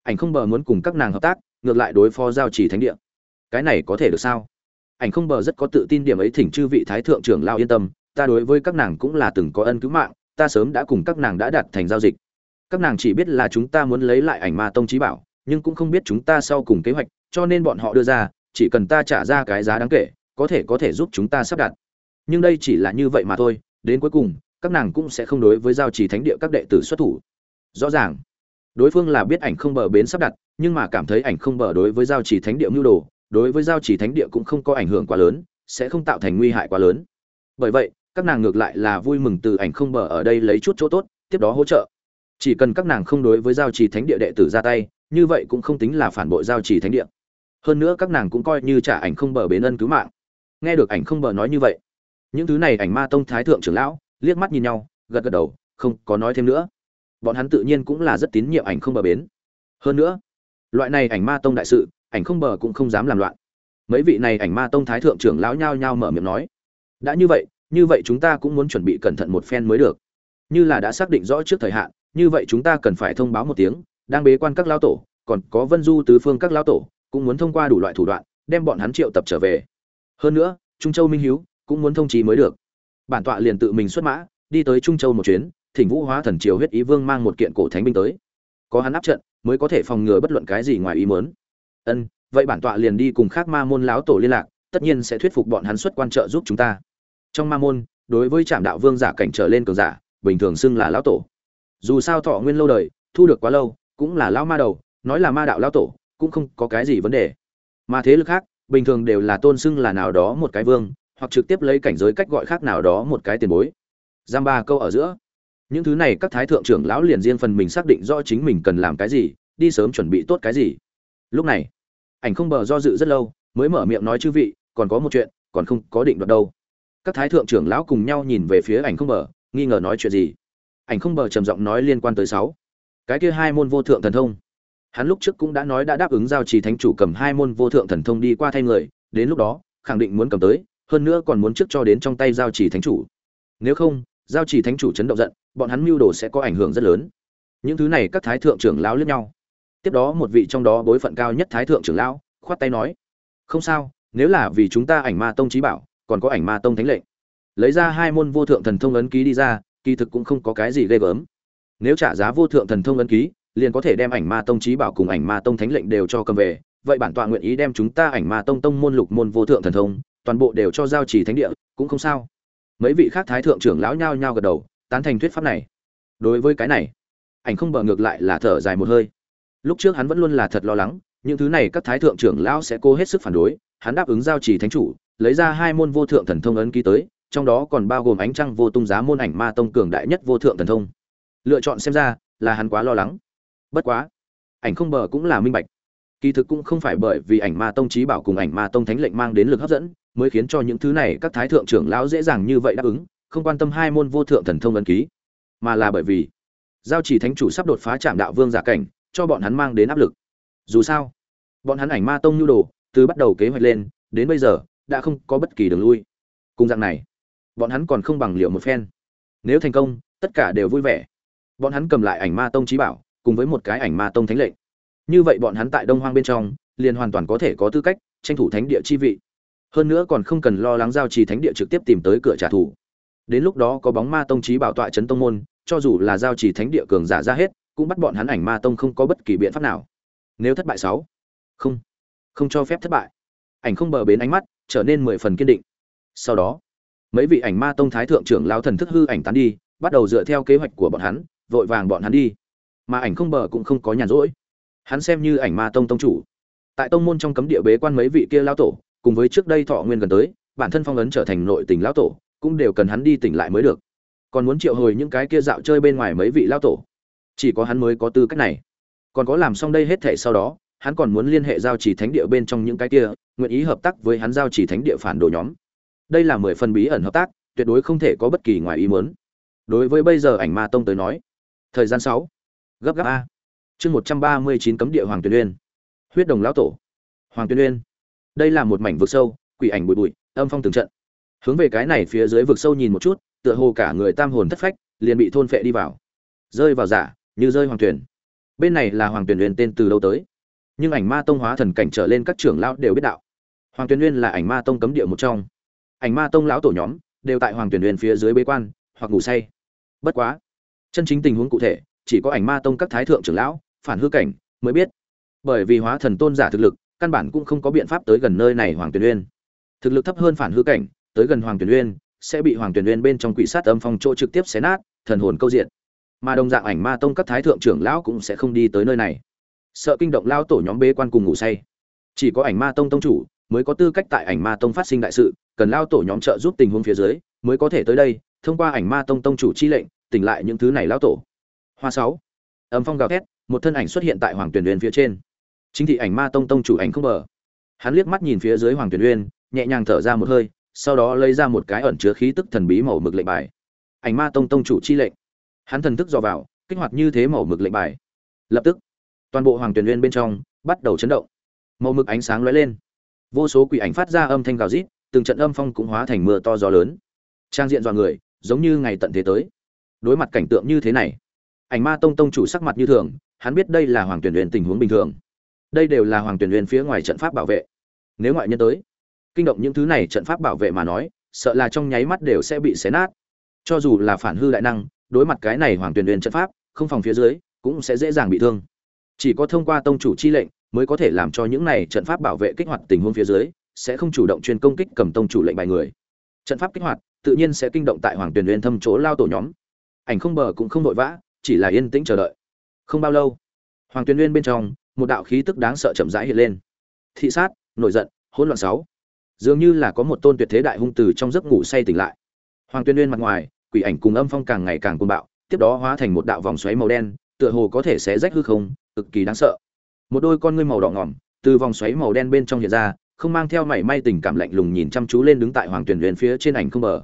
Ảnh không bờ muốn cùng các nàng hợp tác, ngược lại đối phó giao trì thánh địa. Cái này có thể được sao? Ảnh không bờ rất có tự tin điểm ấy thỉnh chư vị thái thượng trưởng lao yên tâm, ta đối với các nàng cũng là từng có ân cứu mạng, ta sớm đã cùng các nàng đã đặt thành giao dịch. Các nàng chỉ biết là chúng ta muốn lấy lại ảnh ma tông trí bảo, nhưng cũng không biết chúng ta sau cùng kế hoạch, cho nên bọn họ đưa ra, chỉ cần ta trả ra cái giá đáng kể có thể có thể giúp chúng ta sắp đặt. Nhưng đây chỉ là như vậy mà thôi, đến cuối cùng, các nàng cũng sẽ không đối với giao trì thánh địa các đệ tử xuất thủ. Rõ ràng, đối phương là biết ảnh không bờ bến sắp đặt, nhưng mà cảm thấy ảnh không bờ đối với giao trì thánh địa mưu đồ, đối với giao trì thánh địa cũng không có ảnh hưởng quá lớn, sẽ không tạo thành nguy hại quá lớn. Bởi vậy, các nàng ngược lại là vui mừng từ ảnh không bờ ở đây lấy chút chỗ tốt, tiếp đó hỗ trợ. Chỉ cần các nàng không đối với giao trì thánh địa đệ tử ra tay, như vậy cũng không tính là phản bội giao trì thánh địa. Hơn nữa các nàng cũng coi như trả ảnh không bờ bến ân cứu mạng nghe được ảnh không bờ nói như vậy, những thứ này ảnh ma tông thái thượng trưởng lão liếc mắt nhìn nhau, gật gật đầu, không có nói thêm nữa. Bọn hắn tự nhiên cũng là rất tín nhiệm ảnh không bờ bến. Hơn nữa, loại này ảnh ma tông đại sự, ảnh không bờ cũng không dám làm loạn. Mấy vị này ảnh ma tông thái thượng trưởng lão nhao nhao mở miệng nói, đã như vậy như vậy chúng ta cũng muốn chuẩn bị cẩn thận một phen mới được. Như là đã xác định rõ trước thời hạn, như vậy chúng ta cần phải thông báo một tiếng, đang bế quan các lão tổ, còn có vân du tứ phương các lão tổ, cũng muốn thông qua đủ loại thủ đoạn, đem bọn hắn triệu tập trở về hơn nữa, trung châu minh hiếu cũng muốn thông trí mới được. Bản tọa liền tự mình xuất mã, đi tới trung châu một chuyến, thỉnh vũ hóa thần triều huyết ý vương mang một kiện cổ thánh binh tới. Có hắn áp trận, mới có thể phòng ngừa bất luận cái gì ngoài ý mớn ân, vậy bản tọa liền đi cùng khác ma môn lão tổ liên lạc, tất nhiên sẽ thuyết phục bọn hắn xuất quan trợ giúp chúng ta. Trong ma môn, đối với trạm đạo vương giả cảnh trở lên cường giả, bình thường xưng là lão tổ. Dù sao thọ nguyên lâu đời, thu được quá lâu, cũng là lão ma đầu, nói là ma đạo lão tổ, cũng không có cái gì vấn đề. Mà thế lực khác bình thường đều là tôn xưng là nào đó một cái vương, hoặc trực tiếp lấy cảnh giới cách gọi khác nào đó một cái tiền bối. Giam ba câu ở giữa. Những thứ này các thái thượng trưởng lão liền riêng phần mình xác định rõ chính mình cần làm cái gì, đi sớm chuẩn bị tốt cái gì. Lúc này, ảnh không bờ do dự rất lâu, mới mở miệng nói chư vị, còn có một chuyện, còn không có định đoạt đâu. Các thái thượng trưởng lão cùng nhau nhìn về phía ảnh không bờ, nghi ngờ nói chuyện gì. Ảnh không bờ trầm giọng nói liên quan tới sáu. Cái kia hai môn vô thượng thần thông hắn lúc trước cũng đã nói đã đáp ứng giao trì thánh chủ cầm hai môn vô thượng thần thông đi qua thay người, đến lúc đó, khẳng định muốn cầm tới, hơn nữa còn muốn trước cho đến trong tay giao trì thánh chủ. Nếu không, giao trì thánh chủ chấn động giận, bọn hắn mưu đồ sẽ có ảnh hưởng rất lớn. Những thứ này các thái thượng trưởng lão lướt nhau. Tiếp đó một vị trong đó bối phận cao nhất thái thượng trưởng lão, khoát tay nói, không sao, nếu là vì chúng ta ảnh ma tông trí bảo, còn có ảnh ma tông thánh lệnh. Lấy ra hai môn vô thượng thần thông ấn ký đi ra, kỳ thực cũng không có cái gì ghê gớm. Nếu trả giá vô thượng thần thông ấn ký liền có thể đem ảnh ma tông trí bảo cùng ảnh ma tông thánh lệnh đều cho cầm về. Vậy bản tọa nguyện ý đem chúng ta ảnh ma tông tông môn lục môn vô thượng thần thông, toàn bộ đều cho giao trì thánh địa, cũng không sao. Mấy vị khác thái thượng trưởng lão nhao nhao gật đầu, tán thành thuyết pháp này. Đối với cái này, ảnh không bờ ngược lại là thở dài một hơi. Lúc trước hắn vẫn luôn là thật lo lắng, những thứ này các thái thượng trưởng lão sẽ cố hết sức phản đối, hắn đáp ứng giao trì thánh chủ, lấy ra hai môn vô thượng thần thông ấn ký tới, trong đó còn bao gồm ánh trăng vô tung giá môn ảnh ma tông cường đại nhất vô thượng thần thông. Lựa chọn xem ra là hắn quá lo lắng bất quá, ảnh không bờ cũng là minh bạch. Kỳ thực cũng không phải bởi vì ảnh ma tông trí bảo cùng ảnh ma tông thánh lệnh mang đến lực hấp dẫn, mới khiến cho những thứ này các thái thượng trưởng lão dễ dàng như vậy đáp ứng, không quan tâm hai môn vô thượng thần thông ấn ký. Mà là bởi vì, giao chỉ thánh chủ sắp đột phá trạm đạo vương giả cảnh, cho bọn hắn mang đến áp lực. Dù sao, bọn hắn ảnh ma tông nhu đồ, từ bắt đầu kế hoạch lên, đến bây giờ, đã không có bất kỳ đường lui. Cùng dạng này, bọn hắn còn không bằng liệu một phen. Nếu thành công, tất cả đều vui vẻ. Bọn hắn cầm lại ảnh ma tông trí bảo cùng với một cái ảnh ma tông thánh lệnh. Như vậy bọn hắn tại đông hoang bên trong, liền hoàn toàn có thể có tư cách tranh thủ thánh địa chi vị. Hơn nữa còn không cần lo lắng giao trì thánh địa trực tiếp tìm tới cửa trả thù. Đến lúc đó có bóng ma tông trí bảo tọa trấn tông môn, cho dù là giao trì thánh địa cường giả ra hết, cũng bắt bọn hắn ảnh ma tông không có bất kỳ biện pháp nào. Nếu thất bại sáu, không không cho phép thất bại. Ảnh không bờ bến ánh mắt trở nên mười phần kiên định. Sau đó, mấy vị ảnh ma tông thái thượng trưởng lao thần thức hư ảnh tán đi, bắt đầu dựa theo kế hoạch của bọn hắn, vội vàng bọn hắn đi mà ảnh không bờ cũng không có nhàn rỗi. Hắn xem như ảnh ma tông tông chủ. Tại tông môn trong cấm địa bế quan mấy vị kia lao tổ, cùng với trước đây thọ nguyên gần tới, bản thân phong ấn trở thành nội tỉnh lao tổ, cũng đều cần hắn đi tỉnh lại mới được. Còn muốn triệu hồi những cái kia dạo chơi bên ngoài mấy vị lao tổ. Chỉ có hắn mới có tư cách này. Còn có làm xong đây hết thể sau đó, hắn còn muốn liên hệ giao chỉ thánh địa bên trong những cái kia, nguyện ý hợp tác với hắn giao chỉ thánh địa phản đồ nhóm. Đây là mười phần bí ẩn hợp tác, tuyệt đối không thể có bất kỳ ngoài ý muốn. Đối với bây giờ ảnh ma tông tới nói, thời gian sáu gấp gáp a. Chương một trăm ba mươi chín cấm địa hoàng tuyền uyên. Huyết đồng lão tổ. Hoàng tuyền uyên. Đây là một mảnh vực sâu, quỷ ảnh bụi bụi, âm phong từng trận. Hướng về cái này phía dưới vực sâu nhìn một chút, tựa hồ cả người tam hồn thất phách, liền bị thôn phệ đi vào. Rơi vào giả, như rơi hoàng tuyển bên này là hoàng tuyển uyên tên từ đâu tới? Nhưng ảnh ma tông hóa thần cảnh trở lên các trưởng lão đều biết đạo. Hoàng tuyển uyên là ảnh ma tông cấm địa một trong. Ảnh ma tông lão tổ nhóm đều tại hoàng tuyển uyên phía dưới bế quan, hoặc ngủ say. Bất quá, chân chính tình huống cụ thể chỉ có ảnh ma tông các thái thượng trưởng lão, phản hư cảnh mới biết. Bởi vì hóa thần tôn giả thực lực, căn bản cũng không có biện pháp tới gần nơi này hoàng tuyền uyên. Thực lực thấp hơn phản hư cảnh, tới gần hoàng tuyền uyên, sẽ bị hoàng tuyền uyên bên trong quỷ sát âm phong chỗ trực tiếp xé nát, thần hồn câu diện. Mà đồng dạng ảnh ma tông các thái thượng trưởng lão cũng sẽ không đi tới nơi này. Sợ kinh động lao tổ nhóm bế quan cùng ngủ say. Chỉ có ảnh ma tông tông chủ mới có tư cách tại ảnh ma tông phát sinh đại sự, cần lao tổ nhóm trợ giúp tình huống phía dưới mới có thể tới đây, thông qua ảnh ma tông tông chủ chi lệnh, tỉnh lại những thứ này lao tổ hoa sáu. Âm phong gào thét, một thân ảnh xuất hiện tại hoàng tuyển uyên phía trên. Chính thị ảnh ma tông tông chủ ảnh không bờ. Hắn liếc mắt nhìn phía dưới hoàng tuyển uyên, nhẹ nhàng thở ra một hơi, sau đó lấy ra một cái ẩn chứa khí tức thần bí màu mực lệnh bài. Ảnh ma tông tông chủ chi lệnh. Hắn thần thức dò vào, kích hoạt như thế màu mực lệnh bài. Lập tức, toàn bộ hoàng tuyển uyên bên trong bắt đầu chấn động. Màu mực ánh sáng lóe lên. Vô số quỷ ảnh phát ra âm thanh gào rít, từng trận âm phong cũng hóa thành mưa to gió lớn. Trang diện dọa người, giống như ngày tận thế tới. Đối mặt cảnh tượng như thế này ảnh ma tông tông chủ sắc mặt như thường, hắn biết đây là hoàng tuyển luyện tình huống bình thường. Đây đều là hoàng tuyển luyện phía ngoài trận pháp bảo vệ. Nếu ngoại nhân tới, kinh động những thứ này trận pháp bảo vệ mà nói, sợ là trong nháy mắt đều sẽ bị xé nát. Cho dù là phản hư đại năng, đối mặt cái này hoàng tuyển luyện trận pháp, không phòng phía dưới, cũng sẽ dễ dàng bị thương. Chỉ có thông qua tông chủ chi lệnh, mới có thể làm cho những này trận pháp bảo vệ kích hoạt tình huống phía dưới, sẽ không chủ động truyền công kích cầm tông chủ lệnh bài người. Trận pháp kích hoạt, tự nhiên sẽ kinh động tại hoàng tuyển uyên thâm chỗ lao tổ nhóm. Ảnh không bờ cũng không vội vã chỉ là yên tĩnh chờ đợi. Không bao lâu, hoàng tuyên uyên bên trong, một đạo khí tức đáng sợ chậm rãi hiện lên. Thị sát, nổi giận, hỗn loạn sáu. Dường như là có một tôn tuyệt thế đại hung từ trong giấc ngủ say tỉnh lại. Hoàng tuyên uyên mặt ngoài, quỷ ảnh cùng âm phong càng ngày càng cuồng bạo, tiếp đó hóa thành một đạo vòng xoáy màu đen, tựa hồ có thể xé rách hư không, cực kỳ đáng sợ. Một đôi con ngươi màu đỏ ngỏm, từ vòng xoáy màu đen bên trong hiện ra, không mang theo mảy may tình cảm lạnh lùng nhìn chăm chú lên đứng tại hoàng tuyển nguyên phía trên ảnh không bờ.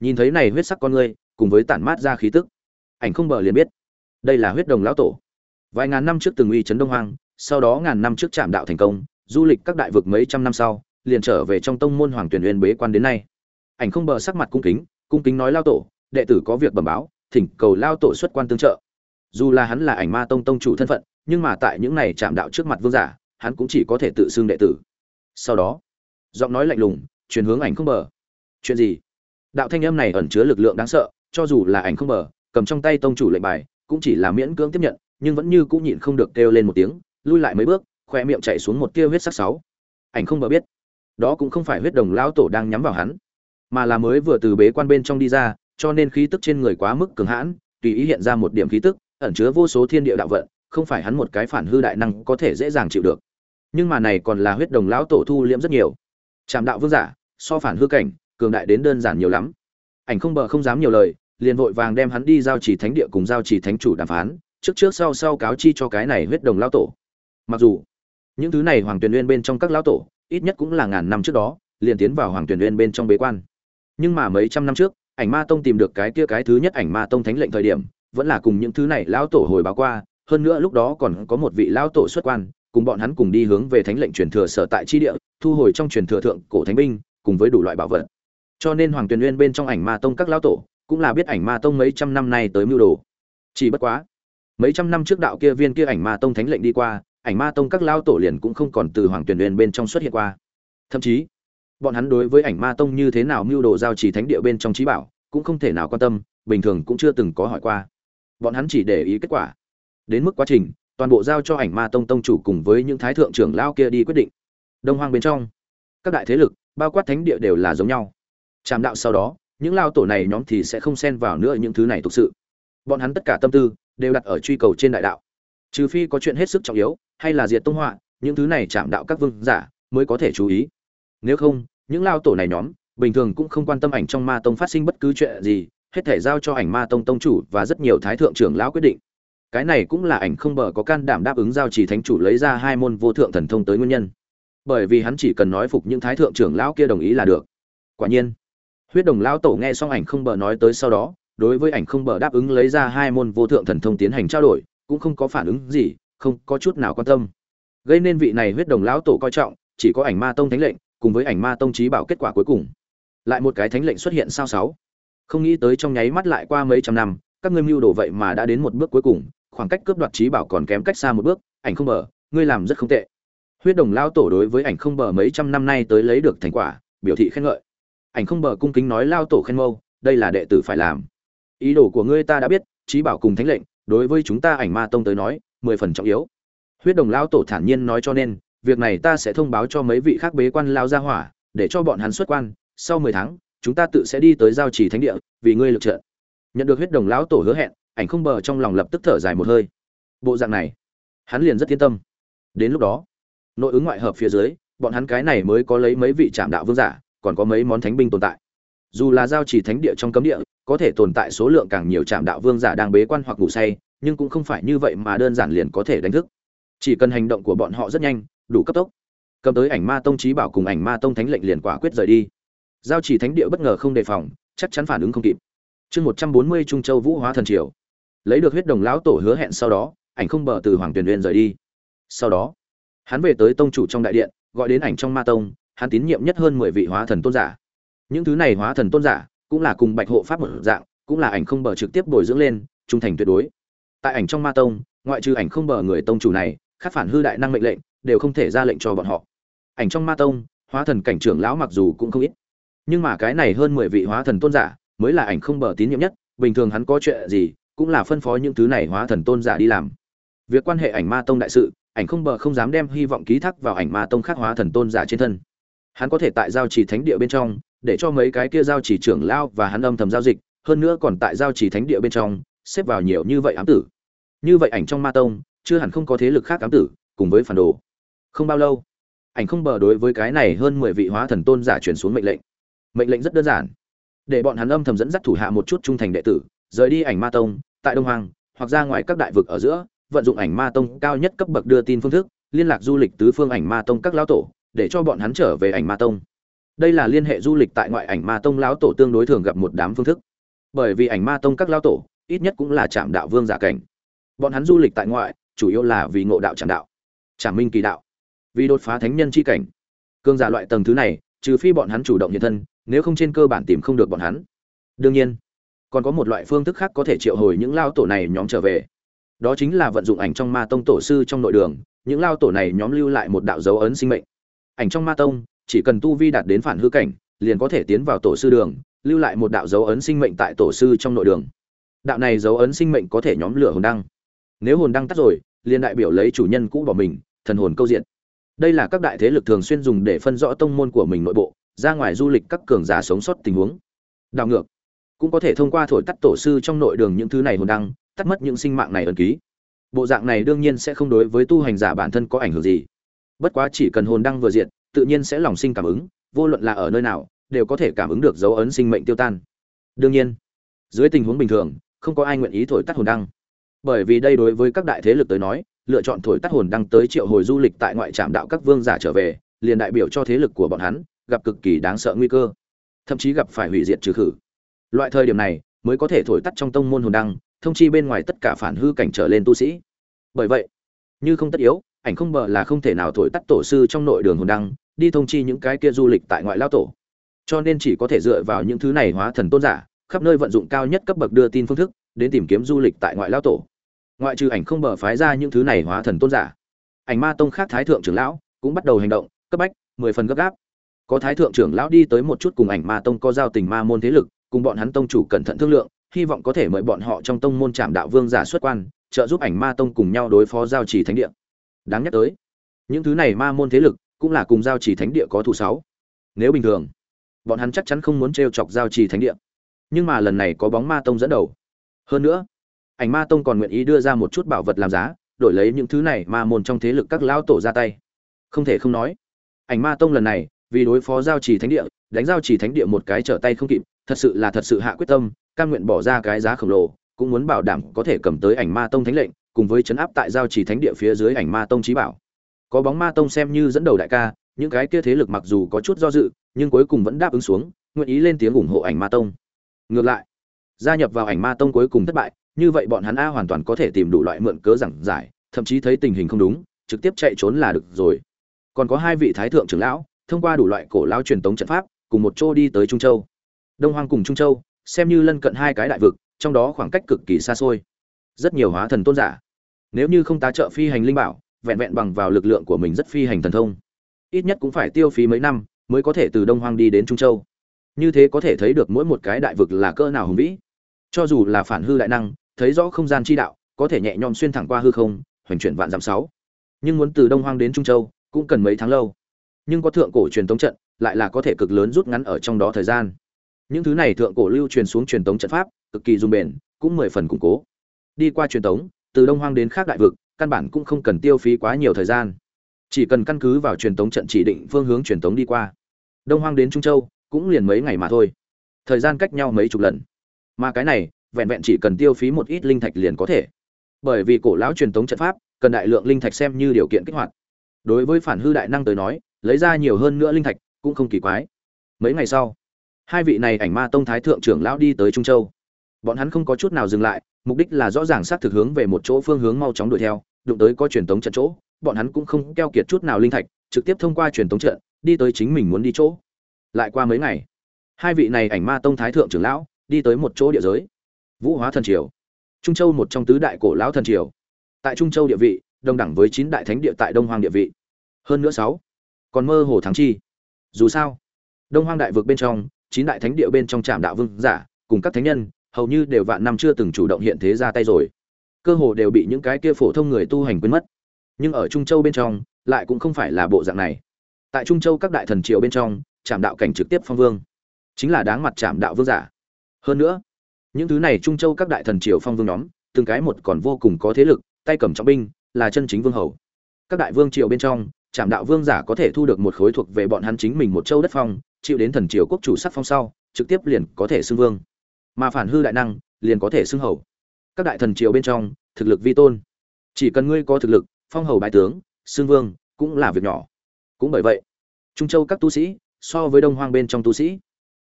Nhìn thấy này huyết sắc con ngươi, cùng với tản mát ra khí tức ảnh không bờ liền biết. Đây là huyết đồng lão tổ. Vài ngàn năm trước từng uy chấn đông hoang, sau đó ngàn năm trước chạm đạo thành công, du lịch các đại vực mấy trăm năm sau, liền trở về trong tông môn hoàng tuyển uyên bế quan đến nay. Ảnh không bờ sắc mặt cung kính cung kính nói lao tổ, đệ tử có việc bẩm báo, thỉnh cầu lao tổ xuất quan tương trợ. Dù là hắn là ảnh ma tông tông chủ thân phận, nhưng mà tại những này chạm đạo trước mặt vương giả, hắn cũng chỉ có thể tự xưng đệ tử. Sau đó, giọng nói lạnh lùng chuyển hướng ảnh không bờ. Chuyện gì? Đạo thanh âm này ẩn chứa lực lượng đáng sợ, cho dù là ảnh không bờ cầm trong tay tông chủ lệnh bài, cũng chỉ là miễn cưỡng tiếp nhận, nhưng vẫn như cũng nhịn không được kêu lên một tiếng, lui lại mấy bước, khoe miệng chảy xuống một tia huyết sắc sáu. Ảnh không bờ biết, đó cũng không phải huyết đồng lão tổ đang nhắm vào hắn, mà là mới vừa từ bế quan bên trong đi ra, cho nên khí tức trên người quá mức cường hãn, tùy ý hiện ra một điểm khí tức, ẩn chứa vô số thiên địa đạo vận, không phải hắn một cái phản hư đại năng có thể dễ dàng chịu được. Nhưng mà này còn là huyết đồng lão tổ thu liễm rất nhiều. Trảm đạo vương giả, so phản hư cảnh, cường đại đến đơn giản nhiều lắm. Ảnh không bờ không dám nhiều lời liền vội vàng đem hắn đi giao chỉ thánh địa cùng giao chỉ thánh chủ đàm phán, trước trước sau sau cáo chi cho cái này huyết đồng lão tổ. Mặc dù, những thứ này hoàng tuyền nguyên bên trong các lão tổ, ít nhất cũng là ngàn năm trước đó, liền tiến vào hoàng Tuyền uyên bên trong bế quan. Nhưng mà mấy trăm năm trước, ảnh ma tông tìm được cái kia cái thứ nhất ảnh ma tông thánh lệnh thời điểm, vẫn là cùng những thứ này lão tổ hồi báo qua, hơn nữa lúc đó còn có một vị lão tổ xuất quan, cùng bọn hắn cùng đi hướng về thánh lệnh truyền thừa sở tại chi địa, thu hồi trong truyền thừa thượng cổ thánh binh, cùng với đủ loại bảo vật. Cho nên hoàng tuyền uyên bên trong ảnh ma tông các lão tổ cũng là biết ảnh ma tông mấy trăm năm nay tới mưu đồ. Chỉ bất quá, mấy trăm năm trước đạo kia viên kia ảnh ma tông thánh lệnh đi qua, ảnh ma tông các lao tổ liền cũng không còn từ hoàng tuyển uyên bên trong xuất hiện qua. Thậm chí, bọn hắn đối với ảnh ma tông như thế nào mưu đồ giao trì thánh địa bên trong trí bảo, cũng không thể nào quan tâm, bình thường cũng chưa từng có hỏi qua. Bọn hắn chỉ để ý kết quả. Đến mức quá trình, toàn bộ giao cho ảnh ma tông tông chủ cùng với những thái thượng trưởng lao kia đi quyết định. Đông hoang bên trong, các đại thế lực, bao quát thánh địa đều là giống nhau. Trạm đạo sau đó những lao tổ này nhóm thì sẽ không xen vào nữa những thứ này thực sự. Bọn hắn tất cả tâm tư đều đặt ở truy cầu trên đại đạo. Trừ phi có chuyện hết sức trọng yếu, hay là diệt tông họa, những thứ này chạm đạo các vương giả mới có thể chú ý. Nếu không, những lao tổ này nhóm bình thường cũng không quan tâm ảnh trong ma tông phát sinh bất cứ chuyện gì, hết thể giao cho ảnh ma tông tông chủ và rất nhiều thái thượng trưởng lão quyết định. Cái này cũng là ảnh không bờ có can đảm đáp ứng giao chỉ thánh chủ lấy ra hai môn vô thượng thần thông tới nguyên nhân. Bởi vì hắn chỉ cần nói phục những thái thượng trưởng lão kia đồng ý là được. Quả nhiên huyết đồng lão tổ nghe xong ảnh không bờ nói tới sau đó, đối với ảnh không bờ đáp ứng lấy ra hai môn vô thượng thần thông tiến hành trao đổi, cũng không có phản ứng gì, không có chút nào quan tâm. Gây nên vị này huyết đồng lão tổ coi trọng, chỉ có ảnh ma tông thánh lệnh, cùng với ảnh ma tông trí bảo kết quả cuối cùng. Lại một cái thánh lệnh xuất hiện sao sáu. Không nghĩ tới trong nháy mắt lại qua mấy trăm năm, các ngươi mưu đồ vậy mà đã đến một bước cuối cùng, khoảng cách cướp đoạt trí bảo còn kém cách xa một bước, ảnh không bờ, ngươi làm rất không tệ. Huyết đồng lao tổ đối với ảnh không bờ mấy trăm năm nay tới lấy được thành quả, biểu thị khen ngợi ảnh không bờ cung kính nói lao tổ khen mâu, đây là đệ tử phải làm. Ý đồ của ngươi ta đã biết trí bảo cùng thánh lệnh, đối với chúng ta ảnh ma tông tới nói, mười phần trọng yếu. Huyết đồng lao tổ thản nhiên nói cho nên, việc này ta sẽ thông báo cho mấy vị khác bế quan lao ra hỏa, để cho bọn hắn xuất quan, sau mười tháng, chúng ta tự sẽ đi tới giao trì thánh địa, vì ngươi lực trợ. Nhận được huyết đồng lão tổ hứa hẹn, ảnh không bờ trong lòng lập tức thở dài một hơi. Bộ dạng này, hắn liền rất yên tâm. Đến lúc đó, nội ứng ngoại hợp phía dưới, bọn hắn cái này mới có lấy mấy vị trạm đạo vương giả còn có mấy món thánh binh tồn tại. Dù là giao chỉ thánh địa trong cấm địa, có thể tồn tại số lượng càng nhiều trạm đạo vương giả đang bế quan hoặc ngủ say, nhưng cũng không phải như vậy mà đơn giản liền có thể đánh thức. Chỉ cần hành động của bọn họ rất nhanh, đủ cấp tốc. Cầm tới ảnh ma tông trí bảo cùng ảnh ma tông thánh lệnh liền quả quyết rời đi. Giao chỉ thánh địa bất ngờ không đề phòng, chắc chắn phản ứng không kịp. Chương một trăm bốn mươi trung châu vũ hóa thần triều. Lấy được huyết đồng lão tổ hứa hẹn sau đó, ảnh không bờ từ hoàng tuyền uyên rời đi. Sau đó, hắn về tới tông chủ trong đại điện, gọi đến ảnh trong ma tông hắn tín nhiệm nhất hơn mười vị hóa thần tôn giả. Những thứ này hóa thần tôn giả cũng là cùng bạch hộ pháp một dạng, cũng là ảnh không bờ trực tiếp bồi dưỡng lên, trung thành tuyệt đối. Tại ảnh trong ma tông, ngoại trừ ảnh không bờ người tông chủ này khắc phản hư đại năng mệnh lệnh đều không thể ra lệnh cho bọn họ. Ảnh trong ma tông, hóa thần cảnh trưởng lão mặc dù cũng không ít, nhưng mà cái này hơn mười vị hóa thần tôn giả mới là ảnh không bờ tín nhiệm nhất, bình thường hắn có chuyện gì cũng là phân phó những thứ này hóa thần tôn giả đi làm. Việc quan hệ ảnh ma tông đại sự, ảnh không bờ không dám đem hy vọng ký thác vào ảnh ma tông khác hóa thần tôn giả trên thân hắn có thể tại giao trì thánh địa bên trong, để cho mấy cái kia giao trì trưởng lao và hắn âm thầm giao dịch, hơn nữa còn tại giao trì thánh địa bên trong, xếp vào nhiều như vậy ám tử. Như vậy ảnh trong ma tông, chưa hẳn không có thế lực khác ám tử, cùng với phản đồ. Không bao lâu, ảnh không bờ đối với cái này hơn mười vị hóa thần tôn giả chuyển xuống mệnh lệnh. Mệnh lệnh rất đơn giản. Để bọn hắn âm thầm dẫn dắt thủ hạ một chút trung thành đệ tử, rời đi ảnh ma tông, tại đông hoàng hoặc ra ngoài các đại vực ở giữa, vận dụng ảnh ma tông cao nhất cấp bậc đưa tin phương thức, liên lạc du lịch tứ phương ảnh ma tông các lão tổ để cho bọn hắn trở về ảnh ma tông. Đây là liên hệ du lịch tại ngoại ảnh ma tông lão tổ tương đối thường gặp một đám phương thức. Bởi vì ảnh ma tông các lão tổ, ít nhất cũng là trạm đạo vương giả cảnh. Bọn hắn du lịch tại ngoại, chủ yếu là vì ngộ đạo trạm đạo, trạm minh kỳ đạo, vì đột phá thánh nhân chi cảnh. Cương giả loại tầng thứ này, trừ phi bọn hắn chủ động hiện thân, nếu không trên cơ bản tìm không được bọn hắn. Đương nhiên, còn có một loại phương thức khác có thể triệu hồi những lao tổ này nhóm trở về. Đó chính là vận dụng ảnh trong ma tông tổ sư trong nội đường, những lao tổ này nhóm lưu lại một đạo dấu ấn sinh mệnh ảnh trong ma tông, chỉ cần tu vi đạt đến phản hư cảnh, liền có thể tiến vào tổ sư đường, lưu lại một đạo dấu ấn sinh mệnh tại tổ sư trong nội đường. Đạo này dấu ấn sinh mệnh có thể nhóm lửa hồn đăng. Nếu hồn đăng tắt rồi, liền đại biểu lấy chủ nhân cũ bỏ mình, thần hồn câu diện. Đây là các đại thế lực thường xuyên dùng để phân rõ tông môn của mình nội bộ, ra ngoài du lịch các cường giả sống sót tình huống. Đảo ngược. Cũng có thể thông qua thổi tắt tổ sư trong nội đường những thứ này hồn đăng, tắt mất những sinh mạng này ẩn ký. Bộ dạng này đương nhiên sẽ không đối với tu hành giả bản thân có ảnh hưởng gì bất quá chỉ cần hồn đăng vừa diện tự nhiên sẽ lòng sinh cảm ứng, vô luận là ở nơi nào, đều có thể cảm ứng được dấu ấn sinh mệnh tiêu tan. Đương nhiên, dưới tình huống bình thường, không có ai nguyện ý thổi tắt hồn đăng. Bởi vì đây đối với các đại thế lực tới nói, lựa chọn thổi tắt hồn đăng tới triệu hồi du lịch tại ngoại trạm đạo các vương giả trở về, liền đại biểu cho thế lực của bọn hắn, gặp cực kỳ đáng sợ nguy cơ. Thậm chí gặp phải hủy diệt trừ khử. Loại thời điểm này, mới có thể thổi tắt trong tông môn hồn đăng, thông chi bên ngoài tất cả phản hư cảnh trở lên tu sĩ. Bởi vậy, như không tất yếu ảnh không bờ là không thể nào thổi tắt tổ sư trong nội đường hồn đăng, đi thông chi những cái kia du lịch tại ngoại lao tổ. Cho nên chỉ có thể dựa vào những thứ này hóa thần tôn giả, khắp nơi vận dụng cao nhất cấp bậc đưa tin phương thức, đến tìm kiếm du lịch tại ngoại lao tổ. Ngoại trừ ảnh không bờ phái ra những thứ này hóa thần tôn giả. Ảnh ma tông khác thái thượng trưởng lão cũng bắt đầu hành động, cấp bách, mười phần gấp gáp. Có thái thượng trưởng lão đi tới một chút cùng ảnh ma tông có giao tình ma môn thế lực, cùng bọn hắn tông chủ cẩn thận thương lượng, hy vọng có thể mời bọn họ trong tông môn trạm đạo vương giả xuất quan, trợ giúp ảnh ma tông cùng nhau đối phó giao trì thánh địa đáng nhắc tới. Những thứ này ma môn thế lực cũng là cùng giao trì thánh địa có thủ sáu. Nếu bình thường, bọn hắn chắc chắn không muốn t chọc giao trì thánh địa. Nhưng mà lần này có bóng ma tông dẫn đầu. Hơn nữa, ảnh ma tông còn nguyện ý đưa ra một chút bảo vật làm giá, đổi lấy những thứ này ma môn trong thế lực các lão tổ ra tay. Không thể không nói, ảnh ma tông lần này, vì đối phó giao trì thánh địa, đánh giao trì thánh địa một cái trở tay không kịp, thật sự là thật sự hạ quyết tâm, cam nguyện bỏ ra cái giá khổng lồ, cũng muốn bảo đảm có thể cầm tới ảnh ma tông thánh lệnh cùng với chấn áp tại giao chỉ thánh địa phía dưới ảnh ma tông trí bảo. Có bóng ma tông xem như dẫn đầu đại ca, những cái kia thế lực mặc dù có chút do dự, nhưng cuối cùng vẫn đáp ứng xuống, nguyện ý lên tiếng ủng hộ ảnh ma tông. Ngược lại, gia nhập vào ảnh ma tông cuối cùng thất bại, như vậy bọn hắn a hoàn toàn có thể tìm đủ loại mượn cớ giảng giải, thậm chí thấy tình hình không đúng, trực tiếp chạy trốn là được rồi. Còn có hai vị thái thượng trưởng lão, thông qua đủ loại cổ lao truyền tống trận pháp, cùng một chỗ đi tới trung châu. Đông hoang cùng trung châu, xem như lân cận hai cái đại vực, trong đó khoảng cách cực kỳ xa xôi rất nhiều hóa thần tôn giả. Nếu như không tá trợ phi hành linh bảo, vẹn vẹn bằng vào lực lượng của mình rất phi hành thần thông. Ít nhất cũng phải tiêu phí mấy năm mới có thể từ đông hoang đi đến trung châu. Như thế có thể thấy được mỗi một cái đại vực là cỡ nào hùng vĩ. Cho dù là phản hư đại năng, thấy rõ không gian chi đạo, có thể nhẹ nhõm xuyên thẳng qua hư không, hoành chuyển vạn dặm sáu. Nhưng muốn từ đông hoang đến trung châu, cũng cần mấy tháng lâu. Nhưng có thượng cổ truyền tống trận, lại là có thể cực lớn rút ngắn ở trong đó thời gian. Những thứ này thượng cổ lưu truyền xuống truyền tống trận pháp, cực kỳ dùng bền, cũng mười phần củng cố đi qua truyền tống từ đông hoang đến khác đại vực, căn bản cũng không cần tiêu phí quá nhiều thời gian. Chỉ cần căn cứ vào truyền tống trận chỉ định phương hướng truyền tống đi qua. Đông hoang đến trung châu, cũng liền mấy ngày mà thôi. Thời gian cách nhau mấy chục lần. Mà cái này, vẹn vẹn chỉ cần tiêu phí một ít linh thạch liền có thể. Bởi vì cổ lão truyền tống trận pháp, cần đại lượng linh thạch xem như điều kiện kích hoạt. Đối với phản hư đại năng tới nói, lấy ra nhiều hơn nữa linh thạch cũng không kỳ quái. Mấy ngày sau, hai vị này ảnh ma tông thái thượng trưởng lão đi tới trung châu bọn hắn không có chút nào dừng lại, mục đích là rõ ràng xác thực hướng về một chỗ phương hướng mau chóng đuổi theo, đụng tới có truyền tống trận chỗ, bọn hắn cũng không keo kiệt chút nào linh thạch, trực tiếp thông qua truyền tống trận, đi tới chính mình muốn đi chỗ. Lại qua mấy ngày, hai vị này ảnh ma tông thái thượng trưởng lão đi tới một chỗ địa giới. Vũ hóa thần triều. Trung châu một trong tứ đại cổ lão thần triều. Tại trung châu địa vị, đồng đẳng với chín đại thánh địa tại đông hoàng địa vị. Hơn nữa sáu, còn mơ hồ thắng chi. Dù sao, đông hoang đại vực bên trong, chín đại thánh địa bên trong trạm đạo vương giả, cùng các thánh nhân hầu như đều vạn năm chưa từng chủ động hiện thế ra tay rồi. Cơ hồ đều bị những cái kia phổ thông người tu hành quên mất. Nhưng ở trung châu bên trong, lại cũng không phải là bộ dạng này. Tại trung châu các đại thần triều bên trong trạm đạo cảnh trực tiếp phong vương, chính là đáng mặt trạm đạo vương giả. Hơn nữa, những thứ này trung châu các đại thần triều phong vương nhóm, từng cái một còn vô cùng có thế lực, tay cầm trọng binh, là chân chính vương hầu. Các đại vương triều bên trong trạm đạo vương giả có thể thu được một khối thuộc về bọn hắn chính mình một châu đất phong, chịu đến thần triều quốc chủ sắc phong sau, trực tiếp liền có thể xưng vương mà phản hư đại năng liền có thể xưng hầu. Các đại thần triều bên trong, thực lực vi tôn. Chỉ cần ngươi có thực lực, phong hầu bái tướng, xưng vương, cũng là việc nhỏ. Cũng bởi vậy, trung châu các tu sĩ, so với đông hoang bên trong tu sĩ,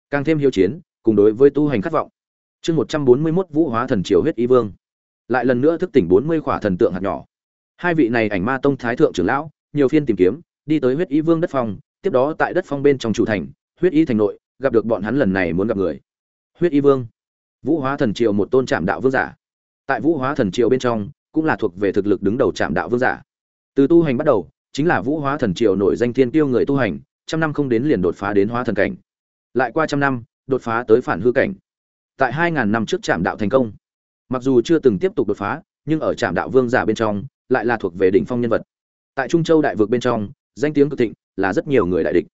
càng thêm hiếu chiến, cùng đối với tu hành khát vọng. Chương một trăm bốn mươi mốt vũ hóa thần triều huyết y vương. Lại lần nữa thức tỉnh bốn mươi khỏa thần tượng hạt nhỏ. Hai vị này ảnh ma tông thái thượng trưởng lão, nhiều phiên tìm kiếm, đi tới huyết y vương đất phong, tiếp đó tại đất phong bên trong chủ thành, huyết y thành nội, gặp được bọn hắn lần này muốn gặp người. Huyết y vương vũ hóa thần triều một tôn trạm đạo vương giả. Tại vũ hóa thần triều bên trong, cũng là thuộc về thực lực đứng đầu trạm đạo vương giả. Từ tu hành bắt đầu, chính là vũ hóa thần triều nổi danh thiên tiêu người tu hành, trăm năm không đến liền đột phá đến hóa thần cảnh. Lại qua trăm năm, đột phá tới phản hư cảnh. Tại hai ngàn năm trước trạm đạo thành công. Mặc dù chưa từng tiếp tục đột phá, nhưng ở trạm đạo vương giả bên trong, lại là thuộc về đỉnh phong nhân vật. Tại trung châu đại vực bên trong, danh tiếng cực thịnh là rất nhiều người đại địch.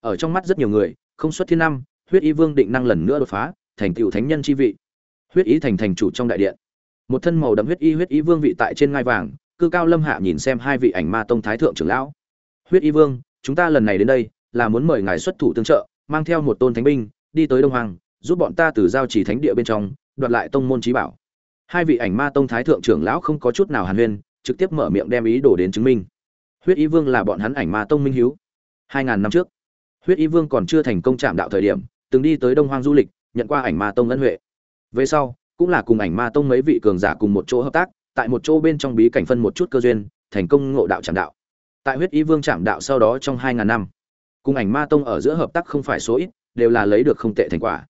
Ở trong mắt rất nhiều người, không xuất thiên năm, huyết y vương định năng lần nữa đột phá thành tựu thánh nhân chi vị. Huyết ý thành thành chủ trong đại điện. Một thân màu đậm huyết y huyết y vương vị tại trên ngai vàng, cư cao lâm hạ nhìn xem hai vị ảnh ma tông thái thượng trưởng lão. Huyết y vương, chúng ta lần này đến đây, là muốn mời ngài xuất thủ tương trợ, mang theo một tôn thánh binh, đi tới đông hoàng giúp bọn ta từ giao trì thánh địa bên trong, đoạt lại tông môn trí bảo. Hai vị ảnh ma tông thái thượng trưởng lão không có chút nào hàn huyên, trực tiếp mở miệng đem ý đồ đến chứng minh. Huyết y vương là bọn hắn ảnh ma tông minh hiếu. Hai ngàn năm trước, huyết y vương còn chưa thành công chạm đạo thời điểm, từng đi tới đông hoang du lịch nhận qua ảnh ma tông ân huệ. Về sau, cũng là cùng ảnh ma tông mấy vị cường giả cùng một chỗ hợp tác, tại một chỗ bên trong bí cảnh phân một chút cơ duyên, thành công ngộ đạo trảm đạo. Tại huyết y vương trảm đạo sau đó trong hai ngàn năm, cùng ảnh ma tông ở giữa hợp tác không phải số ít, đều là lấy được không tệ thành quả.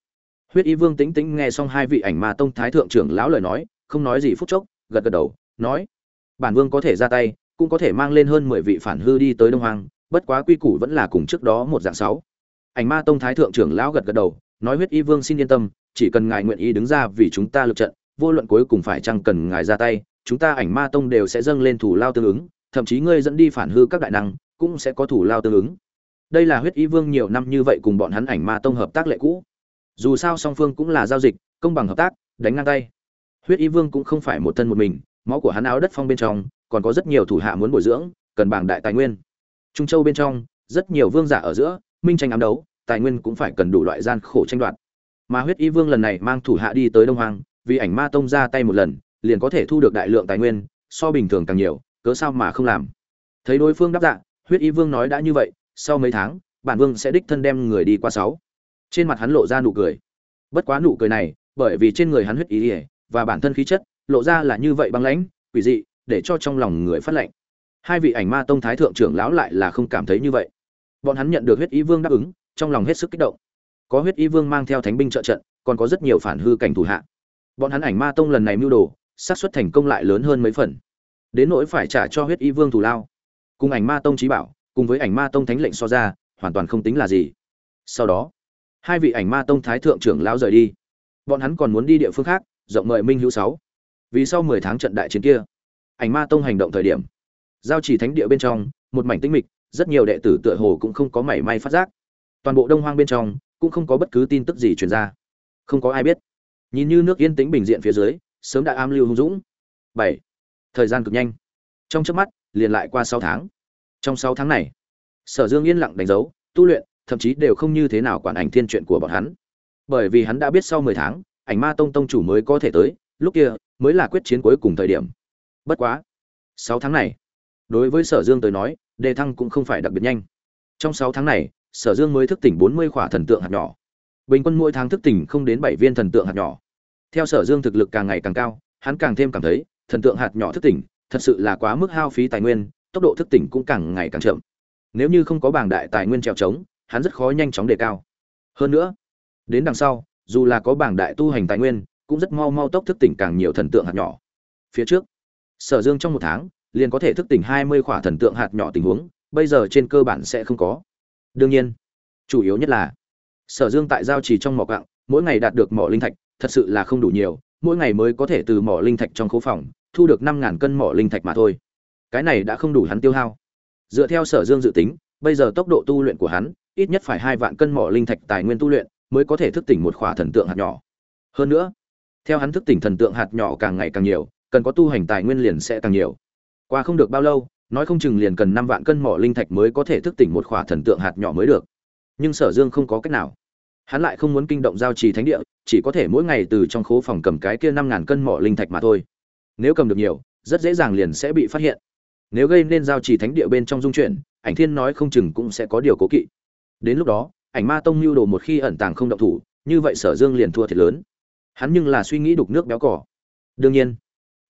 Huyết y vương tĩnh tĩnh nghe xong hai vị ảnh ma tông thái thượng trưởng lão lời nói, không nói gì phút chốc, gật gật đầu, nói, bản vương có thể ra tay, cũng có thể mang lên hơn mười vị phản hư đi tới đông hoàng bất quá quy củ vẫn là cùng trước đó một dạng sáu. Ảnh ma tông thái thượng trưởng lão gật gật đầu nói huyết y vương xin yên tâm, chỉ cần ngài nguyện ý đứng ra vì chúng ta lực trận, vô luận cuối cùng phải chăng cần ngài ra tay, chúng ta ảnh ma tông đều sẽ dâng lên thủ lao tương ứng, thậm chí ngươi dẫn đi phản hư các đại năng, cũng sẽ có thủ lao tương ứng. Đây là huyết y vương nhiều năm như vậy cùng bọn hắn ảnh ma tông hợp tác lệ cũ. Dù sao song phương cũng là giao dịch, công bằng hợp tác, đánh ngang tay. Huyết y vương cũng không phải một thân một mình, máu của hắn áo đất phong bên trong, còn có rất nhiều thủ hạ muốn bồi dưỡng, cần bảng đại tài nguyên. Trung châu bên trong, rất nhiều vương giả ở giữa, minh tranh ám đấu tài nguyên cũng phải cần đủ loại gian khổ tranh đoạt. Mà huyết y vương lần này mang thủ hạ đi tới đông hoàng vì ảnh ma tông ra tay một lần, liền có thể thu được đại lượng tài nguyên, so bình thường càng nhiều, cớ sao mà không làm. Thấy đối phương đáp dạ huyết y vương nói đã như vậy, sau mấy tháng, bản vương sẽ đích thân đem người đi qua sáu. Trên mặt hắn lộ ra nụ cười. Bất quá nụ cười này, bởi vì trên người hắn huyết ý ỉa và bản thân khí chất, lộ ra là như vậy băng lãnh, quỷ dị, để cho trong lòng người phát lệnh. Hai vị ảnh ma tông thái thượng trưởng lão lại là không cảm thấy như vậy. Bọn hắn nhận được huyết ý vương đáp ứng trong lòng hết sức kích động. Có huyết y vương mang theo thánh binh trợ trận, còn có rất nhiều phản hư cảnh thủ hạ. Bọn hắn ảnh ma tông lần này mưu đồ, xác suất thành công lại lớn hơn mấy phần. Đến nỗi phải trả cho huyết y vương thủ lao. Cùng ảnh ma tông trí bảo, cùng với ảnh ma tông thánh lệnh so ra, hoàn toàn không tính là gì. Sau đó, hai vị ảnh ma tông thái thượng trưởng lão rời đi. Bọn hắn còn muốn đi địa phương khác, rộng mời minh hữu sáu. Vì sau mười tháng trận đại chiến kia, ảnh ma tông hành động thời điểm, giao chỉ thánh địa bên trong, một mảnh tinh mịch, rất nhiều đệ tử tựa hồ cũng không có mảy may phát giác toàn bộ đông hoang bên trong cũng không có bất cứ tin tức gì truyền ra. Không có ai biết. Nhìn như nước yên tĩnh bình diện phía dưới, sớm đã am lưu hung dũng. Bảy. Thời gian cực nhanh. Trong chớp mắt, liền lại qua sáu tháng. Trong sáu tháng này, sở dương yên lặng đánh dấu, tu luyện, thậm chí đều không như thế nào quản ảnh thiên chuyện của bọn hắn. Bởi vì hắn đã biết sau mười tháng, ảnh ma tông tông chủ mới có thể tới, lúc kia mới là quyết chiến cuối cùng thời điểm. Bất quá, sáu tháng này, đối với sở dương tới nói, đề thăng cũng không phải đặc biệt nhanh. Trong sáu tháng này sở dương mới thức tỉnh bốn mươi khỏa thần tượng hạt nhỏ. Bình quân mỗi tháng thức tỉnh không đến bảy viên thần tượng hạt nhỏ. Theo sở dương thực lực càng ngày càng cao, hắn càng thêm cảm thấy, thần tượng hạt nhỏ thức tỉnh, thật sự là quá mức hao phí tài nguyên, tốc độ thức tỉnh cũng càng ngày càng chậm. Nếu như không có bảng đại tài nguyên trèo trống, hắn rất khó nhanh chóng đề cao. Hơn nữa, đến đằng sau, dù là có bảng đại tu hành tài nguyên, cũng rất mau mau tốc thức tỉnh càng nhiều thần tượng hạt nhỏ. Phía trước, sở dương trong một tháng, liền có thể thức tỉnh hai mươi khỏa thần tượng hạt nhỏ tình huống, bây giờ trên cơ bản sẽ không có đương nhiên, chủ yếu nhất là, sở dương tại giao chỉ trong mỏ cặng mỗi ngày đạt được mỏ linh thạch, thật sự là không đủ nhiều, mỗi ngày mới có thể từ mỏ linh thạch trong khố phòng, thu được năm ngàn cân mỏ linh thạch mà thôi. Cái này đã không đủ hắn tiêu hao. Dựa theo sở dương dự tính, bây giờ tốc độ tu luyện của hắn, ít nhất phải hai vạn cân mỏ linh thạch tài nguyên tu luyện, mới có thể thức tỉnh một khỏa thần tượng hạt nhỏ. Hơn nữa, theo hắn thức tỉnh thần tượng hạt nhỏ càng ngày càng nhiều, cần có tu hành tài nguyên liền sẽ càng nhiều. Qua không được bao lâu nói không chừng liền cần năm vạn cân mỏ linh thạch mới có thể thức tỉnh một khỏa thần tượng hạt nhỏ mới được. Nhưng sở dương không có cách nào. Hắn lại không muốn kinh động giao trì thánh địa, chỉ có thể mỗi ngày từ trong khố phòng cầm cái kia năm ngàn cân mỏ linh thạch mà thôi. Nếu cầm được nhiều, rất dễ dàng liền sẽ bị phát hiện. Nếu gây nên giao trì thánh địa bên trong dung chuyển, ảnh thiên nói không chừng cũng sẽ có điều cố kỵ. Đến lúc đó, ảnh ma tông mưu đồ một khi ẩn tàng không động thủ, như vậy sở dương liền thua thiệt lớn. Hắn nhưng là suy nghĩ đục nước béo cỏ đương nhiên,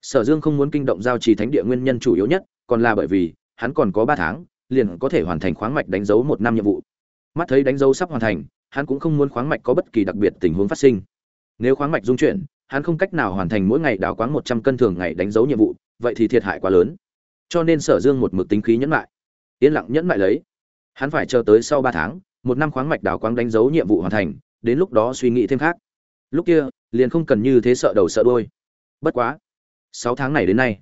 sở dương không muốn kinh động giao trì thánh địa nguyên nhân chủ yếu nhất còn là bởi vì, hắn còn có ba tháng, liền có thể hoàn thành khoáng mạch đánh dấu một năm nhiệm vụ. Mắt thấy đánh dấu sắp hoàn thành, hắn cũng không muốn khoáng mạch có bất kỳ đặc biệt tình huống phát sinh. Nếu khoáng mạch dung chuyển, hắn không cách nào hoàn thành mỗi ngày đào quáng một trăm cân thường ngày đánh dấu nhiệm vụ, vậy thì thiệt hại quá lớn. Cho nên sở dương một mực tính khí nhẫn lại yên lặng nhẫn lại lấy. Hắn phải chờ tới sau ba tháng, một năm khoáng mạch đào quáng đánh dấu nhiệm vụ hoàn thành, đến lúc đó suy nghĩ thêm khác. Lúc kia, liền không cần như thế sợ đầu sợ đôi bất quá, sáu tháng này đến nay,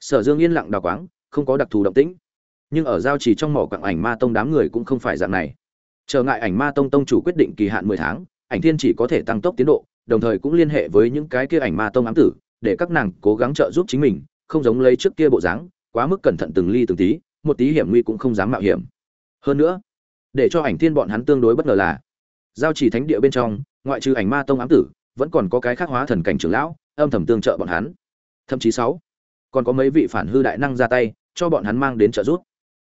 sở dương yên lặng đào quáng không có đặc thù động tĩnh. Nhưng ở giao chỉ trong mỏ quặng ảnh ma tông đám người cũng không phải dạng này. Trở ngại ảnh ma tông tông chủ quyết định kỳ hạn mười tháng, ảnh thiên chỉ có thể tăng tốc tiến độ, đồng thời cũng liên hệ với những cái kia ảnh ma tông ám tử, để các nàng cố gắng trợ giúp chính mình, không giống lấy trước kia bộ dáng, quá mức cẩn thận từng ly từng tí, một tí hiểm nguy cũng không dám mạo hiểm. Hơn nữa, để cho ảnh thiên bọn hắn tương đối bất ngờ là, giao chỉ thánh địa bên trong, ngoại trừ ảnh ma tông ám tử, vẫn còn có cái khác hóa thần cảnh trưởng lão, âm thầm tương trợ bọn hắn. Thậm chí sáu, còn có mấy vị phản hư đại năng ra tay cho bọn hắn mang đến trợ giúp.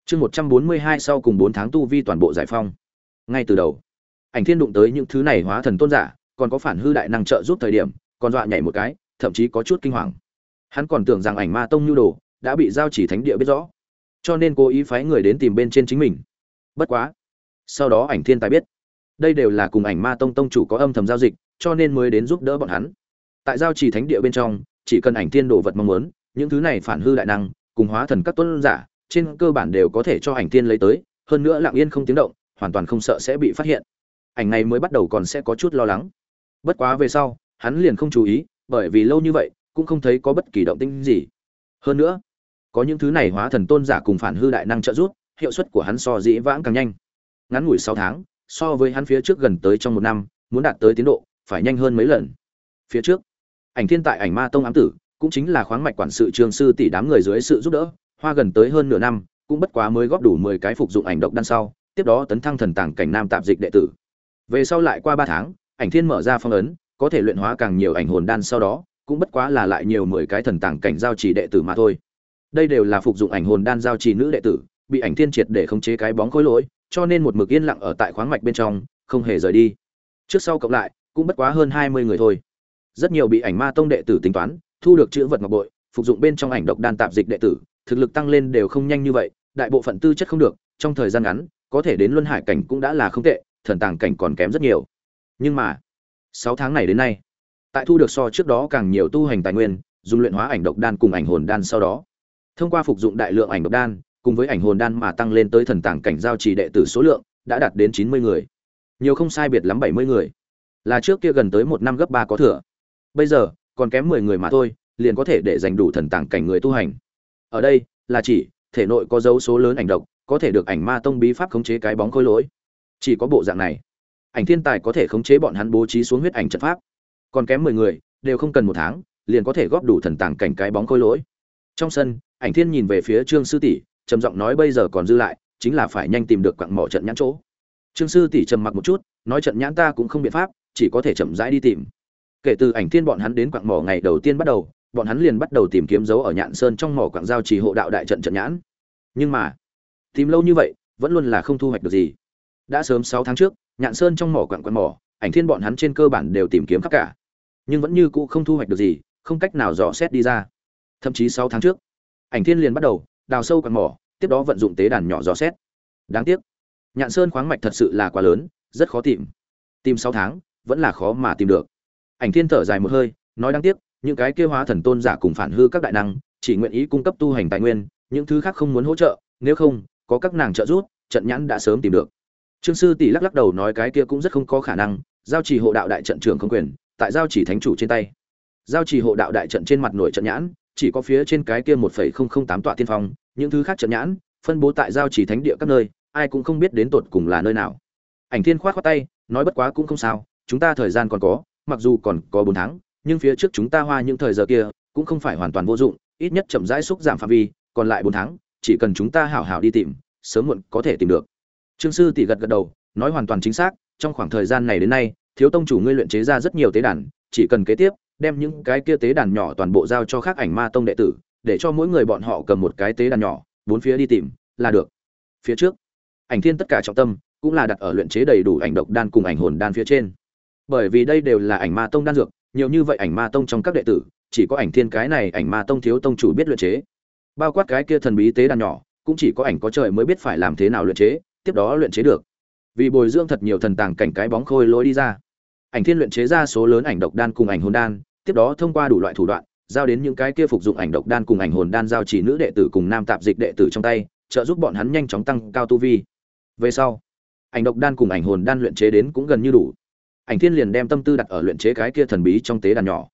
Chương một trăm bốn mươi hai sau cùng bốn tháng tu vi toàn bộ giải phong. Ngay từ đầu, ảnh thiên đụng tới những thứ này hóa thần tôn giả, còn có phản hư đại năng trợ giúp thời điểm, còn dọa nhảy một cái, thậm chí có chút kinh hoàng. Hắn còn tưởng rằng ảnh ma tông nhu đồ đã bị giao chỉ thánh địa biết rõ, cho nên cố ý phái người đến tìm bên trên chính mình. Bất quá, sau đó ảnh thiên tài biết, đây đều là cùng ảnh ma tông tông chủ có âm thầm giao dịch, cho nên mới đến giúp đỡ bọn hắn. Tại giao chỉ thánh địa bên trong, chỉ cần ảnh thiên đồ vật mong muốn, những thứ này phản hư đại năng cùng hóa thần các tuấn giả, trên cơ bản đều có thể cho ảnh tiên lấy tới, hơn nữa lặng yên không tiếng động, hoàn toàn không sợ sẽ bị phát hiện. Ảnh này mới bắt đầu còn sẽ có chút lo lắng. Bất quá về sau, hắn liền không chú ý, bởi vì lâu như vậy, cũng không thấy có bất kỳ động tĩnh gì. Hơn nữa, có những thứ này hóa thần tôn giả cùng phản hư đại năng trợ giúp, hiệu suất của hắn so dĩ vãng càng nhanh. Ngắn ngủi sáu tháng, so với hắn phía trước gần tới trong một năm, muốn đạt tới tiến độ, phải nhanh hơn mấy lần. Phía trước, ảnh thiên tại ảnh ma tông ám tử cũng chính là khoáng mạch quản sự trường sư tỷ đám người dưới sự giúp đỡ, hoa gần tới hơn nửa năm, cũng bất quá mới góp đủ mười cái phục dụng ảnh độc đan sau, tiếp đó tấn thăng thần tàng cảnh nam tạm dịch đệ tử. Về sau lại qua ba tháng, ảnh thiên mở ra phong ấn, có thể luyện hóa càng nhiều ảnh hồn đan sau đó, cũng bất quá là lại nhiều mười cái thần tàng cảnh giao trì đệ tử mà thôi. Đây đều là phục dụng ảnh hồn đan giao trì nữ đệ tử, bị ảnh thiên triệt để khống chế cái bóng khối lỗi, cho nên một mực yên lặng ở tại khoáng mạch bên trong, không hề rời đi. Trước sau cộng lại, cũng bất quá hơn hai mươi người thôi. Rất nhiều bị ảnh ma tông đệ tử tính toán thu được chữ vật ngọc bội, phục dụng bên trong ảnh độc đan tạp dịch đệ tử, thực lực tăng lên đều không nhanh như vậy, đại bộ phận tư chất không được, trong thời gian ngắn, có thể đến luân hải cảnh cũng đã là không tệ, thần tàng cảnh còn kém rất nhiều. Nhưng mà, sáu tháng này đến nay, tại thu được so trước đó càng nhiều tu hành tài nguyên, dùng luyện hóa ảnh độc đan cùng ảnh hồn đan sau đó, thông qua phục dụng đại lượng ảnh độc đan, cùng với ảnh hồn đan mà tăng lên tới thần tàng cảnh giao trì đệ tử số lượng, đã đạt đến chín mươi người. Nhiều không sai biệt lắm bảy mươi người. Là trước kia gần tới một năm gấp ba có thừa. Bây giờ còn kém mười người mà thôi, liền có thể để giành đủ thần tàng cảnh người tu hành. Ở đây, là chỉ, thể nội có dấu số lớn ảnh độc, có thể được ảnh ma tông bí pháp khống chế cái bóng khôi lỗi. Chỉ có bộ dạng này, ảnh thiên tài có thể khống chế bọn hắn bố trí xuống huyết ảnh trận pháp. Còn kém mười người, đều không cần một tháng, liền có thể góp đủ thần tàng cảnh cái bóng khôi lỗi. Trong sân, ảnh thiên nhìn về phía trương sư tỷ, trầm giọng nói bây giờ còn dư lại, chính là phải nhanh tìm được quặng mỏ trận nhãn chỗ. Trương sư tỷ trầm mặc một chút, nói trận nhãn ta cũng không biện pháp, chỉ có thể chậm rãi đi tìm kể từ ảnh thiên bọn hắn đến quặng mỏ ngày đầu tiên bắt đầu, bọn hắn liền bắt đầu tìm kiếm dấu ở nhạn sơn trong mỏ quặng giao trì hộ đạo đại trận trận nhãn. Nhưng mà, tìm lâu như vậy, vẫn luôn là không thu hoạch được gì. Đã sớm sáu tháng trước, nhạn sơn trong mỏ quặng quặng mỏ, ảnh thiên bọn hắn trên cơ bản đều tìm kiếm khắp cả. Nhưng vẫn như cũ không thu hoạch được gì, không cách nào dò xét đi ra. Thậm chí sáu tháng trước, ảnh thiên liền bắt đầu, đào sâu quặng mỏ, tiếp đó vận dụng tế đàn nhỏ dò xét. Đáng tiếc, nhạn sơn khoáng mạch thật sự là quá lớn, rất khó tìm. Tìm sáu tháng, vẫn là khó mà tìm được ảnh thiên thở dài một hơi, nói đáng tiếc, những cái kêu hóa thần tôn giả cùng phản hư các đại năng, chỉ nguyện ý cung cấp tu hành tài nguyên, những thứ khác không muốn hỗ trợ, nếu không, có các nàng trợ giúp, trận nhãn đã sớm tìm được. Trương sư tỷ lắc lắc đầu nói cái kia cũng rất không có khả năng, giao trì hộ đạo đại trận trưởng không quyền, tại giao chỉ thánh chủ trên tay. Giao trì hộ đạo đại trận trên mặt nổi trận nhãn, chỉ có phía trên cái kia một phẩy không không tám tọa tiên phong, những thứ khác trận nhãn, phân bố tại giao chỉ thánh địa các nơi, ai cũng không biết đến tột cùng là nơi nào. Ảnh thiên khoát khoát tay, nói bất quá cũng không sao, chúng ta thời gian còn có mặc dù còn có bốn tháng, nhưng phía trước chúng ta hoa những thời giờ kia cũng không phải hoàn toàn vô dụng, ít nhất chậm rãi xúc giảm phạm vi, còn lại bốn tháng, chỉ cần chúng ta hảo hảo đi tìm, sớm muộn có thể tìm được. Trương sư tỷ gật gật đầu, nói hoàn toàn chính xác, trong khoảng thời gian này đến nay, thiếu tông chủ ngươi luyện chế ra rất nhiều tế đàn, chỉ cần kế tiếp, đem những cái kia tế đàn nhỏ toàn bộ giao cho các ảnh ma tông đệ tử, để cho mỗi người bọn họ cầm một cái tế đàn nhỏ, bốn phía đi tìm, là được. Phía trước, ảnh thiên tất cả trọng tâm cũng là đặt ở luyện chế đầy đủ ảnh độc đan cùng ảnh hồn đan phía trên bởi vì đây đều là ảnh ma tông đan dược, nhiều như vậy ảnh ma tông trong các đệ tử, chỉ có ảnh thiên cái này ảnh ma tông thiếu tông chủ biết luyện chế. Bao quát cái kia thần bí tế đàn nhỏ, cũng chỉ có ảnh có trời mới biết phải làm thế nào luyện chế, tiếp đó luyện chế được. Vì bồi dưỡng thật nhiều thần tàng cảnh cái bóng khôi lối đi ra. Ảnh thiên luyện chế ra số lớn ảnh độc đan cùng ảnh hồn đan, tiếp đó thông qua đủ loại thủ đoạn, giao đến những cái kia phục dụng ảnh độc đan cùng ảnh hồn đan giao chỉ nữ đệ tử cùng nam tạp dịch đệ tử trong tay, trợ giúp bọn hắn nhanh chóng tăng cao tu vi. Về sau, ảnh độc đan cùng ảnh hồn đan luyện chế đến cũng gần như đủ ảnh thiên liền đem tâm tư đặt ở luyện chế cái kia thần bí trong tế đàn nhỏ.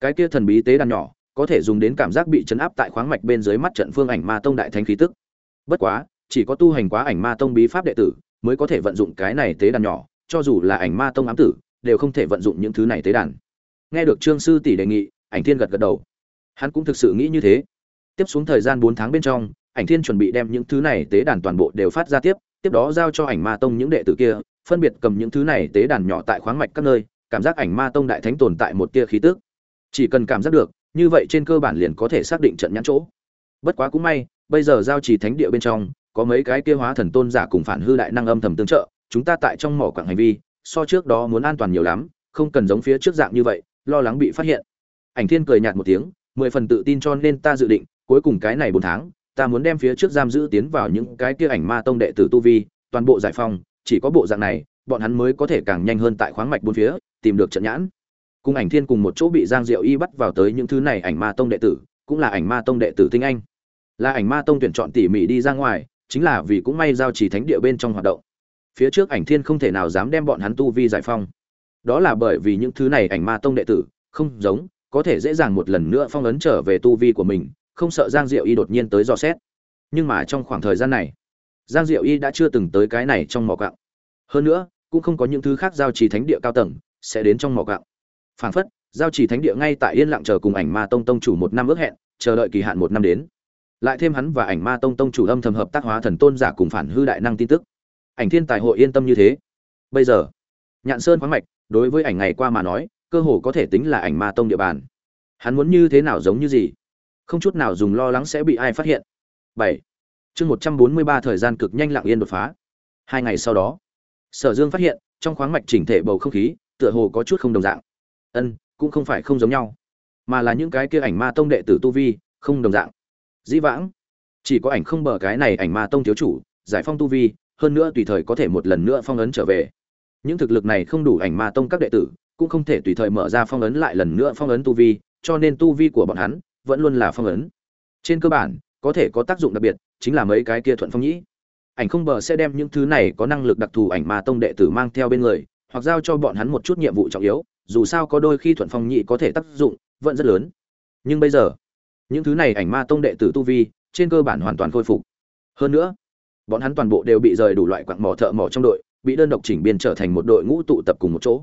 Cái kia thần bí tế đàn nhỏ có thể dùng đến cảm giác bị chấn áp tại khoáng mạch bên dưới mắt trận phương ảnh ma tông đại thánh khí tức. Bất quá, chỉ có tu hành quá ảnh ma tông bí pháp đệ tử mới có thể vận dụng cái này tế đàn nhỏ, cho dù là ảnh ma tông ám tử, đều không thể vận dụng những thứ này tế đàn. Nghe được trương sư tỷ đề nghị, ảnh thiên gật gật đầu. Hắn cũng thực sự nghĩ như thế. Tiếp xuống thời gian bốn tháng bên trong, ảnh thiên chuẩn bị đem những thứ này tế đàn toàn bộ đều phát ra tiếp tiếp đó giao cho ảnh ma tông những đệ tử kia phân biệt cầm những thứ này tế đàn nhỏ tại khoáng mạch các nơi, cảm giác ảnh ma tông đại thánh tồn tại một tia khí tức chỉ cần cảm giác được, như vậy trên cơ bản liền có thể xác định trận nhãn chỗ bất quá cũng may, bây giờ giao trì thánh địa bên trong, có mấy cái kia hóa thần tôn giả cùng phản hư đại năng âm thầm tương trợ, chúng ta tại trong mỏ quảng hành vi, so trước đó muốn an toàn nhiều lắm, không cần giống phía trước dạng như vậy, lo lắng bị phát hiện ảnh thiên cười nhạt một tiếng, mười phần tự tin cho nên ta dự định, cuối cùng cái này bốn tháng, ta muốn đem phía trước giam giữ tiến vào những cái kia ảnh ma tông đệ tử tu vi, toàn bộ giải phóng chỉ có bộ dạng này, bọn hắn mới có thể càng nhanh hơn tại khoáng mạch bốn phía, tìm được trận nhãn. Cùng ảnh thiên cùng một chỗ bị giang diệu y bắt vào tới những thứ này ảnh ma tông đệ tử, cũng là ảnh ma tông đệ tử tinh anh. Là ảnh ma tông tuyển chọn tỉ mỉ đi ra ngoài, chính là vì cũng may giao chỉ thánh địa bên trong hoạt động. Phía trước ảnh thiên không thể nào dám đem bọn hắn tu vi giải phong. Đó là bởi vì những thứ này ảnh ma tông đệ tử, không giống, có thể dễ dàng một lần nữa phong ấn trở về tu vi của mình, không sợ giang diệu y đột nhiên tới dò xét. Nhưng mà trong khoảng thời gian này giang diệu y đã chưa từng tới cái này trong mỏ cạo hơn nữa, cũng không có những thứ khác giao trì thánh địa cao tầng, sẽ đến trong mỏ cạo phảng phất, giao trì thánh địa ngay tại yên lặng chờ cùng ảnh ma tông tông chủ một năm ước hẹn, chờ đợi kỳ hạn một năm đến. Lại thêm hắn và ảnh ma tông tông chủ âm thầm hợp tác hóa thần tôn giả cùng phản hư đại năng tin tức. Ảnh thiên tài hội yên tâm như thế. Bây giờ, nhạn sơn khoáng mạch, đối với ảnh ngày qua mà nói, cơ hồ có thể tính là ảnh ma tông địa bàn. Hắn muốn như thế nào giống như gì? Không chút nào dùng lo lắng sẽ bị ai phát hiện. Bảy chương một trăm bốn mươi ba thời gian cực nhanh lặng yên đột phá. Hai ngày sau đó, sở dương phát hiện, trong khoáng mạch chỉnh thể bầu không khí, tựa hồ có chút không đồng dạng. Ân, cũng không phải không giống nhau, mà là những cái kia ảnh ma tông đệ tử tu vi, không đồng dạng. Dĩ vãng, chỉ có ảnh không bờ cái này ảnh ma tông thiếu chủ, giải phong tu vi, hơn nữa tùy thời có thể một lần nữa phong ấn trở về. Những thực lực này không đủ ảnh ma tông các đệ tử, cũng không thể tùy thời mở ra phong ấn lại lần nữa phong ấn tu vi, cho nên tu vi của bọn hắn vẫn luôn là phong ấn. Trên cơ bản có thể có tác dụng đặc biệt, chính là mấy cái kia thuận phong nhĩ. Ảnh không bờ sẽ đem những thứ này có năng lực đặc thù ảnh ma tông đệ tử mang theo bên người, hoặc giao cho bọn hắn một chút nhiệm vụ trọng yếu, dù sao có đôi khi thuận phong nhị có thể tác dụng, vẫn rất lớn. Nhưng bây giờ, những thứ này ảnh ma tông đệ tử tu vi, trên cơ bản hoàn toàn khôi phục. Hơn nữa, bọn hắn toàn bộ đều bị rời đủ loại quặng mỏ thợ mỏ trong đội, bị đơn độc chỉnh biên trở thành một đội ngũ tụ tập cùng một chỗ.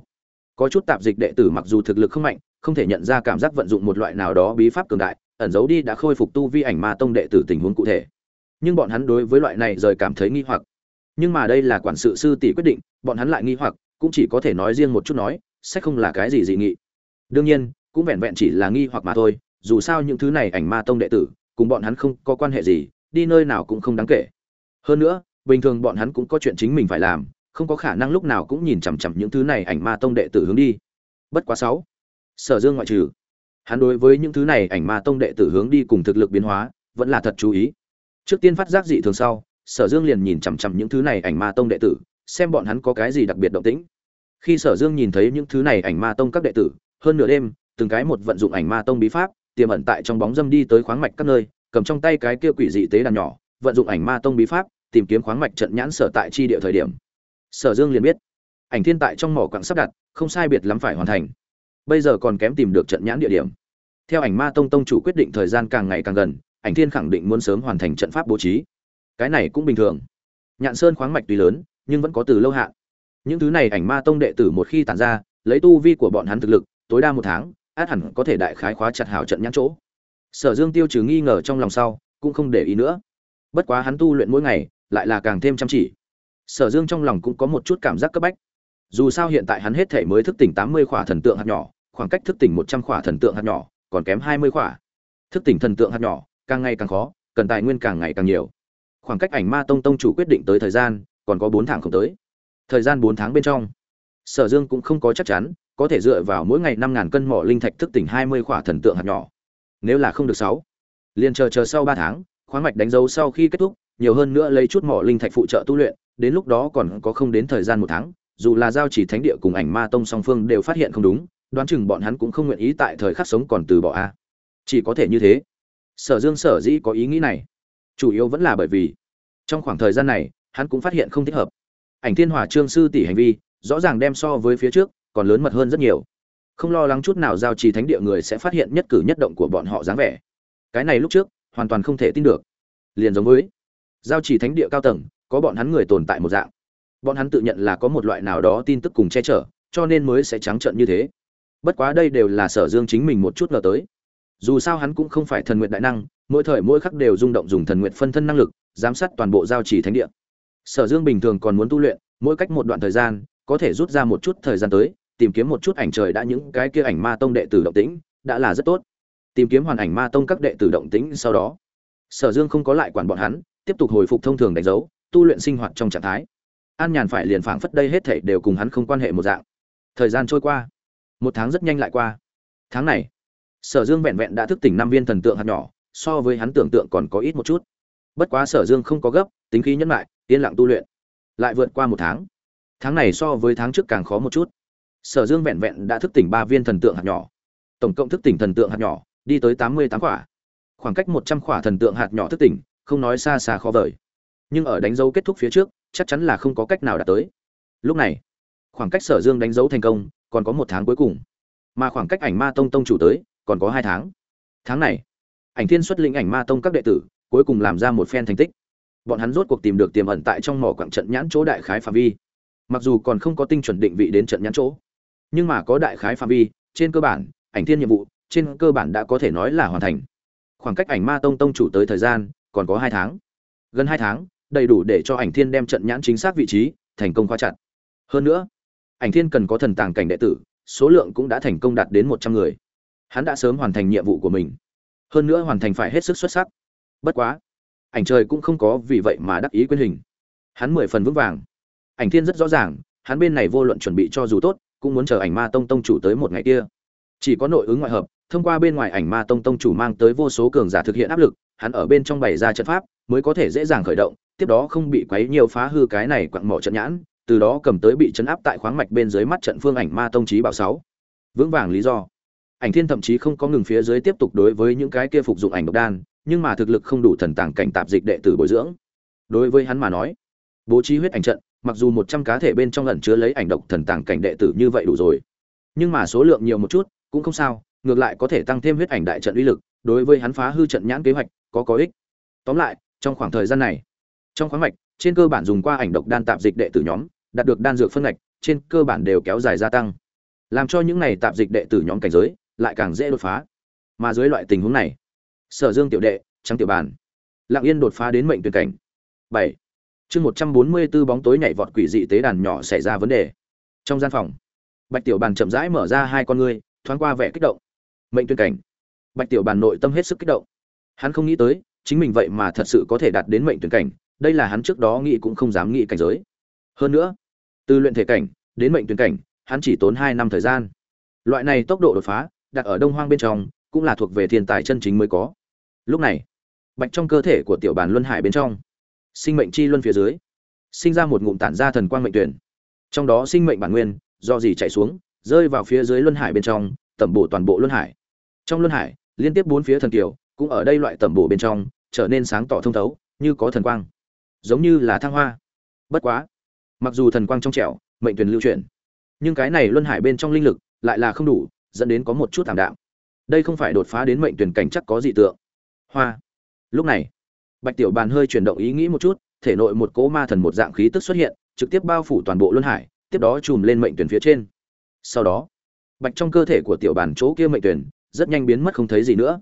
Có chút tạp dịch đệ tử mặc dù thực lực không mạnh, không thể nhận ra cảm giác vận dụng một loại nào đó bí pháp cường đại ẩn giấu đi đã khôi phục tu vi ảnh ma tông đệ tử tình huống cụ thể. Nhưng bọn hắn đối với loại này rời cảm thấy nghi hoặc. Nhưng mà đây là quản sự sư tỷ quyết định, bọn hắn lại nghi hoặc, cũng chỉ có thể nói riêng một chút nói, sẽ không là cái gì dị nghị. Đương nhiên, cũng vẹn vẹn chỉ là nghi hoặc mà thôi, dù sao những thứ này ảnh ma tông đệ tử, cùng bọn hắn không có quan hệ gì, đi nơi nào cũng không đáng kể. Hơn nữa, bình thường bọn hắn cũng có chuyện chính mình phải làm, không có khả năng lúc nào cũng nhìn chằm chằm những thứ này ảnh ma tông đệ tử hướng đi. Bất quá sáu. Sở dương ngoại trừ hắn đối với những thứ này ảnh ma tông đệ tử hướng đi cùng thực lực biến hóa, vẫn là thật chú ý. Trước tiên phát giác dị thường sau, sở dương liền nhìn chằm chằm những thứ này ảnh ma tông đệ tử, xem bọn hắn có cái gì đặc biệt động tĩnh. Khi sở dương nhìn thấy những thứ này ảnh ma tông các đệ tử, hơn nửa đêm, từng cái một vận dụng ảnh ma tông bí pháp, tiềm ẩn tại trong bóng dâm đi tới khoáng mạch các nơi, cầm trong tay cái kia quỷ dị tế đàn nhỏ, vận dụng ảnh ma tông bí pháp, tìm kiếm khoáng mạch trận nhãn sở tại chi địa thời điểm. Sở dương liền biết, ảnh thiên tại trong mỏ quặng sắp đặt, không sai biệt lắm phải hoàn thành bây giờ còn kém tìm được trận nhãn địa điểm. Theo ảnh ma tông tông chủ quyết định thời gian càng ngày càng gần, ảnh thiên khẳng định muốn sớm hoàn thành trận pháp bố trí. Cái này cũng bình thường. Nhạn sơn khoáng mạch tuy lớn, nhưng vẫn có từ lâu hạn. Những thứ này ảnh ma tông đệ tử một khi tản ra, lấy tu vi của bọn hắn thực lực, tối đa một tháng, át hẳn có thể đại khái khóa chặt hảo trận nhãn chỗ. Sở dương tiêu trừ nghi ngờ trong lòng sau, cũng không để ý nữa. Bất quá hắn tu luyện mỗi ngày, lại là càng thêm chăm chỉ. Sở dương trong lòng cũng có một chút cảm giác cấp bách. Dù sao hiện tại hắn hết thể mới thức tỉnh tám mươi khỏa thần tượng hạt nhỏ khoảng cách thức tỉnh một trăm khỏa thần tượng hạt nhỏ, còn kém hai mươi khỏa. Thức tỉnh thần tượng hạt nhỏ, càng ngày càng khó, cần tài nguyên càng ngày càng nhiều. Khoảng cách ảnh ma tông tông chủ quyết định tới thời gian, còn có bốn tháng không tới. Thời gian bốn tháng bên trong, sở dương cũng không có chắc chắn, có thể dựa vào mỗi ngày năm ngàn cân mỏ linh thạch thức tỉnh hai mươi khỏa thần tượng hạt nhỏ. Nếu là không được sáu, liền chờ chờ sau ba tháng, khoáng mạch đánh dấu sau khi kết thúc, nhiều hơn nữa lấy chút mỏ linh thạch phụ trợ tu luyện, đến lúc đó còn có không đến thời gian một tháng, dù là giao chỉ thánh địa cùng ảnh ma tông song phương đều phát hiện không đúng đoán chừng bọn hắn cũng không nguyện ý tại thời khắc sống còn từ bỏ a. Chỉ có thể như thế. Sở dương sở dĩ có ý nghĩ này, chủ yếu vẫn là bởi vì, trong khoảng thời gian này, hắn cũng phát hiện không thích hợp. Ảnh thiên hòa trương sư tỷ hành vi, rõ ràng đem so với phía trước, còn lớn mật hơn rất nhiều. Không lo lắng chút nào giao trì thánh địa người sẽ phát hiện nhất cử nhất động của bọn họ dáng vẻ. Cái này lúc trước, hoàn toàn không thể tin được. Liền giống với, giao trì thánh địa cao tầng, có bọn hắn người tồn tại một dạng. Bọn hắn tự nhận là có một loại nào đó tin tức cùng che chở, cho nên mới sẽ trắng trợn như thế bất quá đây đều là sở dương chính mình một chút ngờ tới. Dù sao hắn cũng không phải thần nguyện đại năng, mỗi thời mỗi khắc đều rung động dùng thần nguyện phân thân năng lực, giám sát toàn bộ giao trì thánh địa. Sở dương bình thường còn muốn tu luyện, mỗi cách một đoạn thời gian, có thể rút ra một chút thời gian tới, tìm kiếm một chút ảnh trời đã những cái kia ảnh ma tông đệ tử động tĩnh, đã là rất tốt. Tìm kiếm hoàn ảnh ma tông các đệ tử động tĩnh sau đó, sở dương không có lại quản bọn hắn, tiếp tục hồi phục thông thường đánh dấu, tu luyện sinh hoạt trong trạng thái. An nhàn phải liền phảng phất đây hết thảy đều cùng hắn không quan hệ một dạng. Thời gian trôi qua một tháng rất nhanh lại qua. Tháng này, sở dương vẹn vẹn đã thức tỉnh năm viên thần tượng hạt nhỏ, so với hắn tưởng tượng còn có ít một chút. Bất quá sở dương không có gấp, tính khí nhẫn lại yên lặng tu luyện. Lại vượt qua một tháng. Tháng này so với tháng trước càng khó một chút. Sở dương vẹn vẹn đã thức tỉnh ba viên thần tượng hạt nhỏ. Tổng cộng thức tỉnh thần tượng hạt nhỏ, đi tới tám mươi tám quả. Khoảng cách một trăm quả thần tượng hạt nhỏ thức tỉnh, không nói xa xa khó vời. Nhưng ở đánh dấu kết thúc phía trước, chắc chắn là không có cách nào đạt tới. Lúc này, khoảng cách sở dương đánh dấu thành công còn có một tháng cuối cùng. Mà khoảng cách ảnh ma tông tông chủ tới, còn có hai tháng. Tháng này, ảnh thiên xuất lĩnh ảnh ma tông các đệ tử, cuối cùng làm ra một phen thành tích. Bọn hắn rốt cuộc tìm được tiềm ẩn tại trong mỏ quảng trận nhãn chỗ đại khái phạm vi. Mặc dù còn không có tinh chuẩn định vị đến trận nhãn chỗ, nhưng mà có đại khái phạm vi, trên cơ bản, ảnh thiên nhiệm vụ, trên cơ bản đã có thể nói là hoàn thành. Khoảng cách ảnh ma tông tông chủ tới thời gian, còn có hai tháng. Gần hai tháng, đầy đủ để cho ảnh thiên đem trận nhãn chính xác vị trí, thành công khóa chặt. Hơn nữa ảnh thiên cần có thần tàng cảnh đệ tử, số lượng cũng đã thành công đạt đến một trăm người. Hắn đã sớm hoàn thành nhiệm vụ của mình. Hơn nữa hoàn thành phải hết sức xuất sắc. Bất quá, ảnh trời cũng không có vì vậy mà đắc ý quyên hình. Hắn mười phần vững vàng. Ảnh thiên rất rõ ràng, hắn bên này vô luận chuẩn bị cho dù tốt, cũng muốn chờ ảnh ma tông tông chủ tới một ngày kia. Chỉ có nội ứng ngoại hợp, thông qua bên ngoài ảnh ma tông tông chủ mang tới vô số cường giả thực hiện áp lực, hắn ở bên trong bày ra trận pháp, mới có thể dễ dàng khởi động, tiếp đó không bị quấy nhiều phá hư cái này quặng mỏ trận nhãn từ đó cầm tới bị chấn áp tại khoáng mạch bên dưới mắt trận phương ảnh ma tông trí bảo sáu. Vững vàng lý do. Ảnh thiên thậm chí không có ngừng phía dưới tiếp tục đối với những cái kia phục dụng ảnh độc đan, nhưng mà thực lực không đủ thần tàng cảnh tạp dịch đệ tử bồi dưỡng. Đối với hắn mà nói, bố trí huyết ảnh trận, mặc dù một trăm cá thể bên trong ẩn chứa lấy ảnh độc thần tàng cảnh đệ tử như vậy đủ rồi, nhưng mà số lượng nhiều một chút, cũng không sao, ngược lại có thể tăng thêm huyết ảnh đại trận uy lực, đối với hắn phá hư trận nhãn kế hoạch, có có ích. Tóm lại, trong khoảng thời gian này, trong khoáng mạch, trên cơ bản dùng qua ảnh độc đan tạp dịch đệ tử nhóm đạt được đan dược phân ngạch, trên cơ bản đều kéo dài gia tăng. Làm cho những này tạp dịch đệ tử nhóm cảnh giới lại càng dễ đột phá. Mà dưới loại tình huống này, sở dương tiểu đệ trắng tiểu bàn, lặng yên đột phá đến mệnh tuyển cảnh. Bảy. Chương một trăm bốn mươi b ố bóng tối nhảy vọt quỷ dị tế đàn nhỏ xảy ra vấn đề. Trong gian phòng, bạch tiểu bàn chậm rãi mở ra hai con ngươi, thoáng qua vẻ kích động. Mệnh tuyển cảnh. Bạch tiểu bàn nội tâm hết sức kích động. Hắn không nghĩ tới, chính mình vậy mà thật sự có thể đạt đến mệnh tuyển cảnh, đây là hắn trước đó nghĩ cũng không dám nghĩ cảnh giới. Hơn nữa từ luyện thể cảnh đến mệnh tuyển cảnh, hắn chỉ tốn hai năm thời gian. Loại này tốc độ đột phá, đặt ở đông hoang bên trong, cũng là thuộc về thiên tài chân chính mới có. Lúc này, bạch trong cơ thể của tiểu bàn luân hải bên trong, sinh mệnh chi luân phía dưới, sinh ra một ngụm tản ra thần quang mệnh tuyển. Trong đó sinh mệnh bản nguyên, do gì chạy xuống, rơi vào phía dưới luân hải bên trong, tẩm bổ toàn bộ luân hải. Trong luân hải, liên tiếp bốn phía thần kiều cũng ở đây loại tẩm bổ bên trong, trở nên sáng tỏ thông thấu, như có thần quang, giống như là thăng hoa. Bất quá mặc dù thần quang trong trẻo, mệnh tuyển lưu chuyển, nhưng cái này luân hải bên trong linh lực lại là không đủ, dẫn đến có một chút thảm đạm. Đây không phải đột phá đến mệnh tuyển cảnh chắc có dị tượng. Hoa. Lúc này, bạch tiểu bàn hơi chuyển động ý nghĩ một chút, thể nội một cỗ ma thần một dạng khí tức xuất hiện, trực tiếp bao phủ toàn bộ luân hải, tiếp đó chùm lên mệnh tuyển phía trên. Sau đó, bạch trong cơ thể của tiểu bàn chỗ kia mệnh tuyển rất nhanh biến mất không thấy gì nữa.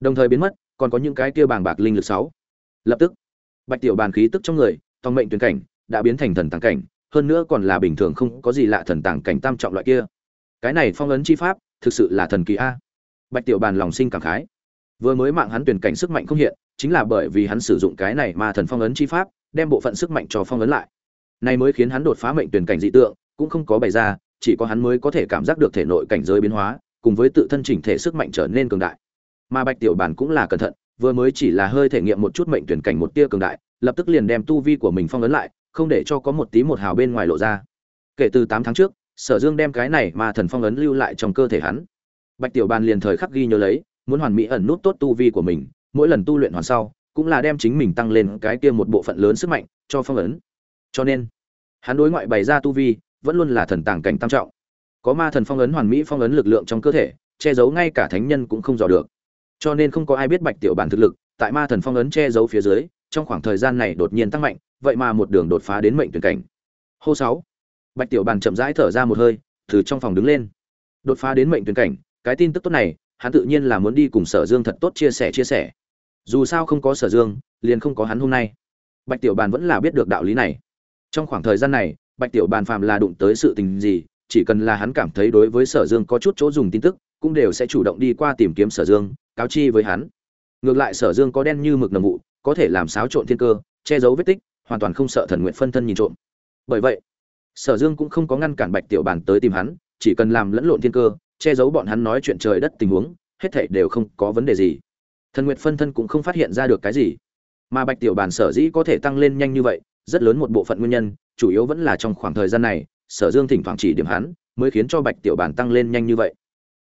Đồng thời biến mất, còn có những cái kia bàng bạc linh lực sáu. Lập tức, bạch tiểu bàn khí tức trong người tòng mệnh tuyển cảnh đã biến thành thần tàng cảnh, hơn nữa còn là bình thường không có gì lạ thần tàng cảnh tam trọng loại kia. Cái này phong ấn chi pháp, thực sự là thần kỳ a. Bạch tiểu bàn lòng sinh cảm khái. Vừa mới mạng hắn tuyển cảnh sức mạnh không hiện, chính là bởi vì hắn sử dụng cái này mà thần phong ấn chi pháp, đem bộ phận sức mạnh cho phong ấn lại. Này mới khiến hắn đột phá mệnh tuyển cảnh dị tượng, cũng không có bày ra, chỉ có hắn mới có thể cảm giác được thể nội cảnh giới biến hóa, cùng với tự thân chỉnh thể sức mạnh trở nên cường đại. Mà bạch tiểu Bàn cũng là cẩn thận, vừa mới chỉ là hơi thể nghiệm một chút mệnh tuyển cảnh một tia cường đại, lập tức liền đem tu vi của mình phong ấn lại không để cho có một tí một hào bên ngoài lộ ra. Kể từ tám tháng trước, sở dương đem cái này mà thần phong ấn lưu lại trong cơ thể hắn. Bạch tiểu bàn liền thời khắc ghi nhớ lấy, muốn hoàn mỹ ẩn nút tốt tu vi của mình, mỗi lần tu luyện hoàn sau, cũng là đem chính mình tăng lên cái kia một bộ phận lớn sức mạnh, cho phong ấn. Cho nên, hắn đối ngoại bày ra tu vi, vẫn luôn là thần tàng cảnh tam trọng. Có ma thần phong ấn hoàn mỹ phong ấn lực lượng trong cơ thể, che giấu ngay cả thánh nhân cũng không dò được. Cho nên không có ai biết bạch tiểu bàn thực lực, tại ma thần phong ấn che giấu phía dưới, trong khoảng thời gian này đột nhiên tăng mạnh vậy mà một đường đột phá đến mệnh tuyển cảnh. Hô sáu. Bạch tiểu bàn chậm rãi thở ra một hơi, từ trong phòng đứng lên. Đột phá đến mệnh tuyển cảnh, cái tin tức tốt này, hắn tự nhiên là muốn đi cùng sở dương thật tốt chia sẻ chia sẻ. Dù sao không có sở dương, liền không có hắn hôm nay. Bạch tiểu bàn vẫn là biết được đạo lý này. Trong khoảng thời gian này, bạch tiểu bàn phàm là đụng tới sự tình gì, chỉ cần là hắn cảm thấy đối với sở dương có chút chỗ dùng tin tức, cũng đều sẽ chủ động đi qua tìm kiếm sở dương, cáo chi với hắn. Ngược lại sở dương có đen như mực nồng vụ, có thể làm xáo trộn thiên cơ, che giấu vết tích hoàn toàn không sợ thần nguyện phân thân nhìn trộm. Bởi vậy, sở dương cũng không có ngăn cản bạch tiểu bàn tới tìm hắn, chỉ cần làm lẫn lộn thiên cơ, che giấu bọn hắn nói chuyện trời đất tình huống, hết thảy đều không có vấn đề gì. Thần nguyệt phân thân cũng không phát hiện ra được cái gì. Mà bạch tiểu bàn sở dĩ có thể tăng lên nhanh như vậy, rất lớn một bộ phận nguyên nhân, chủ yếu vẫn là trong khoảng thời gian này, sở dương thỉnh thoảng chỉ điểm hắn, mới khiến cho bạch tiểu bàn tăng lên nhanh như vậy.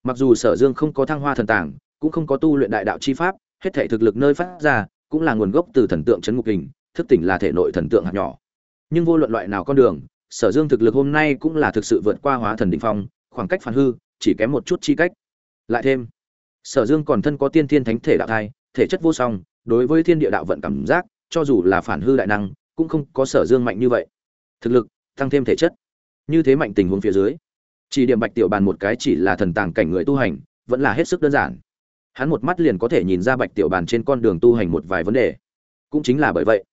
Mặc dù sở dương không có thăng hoa thần tàng, cũng không có tu luyện đại đạo chi pháp, hết thể thực lực nơi phát ra, cũng là nguồn gốc từ thần tượng chấn ngục hình thức tỉnh là thể nội thần tượng hạt nhỏ. Nhưng vô luận loại nào con đường, sở dương thực lực hôm nay cũng là thực sự vượt qua hóa thần đỉnh phong, khoảng cách phản hư, chỉ kém một chút chi cách. Lại thêm, sở dương còn thân có tiên thiên thánh thể đạo thai, thể chất vô song, đối với thiên địa đạo vận cảm giác, cho dù là phản hư đại năng, cũng không có sở dương mạnh như vậy. Thực lực, tăng thêm thể chất. Như thế mạnh tình huống phía dưới, chỉ điểm bạch tiểu bàn một cái chỉ là thần tàng cảnh người tu hành, vẫn là hết sức đơn giản. Hắn một mắt liền có thể nhìn ra bạch tiểu bàn trên con đường tu hành một vài vấn đề. Cũng chính là bởi vậy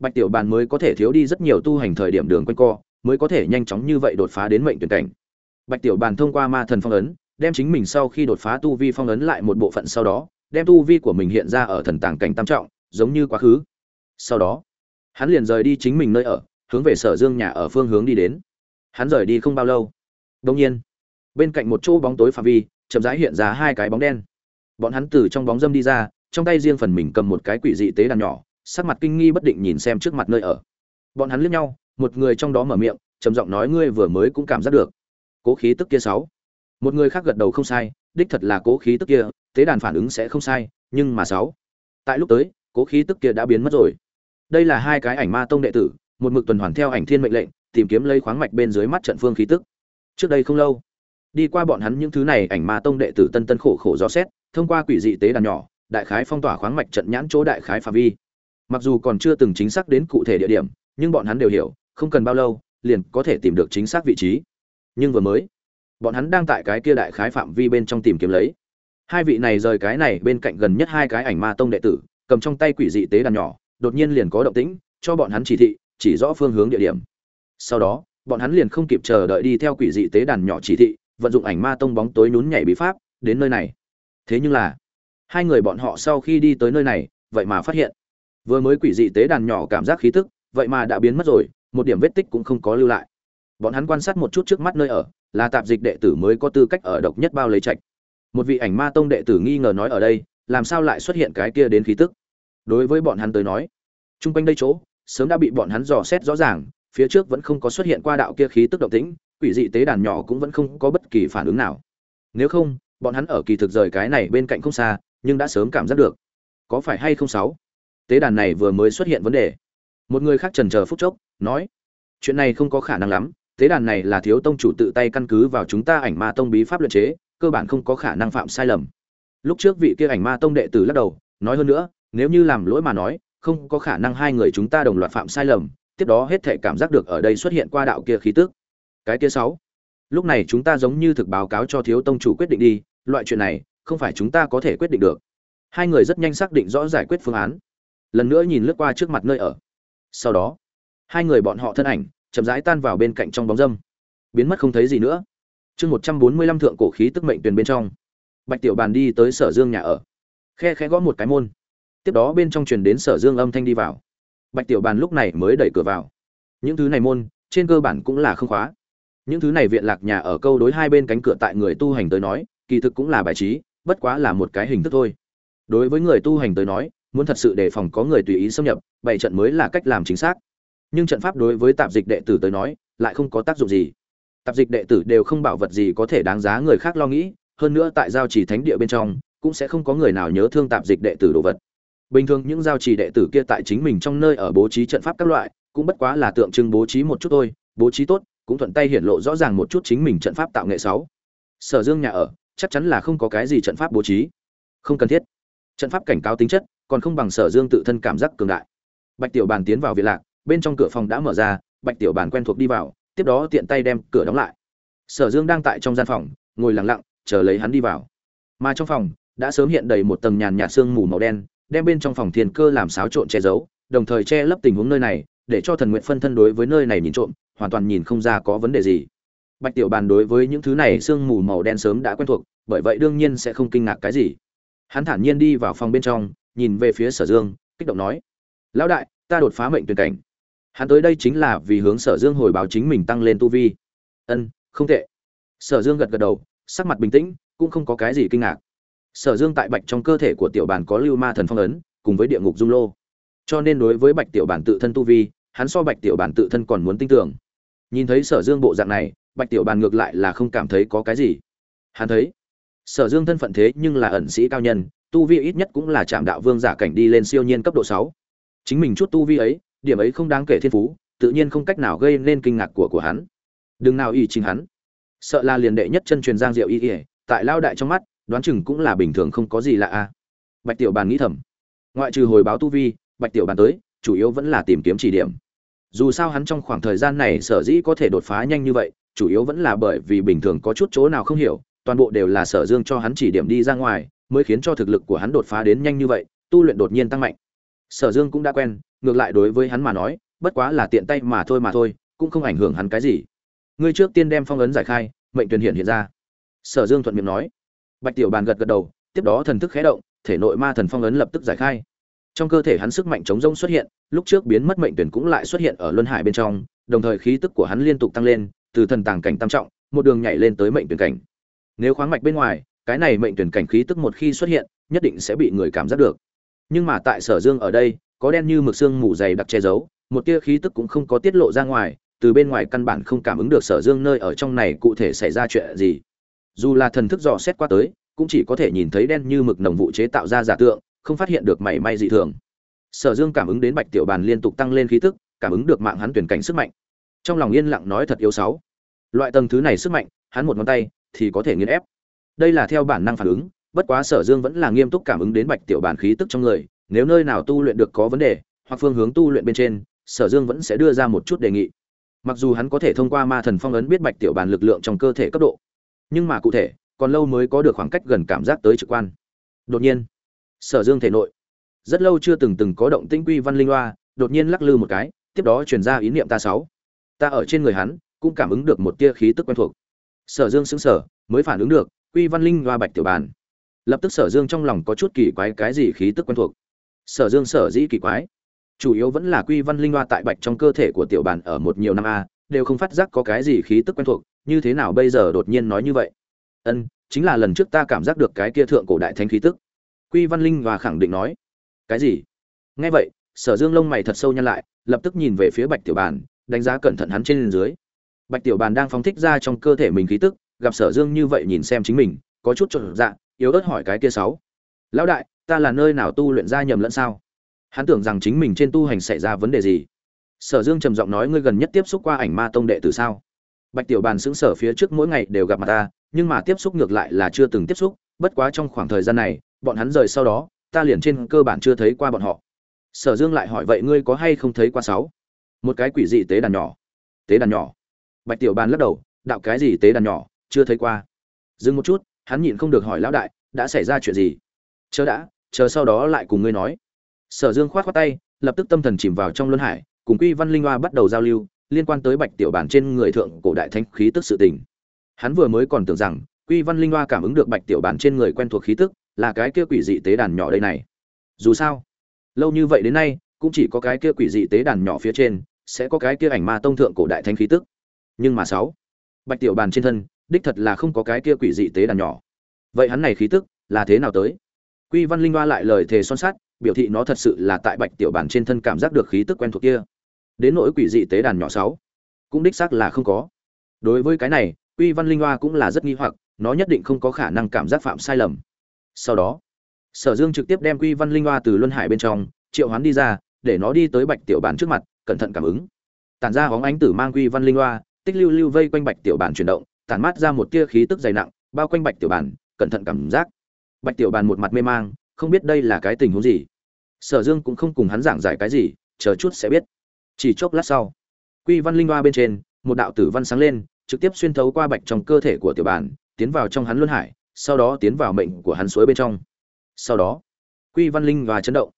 bạch tiểu bàn mới có thể thiếu đi rất nhiều tu hành thời điểm đường quanh co, mới có thể nhanh chóng như vậy đột phá đến mệnh tuyển cảnh. Bạch tiểu bàn thông qua ma thần phong ấn, đem chính mình sau khi đột phá tu vi phong ấn lại một bộ phận sau đó, đem tu vi của mình hiện ra ở thần tàng cảnh tam trọng, giống như quá khứ. Sau đó, hắn liền rời đi chính mình nơi ở, hướng về sở dương nhà ở phương hướng đi đến. Hắn rời đi không bao lâu. Đông nhiên, bên cạnh một chỗ bóng tối phạm vi, chậm rãi hiện ra hai cái bóng đen. Bọn hắn từ trong bóng dâm đi ra, trong tay riêng phần mình cầm một cái quỷ dị tế đàn nhỏ sắc mặt kinh nghi bất định nhìn xem trước mặt nơi ở. Bọn hắn liếc nhau, một người trong đó mở miệng, trầm giọng nói ngươi vừa mới cũng cảm giác được. Cố khí tức kia sáu. Một người khác gật đầu không sai, đích thật là cố khí tức kia, tế đàn phản ứng sẽ không sai, nhưng mà sáu. Tại lúc tới, cố khí tức kia đã biến mất rồi. Đây là hai cái ảnh ma tông đệ tử, một mực tuần hoàn theo ảnh thiên mệnh lệnh, tìm kiếm lấy khoáng mạch bên dưới mắt trận phương khí tức. Trước đây không lâu, đi qua bọn hắn những thứ này, ảnh ma tông đệ tử tân tân khổ khổ gió xét, thông qua quỷ dị tế đàn nhỏ, đại khái phong tỏa khoáng mạch trận nhãn chỗ đại khái phạm vi mặc dù còn chưa từng chính xác đến cụ thể địa điểm, nhưng bọn hắn đều hiểu, không cần bao lâu, liền có thể tìm được chính xác vị trí. Nhưng vừa mới, bọn hắn đang tại cái kia đại khái phạm vi bên trong tìm kiếm lấy. Hai vị này rời cái này bên cạnh gần nhất hai cái ảnh ma tông đệ tử, cầm trong tay quỷ dị tế đàn nhỏ, đột nhiên liền có động tĩnh, cho bọn hắn chỉ thị, chỉ rõ phương hướng địa điểm. Sau đó, bọn hắn liền không kịp chờ đợi đi theo quỷ dị tế đàn nhỏ chỉ thị, vận dụng ảnh ma tông bóng tối nhún nhảy bí pháp, đến nơi này. Thế nhưng là, hai người bọn họ sau khi đi tới nơi này, vậy mà phát hiện vừa mới quỷ dị tế đàn nhỏ cảm giác khí tức, vậy mà đã biến mất rồi, một điểm vết tích cũng không có lưu lại. Bọn hắn quan sát một chút trước mắt nơi ở, là tạp dịch đệ tử mới có tư cách ở độc nhất bao lấy trạch. Một vị ảnh ma tông đệ tử nghi ngờ nói ở đây, làm sao lại xuất hiện cái kia đến khí tức? Đối với bọn hắn tới nói, chung quanh đây chỗ, sớm đã bị bọn hắn dò xét rõ ràng, phía trước vẫn không có xuất hiện qua đạo kia khí tức động tĩnh, quỷ dị tế đàn nhỏ cũng vẫn không có bất kỳ phản ứng nào. Nếu không, bọn hắn ở kỳ thực rời cái này bên cạnh không xa, nhưng đã sớm cảm giác được. Có phải hay không sáu? Tế đàn này vừa mới xuất hiện vấn đề. Một người khác trần chờ phút chốc, nói, chuyện này không có khả năng lắm, tế đàn này là thiếu tông chủ tự tay căn cứ vào chúng ta ảnh ma tông bí pháp luyện chế, cơ bản không có khả năng phạm sai lầm. Lúc trước vị kia ảnh ma tông đệ tử lắc đầu, nói hơn nữa, nếu như làm lỗi mà nói, không có khả năng hai người chúng ta đồng loạt phạm sai lầm, tiếp đó hết thể cảm giác được ở đây xuất hiện qua đạo kia khí tức. Cái kia sáu, lúc này chúng ta giống như thực báo cáo cho thiếu tông chủ quyết định đi, loại chuyện này, không phải chúng ta có thể quyết định được. Hai người rất nhanh xác định rõ giải quyết phương án lần nữa nhìn lướt qua trước mặt nơi ở. Sau đó, hai người bọn họ thân ảnh chậm rãi tan vào bên cạnh trong bóng dâm. Biến mất không thấy gì nữa. Chương một trăm bốn mươi lăm thượng cổ khí tức mệnh tuyền bên trong. Bạch tiểu bàn đi tới sở dương nhà ở. Khe khẽ gõ một cái môn. Tiếp đó bên trong truyền đến sở dương âm thanh đi vào. Bạch tiểu bàn lúc này mới đẩy cửa vào. Những thứ này môn, trên cơ bản cũng là không khóa. Những thứ này viện lạc nhà ở câu đối hai bên cánh cửa tại người tu hành tới nói, kỳ thực cũng là bài trí, bất quá là một cái hình thức thôi. Đối với người tu hành tới nói muốn thật sự đề phòng có người tùy ý xâm nhập, bảy trận mới là cách làm chính xác. Nhưng trận pháp đối với tạp dịch đệ tử tới nói, lại không có tác dụng gì. Tạp dịch đệ tử đều không bảo vật gì có thể đáng giá người khác lo nghĩ, hơn nữa tại giao chỉ thánh địa bên trong, cũng sẽ không có người nào nhớ thương tạp dịch đệ tử đồ vật. Bình thường những giao chỉ đệ tử kia tại chính mình trong nơi ở bố trí trận pháp các loại, cũng bất quá là tượng trưng bố trí một chút thôi, bố trí tốt, cũng thuận tay hiển lộ rõ ràng một chút chính mình trận pháp tạo nghệ sáu. Sở dương nhà ở, chắc chắn là không có cái gì trận pháp bố trí. Không cần thiết. Trận pháp cảnh cáo tính chất còn không bằng sở dương tự thân cảm giác cường đại. Bạch tiểu bàn tiến vào viện lạc, bên trong cửa phòng đã mở ra, bạch tiểu bàn quen thuộc đi vào, tiếp đó tiện tay đem cửa đóng lại. Sở dương đang tại trong gian phòng, ngồi lặng lặng, chờ lấy hắn đi vào. Mà trong phòng, đã sớm hiện đầy một tầng nhàn nhạt sương mù màu đen, đem bên trong phòng thiền cơ làm xáo trộn che giấu, đồng thời che lấp tình huống nơi này, để cho thần nguyện phân thân đối với nơi này nhìn trộm, hoàn toàn nhìn không ra có vấn đề gì. Bạch tiểu bàn đối với những thứ này sương mù màu đen sớm đã quen thuộc, bởi vậy đương nhiên sẽ không kinh ngạc cái gì. Hắn thản nhiên đi vào phòng bên trong nhìn về phía sở dương, kích động nói, lão đại, ta đột phá mệnh tuyển cảnh. Hắn tới đây chính là vì hướng sở dương hồi báo chính mình tăng lên tu vi. Ân, không tệ. Sở dương gật gật đầu, sắc mặt bình tĩnh, cũng không có cái gì kinh ngạc. Sở dương tại bạch trong cơ thể của tiểu bàn có lưu ma thần phong ấn, cùng với địa ngục dung lô. Cho nên đối với bạch tiểu bản tự thân tu vi, hắn so bạch tiểu bản tự thân còn muốn tin tưởng nhìn thấy sở dương bộ dạng này, bạch tiểu bản ngược lại là không cảm thấy có cái gì. Hắn thấy, sở dương thân phận thế nhưng là ẩn sĩ cao nhân tu vi ít nhất cũng là trạm đạo vương giả cảnh đi lên siêu nhiên cấp độ sáu. Chính mình chút tu vi ấy, điểm ấy không đáng kể thiên phú, tự nhiên không cách nào gây nên kinh ngạc của của hắn. Đừng nào y chính hắn. Sợ là liền đệ nhất chân truyền giang diệu y ỉa tại lao đại trong mắt, đoán chừng cũng là bình thường không có gì lạ a. Bạch tiểu bàn nghĩ thầm. Ngoại trừ hồi báo tu vi, bạch tiểu bàn tới, chủ yếu vẫn là tìm kiếm chỉ điểm. Dù sao hắn trong khoảng thời gian này sở dĩ có thể đột phá nhanh như vậy, chủ yếu vẫn là bởi vì bình thường có chút chỗ nào không hiểu, toàn bộ đều là sở dương cho hắn chỉ điểm đi ra ngoài mới khiến cho thực lực của hắn đột phá đến nhanh như vậy, tu luyện đột nhiên tăng mạnh. Sở dương cũng đã quen, ngược lại đối với hắn mà nói, bất quá là tiện tay mà thôi mà thôi, cũng không ảnh hưởng hắn cái gì. Ngươi trước tiên đem phong ấn giải khai, mệnh truyền hiện hiện ra. Sở dương thuận miệng nói. Bạch tiểu bàn gật gật đầu, tiếp đó thần thức khé động, thể nội ma thần phong ấn lập tức giải khai. Trong cơ thể hắn sức mạnh chống rông xuất hiện, lúc trước biến mất mệnh tuyển cũng lại xuất hiện ở luân hải bên trong, đồng thời khí tức của hắn liên tục tăng lên, từ thần tàng cảnh tam trọng, một đường nhảy lên tới mệnh tuyển cảnh. Nếu khoáng mạch bên ngoài cái này mệnh tuyển cảnh khí tức một khi xuất hiện, nhất định sẽ bị người cảm giác được. Nhưng mà tại sở dương ở đây, có đen như mực xương mù dày đặc che giấu, một tia khí tức cũng không có tiết lộ ra ngoài, từ bên ngoài căn bản không cảm ứng được sở dương nơi ở trong này cụ thể xảy ra chuyện gì. Dù là thần thức dò xét qua tới, cũng chỉ có thể nhìn thấy đen như mực nồng vụ chế tạo ra giả tượng, không phát hiện được mảy may dị thường. Sở dương cảm ứng đến bạch tiểu bàn liên tục tăng lên khí tức, cảm ứng được mạng hắn tuyển cảnh sức mạnh. Trong lòng yên lặng nói thật yếu sáu. Loại tầng thứ này sức mạnh, hắn một ngón tay thì có thể nghiền ép đây là theo bản năng phản ứng, bất quá sở dương vẫn là nghiêm túc cảm ứng đến bạch tiểu bản khí tức trong người, nếu nơi nào tu luyện được có vấn đề, hoặc phương hướng tu luyện bên trên, sở dương vẫn sẽ đưa ra một chút đề nghị. Mặc dù hắn có thể thông qua ma thần phong ấn biết bạch tiểu bản lực lượng trong cơ thể cấp độ, nhưng mà cụ thể, còn lâu mới có được khoảng cách gần cảm giác tới trực quan. Đột nhiên, sở dương thể nội, rất lâu chưa từng từng có động tĩnh quy văn linh loa đột nhiên lắc lư một cái, tiếp đó truyền ra ý niệm ta sáu. Ta ở trên người hắn, cũng cảm ứng được một tia khí tức quen thuộc. Sở dương sững sờ, mới phản ứng được quy văn linh loa bạch tiểu bàn. Lập tức sở dương trong lòng có chút kỳ quái cái gì khí tức quen thuộc. Sở dương sở dĩ kỳ quái. Chủ yếu vẫn là quy văn linh loa tại bạch trong cơ thể của tiểu bàn ở một nhiều năm a, đều không phát giác có cái gì khí tức quen thuộc, như thế nào bây giờ đột nhiên nói như vậy? Ân, chính là lần trước ta cảm giác được cái kia thượng cổ đại thánh khí tức. Quy văn linh và khẳng định nói. Cái gì? Nghe vậy, sở dương lông mày thật sâu nhăn lại, lập tức nhìn về phía bạch tiểu bàn, đánh giá cẩn thận hắn trên dưới. Bạch tiểu bàn đang phóng thích ra trong cơ thể mình khí tức gặp sở dương như vậy nhìn xem chính mình, có chút trộn dạ yếu ớt hỏi cái kia sáu. Lão đại, ta là nơi nào tu luyện ra nhầm lẫn sao? Hắn tưởng rằng chính mình trên tu hành xảy ra vấn đề gì. Sở dương trầm giọng nói, ngươi gần nhất tiếp xúc qua ảnh ma tông đệ từ sao? Bạch tiểu bàn xứng sở phía trước mỗi ngày đều gặp mặt ta, nhưng mà tiếp xúc ngược lại là chưa từng tiếp xúc, bất quá trong khoảng thời gian này, bọn hắn rời sau đó, ta liền trên cơ bản chưa thấy qua bọn họ. Sở dương lại hỏi, vậy ngươi có hay không thấy qua sáu? Một cái quỷ dị tế đàn nhỏ. Tế đàn nhỏ. Bạch tiểu bàn lắc đầu, đạo cái gì tế đàn nhỏ? Chưa thấy qua. Dừng một chút, hắn nhịn không được hỏi lão đại, đã xảy ra chuyện gì? Chờ đã, chờ sau đó lại cùng ngươi nói. Sở dương khoát khoát tay, lập tức tâm thần chìm vào trong luân hải, cùng quy văn linh hoa bắt đầu giao lưu, liên quan tới bạch tiểu bản trên người thượng cổ đại thanh khí tức sự tình. Hắn vừa mới còn tưởng rằng, quy văn linh hoa cảm ứng được bạch tiểu bản trên người quen thuộc khí tức, là cái kia quỷ dị tế đàn nhỏ đây này. Dù sao, lâu như vậy đến nay, cũng chỉ có cái kia quỷ dị tế đàn nhỏ phía trên, sẽ có cái kia ảnh ma tông thượng cổ đại thanh khí tức. Nhưng mà sáu, bạch tiểu bàn trên thân đích thật là không có cái kia quỷ dị tế đàn nhỏ. Vậy hắn này khí tức, là thế nào tới? Quy văn linh hoa lại lời thề son sắt, biểu thị nó thật sự là tại bạch tiểu bàn trên thân cảm giác được khí tức quen thuộc kia. Đến nỗi quỷ dị tế đàn nhỏ sáu, cũng đích xác là không có. Đối với cái này, quy văn linh hoa cũng là rất nghi hoặc, nó nhất định không có khả năng cảm giác phạm sai lầm. Sau đó, sở dương trực tiếp đem quy văn linh hoa từ luân hải bên trong, triệu hoán đi ra, để nó đi tới bạch tiểu bàn trước mặt, cẩn thận cảm ứng. Tản ra hóng ánh tử mang quy văn linh hoa, tích lưu lưu vây quanh bạch tiểu bàn chuyển động tản mát ra một tia khí tức dày nặng, bao quanh bạch tiểu bàn, cẩn thận cảm giác. Bạch tiểu bàn một mặt mê mang, không biết đây là cái tình huống gì. Sở dương cũng không cùng hắn giảng giải cái gì, chờ chút sẽ biết. Chỉ chốc lát sau, quy văn linh hoa bên trên, một đạo tử văn sáng lên, trực tiếp xuyên thấu qua bạch trong cơ thể của tiểu bàn, tiến vào trong hắn luân hải, sau đó tiến vào mệnh của hắn suối bên trong. Sau đó, quy văn linh và chấn động.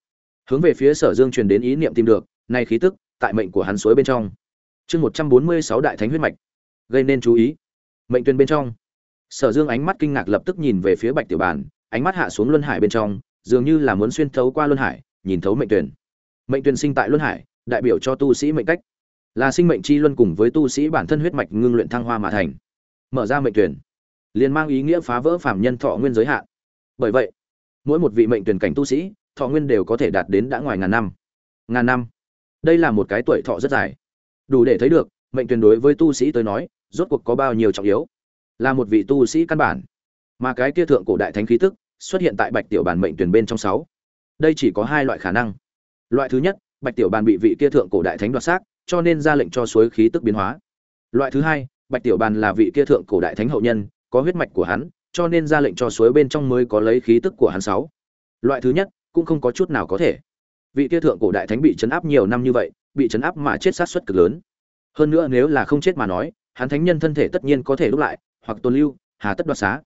Hướng về phía sở dương truyền đến ý niệm tìm được, nay khí tức, tại mệnh của hắn suối bên trong. Chương một trăm bốn mươi sáu đại thánh huyết mạch. Gây nên chú ý mệnh tuyên bên trong. Sở dương ánh mắt kinh ngạc lập tức nhìn về phía bạch tiểu bàn, ánh mắt hạ xuống luân hải bên trong, dường như là muốn xuyên thấu qua luân hải, nhìn thấu mệnh tuyển. Mệnh tuyển sinh tại luân hải, đại biểu cho tu sĩ mệnh cách. Là sinh mệnh chi luân cùng với tu sĩ bản thân huyết mạch ngưng luyện thăng hoa mà thành. Mở ra mệnh tuyển. Liền mang ý nghĩa phá vỡ phạm nhân thọ nguyên giới hạn. Bởi vậy, mỗi một vị mệnh tuyển cảnh tu sĩ, thọ nguyên đều có thể đạt đến đã ngoài ngàn năm. Ngàn năm. Đây là một cái tuổi thọ rất dài. Đủ để thấy được, mệnh tuyển đối với tu sĩ tới nói rốt cuộc có bao nhiêu trọng yếu? Là một vị tu sĩ căn bản. Mà cái kia thượng cổ đại thánh khí tức xuất hiện tại bạch tiểu bản mệnh tuyển bên trong sáu. Đây chỉ có hai loại khả năng. Loại thứ nhất, bạch tiểu bàn bị vị kia thượng cổ đại thánh đoạt xác, cho nên ra lệnh cho suối khí tức biến hóa. Loại thứ hai, bạch tiểu bàn là vị kia thượng cổ đại thánh hậu nhân, có huyết mạch của hắn, cho nên ra lệnh cho suối bên trong mới có lấy khí tức của hắn sáu. Loại thứ nhất, cũng không có chút nào có thể. Vị kia thượng cổ đại thánh bị chấn áp nhiều năm như vậy, bị chấn áp mà chết sát suất cực lớn. Hơn nữa nếu là không chết mà nói hắn thánh nhân thân thể tất nhiên có thể lúc lại, hoặc tồn lưu, hà tất đoạt xá.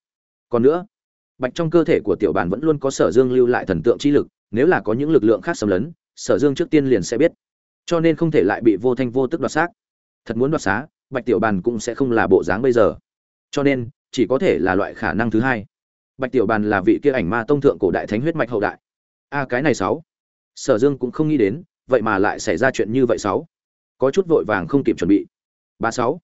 Còn nữa, bạch trong cơ thể của tiểu bàn vẫn luôn có sở dương lưu lại thần tượng chi lực, nếu là có những lực lượng khác xâm lấn, sở dương trước tiên liền sẽ biết. Cho nên không thể lại bị vô thanh vô tức đoạt xác. Thật muốn đoạt xá, bạch tiểu bàn cũng sẽ không là bộ dáng bây giờ. Cho nên, chỉ có thể là loại khả năng thứ hai. Bạch tiểu bàn là vị kia ảnh ma tông thượng cổ đại thánh huyết mạch hậu đại. A cái này sáu. Sở dương cũng không nghĩ đến, vậy mà lại xảy ra chuyện như vậy sáu. Có chút vội vàng không kịp chuẩn bị. Ba sáu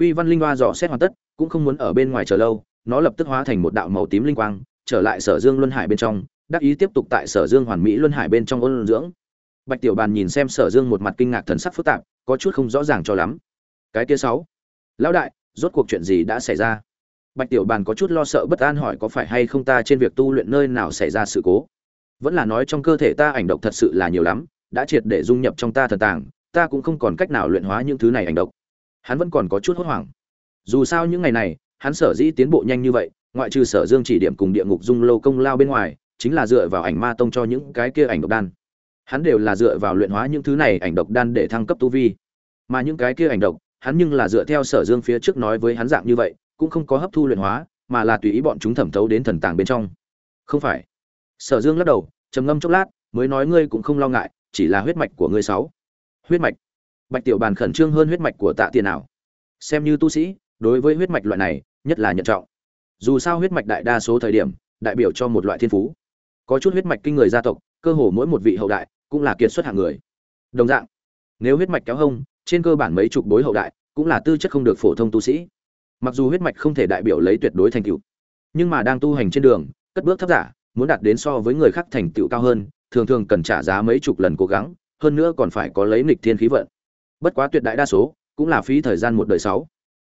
quy văn linh hoa dò xét hoàn tất, cũng không muốn ở bên ngoài chờ lâu, nó lập tức hóa thành một đạo màu tím linh quang, trở lại sở dương luân hải bên trong, đắc ý tiếp tục tại sở dương hoàn mỹ luân hải bên trong ôn dưỡng. Bạch tiểu bàn nhìn xem sở dương một mặt kinh ngạc thần sắc phức tạp, có chút không rõ ràng cho lắm. Cái kia sáu. Lão đại, rốt cuộc chuyện gì đã xảy ra? Bạch tiểu bàn có chút lo sợ bất an hỏi có phải hay không ta trên việc tu luyện nơi nào xảy ra sự cố? Vẫn là nói trong cơ thể ta ảnh độc thật sự là nhiều lắm, đã triệt để dung nhập trong ta thần tàng, ta cũng không còn cách nào luyện hóa những thứ này ảnh độc hắn vẫn còn có chút hốt hoảng. Dù sao những ngày này, hắn sở dĩ tiến bộ nhanh như vậy, ngoại trừ sở dương chỉ điểm cùng địa ngục dung lâu công lao bên ngoài, chính là dựa vào ảnh ma tông cho những cái kia ảnh độc đan. Hắn đều là dựa vào luyện hóa những thứ này ảnh độc đan để thăng cấp tu vi. Mà những cái kia ảnh độc, hắn nhưng là dựa theo sở dương phía trước nói với hắn dạng như vậy, cũng không có hấp thu luyện hóa, mà là tùy ý bọn chúng thẩm thấu đến thần tàng bên trong. Không phải. Sở dương lắc đầu, trầm ngâm chốc lát, mới nói ngươi cũng không lo ngại, chỉ là huyết mạch của ngươi sáu. Huyết mạch bạch tiểu bàn khẩn trương hơn huyết mạch của tạ tiền nào xem như tu sĩ, đối với huyết mạch loại này, nhất là nhận trọng. Dù sao huyết mạch đại đa số thời điểm, đại biểu cho một loại thiên phú. Có chút huyết mạch kinh người gia tộc, cơ hồ mỗi một vị hậu đại cũng là kiệt xuất hạng người. Đồng dạng, nếu huyết mạch kéo hông, trên cơ bản mấy chục bối hậu đại cũng là tư chất không được phổ thông tu sĩ. Mặc dù huyết mạch không thể đại biểu lấy tuyệt đối thành tựu, nhưng mà đang tu hành trên đường, cất bước thấp giả, muốn đạt đến so với người khác thành tựu cao hơn, thường thường cần trả giá mấy chục lần cố gắng, hơn nữa còn phải có lấy nghịch thiên khí vận bất quá tuyệt đại đa số cũng là phí thời gian một đời sáu.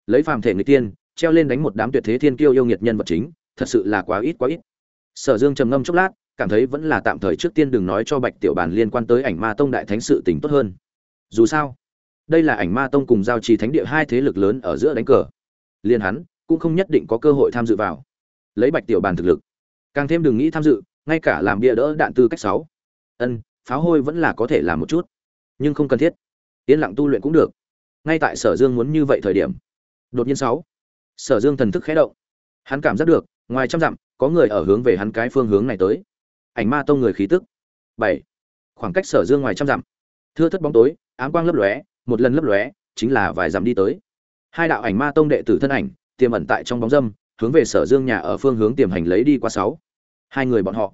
Lấy phàm thể người tiên, treo lên đánh một đám tuyệt thế thiên kiêu yêu nghiệt nhân vật chính, thật sự là quá ít quá ít. Sở dương trầm ngâm chốc lát, cảm thấy vẫn là tạm thời trước tiên đừng nói cho bạch tiểu bàn liên quan tới ảnh ma tông đại thánh sự tình tốt hơn. Dù sao, đây là ảnh ma tông cùng giao trì thánh địa hai thế lực lớn ở giữa đánh cờ. Liên hắn cũng không nhất định có cơ hội tham dự vào. Lấy bạch tiểu bàn thực lực, càng thêm đừng nghĩ tham dự, ngay cả làm bia đỡ đạn tư cách sáu. Ân pháo hôi vẫn là có thể làm một chút, nhưng không cần thiết yên lặng tu luyện cũng được. Ngay tại sở dương muốn như vậy thời điểm, đột nhiên sáu, sở dương thần thức khẽ động. Hắn cảm giác được, ngoài trăm dặm, có người ở hướng về hắn cái phương hướng này tới. Ảnh ma tông người khí tức. Bảy, khoảng cách sở dương ngoài trăm dặm. Thưa thất bóng tối, ám quang lấp lóe, một lần lấp lóe, chính là vài dặm đi tới. Hai đạo ảnh ma tông đệ tử thân ảnh, tiềm ẩn tại trong bóng dâm, hướng về sở dương nhà ở phương hướng tiềm hành lấy đi qua sáu. Hai người bọn họ,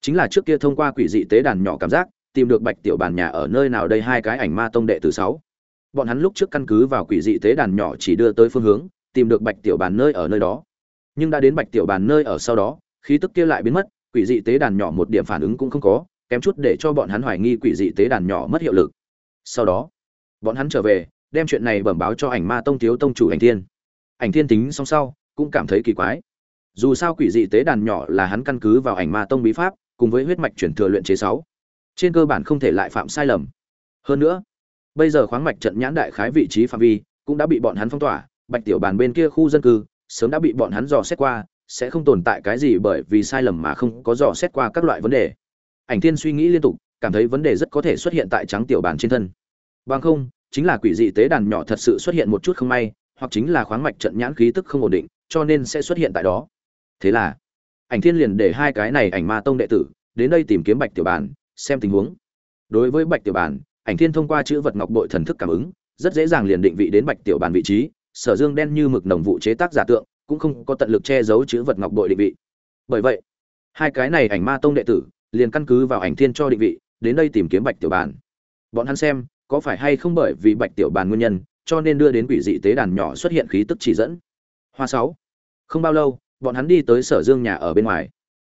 chính là trước kia thông qua quỷ dị tế đàn nhỏ cảm giác tìm được bạch tiểu bàn nhà ở nơi nào đây hai cái ảnh ma tông đệ tử sáu. Bọn hắn lúc trước căn cứ vào quỷ dị tế đàn nhỏ chỉ đưa tới phương hướng, tìm được bạch tiểu bàn nơi ở nơi đó. Nhưng đã đến bạch tiểu bàn nơi ở sau đó, khí tức kia lại biến mất, quỷ dị tế đàn nhỏ một điểm phản ứng cũng không có, kém chút để cho bọn hắn hoài nghi quỷ dị tế đàn nhỏ mất hiệu lực. Sau đó, bọn hắn trở về, đem chuyện này bẩm báo cho ảnh ma tông thiếu tông chủ ảnh thiên. Ảnh thiên tính xong sau, cũng cảm thấy kỳ quái. Dù sao quỷ dị tế đàn nhỏ là hắn căn cứ vào ảnh ma tông bí pháp, cùng với huyết mạch chuyển thừa luyện chế sáu trên cơ bản không thể lại phạm sai lầm. Hơn nữa, bây giờ khoáng mạch trận nhãn đại khái vị trí phạm vi cũng đã bị bọn hắn phong tỏa, bạch tiểu bàn bên kia khu dân cư sớm đã bị bọn hắn dò xét qua, sẽ không tồn tại cái gì bởi vì sai lầm mà không có dò xét qua các loại vấn đề. Ảnh thiên suy nghĩ liên tục, cảm thấy vấn đề rất có thể xuất hiện tại trắng tiểu bàn trên thân. Bằng không, chính là quỷ dị tế đàn nhỏ thật sự xuất hiện một chút không may, hoặc chính là khoáng mạch trận nhãn khí tức không ổn định, cho nên sẽ xuất hiện tại đó. Thế là, ảnh thiên liền để hai cái này ảnh ma tông đệ tử đến đây tìm kiếm bạch tiểu bàn xem tình huống. Đối với bạch tiểu bàn ảnh thiên thông qua chữ vật ngọc bội thần thức cảm ứng, rất dễ dàng liền định vị đến bạch tiểu bàn vị trí, sở dương đen như mực nồng vụ chế tác giả tượng, cũng không có tận lực che giấu chữ vật ngọc bội định vị. Bởi vậy, hai cái này ảnh ma tông đệ tử liền căn cứ vào ảnh thiên cho định vị, đến đây tìm kiếm bạch tiểu bàn bọn hắn xem, có phải hay không bởi vì bạch tiểu bàn nguyên nhân, cho nên đưa đến quỷ dị tế đàn nhỏ xuất hiện khí tức chỉ dẫn. Hoa sáu, không bao lâu, bọn hắn đi tới sở dương nhà ở bên ngoài.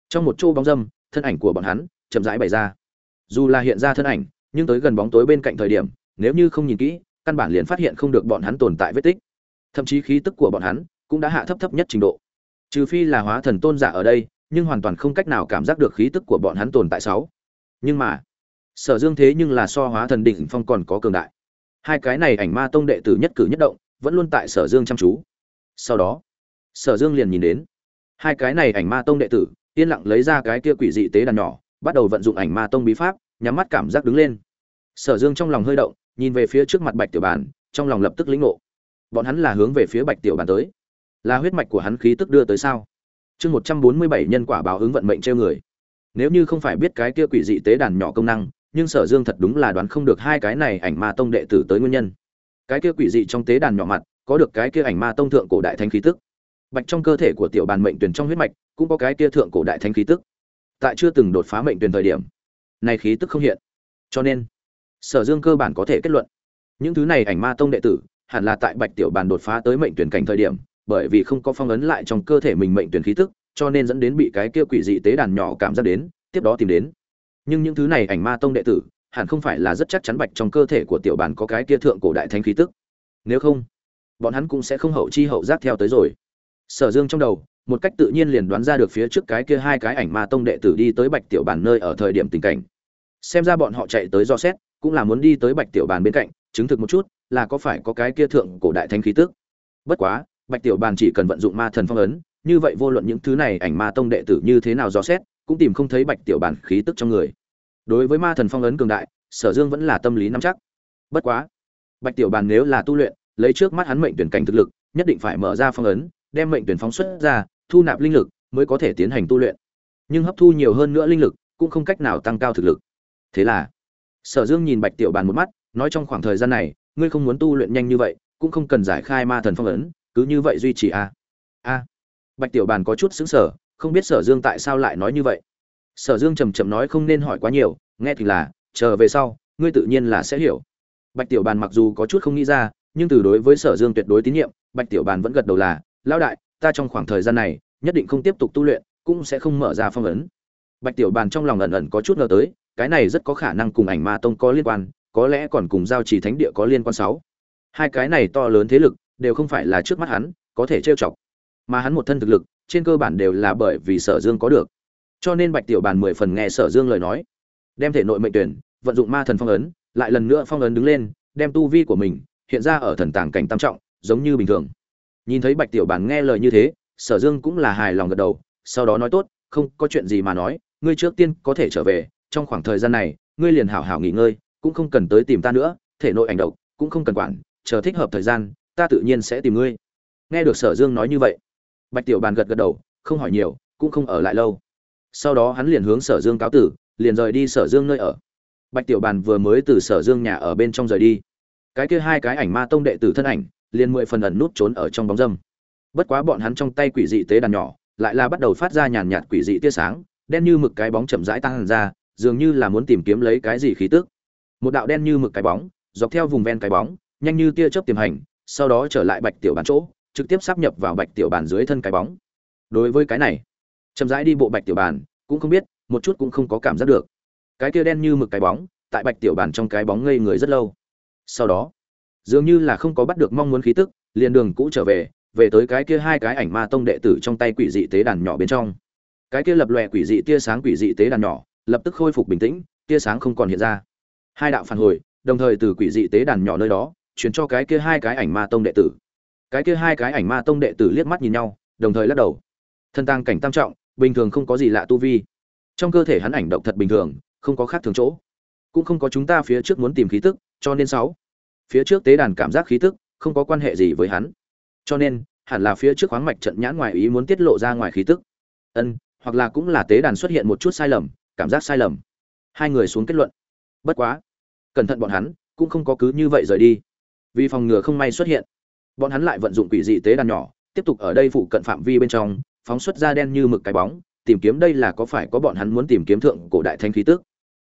Trong một chỗ bóng dâm, thân ảnh của bọn hắn chậm rãi bày ra dù là hiện ra thân ảnh, nhưng tới gần bóng tối bên cạnh thời điểm, nếu như không nhìn kỹ, căn bản liền phát hiện không được bọn hắn tồn tại vết tích. Thậm chí khí tức của bọn hắn cũng đã hạ thấp thấp nhất trình độ. Trừ phi là hóa thần tôn giả ở đây, nhưng hoàn toàn không cách nào cảm giác được khí tức của bọn hắn tồn tại sáu. Nhưng mà, sở dương thế nhưng là so hóa thần đỉnh phong còn có cường đại. Hai cái này ảnh ma tông đệ tử nhất cử nhất động, vẫn luôn tại sở dương chăm chú. Sau đó, sở dương liền nhìn đến, hai cái này ảnh ma tông đệ tử, yên lặng lấy ra cái kia quỷ dị tế đàn nhỏ bắt đầu vận dụng ảnh ma tông bí pháp, nhắm mắt cảm giác đứng lên. Sở dương trong lòng hơi động, nhìn về phía trước mặt bạch tiểu bàn trong lòng lập tức lĩnh ngộ. Bọn hắn là hướng về phía bạch tiểu bàn tới. Là huyết mạch của hắn khí tức đưa tới sao? Chương một trăm bốn mươi bảy nhân quả báo ứng vận mệnh treo người. Nếu như không phải biết cái kia quỷ dị tế đàn nhỏ công năng, nhưng sở dương thật đúng là đoán không được hai cái này ảnh ma tông đệ tử tới nguyên nhân. Cái kia quỷ dị trong tế đàn nhỏ mặt, có được cái kia ảnh ma tông thượng cổ đại thánh khí tức. Bạch trong cơ thể của tiểu bàn mệnh tuyển trong huyết mạch, cũng có cái kia thượng cổ đại thánh khí tức tại chưa từng đột phá mệnh tuyển thời điểm. Này khí tức không hiện. Cho nên, sở dương cơ bản có thể kết luận, những thứ này ảnh ma tông đệ tử hẳn là tại bạch tiểu bàn đột phá tới mệnh tuyển cảnh thời điểm, bởi vì không có phong ấn lại trong cơ thể mình mệnh tuyển khí tức, cho nên dẫn đến bị cái kia quỷ dị tế đàn nhỏ cảm giác đến, tiếp đó tìm đến. Nhưng những thứ này ảnh ma tông đệ tử hẳn không phải là rất chắc chắn bạch trong cơ thể của tiểu bàn có cái kia thượng cổ đại thánh khí tức. Nếu không, bọn hắn cũng sẽ không hậu chi hậu giác theo tới rồi. Sở dương trong đầu một cách tự nhiên liền đoán ra được phía trước cái kia hai cái ảnh ma tông đệ tử đi tới bạch tiểu bàn nơi ở thời điểm tình cảnh. Xem ra bọn họ chạy tới do xét, cũng là muốn đi tới bạch tiểu bàn bên cạnh, chứng thực một chút là có phải có cái kia thượng cổ đại thánh khí tức. Bất quá, bạch tiểu bàn chỉ cần vận dụng ma thần phong ấn, như vậy vô luận những thứ này ảnh ma tông đệ tử như thế nào do xét, cũng tìm không thấy bạch tiểu bàn khí tức trong người. Đối với ma thần phong ấn cường đại, sở dương vẫn là tâm lý nắm chắc. Bất quá, bạch tiểu bàn nếu là tu luyện, lấy trước mắt hắn mệnh tuyển cảnh thực lực, nhất định phải mở ra phong ấn, đem mệnh tuyển phóng xuất ra thu nạp linh lực mới có thể tiến hành tu luyện. Nhưng hấp thu nhiều hơn nữa linh lực cũng không cách nào tăng cao thực lực. Thế là, sở dương nhìn bạch tiểu bàn một mắt, nói trong khoảng thời gian này, ngươi không muốn tu luyện nhanh như vậy, cũng không cần giải khai ma thần phong ấn, cứ như vậy duy trì a a bạch tiểu bàn có chút xứng sở không biết sở dương tại sao lại nói như vậy. Sở dương trầm trầm nói không nên hỏi quá nhiều, nghe thì là, chờ về sau, ngươi tự nhiên là sẽ hiểu. Bạch tiểu bàn mặc dù có chút không nghĩ ra, nhưng từ đối với sở dương tuyệt đối tín nhiệm, bạch tiểu bàn vẫn gật đầu là, lão đại ta trong khoảng thời gian này, nhất định không tiếp tục tu luyện, cũng sẽ không mở ra phong ấn. Bạch tiểu bàn trong lòng ẩn ẩn có chút ngờ tới, cái này rất có khả năng cùng ảnh ma tông có liên quan, có lẽ còn cùng giao trì thánh địa có liên quan sáu. Hai cái này to lớn thế lực, đều không phải là trước mắt hắn, có thể trêu chọc. Mà hắn một thân thực lực, trên cơ bản đều là bởi vì sở dương có được. Cho nên bạch tiểu bàn mười phần nghe sở dương lời nói. Đem thể nội mệnh tuyển, vận dụng ma thần phong ấn, lại lần nữa phong ấn đứng lên, đem tu vi của mình hiện ra ở thần tàng cảnh tam trọng, giống như bình thường nhìn thấy bạch tiểu bàn nghe lời như thế, sở dương cũng là hài lòng gật đầu, sau đó nói tốt, không, có chuyện gì mà nói, ngươi trước tiên có thể trở về, trong khoảng thời gian này, ngươi liền hảo hảo nghỉ ngơi, cũng không cần tới tìm ta nữa, thể nội ảnh độc, cũng không cần quản, chờ thích hợp thời gian, ta tự nhiên sẽ tìm ngươi. Nghe được sở dương nói như vậy, bạch tiểu bàn gật gật đầu, không hỏi nhiều, cũng không ở lại lâu. Sau đó hắn liền hướng sở dương cáo tử, liền rời đi sở dương nơi ở. Bạch tiểu bàn vừa mới từ sở dương nhà ở bên trong rời đi. Cái kia hai cái ảnh ma tông đệ tử thân ảnh liền mười phần ẩn nút trốn ở trong bóng dâm. Bất quá bọn hắn trong tay quỷ dị tế đàn nhỏ, lại là bắt đầu phát ra nhàn nhạt quỷ dị tia sáng, đen như mực cái bóng chậm rãi tăng ra, dường như là muốn tìm kiếm lấy cái gì khí tức. Một đạo đen như mực cái bóng, dọc theo vùng ven cái bóng, nhanh như tia chớp tiềm hành, sau đó trở lại bạch tiểu bàn chỗ, trực tiếp sắp nhập vào bạch tiểu bàn dưới thân cái bóng. Đối với cái này, chậm rãi đi bộ bạch tiểu bàn cũng không biết, một chút cũng không có cảm giác được. Cái kia đen như mực cái bóng, tại bạch tiểu bàn trong cái bóng ngây người rất lâu. Sau đó dường như là không có bắt được mong muốn khí tức, liền đường cũ trở về về tới cái kia hai cái ảnh ma tông đệ tử trong tay quỷ dị tế đàn nhỏ bên trong. Cái kia lập lòe quỷ dị tia sáng quỷ dị tế đàn nhỏ, lập tức khôi phục bình tĩnh, tia sáng không còn hiện ra. Hai đạo phản hồi, đồng thời từ quỷ dị tế đàn nhỏ nơi đó, chuyển cho cái kia hai cái ảnh ma tông đệ tử. Cái kia hai cái ảnh ma tông đệ tử liếc mắt nhìn nhau, đồng thời lắc đầu. Thân tăng cảnh tam trọng, bình thường không có gì lạ tu vi. Trong cơ thể hắn ảnh động thật bình thường, không có khác thường chỗ. Cũng không có chúng ta phía trước muốn tìm khí tức, cho nên sáu phía trước tế đàn cảm giác khí tức không có quan hệ gì với hắn. Cho nên, hẳn là phía trước khoáng mạch trận nhãn ngoài ý muốn tiết lộ ra ngoài khí tức. Ân, hoặc là cũng là tế đàn xuất hiện một chút sai lầm, cảm giác sai lầm. Hai người xuống kết luận. Bất quá, cẩn thận bọn hắn cũng không có cứ như vậy rời đi. Vì phòng ngừa không may xuất hiện, bọn hắn lại vận dụng quỷ dị tế đàn nhỏ, tiếp tục ở đây phụ cận phạm vi bên trong, phóng xuất ra đen như mực cái bóng, tìm kiếm đây là có phải có bọn hắn muốn tìm kiếm thượng cổ đại thanh khí tức.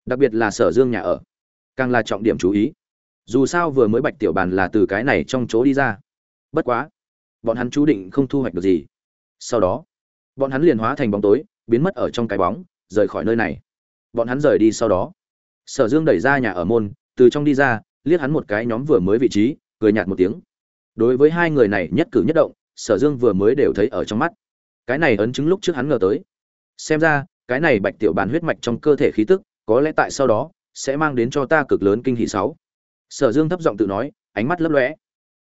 Đặc biệt là sở dương nhà ở, càng là trọng điểm chú ý dù sao vừa mới bạch tiểu bàn là từ cái này trong chỗ đi ra. Bất quá, bọn hắn chú định không thu hoạch được gì. Sau đó, bọn hắn liền hóa thành bóng tối, biến mất ở trong cái bóng, rời khỏi nơi này. Bọn hắn rời đi sau đó. Sở dương đẩy ra nhà ở môn, từ trong đi ra, liếc hắn một cái nhóm vừa mới vị trí, cười nhạt một tiếng. Đối với hai người này nhất cử nhất động, sở dương vừa mới đều thấy ở trong mắt. Cái này ấn chứng lúc trước hắn ngờ tới. Xem ra, cái này bạch tiểu bàn huyết mạch trong cơ thể khí tức, có lẽ tại sau đó, sẽ mang đến cho ta cực lớn kinh hỷ sáu sở dương thấp giọng tự nói, ánh mắt lấp lóe.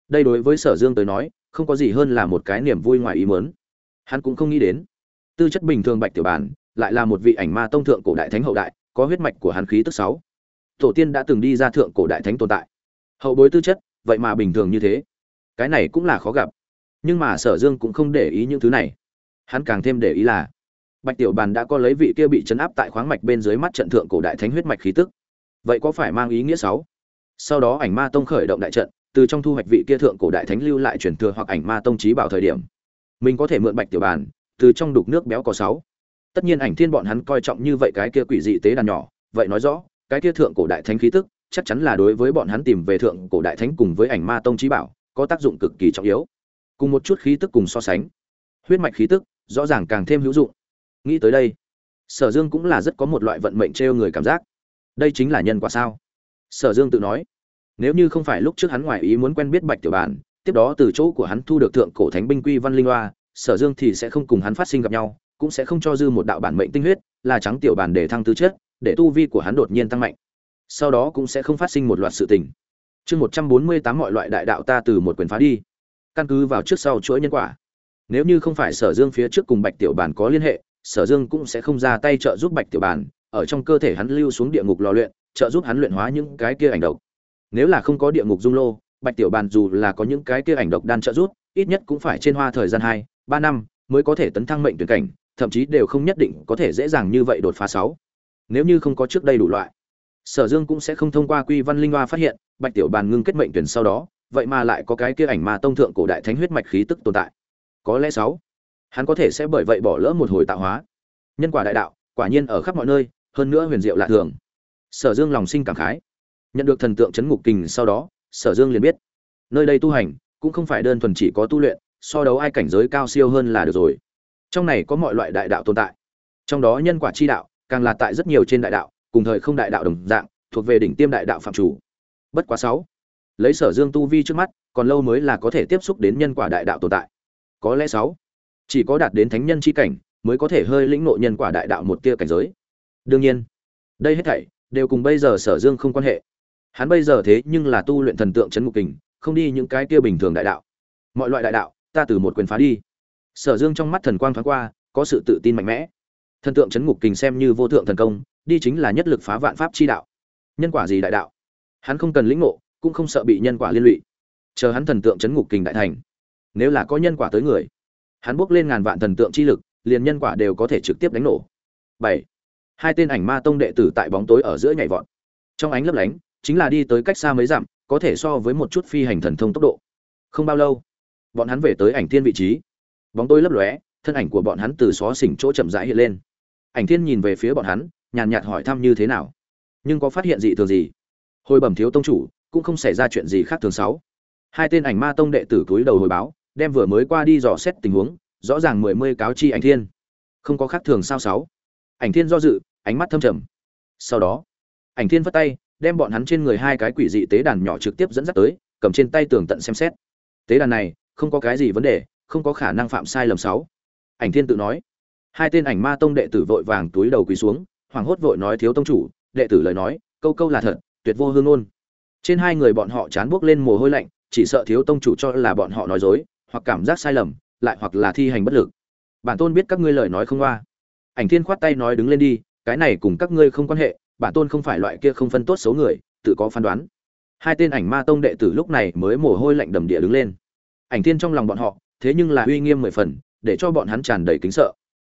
Đây đối với sở dương tới nói, không có gì hơn là một cái niềm vui ngoài ý muốn. Hắn cũng không nghĩ đến. Tư chất bình thường bạch tiểu bàn lại là một vị ảnh ma tông thượng cổ đại thánh hậu đại, có huyết mạch của hắn khí tức sáu. Tổ tiên đã từng đi ra thượng cổ đại thánh tồn tại. Hậu bối tư chất, vậy mà bình thường như thế. Cái này cũng là khó gặp. Nhưng mà sở dương cũng không để ý những thứ này. Hắn càng thêm để ý là, bạch tiểu bàn đã có lấy vị kia bị chấn áp tại khoáng mạch bên dưới mắt trận thượng cổ đại thánh huyết mạch khí tức. Vậy có phải mang ý nghĩa sáu? Sau đó ảnh ma tông khởi động đại trận, từ trong thu hoạch vị kia thượng cổ đại thánh lưu lại truyền thừa hoặc ảnh ma tông trí bảo thời điểm. Mình có thể mượn bạch tiểu bàn, từ trong đục nước béo có sáu. Tất nhiên ảnh thiên bọn hắn coi trọng như vậy cái kia quỷ dị tế đàn nhỏ, vậy nói rõ, cái kia thượng cổ đại thánh khí tức, chắc chắn là đối với bọn hắn tìm về thượng cổ đại thánh cùng với ảnh ma tông trí bảo, có tác dụng cực kỳ trọng yếu. Cùng một chút khí tức cùng so sánh, huyết mạch khí tức, rõ ràng càng thêm hữu dụng. Nghĩ tới đây, sở dương cũng là rất có một loại vận mệnh trêu người cảm giác. Đây chính là nhân quả sao? Sở dương tự nói, nếu như không phải lúc trước hắn ngoài ý muốn quen biết bạch tiểu bản, tiếp đó từ chỗ của hắn thu được thượng cổ thánh binh quy văn linh loa sở dương thì sẽ không cùng hắn phát sinh gặp nhau, cũng sẽ không cho dư một đạo bản mệnh tinh huyết, là trắng tiểu bản để thăng tư chất, để tu vi của hắn đột nhiên tăng mạnh. Sau đó cũng sẽ không phát sinh một loạt sự tình. Chương một trăm bốn mươi tám mọi loại đại đạo ta từ một quyền phá đi. Căn cứ vào trước sau chuỗi nhân quả. Nếu như không phải sở dương phía trước cùng bạch tiểu bản có liên hệ, sở dương cũng sẽ không ra tay trợ giúp bạch tiểu bản, ở trong cơ thể hắn lưu xuống địa ngục lò luyện trợ giúp hắn luyện hóa những cái kia ảnh độc. Nếu là không có địa ngục dung lô, bạch tiểu bàn dù là có những cái kia ảnh độc đan trợ giúp, ít nhất cũng phải trên hoa thời gian hai, ba năm mới có thể tấn thăng mệnh tuyển cảnh, thậm chí đều không nhất định có thể dễ dàng như vậy đột phá sáu. Nếu như không có trước đây đủ loại, sở dương cũng sẽ không thông qua quy văn linh hoa phát hiện, bạch tiểu bàn ngưng kết mệnh tuyển sau đó, vậy mà lại có cái kia ảnh ma tông thượng cổ đại thánh huyết mạch khí tức tồn tại. Có lẽ sáu, hắn có thể sẽ bởi vậy bỏ lỡ một hồi tạo hóa. Nhân quả đại đạo, quả nhiên ở khắp mọi nơi, hơn nữa huyền diệu lạ thường sở dương lòng sinh cảm khái. Nhận được thần tượng chấn ngục kình sau đó, sở dương liền biết, nơi đây tu hành, cũng không phải đơn thuần chỉ có tu luyện, so đấu ai cảnh giới cao siêu hơn là được rồi. Trong này có mọi loại đại đạo tồn tại. Trong đó nhân quả chi đạo, càng là tại rất nhiều trên đại đạo, cùng thời không đại đạo đồng dạng, thuộc về đỉnh tiêm đại đạo phạm chủ. Bất quá sáu, lấy sở dương tu vi trước mắt, còn lâu mới là có thể tiếp xúc đến nhân quả đại đạo tồn tại. Có lẽ sáu, chỉ có đạt đến thánh nhân chi cảnh, mới có thể hơi lĩnh ngộ nhân quả đại đạo một tia cảnh giới. Đương nhiên, đây hết thảy đều cùng bây giờ sở dương không quan hệ. Hắn bây giờ thế nhưng là tu luyện thần tượng chấn ngục kình, không đi những cái kia bình thường đại đạo. Mọi loại đại đạo, ta từ một quyền phá đi. Sở dương trong mắt thần quang thoáng qua, có sự tự tin mạnh mẽ. Thần tượng chấn ngục kình xem như vô thượng thần công, đi chính là nhất lực phá vạn pháp chi đạo. Nhân quả gì đại đạo? Hắn không cần lĩnh ngộ, cũng không sợ bị nhân quả liên lụy. Chờ hắn thần tượng chấn ngục kình đại thành, nếu là có nhân quả tới người, hắn bước lên ngàn vạn thần tượng chi lực, liền nhân quả đều có thể trực tiếp đánh nổ. Bảy hai tên ảnh ma tông đệ tử tại bóng tối ở giữa nhảy vọt. Trong ánh lấp lánh, chính là đi tới cách xa mấy dặm, có thể so với một chút phi hành thần thông tốc độ. Không bao lâu, bọn hắn về tới ảnh thiên vị trí. Bóng tối lấp lóe, thân ảnh của bọn hắn từ xó xỉnh chỗ chậm rãi hiện lên. Ảnh thiên nhìn về phía bọn hắn, nhàn nhạt hỏi thăm như thế nào. Nhưng có phát hiện gì thường gì? Hồi bẩm thiếu tông chủ, cũng không xảy ra chuyện gì khác thường sáu. Hai tên ảnh ma tông đệ tử túi đầu hồi báo, đem vừa mới qua đi dò xét tình huống, rõ ràng mười mươi cáo chi ảnh thiên. Không có khác thường sao sáu? Ảnh thiên do dự ánh mắt thâm trầm. Sau đó, ảnh thiên vất tay, đem bọn hắn trên người hai cái quỷ dị tế đàn nhỏ trực tiếp dẫn dắt tới, cầm trên tay tường tận xem xét. Tế đàn này, không có cái gì vấn đề, không có khả năng phạm sai lầm sáu. Ảnh thiên tự nói. Hai tên ảnh ma tông đệ tử vội vàng túi đầu quỳ xuống hoàng hốt vội nói, thiếu tông chủ, đệ tử lời nói, câu câu là thật, tuyệt vô hương ôn trên hai người bọn họ chán buốc lên mồ hôi lạnh, chỉ sợ thiếu tông chủ cho là bọn họ nói dối, hoặc cảm giác sai lầm, lại hoặc là thi hành bất lực. Bản tôn biết các ngươi lời nói không qua. Ảnh thiên khoát tay nói, đứng lên đi cái này cùng các ngươi không quan hệ, bản tôn không phải loại kia không phân tốt xấu người, tự có phán đoán. Hai tên ảnh ma tông đệ tử lúc này mới mồ hôi lạnh đầm địa đứng lên. Ảnh thiên trong lòng bọn họ, thế nhưng là uy nghiêm mười phần, để cho bọn hắn tràn đầy kính sợ.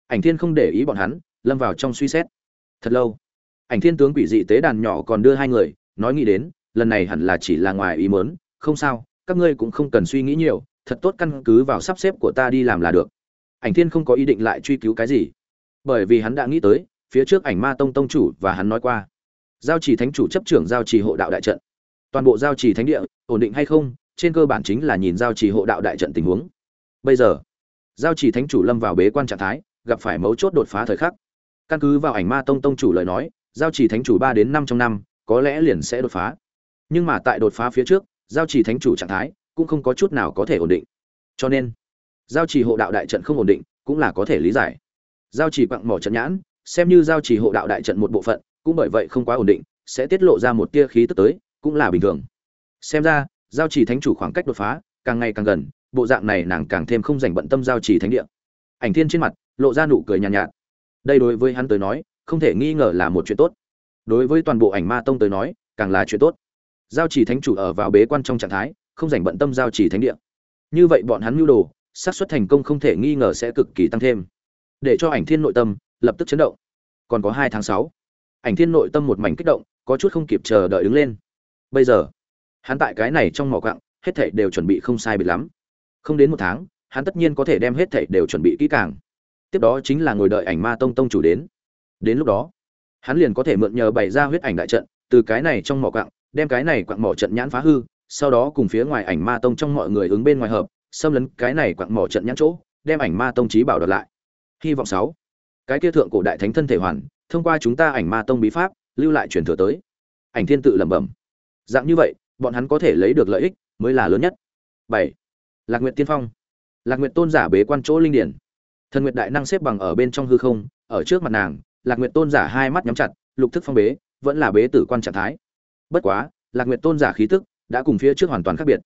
Ảnh thiên không để ý bọn hắn, lâm vào trong suy xét. Thật lâu, ảnh thiên tướng quỷ dị tế đàn nhỏ còn đưa hai người, nói nghĩ đến, lần này hẳn là chỉ là ngoài ý mớn không sao, các ngươi cũng không cần suy nghĩ nhiều, thật tốt căn cứ vào sắp xếp của ta đi làm là được. Ảnh thiên không có ý định lại truy cứu cái gì, bởi vì hắn đã nghĩ tới phía trước ảnh ma tông tông chủ và hắn nói qua. Giao trì thánh chủ chấp trưởng giao trì hộ đạo đại trận. Toàn bộ giao trì thánh địa, ổn định hay không, trên cơ bản chính là nhìn giao trì hộ đạo đại trận tình huống. Bây giờ, giao trì thánh chủ lâm vào bế quan trạng thái, gặp phải mấu chốt đột phá thời khắc. Căn cứ vào ảnh ma tông tông chủ lời nói, giao chỉ thánh chủ ba đến năm trong năm, có lẽ liền sẽ đột phá. Nhưng mà tại đột phá phía trước, giao chỉ thánh chủ trạng thái cũng không có chút nào có thể ổn định. Cho nên, giao chỉ hộ đạo đại trận không ổn định cũng là có thể lý giải. Giao chỉ quặng mỏ trận nhãn xem như giao chỉ hộ đạo đại trận một bộ phận cũng bởi vậy không quá ổn định sẽ tiết lộ ra một tia khí tức tới cũng là bình thường. Xem ra giao chỉ thánh chủ khoảng cách đột phá càng ngày càng gần bộ dạng này nàng càng thêm không dành bận tâm giao chỉ thánh địa. Ảnh thiên trên mặt lộ ra nụ cười nhàn nhạt, nhạt. Đây đối với hắn tới nói không thể nghi ngờ là một chuyện tốt. Đối với toàn bộ ảnh ma tông tới nói càng là chuyện tốt. Giao chỉ thánh chủ ở vào bế quan trong trạng thái không dành bận tâm giao chỉ thánh địa. Như vậy bọn hắn mưu đồ xác suất thành công không thể nghi ngờ sẽ cực kỳ tăng thêm. Để cho ảnh thiên nội tâm lập tức chấn động. Còn có hai tháng sáu. Ảnh thiên nội tâm một mảnh kích động, có chút không kịp chờ đợi đứng lên. Bây giờ, hắn tại cái này trong mỏ quặng, hết thảy đều chuẩn bị không sai biệt lắm. Không đến một tháng, hắn tất nhiên có thể đem hết thảy đều chuẩn bị kỹ càng. Tiếp đó chính là ngồi đợi ảnh ma tông tông chủ đến. Đến lúc đó, hắn liền có thể mượn nhờ bày ra huyết ảnh đại trận, từ cái này trong mỏ quặng, đem cái này quặng mỏ trận nhãn phá hư, sau đó cùng phía ngoài ảnh ma tông trong mọi người ứng bên ngoài hợp, xâm lấn cái này quặng mỏ trận nhãn chỗ, đem ảnh ma tông trí bảo đợt lại. Hy vọng sáu cái kia thượng cổ đại thánh thân thể hoàn, thông qua chúng ta ảnh ma tông bí pháp, lưu lại truyền thừa tới. Ảnh thiên tự lẩm bẩm. Dạng như vậy, bọn hắn có thể lấy được lợi ích mới là lớn nhất. Bảy. Lạc nguyệt tiên phong. Lạc nguyệt tôn giả bế quan chỗ linh điển. Thần nguyệt đại năng xếp bằng ở bên trong hư không, ở trước mặt nàng, lạc nguyệt tôn giả hai mắt nhắm chặt, lục thức phong bế, vẫn là bế tử quan trạng thái. Bất quá, lạc nguyệt tôn giả khí tức đã cùng phía trước hoàn toàn khác biệt.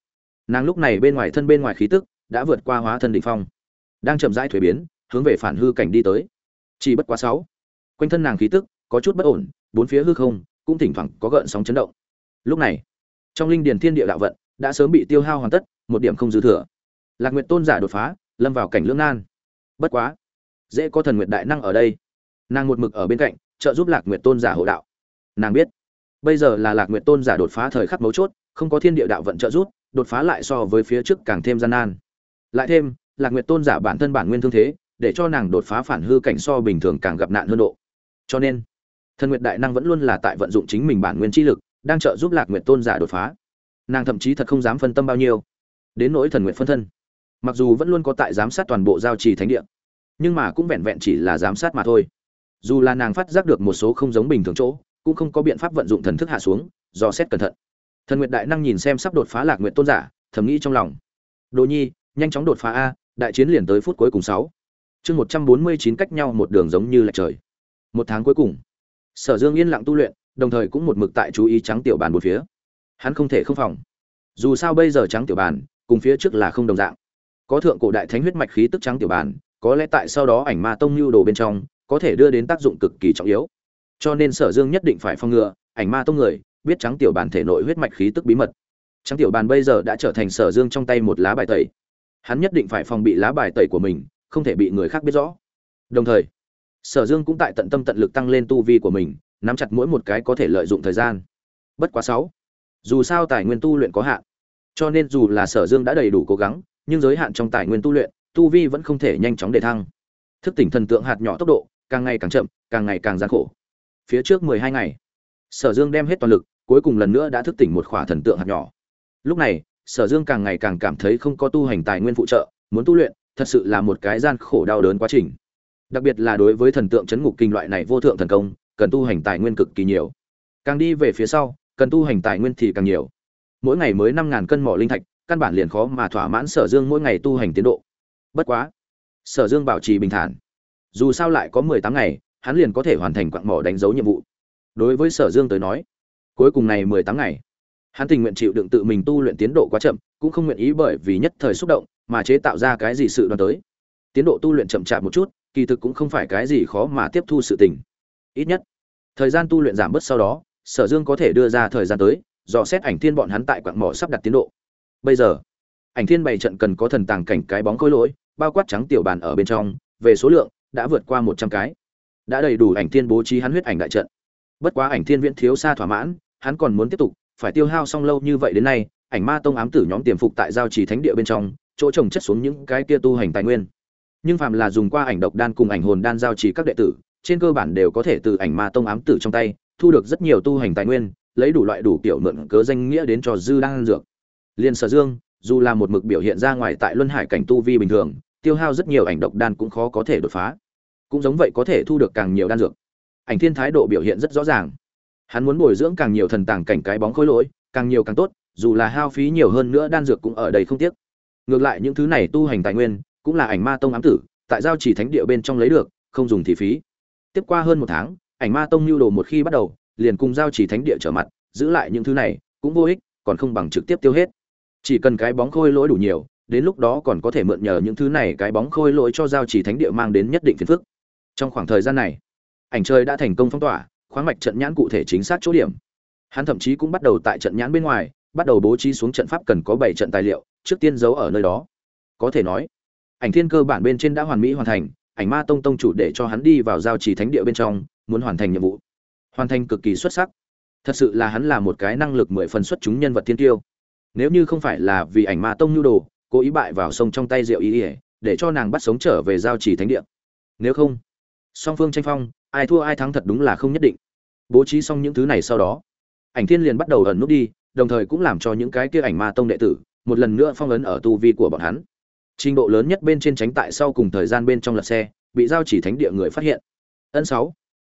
Nàng lúc này bên ngoài thân bên ngoài khí tức đã vượt qua hóa thân đ ỉ n h phong. Đang chậm rãi thuế biến, hướng về phản hư cảnh đi tới chỉ bất quá sáu. Quanh thân nàng khí tức có chút bất ổn, bốn phía hư không cũng thỉnh thoảng có gợn sóng chấn động. Lúc này, trong linh điền thiên địa đạo vận đã sớm bị tiêu hao hoàn tất, một điểm không dư thừa. Lạc nguyệt tôn giả đột phá, lâm vào cảnh lưỡng nan. Bất quá, dễ có thần nguyệt đại năng ở đây. Nàng một mực ở bên cạnh, trợ giúp lạc nguyệt tôn giả hộ đạo. Nàng biết, bây giờ là lạc nguyệt tôn giả đột phá thời khắc mấu chốt, không có thiên địa đạo vận trợ giúp, đột phá lại so với phía trước càng thêm gian nan. Lại thêm, lạc nguyệt tôn giả bản thân bản nguyên thương thế để cho nàng đột phá phản hư cảnh so bình thường càng gặp nạn hơn độ. Cho nên, thần nguyệt đại năng vẫn luôn là tại vận dụng chính mình bản nguyên chi lực, đang trợ giúp lạc nguyệt tôn giả đột phá. Nàng thậm chí thật không dám phân tâm bao nhiêu. Đến nỗi thần Nguyệt phân thân, mặc dù vẫn luôn có tại giám sát toàn bộ giao trì thánh địa, nhưng mà cũng vẹn vẹn chỉ là giám sát mà thôi. Dù là nàng phát giác được một số không giống bình thường chỗ, cũng không có biện pháp vận dụng thần thức hạ xuống, do xét cẩn thận. Thần nguyệt đại năng nhìn xem sắp đột phá lạc nguyện tôn giả, thầm nghĩ trong lòng. Đồ nhi, nhanh chóng đột phá a, đại chiến liền tới phút cuối cùng sáu chương một trăm bốn mươi chín cách nhau một đường giống như là trời. Một tháng cuối cùng, sở dương yên lặng tu luyện, đồng thời cũng một mực tại chú ý trắng tiểu bàn một phía. Hắn không thể không phòng. Dù sao bây giờ trắng tiểu bàn cùng phía trước là không đồng dạng. Có thượng cổ đại thánh huyết mạch khí tức trắng tiểu bàn, có lẽ tại sau đó ảnh ma tông lưu đồ bên trong, có thể đưa đến tác dụng cực kỳ trọng yếu. Cho nên sở dương nhất định phải phòng ngừa, ảnh ma tông người biết trắng tiểu bàn thể nội huyết mạch khí tức bí mật. Trắng tiểu bàn bây giờ đã trở thành sở dương trong tay một lá bài tẩy. Hắn nhất định phải phòng bị lá bài tẩy của mình không thể bị người khác biết rõ. Đồng thời, sở dương cũng tại tận tâm tận lực tăng lên tu vi của mình, nắm chặt mỗi một cái có thể lợi dụng thời gian. Bất quá sáu, dù sao tài nguyên tu luyện có hạn, cho nên dù là sở dương đã đầy đủ cố gắng, nhưng giới hạn trong tài nguyên tu luyện, tu vi vẫn không thể nhanh chóng để thăng. Thức tỉnh thần tượng hạt nhỏ tốc độ, càng ngày càng chậm, càng ngày càng gian khổ. Phía trước mười hai ngày, sở dương đem hết toàn lực, cuối cùng lần nữa đã thức tỉnh một khỏa thần tượng hạt nhỏ. Lúc này, sở dương càng ngày càng cảm thấy không có tu hành tài nguyên phụ trợ, muốn tu luyện thật sự là một cái gian khổ đau đớn quá trình. Đặc biệt là đối với thần tượng chấn ngục kinh loại này vô thượng thần công, cần tu hành tài nguyên cực kỳ nhiều. Càng đi về phía sau, cần tu hành tài nguyên thì càng nhiều. Mỗi ngày mới năm ngàn cân mỏ linh thạch, căn bản liền khó mà thỏa mãn sở dương mỗi ngày tu hành tiến độ. Bất quá, sở dương bảo trì bình thản. Dù sao lại có mười tám ngày, hắn liền có thể hoàn thành quặng mỏ đánh dấu nhiệm vụ. Đối với sở dương tới nói, cuối cùng này mười tám ngày, hắn tình nguyện chịu đựng tự mình tu luyện tiến độ quá chậm, cũng không nguyện ý bởi vì nhất thời xúc động mà chế tạo ra cái gì sự đoán tới. Tiến độ tu luyện chậm chạp một chút, kỳ thực cũng không phải cái gì khó mà tiếp thu sự tình. Ít nhất, thời gian tu luyện giảm bớt sau đó, sở dương có thể đưa ra thời gian tới, dò xét ảnh thiên bọn hắn tại quạng mỏ sắp đặt tiến độ. Bây giờ, ảnh thiên bày trận cần có thần tàng cảnh cái bóng khối lỗi, bao quát trắng tiểu bàn ở bên trong, về số lượng đã vượt qua một trăm cái. Đã đầy đủ ảnh thiên bố trí hắn huyết ảnh đại trận. Bất quá ảnh thiên viễn thiếu xa thỏa mãn, hắn còn muốn tiếp tục, phải tiêu hao xong lâu như vậy đến nay, ảnh ma tông ám tử nhóm tiềm phục tại giao trì thánh địa bên trong chỗ trồng chất xuống những cái kia tu hành tài nguyên. Nhưng phàm là dùng qua ảnh độc đan cùng ảnh hồn đan giao trì các đệ tử, trên cơ bản đều có thể từ ảnh ma tông ám tử trong tay, thu được rất nhiều tu hành tài nguyên, lấy đủ loại đủ kiểu mượn cớ danh nghĩa đến cho dư đang dược. Liên sở dương, dù là một mực biểu hiện ra ngoài tại luân hải cảnh tu vi bình thường, tiêu hao rất nhiều ảnh độc đan cũng khó có thể đột phá. Cũng giống vậy có thể thu được càng nhiều đan dược. Ảnh thiên thái độ biểu hiện rất rõ ràng. Hắn muốn bồi dưỡng càng nhiều thần tàng cảnh cái bóng khối lỗi, càng nhiều càng tốt, dù là hao phí nhiều hơn nữa đan dược cũng ở đây không tiếc ngược lại những thứ này tu hành tài nguyên, cũng là ảnh ma tông ám tử, tại giao chỉ thánh địa bên trong lấy được, không dùng thì phí. Tiếp qua hơn một tháng, ảnh ma tông lưu đồ một khi bắt đầu, liền cùng giao chỉ thánh địa trở mặt, giữ lại những thứ này, cũng vô ích, còn không bằng trực tiếp tiêu hết. Chỉ cần cái bóng khôi lỗi đủ nhiều, đến lúc đó còn có thể mượn nhờ những thứ này cái bóng khôi lỗi cho giao chỉ thánh địa mang đến nhất định phiền phức. Trong khoảng thời gian này, ảnh chơi đã thành công phong tỏa, khoáng mạch trận nhãn cụ thể chính xác chỗ điểm. Hắn thậm chí cũng bắt đầu tại trận nhãn bên ngoài bắt đầu bố trí xuống trận pháp cần có bảy trận tài liệu, trước tiên giấu ở nơi đó. Có thể nói, ảnh thiên cơ bản bên trên đã hoàn mỹ hoàn thành, ảnh ma tông tông chủ để cho hắn đi vào giao trì thánh địa bên trong, muốn hoàn thành nhiệm vụ. Hoàn thành cực kỳ xuất sắc. Thật sự là hắn là một cái năng lực mười phần xuất chúng nhân vật thiên tiêu. Nếu như không phải là vì ảnh ma tông nhu đồ, cố ý bại vào sông trong tay rượu ý ý để cho nàng bắt sống trở về giao trì thánh địa. Nếu không, song phương tranh phong, ai thua ai thắng thật đúng là không nhất định. Bố trí xong những thứ này sau đó, ảnh thiên liền bắt đầu ẩn nút đi đồng thời cũng làm cho những cái kia ảnh ma tông đệ tử một lần nữa phong ấn ở tu vi của bọn hắn. Trình độ lớn nhất bên trên tránh tại sau cùng thời gian bên trong lật xe, bị giao chỉ thánh địa người phát hiện. Ân sáu.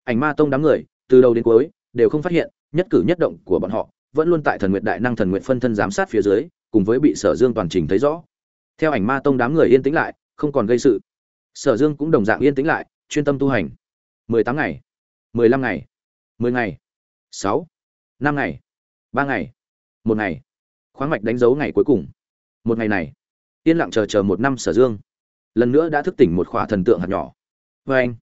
Ảnh ma tông đám người, từ đầu đến cuối, đều không phát hiện, nhất cử nhất động của bọn họ, vẫn luôn tại thần nguyện đại năng thần nguyện phân thân giám sát phía dưới, cùng với bị sở dương toàn trình thấy rõ. Theo ảnh ma tông đám người yên tĩnh lại, không còn gây sự. Sở dương cũng đồng dạng yên tĩnh lại, chuyên tâm tu hành. Mười tám ngày. Mười lăm ngày. Mười ngày. Sáu. Năm ngày. Ba ngày một ngày. Khoáng mạch đánh dấu ngày cuối cùng. Một ngày này, yên lặng chờ chờ một năm sở dương. Lần nữa đã thức tỉnh một khỏa thần tượng hạt nhỏ. Vê anh,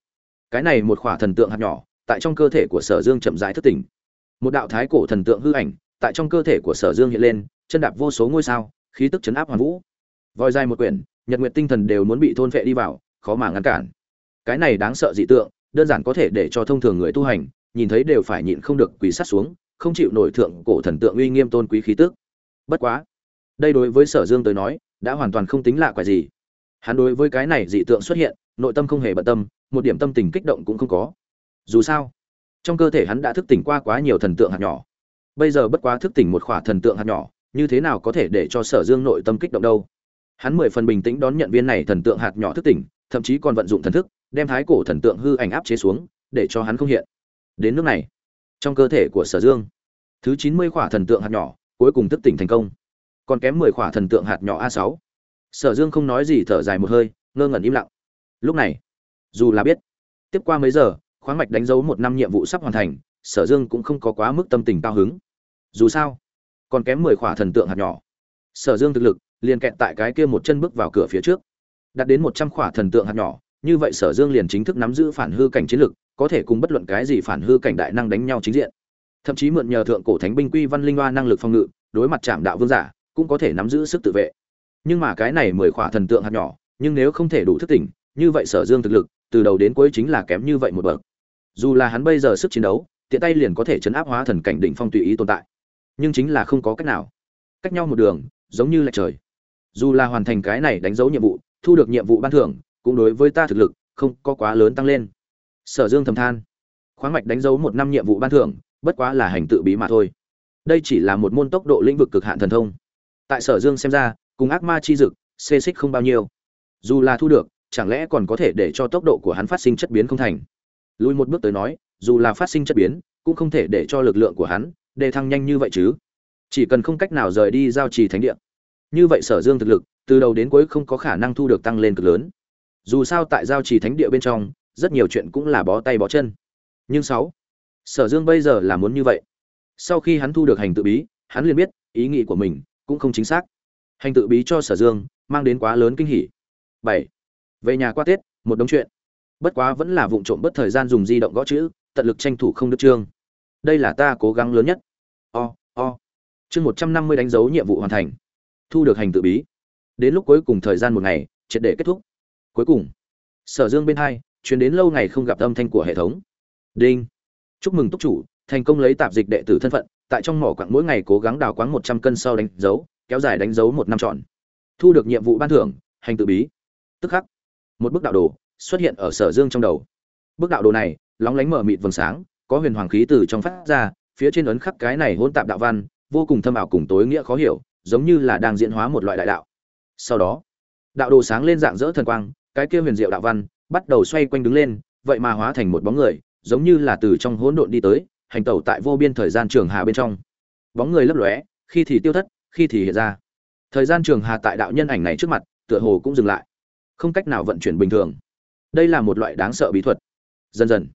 cái này một khỏa thần tượng hạt nhỏ, tại trong cơ thể của sở dương chậm rãi thức tỉnh. Một đạo thái cổ thần tượng hư ảnh, tại trong cơ thể của sở dương hiện lên, chân đạp vô số ngôi sao, khí tức chấn áp hoàn vũ. Voi dài một quyển, nhật nguyện tinh thần đều muốn bị thôn vệ đi vào, khó mà ngăn cản. Cái này đáng sợ dị tượng, đơn giản có thể để cho thông thường người tu hành, nhìn thấy đều phải nhịn không được quỳ sát xuống không chịu nổi thượng cổ thần tượng uy nghiêm tôn quý khí tức. Bất quá, đây đối với sở dương tới nói, đã hoàn toàn không tính lạ quái gì. Hắn đối với cái này dị tượng xuất hiện, nội tâm không hề bận tâm, một điểm tâm tình kích động cũng không có. Dù sao, trong cơ thể hắn đã thức tỉnh qua quá nhiều thần tượng hạt nhỏ. Bây giờ bất quá thức tỉnh một khỏa thần tượng hạt nhỏ, như thế nào có thể để cho sở dương nội tâm kích động đâu? Hắn mười phần bình tĩnh đón nhận viên này thần tượng hạt nhỏ thức tỉnh, thậm chí còn vận dụng thần thức, đem thái cổ thần tượng hư ảnh áp chế xuống, để cho hắn không hiện. Đến nước này trong cơ thể của sở dương. Thứ chín mươi khỏa thần tượng hạt nhỏ, cuối cùng thức tỉnh thành công. Còn kém mười khỏa thần tượng hạt nhỏ a sáu. Sở dương không nói gì thở dài một hơi, ngơ ngẩn im lặng. Lúc này, dù là biết, tiếp qua mấy giờ, khoáng mạch đánh dấu một năm nhiệm vụ sắp hoàn thành, sở dương cũng không có quá mức tâm tình cao hứng. Dù sao, còn kém mười khỏa thần tượng hạt nhỏ. Sở dương thực lực, liền kẹt tại cái kia một chân bước vào cửa phía trước. Đạt đến một trăm khỏa thần tượng hạt nhỏ, như vậy sở dương liền chính thức nắm giữ phản hư cảnh chiến lực có thể cùng bất luận cái gì phản hư cảnh đại năng đánh nhau chính diện. Thậm chí mượn nhờ thượng cổ thánh binh quy văn linh hoa năng lực phòng ngự, đối mặt chạm đạo vương giả, cũng có thể nắm giữ sức tự vệ. Nhưng mà cái này mười khỏa thần tượng hạt nhỏ, nhưng nếu không thể đủ thức tỉnh, như vậy sở dương thực lực, từ đầu đến cuối chính là kém như vậy một bậc. Dù là hắn bây giờ sức chiến đấu, tiện tay liền có thể chấn áp hóa thần cảnh đỉnh phong tùy ý tồn tại. Nhưng chính là không có cách nào. Cách nhau một đường, giống như lệch trời. Dù là hoàn thành cái này đánh dấu nhiệm vụ, thu được nhiệm vụ ban thưởng, cũng đối với ta thực lực, không có quá lớn tăng lên sở dương thầm than. Khoáng mạch đánh dấu một năm nhiệm vụ ban thưởng, bất quá là hành tự bí mà thôi. Đây chỉ là một môn tốc độ lĩnh vực cực hạn thần thông. Tại sở dương xem ra, cùng ác ma chi dực, xê xích không bao nhiêu. Dù là thu được, chẳng lẽ còn có thể để cho tốc độ của hắn phát sinh chất biến không thành? Lùi một bước tới nói, dù là phát sinh chất biến, cũng không thể để cho lực lượng của hắn đề thăng nhanh như vậy chứ. Chỉ cần không cách nào rời đi giao trì thánh địa. Như vậy sở dương thực lực, từ đầu đến cuối không có khả năng thu được tăng lên cực lớn. Dù sao tại giao trì thánh địa bên trong rất nhiều chuyện cũng là bó tay bó chân. Nhưng sáu, sở dương bây giờ là muốn như vậy. Sau khi hắn thu được hành tự bí, hắn liền biết ý nghĩ của mình cũng không chính xác. Hành tự bí cho sở dương mang đến quá lớn kinh hỉ. Bảy, về nhà qua tết, một đống chuyện. Bất quá vẫn là vụ trộm bất thời gian dùng di động gõ chữ, tận lực tranh thủ không được chương. Đây là ta cố gắng lớn nhất. O o. Chương một trăm năm mươi đánh dấu nhiệm vụ hoàn thành. Thu được hành tự bí. Đến lúc cuối cùng thời gian một ngày, triệt để kết thúc. Cuối cùng, sở dương bên hai chuyển đến lâu ngày không gặp âm thanh của hệ thống. Đinh. Chúc mừng túc chủ, thành công lấy tạp dịch đệ tử thân phận, tại trong mỏ quặng mỗi ngày cố gắng đào quáng một trăm cân sau đánh dấu, kéo dài đánh dấu một năm trọn thu được nhiệm vụ ban thưởng, hành tự bí. Tức khắc. Một bức đạo đồ xuất hiện ở sở dương trong đầu. Bức đạo đồ này, lóng lánh mở mịt vầng sáng, có huyền hoàng khí từ trong phát ra, phía trên ấn khắc cái này hôn tạp đạo văn, vô cùng thâm ảo cùng tối nghĩa khó hiểu, giống như là đang diễn hóa một loại đại đạo. Sau đó, đạo đồ sáng lên dạng dỡ thần quang, cái kia huyền diệu đạo văn bắt đầu xoay quanh đứng lên, vậy mà hóa thành một bóng người, giống như là từ trong hỗn độn đi tới, hành tẩu tại vô biên thời gian trường hà bên trong. Bóng người lấp lóe, khi thì tiêu thất, khi thì hiện ra. Thời gian trường hà tại đạo nhân ảnh này trước mặt, tựa hồ cũng dừng lại. Không cách nào vận chuyển bình thường. Đây là một loại đáng sợ bí thuật. Dần dần,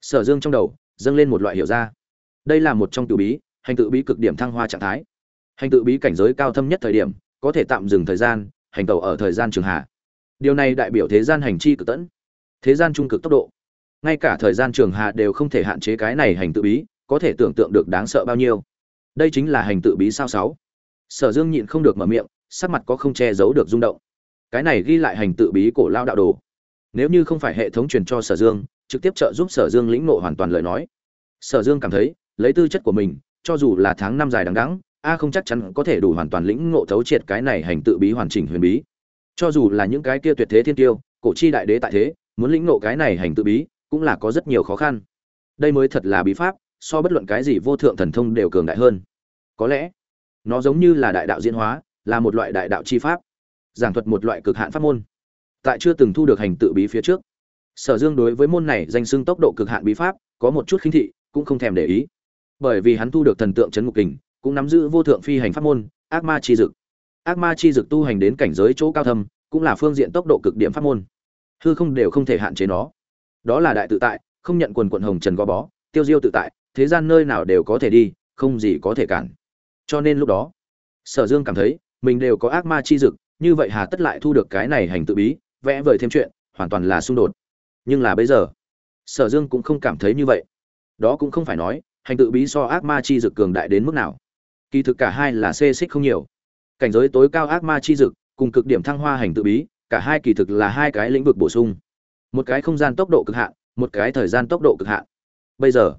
sở dương trong đầu, dâng lên một loại hiểu ra. Đây là một trong tự bí, hành tự bí cực điểm thăng hoa trạng thái. Hành tự bí cảnh giới cao thâm nhất thời điểm, có thể tạm dừng thời gian, hành tẩu ở thời gian trường hạ điều này đại biểu thế gian hành chi cực tẫn, thế gian trung cực tốc độ. Ngay cả thời gian trường hạ đều không thể hạn chế cái này hành tự bí, có thể tưởng tượng được đáng sợ bao nhiêu. Đây chính là hành tự bí sao sáu. Sở dương nhịn không được mở miệng, sắc mặt có không che giấu được rung động. Cái này ghi lại hành tự bí cổ lao đạo đồ. Nếu như không phải hệ thống truyền cho sở dương, trực tiếp trợ giúp sở dương lĩnh ngộ hoàn toàn lời nói. Sở dương cảm thấy, lấy tư chất của mình, cho dù là tháng năm dài đằng đẵng, a không chắc chắn có thể đủ hoàn toàn lĩnh ngộ thấu triệt cái này hành tự bí hoàn chỉnh huyền bí cho dù là những cái kia tuyệt thế thiên tiêu, cổ chi đại đế tại thế, muốn lĩnh ngộ cái này hành tự bí, cũng là có rất nhiều khó khăn. Đây mới thật là bí pháp, so bất luận cái gì vô thượng thần thông đều cường đại hơn. Có lẽ, nó giống như là đại đạo diễn hóa, là một loại đại đạo chi pháp, giảng thuật một loại cực hạn pháp môn. Tại chưa từng thu được hành tự bí phía trước, sở dương đối với môn này danh xưng tốc độ cực hạn bí pháp, có một chút khinh thị, cũng không thèm để ý. Bởi vì hắn thu được thần tượng c ngục kình, cũng nắm giữ vô thượng phi hành pháp môn, ác ma chi dực ác ma chi dực tu hành đến cảnh giới chỗ cao thâm, cũng là phương diện tốc độ cực điểm pháp môn. Hư không đều không thể hạn chế nó. Đó là đại tự tại, không nhận quần quận hồng trần gò bó, tiêu diêu tự tại, thế gian nơi nào đều có thể đi, không gì có thể cản. Cho nên lúc đó, sở dương cảm thấy, mình đều có ác ma chi dực, như vậy hà tất lại thu được cái này hành tự bí, vẽ vời thêm chuyện, hoàn toàn là xung đột. Nhưng là bây giờ, sở dương cũng không cảm thấy như vậy. Đó cũng không phải nói, hành tự bí so ác ma chi dực cường đại đến mức nào. Kỳ thực cả hai là xê xích không nhiều cảnh giới tối cao ác ma chi dực, cùng cực điểm thăng hoa hành tự bí, cả hai kỳ thực là hai cái lĩnh vực bổ sung. Một cái không gian tốc độ cực hạn, một cái thời gian tốc độ cực hạn. Bây giờ,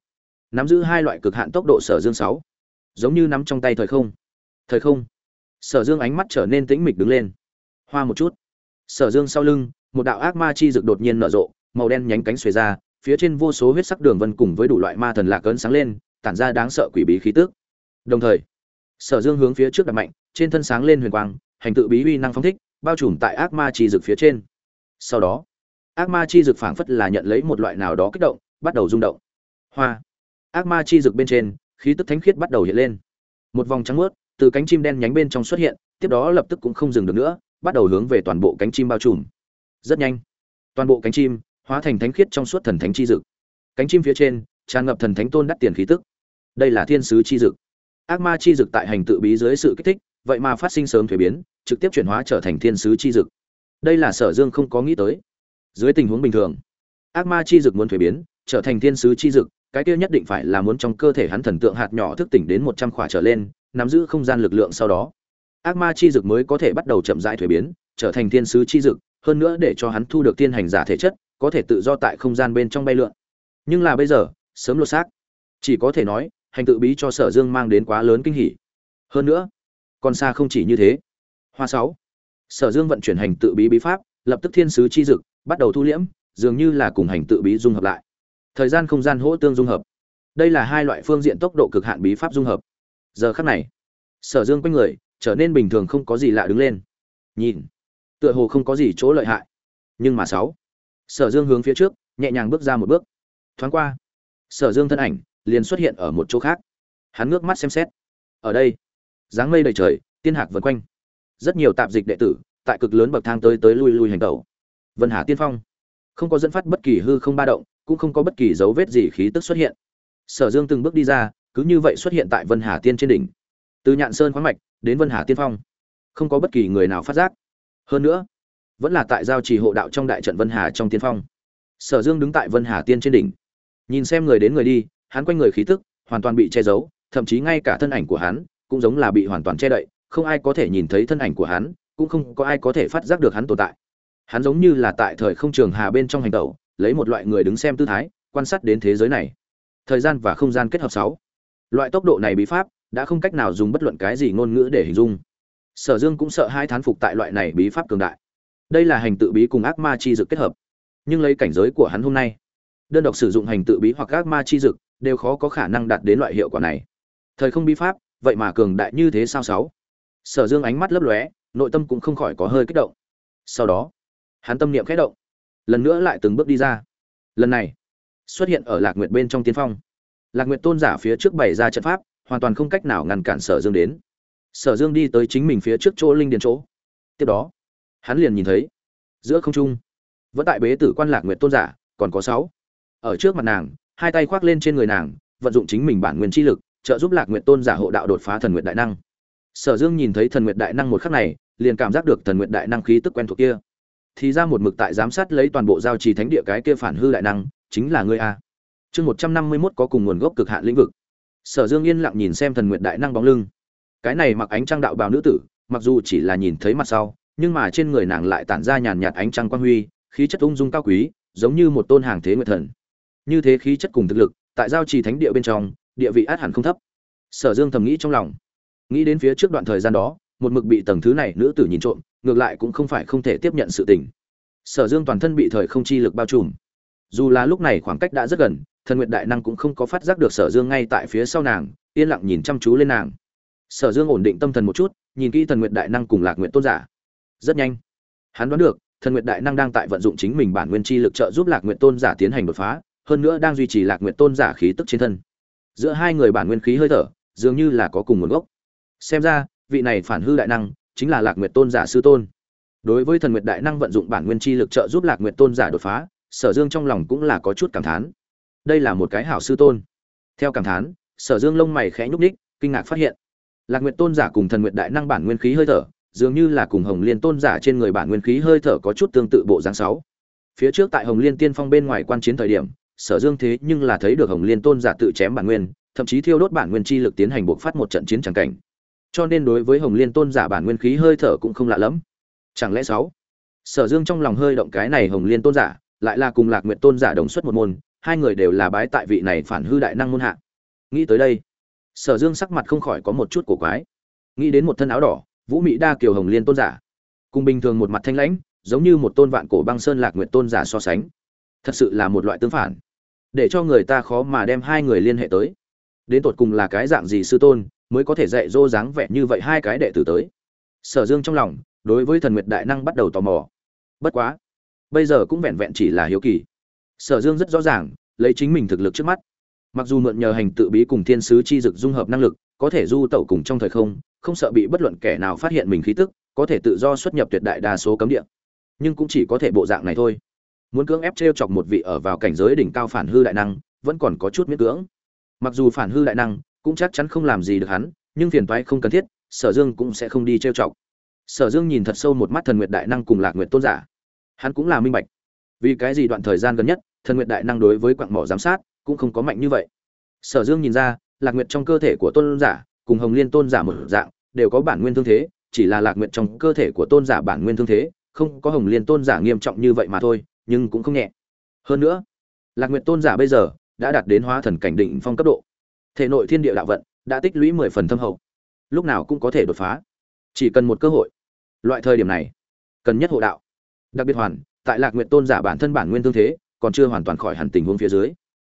nắm giữ hai loại cực hạn tốc độ sở dương sáu. Giống như nắm trong tay thời không. Thời không. Sở dương ánh mắt trở nên tĩnh mịch đứng lên. Hoa một chút. Sở dương sau lưng, một đạo ác ma chi dực đột nhiên nở rộ, màu đen nhánh cánh xuề ra, phía trên vô số huyết sắc đường vân cùng với đủ loại ma thần lạc cơn sáng lên, tản ra đáng sợ quỷ bí khí tức. Đồng thời, sở dương hướng phía trước đặt mạnh trên thân sáng lên huyền quang, hành tự bí uy năng phóng thích, bao trùm tại ác ma chi dực phía trên. Sau đó, ác ma chi dực phảng phất là nhận lấy một loại nào đó kích động, bắt đầu rung động. Hoa! Ác ma chi dực bên trên, khí tức thánh khiết bắt đầu hiện lên. Một vòng trắng muốt, từ cánh chim đen nhánh bên trong xuất hiện, tiếp đó lập tức cũng không dừng được nữa, bắt đầu hướng về toàn bộ cánh chim bao trùm. Rất nhanh, toàn bộ cánh chim hóa thành thánh khiết trong suốt thần thánh chi dực. Cánh chim phía trên, tràn ngập thần thánh tôn đắt tiền khí tức. Đây là thiên sứ chi dực. Ác ma chi dực tại hành tự bí dưới sự kích thích vậy mà phát sinh sớm thuế biến, trực tiếp chuyển hóa trở thành thiên sứ chi dực. Đây là sở dương không có nghĩ tới. Dưới tình huống bình thường, ác ma chi dực muốn thuế biến, trở thành thiên sứ chi dực, cái kia nhất định phải là muốn trong cơ thể hắn thần tượng hạt nhỏ thức tỉnh đến một trăm khỏa trở lên, nắm giữ không gian lực lượng sau đó. Ác ma chi dực mới có thể bắt đầu chậm rãi thuế biến, trở thành thiên sứ chi dực, hơn nữa để cho hắn thu được thiên hành giả thể chất, có thể tự do tại không gian bên trong bay lượn. Nhưng là bây giờ, sớm lột xác. Chỉ có thể nói, hành tự bí cho sở dương mang đến quá lớn kinh hỉ. Hơn nữa còn xa không chỉ như thế. Hoa sáu. Sở dương vận chuyển hành tự bí bí pháp, lập tức thiên sứ chi dực, bắt đầu thu liễm, dường như là cùng hành tự bí dung hợp lại. Thời gian không gian hỗ tương dung hợp. Đây là hai loại phương diện tốc độ cực hạn bí pháp dung hợp. Giờ khắc này, sở dương quanh người, trở nên bình thường không có gì lạ đứng lên. Nhìn, tựa hồ không có gì chỗ lợi hại. Nhưng mà sáu. Sở dương hướng phía trước, nhẹ nhàng bước ra một bước. Thoáng qua, sở dương thân ảnh liền xuất hiện ở một chỗ khác. Hắn ngước mắt xem xét. Ở đây dáng mây đầy trời, tiên hạc vần quanh. Rất nhiều tạp dịch đệ tử, tại cực lớn bậc thang tới tới lui lui hành tẩu. Vân hà tiên phong. Không có dẫn phát bất kỳ hư không ba động, cũng không có bất kỳ dấu vết gì khí tức xuất hiện. Sở dương từng bước đi ra, cứ như vậy xuất hiện tại vân hà tiên trên đỉnh. Từ nhạn sơn khoáng mạch, đến vân hà tiên phong. Không có bất kỳ người nào phát giác. Hơn nữa, vẫn là tại giao trì hộ đạo trong đại trận vân hà trong tiên phong. Sở dương đứng tại vân hà tiên trên đỉnh. Nhìn xem người đến người đi, hắn quanh người khí tức, hoàn toàn bị che giấu, thậm chí ngay cả thân ảnh của hắn cũng giống là bị hoàn toàn che đậy, không ai có thể nhìn thấy thân ảnh của hắn, cũng không có ai có thể phát giác được hắn tồn tại. Hắn giống như là tại thời không trường hà bên trong hành tẩu, lấy một loại người đứng xem tư thái, quan sát đến thế giới này. Thời gian và không gian kết hợp sáu. Loại tốc độ này bí pháp, đã không cách nào dùng bất luận cái gì ngôn ngữ để hình dung. Sở dương cũng sợ hai thán phục tại loại này bí pháp cường đại. Đây là hành tự bí cùng ác ma chi dực kết hợp. Nhưng lấy cảnh giới của hắn hôm nay, đơn độc sử dụng hành tự bí hoặc ác ma chi dực, đều khó có khả năng đạt đến loại hiệu quả này. Thời không bí pháp vậy mà cường đại như thế sao sáu? Sở dương ánh mắt lấp lóe, nội tâm cũng không khỏi có hơi kích động. Sau đó, hắn tâm niệm khẽ động, lần nữa lại từng bước đi ra. Lần này, xuất hiện ở lạc nguyệt bên trong tiên phong. Lạc nguyệt tôn giả phía trước bày ra trận pháp, hoàn toàn không cách nào ngăn cản sở dương đến. Sở dương đi tới chính mình phía trước chỗ linh điền chỗ. Tiếp đó, hắn liền nhìn thấy, giữa không trung, vẫn tại bế tử quan lạc nguyệt tôn giả, còn có sáu. Ở trước mặt nàng, hai tay khoác lên trên người nàng, vận dụng chính mình bản nguyên chi lực trợ giúp lạc nguyệt tôn giả hộ đạo đột phá thần nguyệt đại năng. Sở dương nhìn thấy thần nguyệt đại năng một khắc này, liền cảm giác được thần nguyệt đại năng khí tức quen thuộc kia. Thì ra một mực tại giám sát lấy toàn bộ giao trì thánh địa cái kia phản hư đại năng, chính là ngươi a. Chương một trăm năm mươi mốt có cùng nguồn gốc cực hạn lĩnh vực. Sở dương yên lặng nhìn xem thần nguyệt đại năng bóng lưng. Cái này mặc ánh trăng đạo bào nữ tử, mặc dù chỉ là nhìn thấy mặt sau, nhưng mà trên người nàng lại tản ra nhàn nhạt ánh trăng quang huy, khí chất ung dung cao quý, giống như một tôn hàng thế nguyệt thần. Như thế khí chất cùng thực lực, tại giao trì thánh địa bên trong địa vị át hẳn không thấp. Sở dương thầm nghĩ trong lòng. Nghĩ đến phía trước đoạn thời gian đó, một mực bị tầng thứ này nữ tử nhìn trộm, ngược lại cũng không phải không thể tiếp nhận sự tình. Sở dương toàn thân bị thời không chi lực bao trùm. Dù là lúc này khoảng cách đã rất gần, thần nguyệt đại năng cũng không có phát giác được sở dương ngay tại phía sau nàng, yên lặng nhìn chăm chú lên nàng. Sở dương ổn định tâm thần một chút, nhìn kỹ thần nguyệt đại năng cùng lạc nguyện tôn giả. Rất nhanh, hắn đoán được, thần nguyệt đại năng đang tại vận dụng chính mình bản nguyên chi lực trợ giúp lạc nguyện tôn giả tiến hành đột phá, hơn nữa đang duy trì lạc nguyện tôn giả khí tức trên thân giữa hai người bản nguyên khí hơi thở, dường như là có cùng nguồn gốc. Xem ra, vị này phản hư đại năng chính là lạc nguyệt tôn giả sư tôn. Đối với thần nguyệt đại năng vận dụng bản nguyên chi lực trợ giúp lạc nguyệt tôn giả đột phá, sở dương trong lòng cũng là có chút cảm thán. Đây là một cái hảo sư tôn. Theo cảm thán, sở dương lông mày khẽ nhúc ních kinh ngạc phát hiện, lạc nguyệt tôn giả cùng thần nguyệt đại năng bản nguyên khí hơi thở, dường như là cùng hồng liên tôn giả trên người bản nguyên khí hơi thở có chút tương tự bộ dáng sáu. Phía trước tại hồng liên tiên phong bên ngoài quan chiến thời điểm sở dương thế nhưng là thấy được hồng liên tôn giả tự chém bản nguyên, thậm chí thiêu đốt bản nguyên chi lực tiến hành buộc phát một trận chiến tràng cảnh. Cho nên đối với hồng liên tôn giả bản nguyên khí hơi thở cũng không lạ lẫm. Chẳng lẽ sáu? Sở dương trong lòng hơi động cái này hồng liên tôn giả, lại là cùng lạc nguyện tôn giả đồng xuất một môn, hai người đều là bái tại vị này phản hư đại năng môn hạ. Nghĩ tới đây, sở dương sắc mặt không khỏi có một chút cổ quái. Nghĩ đến một thân áo đỏ, vũ mỹ đa kiều hồng liên tôn giả, cùng bình thường một mặt thanh lãnh, giống như một tôn vạn cổ băng sơn lạc nguyện tôn giả so sánh thật sự là một loại tương phản. Để cho người ta khó mà đem hai người liên hệ tới. Đến tột cùng là cái dạng gì sư tôn mới có thể dạy dỗ dáng vẻ như vậy hai cái đệ tử tới? Sở dương trong lòng, đối với thần nguyệt đại năng bắt đầu tò mò. Bất quá, bây giờ cũng vẹn vẹn chỉ là hiếu kỳ. Sở dương rất rõ ràng, lấy chính mình thực lực trước mắt. Mặc dù mượn nhờ hành tự bí cùng thiên sứ chi dực dung hợp năng lực, có thể du tẩu cùng trong thời không không sợ bị bất luận kẻ nào phát hiện mình khí tức, có thể tự do xuất nhập tuyệt đại đa số cấm địa. Nhưng cũng chỉ có thể bộ dạng này thôi muốn cưỡng ép t chọc một vị ở vào cảnh giới đỉnh cao phản hư đại năng, vẫn còn có chút miễn cưỡng. Mặc dù phản hư đại năng cũng chắc chắn không làm gì được hắn, nhưng phiền toái không cần thiết, sở dương cũng sẽ không đi trêu chọc. Sở dương nhìn thật sâu một mắt thần nguyệt đại năng cùng lạc nguyệt tôn giả. Hắn cũng là minh bạch. Vì cái gì đoạn thời gian gần nhất, thần nguyệt đại năng đối với quặng mỏ giám sát cũng không có mạnh như vậy. Sở dương nhìn ra, lạc nguyệt trong cơ thể của tôn giả cùng hồng liên tôn giả một dạng, đều có bản nguyên thương thế, chỉ là lạc nguyệt trong cơ thể của tôn giả bản nguyên thương thế, không có hồng liên tôn giả nghiêm trọng như vậy mà thôi nhưng cũng không nhẹ. Hơn nữa, lạc nguyệt tôn giả bây giờ đã đạt đến hóa thần cảnh định phong cấp độ. Thể nội thiên địa đạo vận đã tích lũy mười phần thâm hậu. Lúc nào cũng có thể đột phá. Chỉ cần một cơ hội, loại thời điểm này, cần nhất hộ đạo. Đặc biệt hoàn, tại lạc nguyện tôn giả bản thân bản nguyên tương thế, còn chưa hoàn toàn khỏi hẳn tình huống phía dưới.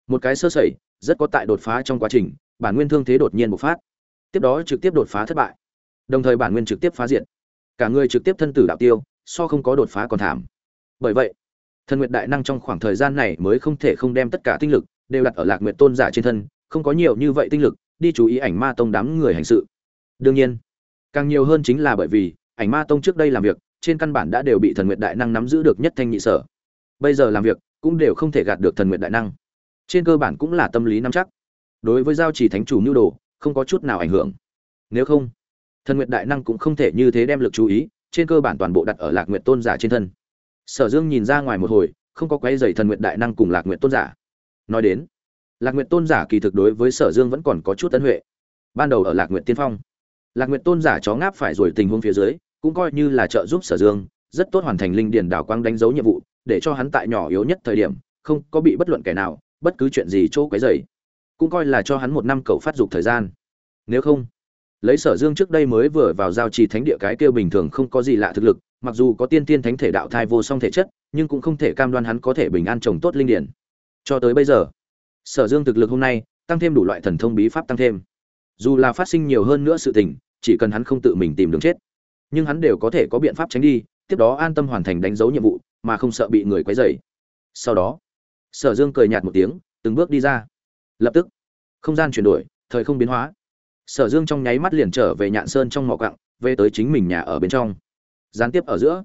Một cái sơ sẩy, rất có tại đột phá trong quá trình, bản nguyên thương thế đột nhiên bộc phát. Tiếp đó trực tiếp đột phá thất bại. Đồng thời bản nguyên trực tiếp phá diệt. Cả người trực tiếp thân tử đạo tiêu, so không có đột phá còn thảm. Bởi vậy thần nguyệt đại năng trong khoảng thời gian này mới không thể không đem tất cả tinh lực đều đặt ở lạc nguyệt tôn giả trên thân, không có nhiều như vậy tinh lực, đi chú ý ảnh ma tông đám người hành sự. Đương nhiên, càng nhiều hơn chính là bởi vì ảnh ma tông trước đây làm việc, trên căn bản đã đều bị thần nguyệt đại năng nắm giữ được nhất thanh nhị sở. Bây giờ làm việc cũng đều không thể gạt được thần nguyệt đại năng. Trên cơ bản cũng là tâm lý nắm chắc. Đối với giao chỉ thánh chủ nhu đồ, không có chút nào ảnh hưởng. Nếu không, thần nguyệt đại năng cũng không thể như thế đem lực chú ý, trên cơ bản toàn bộ đặt ở lạc nguyệt tôn giả trên thân sở dương nhìn ra ngoài một hồi, không có quấy dày thần nguyệt đại năng cùng lạc nguyệt tôn giả. Nói đến, lạc nguyệt tôn giả kỳ thực đối với sở dương vẫn còn có chút ân huệ. Ban đầu ở lạc nguyệt tiên phong, lạc nguyệt tôn giả chó ngáp phải rồi tình huống phía dưới, cũng coi như là trợ giúp sở dương, rất tốt hoàn thành linh điển đảo quang đánh dấu nhiệm vụ, để cho hắn tại nhỏ yếu nhất thời điểm, không có bị bất luận kẻ nào, bất cứ chuyện gì chỗ quấy dày cũng coi là cho hắn một năm cầu phát dục thời gian. Nếu không, lấy sở dương trước đây mới vừa vào giao trì thánh địa cái kêu bình thường không có gì lạ thực lực mặc dù có tiên tiên thánh thể đạo thai vô song thể chất nhưng cũng không thể cam đoan hắn có thể bình an trồng tốt linh điển. Cho tới bây giờ sở dương thực lực hôm nay tăng thêm đủ loại thần thông bí pháp tăng thêm. Dù là phát sinh nhiều hơn nữa sự tình chỉ cần hắn không tự mình tìm đường chết nhưng hắn đều có thể có biện pháp tránh đi tiếp đó an tâm hoàn thành đánh dấu nhiệm vụ mà không sợ bị người quấy rầy. Sau đó sở dương cười nhạt một tiếng từng bước đi ra. Lập tức không gian chuyển đổi thời không biến hóa. Sở dương trong nháy mắt liền trở về nhạn sơn trong mỏ quặng, về tới chính mình nhà ở bên trong gián tiếp ở giữa.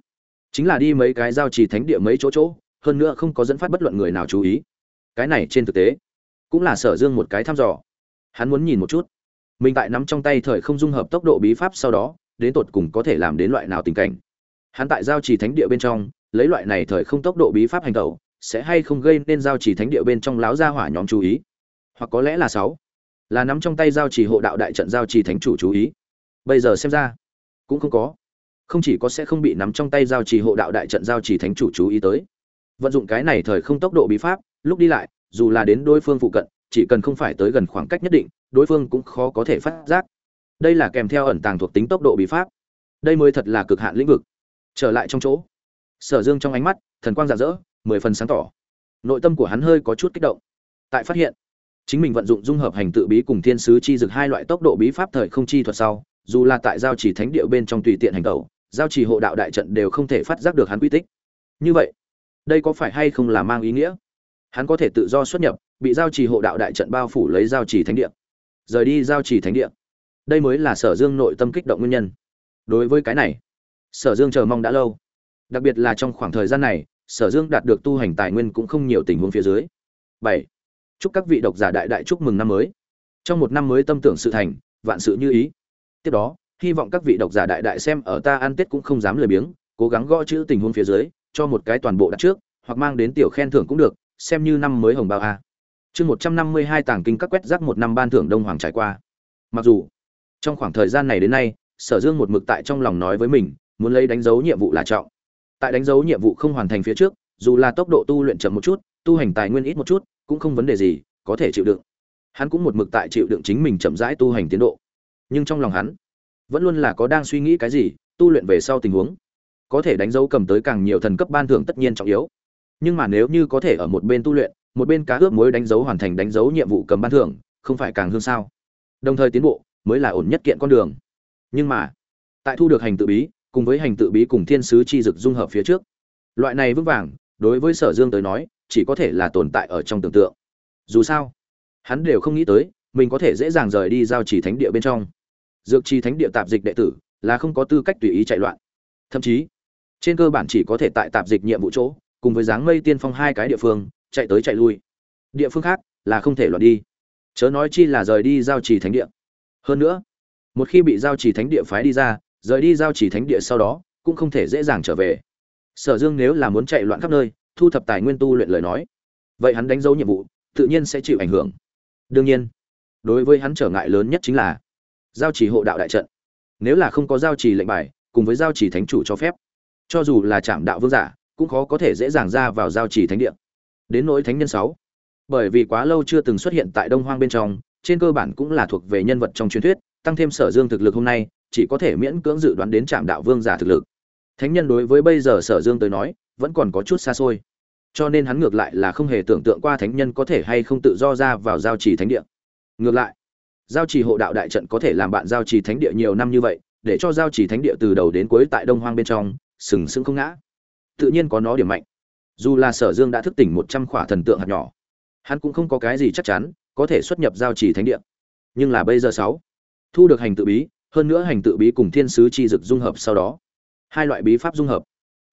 Chính là đi mấy cái giao trì thánh địa mấy chỗ chỗ, hơn nữa không có dẫn phát bất luận người nào chú ý. Cái này trên thực tế, cũng là sở dương một cái thăm dò. Hắn muốn nhìn một chút. Mình tại nắm trong tay thời không dung hợp tốc độ bí pháp sau đó, đến tột cùng có thể làm đến loại nào tình cảnh. Hắn tại giao trì thánh địa bên trong, lấy loại này thời không tốc độ bí pháp hành tẩu, sẽ hay không gây nên giao trì thánh địa bên trong láo ra hỏa nhóm chú ý? Hoặc có lẽ là sáu. Là nắm trong tay giao trì hộ đạo đại trận giao trì thánh chủ chú ý. Bây giờ xem ra, cũng không có không chỉ có sẽ không bị nắm trong tay giao trì hộ đạo đại trận giao trì thánh chủ chú ý tới. Vận dụng cái này thời không tốc độ bí pháp, lúc đi lại, dù là đến đối phương phụ cận, chỉ cần không phải tới gần khoảng cách nhất định, đối phương cũng khó có thể phát giác. Đây là kèm theo ẩn tàng thuộc tính tốc độ bí pháp. Đây mới thật là cực hạn lĩnh vực. Trở lại trong chỗ. Sở dương trong ánh mắt, thần quang rạng rỡ, mười phần sáng tỏ. Nội tâm của hắn hơi có chút kích động. Tại phát hiện, chính mình vận dụng dung hợp hành tự bí cùng thiên sứ chi dực hai loại tốc độ bí pháp thời không chi thuật sau, dù là tại giao chỉ thánh địa bên trong tùy tiện hành tẩu giao chỉ hộ đạo đại trận đều không thể phát giác được hắn quy tích. Như vậy, đây có phải hay không là mang ý nghĩa? Hắn có thể tự do xuất nhập, bị giao trì hộ đạo đại trận bao phủ lấy giao trì thánh địa. Rời đi giao trì thánh địa. Đây mới là sở dương nội tâm kích động nguyên nhân. Đối với cái này, sở dương chờ mong đã lâu. Đặc biệt là trong khoảng thời gian này, sở dương đạt được tu hành tài nguyên cũng không nhiều tình huống phía dưới. Bảy, chúc các vị độc giả đại đại chúc mừng năm mới. Trong một năm mới tâm tưởng sự thành, vạn sự như ý. Tiếp đó hy vọng các vị độc giả đại đại xem ở ta ăn tết cũng không dám lười biếng, cố gắng gõ chữ tình huống phía dưới, cho một cái toàn bộ đặt trước, hoặc mang đến tiểu khen thưởng cũng được, xem như năm mới hồng bao a. Chương một trăm năm mươi hai tàng kinh các quét rác một năm ban thưởng đông hoàng trải qua. Mặc dù, trong khoảng thời gian này đến nay, sở dương một mực tại trong lòng nói với mình, muốn lấy đánh dấu nhiệm vụ là trọng. Tại đánh dấu nhiệm vụ không hoàn thành phía trước, dù là tốc độ tu luyện chậm một chút, tu hành tài nguyên ít một chút, cũng không vấn đề gì, có thể chịu đựng. Hắn cũng một mực tại chịu đựng chính mình chậm rãi tu hành tiến độ. Nhưng trong lòng hắn vẫn luôn là có đang suy nghĩ cái gì, tu luyện về sau tình huống. Có thể đánh dấu cầm tới càng nhiều thần cấp ban thưởng tất nhiên trọng yếu. Nhưng mà nếu như có thể ở một bên tu luyện, một bên cá ướp mới đánh dấu hoàn thành đánh dấu nhiệm vụ cầm ban thưởng, không phải càng hương sao? Đồng thời tiến bộ, mới là ổn nhất kiện con đường. Nhưng mà, tại thu được hành tự bí, cùng với hành tự bí cùng thiên sứ chi dực dung hợp phía trước, loại này vững vàng, đối với sở dương tới nói, chỉ có thể là tồn tại ở trong tưởng tượng. Dù sao, hắn đều không nghĩ tới, mình có thể dễ dàng rời đi giao chỉ thánh địa bên trong dược trì thánh địa tạp dịch đệ tử, là không có tư cách tùy ý chạy loạn. Thậm chí, trên cơ bản chỉ có thể tại tạp dịch nhiệm vụ chỗ, cùng với dáng mây tiên phong hai cái địa phương, chạy tới chạy lui. Địa phương khác là không thể loạn đi. Chớ nói chi là rời đi giao trì thánh địa. Hơn nữa, một khi bị giao trì thánh địa phái đi ra, rời đi giao trì thánh địa sau đó, cũng không thể dễ dàng trở về. Sở dương nếu là muốn chạy loạn khắp nơi, thu thập tài nguyên tu luyện lời nói, vậy hắn đánh dấu nhiệm vụ, tự nhiên sẽ chịu ảnh hưởng. Đương nhiên, đối với hắn trở ngại lớn nhất chính là giao trì hộ đạo đại trận. Nếu là không có giao trì lệnh bài, cùng với giao trì thánh chủ cho phép, cho dù là trạm đạo vương giả, cũng khó có thể dễ dàng ra vào giao trì thánh địa. Đến nỗi thánh nhân sáu, bởi vì quá lâu chưa từng xuất hiện tại đông hoang bên trong, trên cơ bản cũng là thuộc về nhân vật trong truyền thuyết, tăng thêm sở dương thực lực hôm nay, chỉ có thể miễn cưỡng dự đoán đến trạm đạo vương giả thực lực. Thánh nhân đối với bây giờ sở dương tới nói, vẫn còn có chút xa xôi. Cho nên hắn ngược lại là không hề tưởng tượng qua thánh nhân có thể hay không tự do ra vào giao trì thánh địa. Ngược lại giao trì hộ đạo đại trận có thể làm bạn giao trì thánh địa nhiều năm như vậy, để cho giao trì thánh địa từ đầu đến cuối tại đông hoang bên trong, sừng sững không ngã. Tự nhiên có nó điểm mạnh. Dù là sở dương đã thức tỉnh một trăm khỏa thần tượng hạt nhỏ, hắn cũng không có cái gì chắc chắn có thể xuất nhập giao trì thánh địa. Nhưng là bây giờ sáu, thu được hành tự bí, hơn nữa hành tự bí cùng thiên sứ chi dực dung hợp sau đó, hai loại bí pháp dung hợp,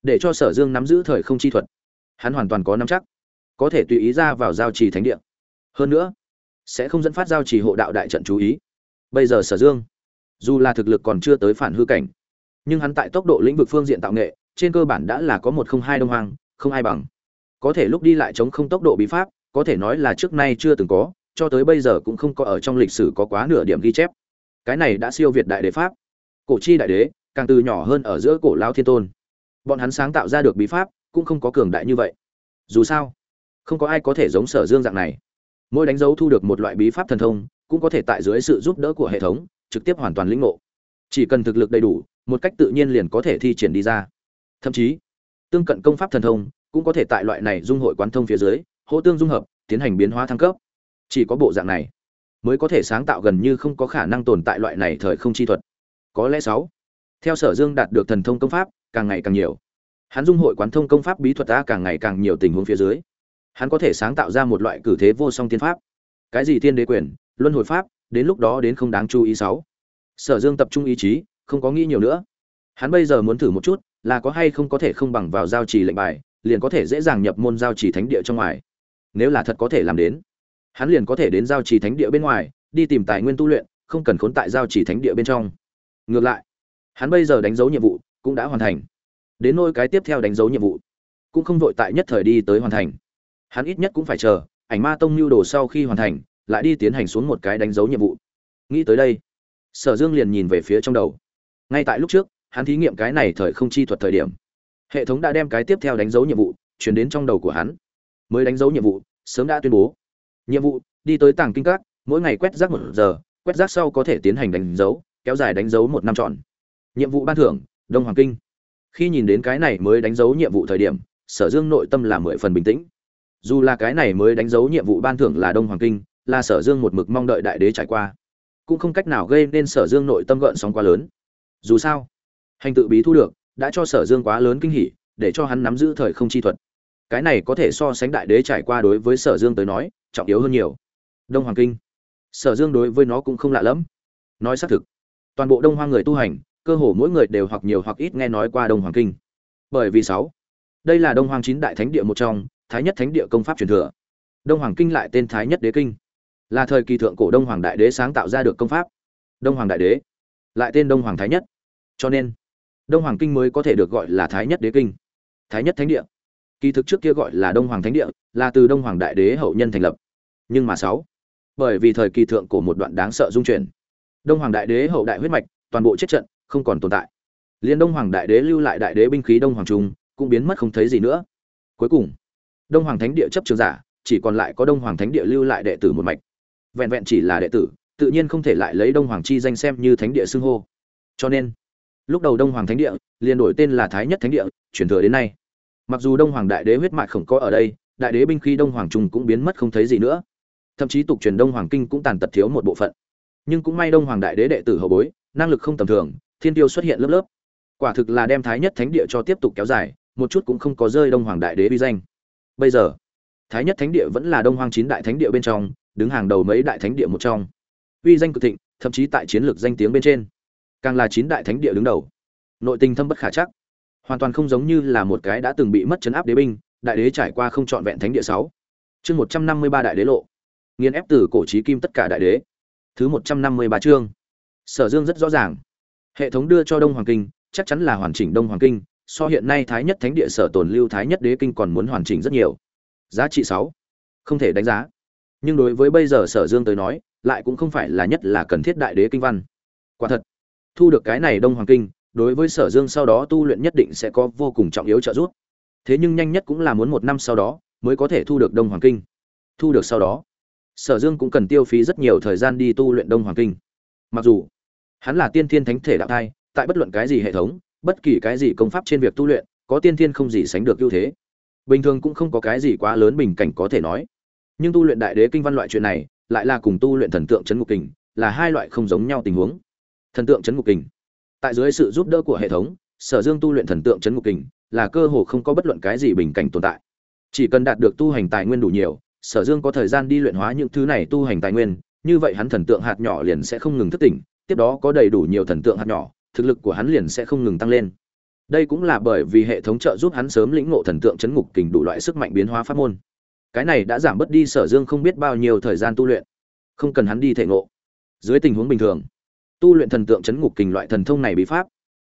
để cho sở dương nắm giữ thời không chi thuật, hắn hoàn toàn có nắm chắc, có thể tùy ý ra vào giao trì thánh địa. Hơn nữa sẽ không dẫn phát giao trì hộ đạo đại trận chú ý. Bây giờ sở dương, dù là thực lực còn chưa tới phản hư cảnh, nhưng hắn tại tốc độ lĩnh vực phương diện tạo nghệ, trên cơ bản đã là có một không hai đông hoang, không ai bằng. Có thể lúc đi lại chống không tốc độ bí pháp, có thể nói là trước nay chưa từng có, cho tới bây giờ cũng không có ở trong lịch sử có quá nửa điểm ghi chép. Cái này đã siêu việt đại đế pháp. Cổ chi đại đế, càng từ nhỏ hơn ở giữa cổ lao thiên tôn. Bọn hắn sáng tạo ra được bí pháp, cũng không có cường đại như vậy. Dù sao, không có ai có thể giống sở dương dạng này mỗi đánh dấu thu được một loại bí pháp thần thông, cũng có thể tại dưới sự giúp đỡ của hệ thống, trực tiếp hoàn toàn lĩnh ngộ. Chỉ cần thực lực đầy đủ, một cách tự nhiên liền có thể thi triển đi ra. Thậm chí, tương cận công pháp thần thông cũng có thể tại loại này dung hội quán thông phía dưới, hỗ tương dung hợp, tiến hành biến hóa thăng cấp. Chỉ có bộ dạng này mới có thể sáng tạo gần như không có khả năng tồn tại loại này thời không chi thuật. Có lẽ sáu, theo sở dương đạt được thần thông công pháp, càng ngày càng nhiều. Hắn dung hội quán thông công pháp bí thuật ta càng ngày càng nhiều tình huống phía dưới hắn có thể sáng tạo ra một loại cử thế vô song tiên pháp. Cái gì tiên đế quyền, luân hồi pháp, đến lúc đó đến không đáng chú ý sáu. Sở dương tập trung ý chí, không có nghĩ nhiều nữa. Hắn bây giờ muốn thử một chút, là có hay không có thể không bằng vào giao trì lệnh bài, liền có thể dễ dàng nhập môn giao trì thánh địa trong ngoài. Nếu là thật có thể làm đến, hắn liền có thể đến giao trì thánh địa bên ngoài, đi tìm tài nguyên tu luyện, không cần khốn tại giao trì thánh địa bên trong. Ngược lại, hắn bây giờ đánh dấu nhiệm vụ cũng đã hoàn thành. Đến nôi cái tiếp theo đánh dấu nhiệm vụ, cũng không vội tại nhất thời đi tới hoàn thành hắn ít nhất cũng phải chờ, ảnh ma tông lưu đồ sau khi hoàn thành, lại đi tiến hành xuống một cái đánh dấu nhiệm vụ. Nghĩ tới đây, sở dương liền nhìn về phía trong đầu. Ngay tại lúc trước, hắn thí nghiệm cái này thời không chi thuật thời điểm. Hệ thống đã đem cái tiếp theo đánh dấu nhiệm vụ chuyển đến trong đầu của hắn. Mới đánh dấu nhiệm vụ, sớm đã tuyên bố. Nhiệm vụ, đi tới tàng kinh các, mỗi ngày quét rác một giờ, quét rác sau có thể tiến hành đánh dấu, kéo dài đánh dấu một năm trọn. Nhiệm vụ ban thưởng, đông hoàng kinh. Khi nhìn đến cái này mới đánh dấu nhiệm vụ thời điểm, sở dương nội tâm là mười phần bình tĩnh dù là cái này mới đánh dấu nhiệm vụ ban thưởng là đông hoàng kinh, là sở dương một mực mong đợi đại đế trải qua, cũng không cách nào gây nên sở dương nội tâm gợn sóng quá lớn. Dù sao, hành tự bí thu được, đã cho sở dương quá lớn kinh hỉ, để cho hắn nắm giữ thời không chi thuật. Cái này có thể so sánh đại đế trải qua đối với sở dương tới nói, trọng yếu hơn nhiều. Đông hoàng kinh, sở dương đối với nó cũng không lạ lẫm. Nói xác thực, toàn bộ đông hoang người tu hành, cơ hồ mỗi người đều hoặc nhiều hoặc ít nghe nói qua đông hoàng kinh. Bởi vì sáu, đây là đông hoàng chín đại thánh địa một trong thái nhất thánh địa công pháp truyền thừa đông hoàng kinh lại tên thái nhất đế kinh là thời kỳ thượng cổ đông hoàng đại đế sáng tạo ra được công pháp đông hoàng đại đế lại tên đông hoàng thái nhất cho nên đông hoàng kinh mới có thể được gọi là thái nhất đế kinh thái nhất thánh địa kỳ thực trước kia gọi là đông hoàng thánh địa là từ đông hoàng đại đế hậu nhân thành lập nhưng mà sáu bởi vì thời kỳ thượng cổ một đoạn đáng sợ dung chuyển đông hoàng đại đế hậu đại huyết mạch toàn bộ chết trận không còn tồn tại liên đông hoàng đại đế lưu lại đại đế binh khí đông hoàng trung cũng biến mất không thấy gì nữa cuối cùng đông hoàng thánh địa chấp trường giả, chỉ còn lại có đông hoàng thánh địa lưu lại đệ tử một mạch. Vẹn vẹn chỉ là đệ tử, tự nhiên không thể lại lấy đông hoàng chi danh xem như thánh địa xưng hô. Cho nên, lúc đầu đông hoàng thánh địa liền đổi tên là thái nhất thánh địa, chuyển thừa đến nay. Mặc dù đông hoàng đại đế huyết mạch không có ở đây, đại đế binh khí đông hoàng trung cũng biến mất không thấy gì nữa. Thậm chí tục truyền đông hoàng kinh cũng tàn tật thiếu một bộ phận. Nhưng cũng may đông hoàng đại đế đệ tử hậu bối, năng lực không tầm thường, thiên tiêu xuất hiện lớp lớp. Quả thực là đem thái nhất thánh địa cho tiếp tục kéo dài, một chút cũng không có rơi đông hoàng đại đế vi danh bây giờ, thái nhất thánh địa vẫn là đông hoàng chín đại thánh địa bên trong, đứng hàng đầu mấy đại thánh địa một trong. Uy danh cực thịnh, thậm chí tại chiến lược danh tiếng bên trên, càng là chín đại thánh địa đứng đầu. Nội tình thâm bất khả chắc, hoàn toàn không giống như là một cái đã từng bị mất chấn áp đế binh, đại đế trải qua không trọn vẹn thánh địa sáu. Chương một trăm năm mươi ba đại đế lộ, nghiền ép từ cổ trí kim tất cả đại đế. Thứ một trăm năm mươi ba chương, sở dương rất rõ ràng. Hệ thống đưa cho đông hoàng kinh, chắc chắn là hoàn chỉnh đông hoàng kinh so hiện nay thái nhất thánh địa sở tồn lưu thái nhất đế kinh còn muốn hoàn chỉnh rất nhiều. Giá trị sáu. Không thể đánh giá. Nhưng đối với bây giờ sở dương tới nói, lại cũng không phải là nhất là cần thiết đại đế kinh văn. Quả thật, thu được cái này đông hoàng kinh, đối với sở dương sau đó tu luyện nhất định sẽ có vô cùng trọng yếu trợ giúp. Thế nhưng nhanh nhất cũng là muốn một năm sau đó, mới có thể thu được đông hoàng kinh. Thu được sau đó, sở dương cũng cần tiêu phí rất nhiều thời gian đi tu luyện đông hoàng kinh. Mặc dù, hắn là tiên thiên thánh thể đạo thai, tại bất luận cái gì hệ thống bất kỳ cái gì công pháp trên việc tu luyện, có tiên thiên không gì sánh được ưu thế. Bình thường cũng không có cái gì quá lớn bình cảnh có thể nói. Nhưng tu luyện đại đế kinh văn loại chuyện này, lại là cùng tu luyện thần tượng chấn ngục kình, là hai loại không giống nhau tình huống. Thần tượng chấn ngục kình. Tại dưới sự giúp đỡ của hệ thống, sở dương tu luyện thần tượng chấn ngục kình, là cơ hồ không có bất luận cái gì bình cảnh tồn tại. Chỉ cần đạt được tu hành tài nguyên đủ nhiều, sở dương có thời gian đi luyện hóa những thứ này tu hành tài nguyên, như vậy hắn thần tượng hạt nhỏ liền sẽ không ngừng thức tỉnh, tiếp đó có đầy đủ nhiều thần tượng hạt nhỏ thực lực của hắn liền sẽ không ngừng tăng lên. Đây cũng là bởi vì hệ thống trợ giúp hắn sớm lĩnh ngộ thần tượng chấn ngục kình đủ loại sức mạnh biến hóa pháp môn. Cái này đã giảm bớt đi sở dương không biết bao nhiêu thời gian tu luyện. Không cần hắn đi thể ngộ. Dưới tình huống bình thường, tu luyện thần tượng chấn ngục kình loại thần thông này bí pháp,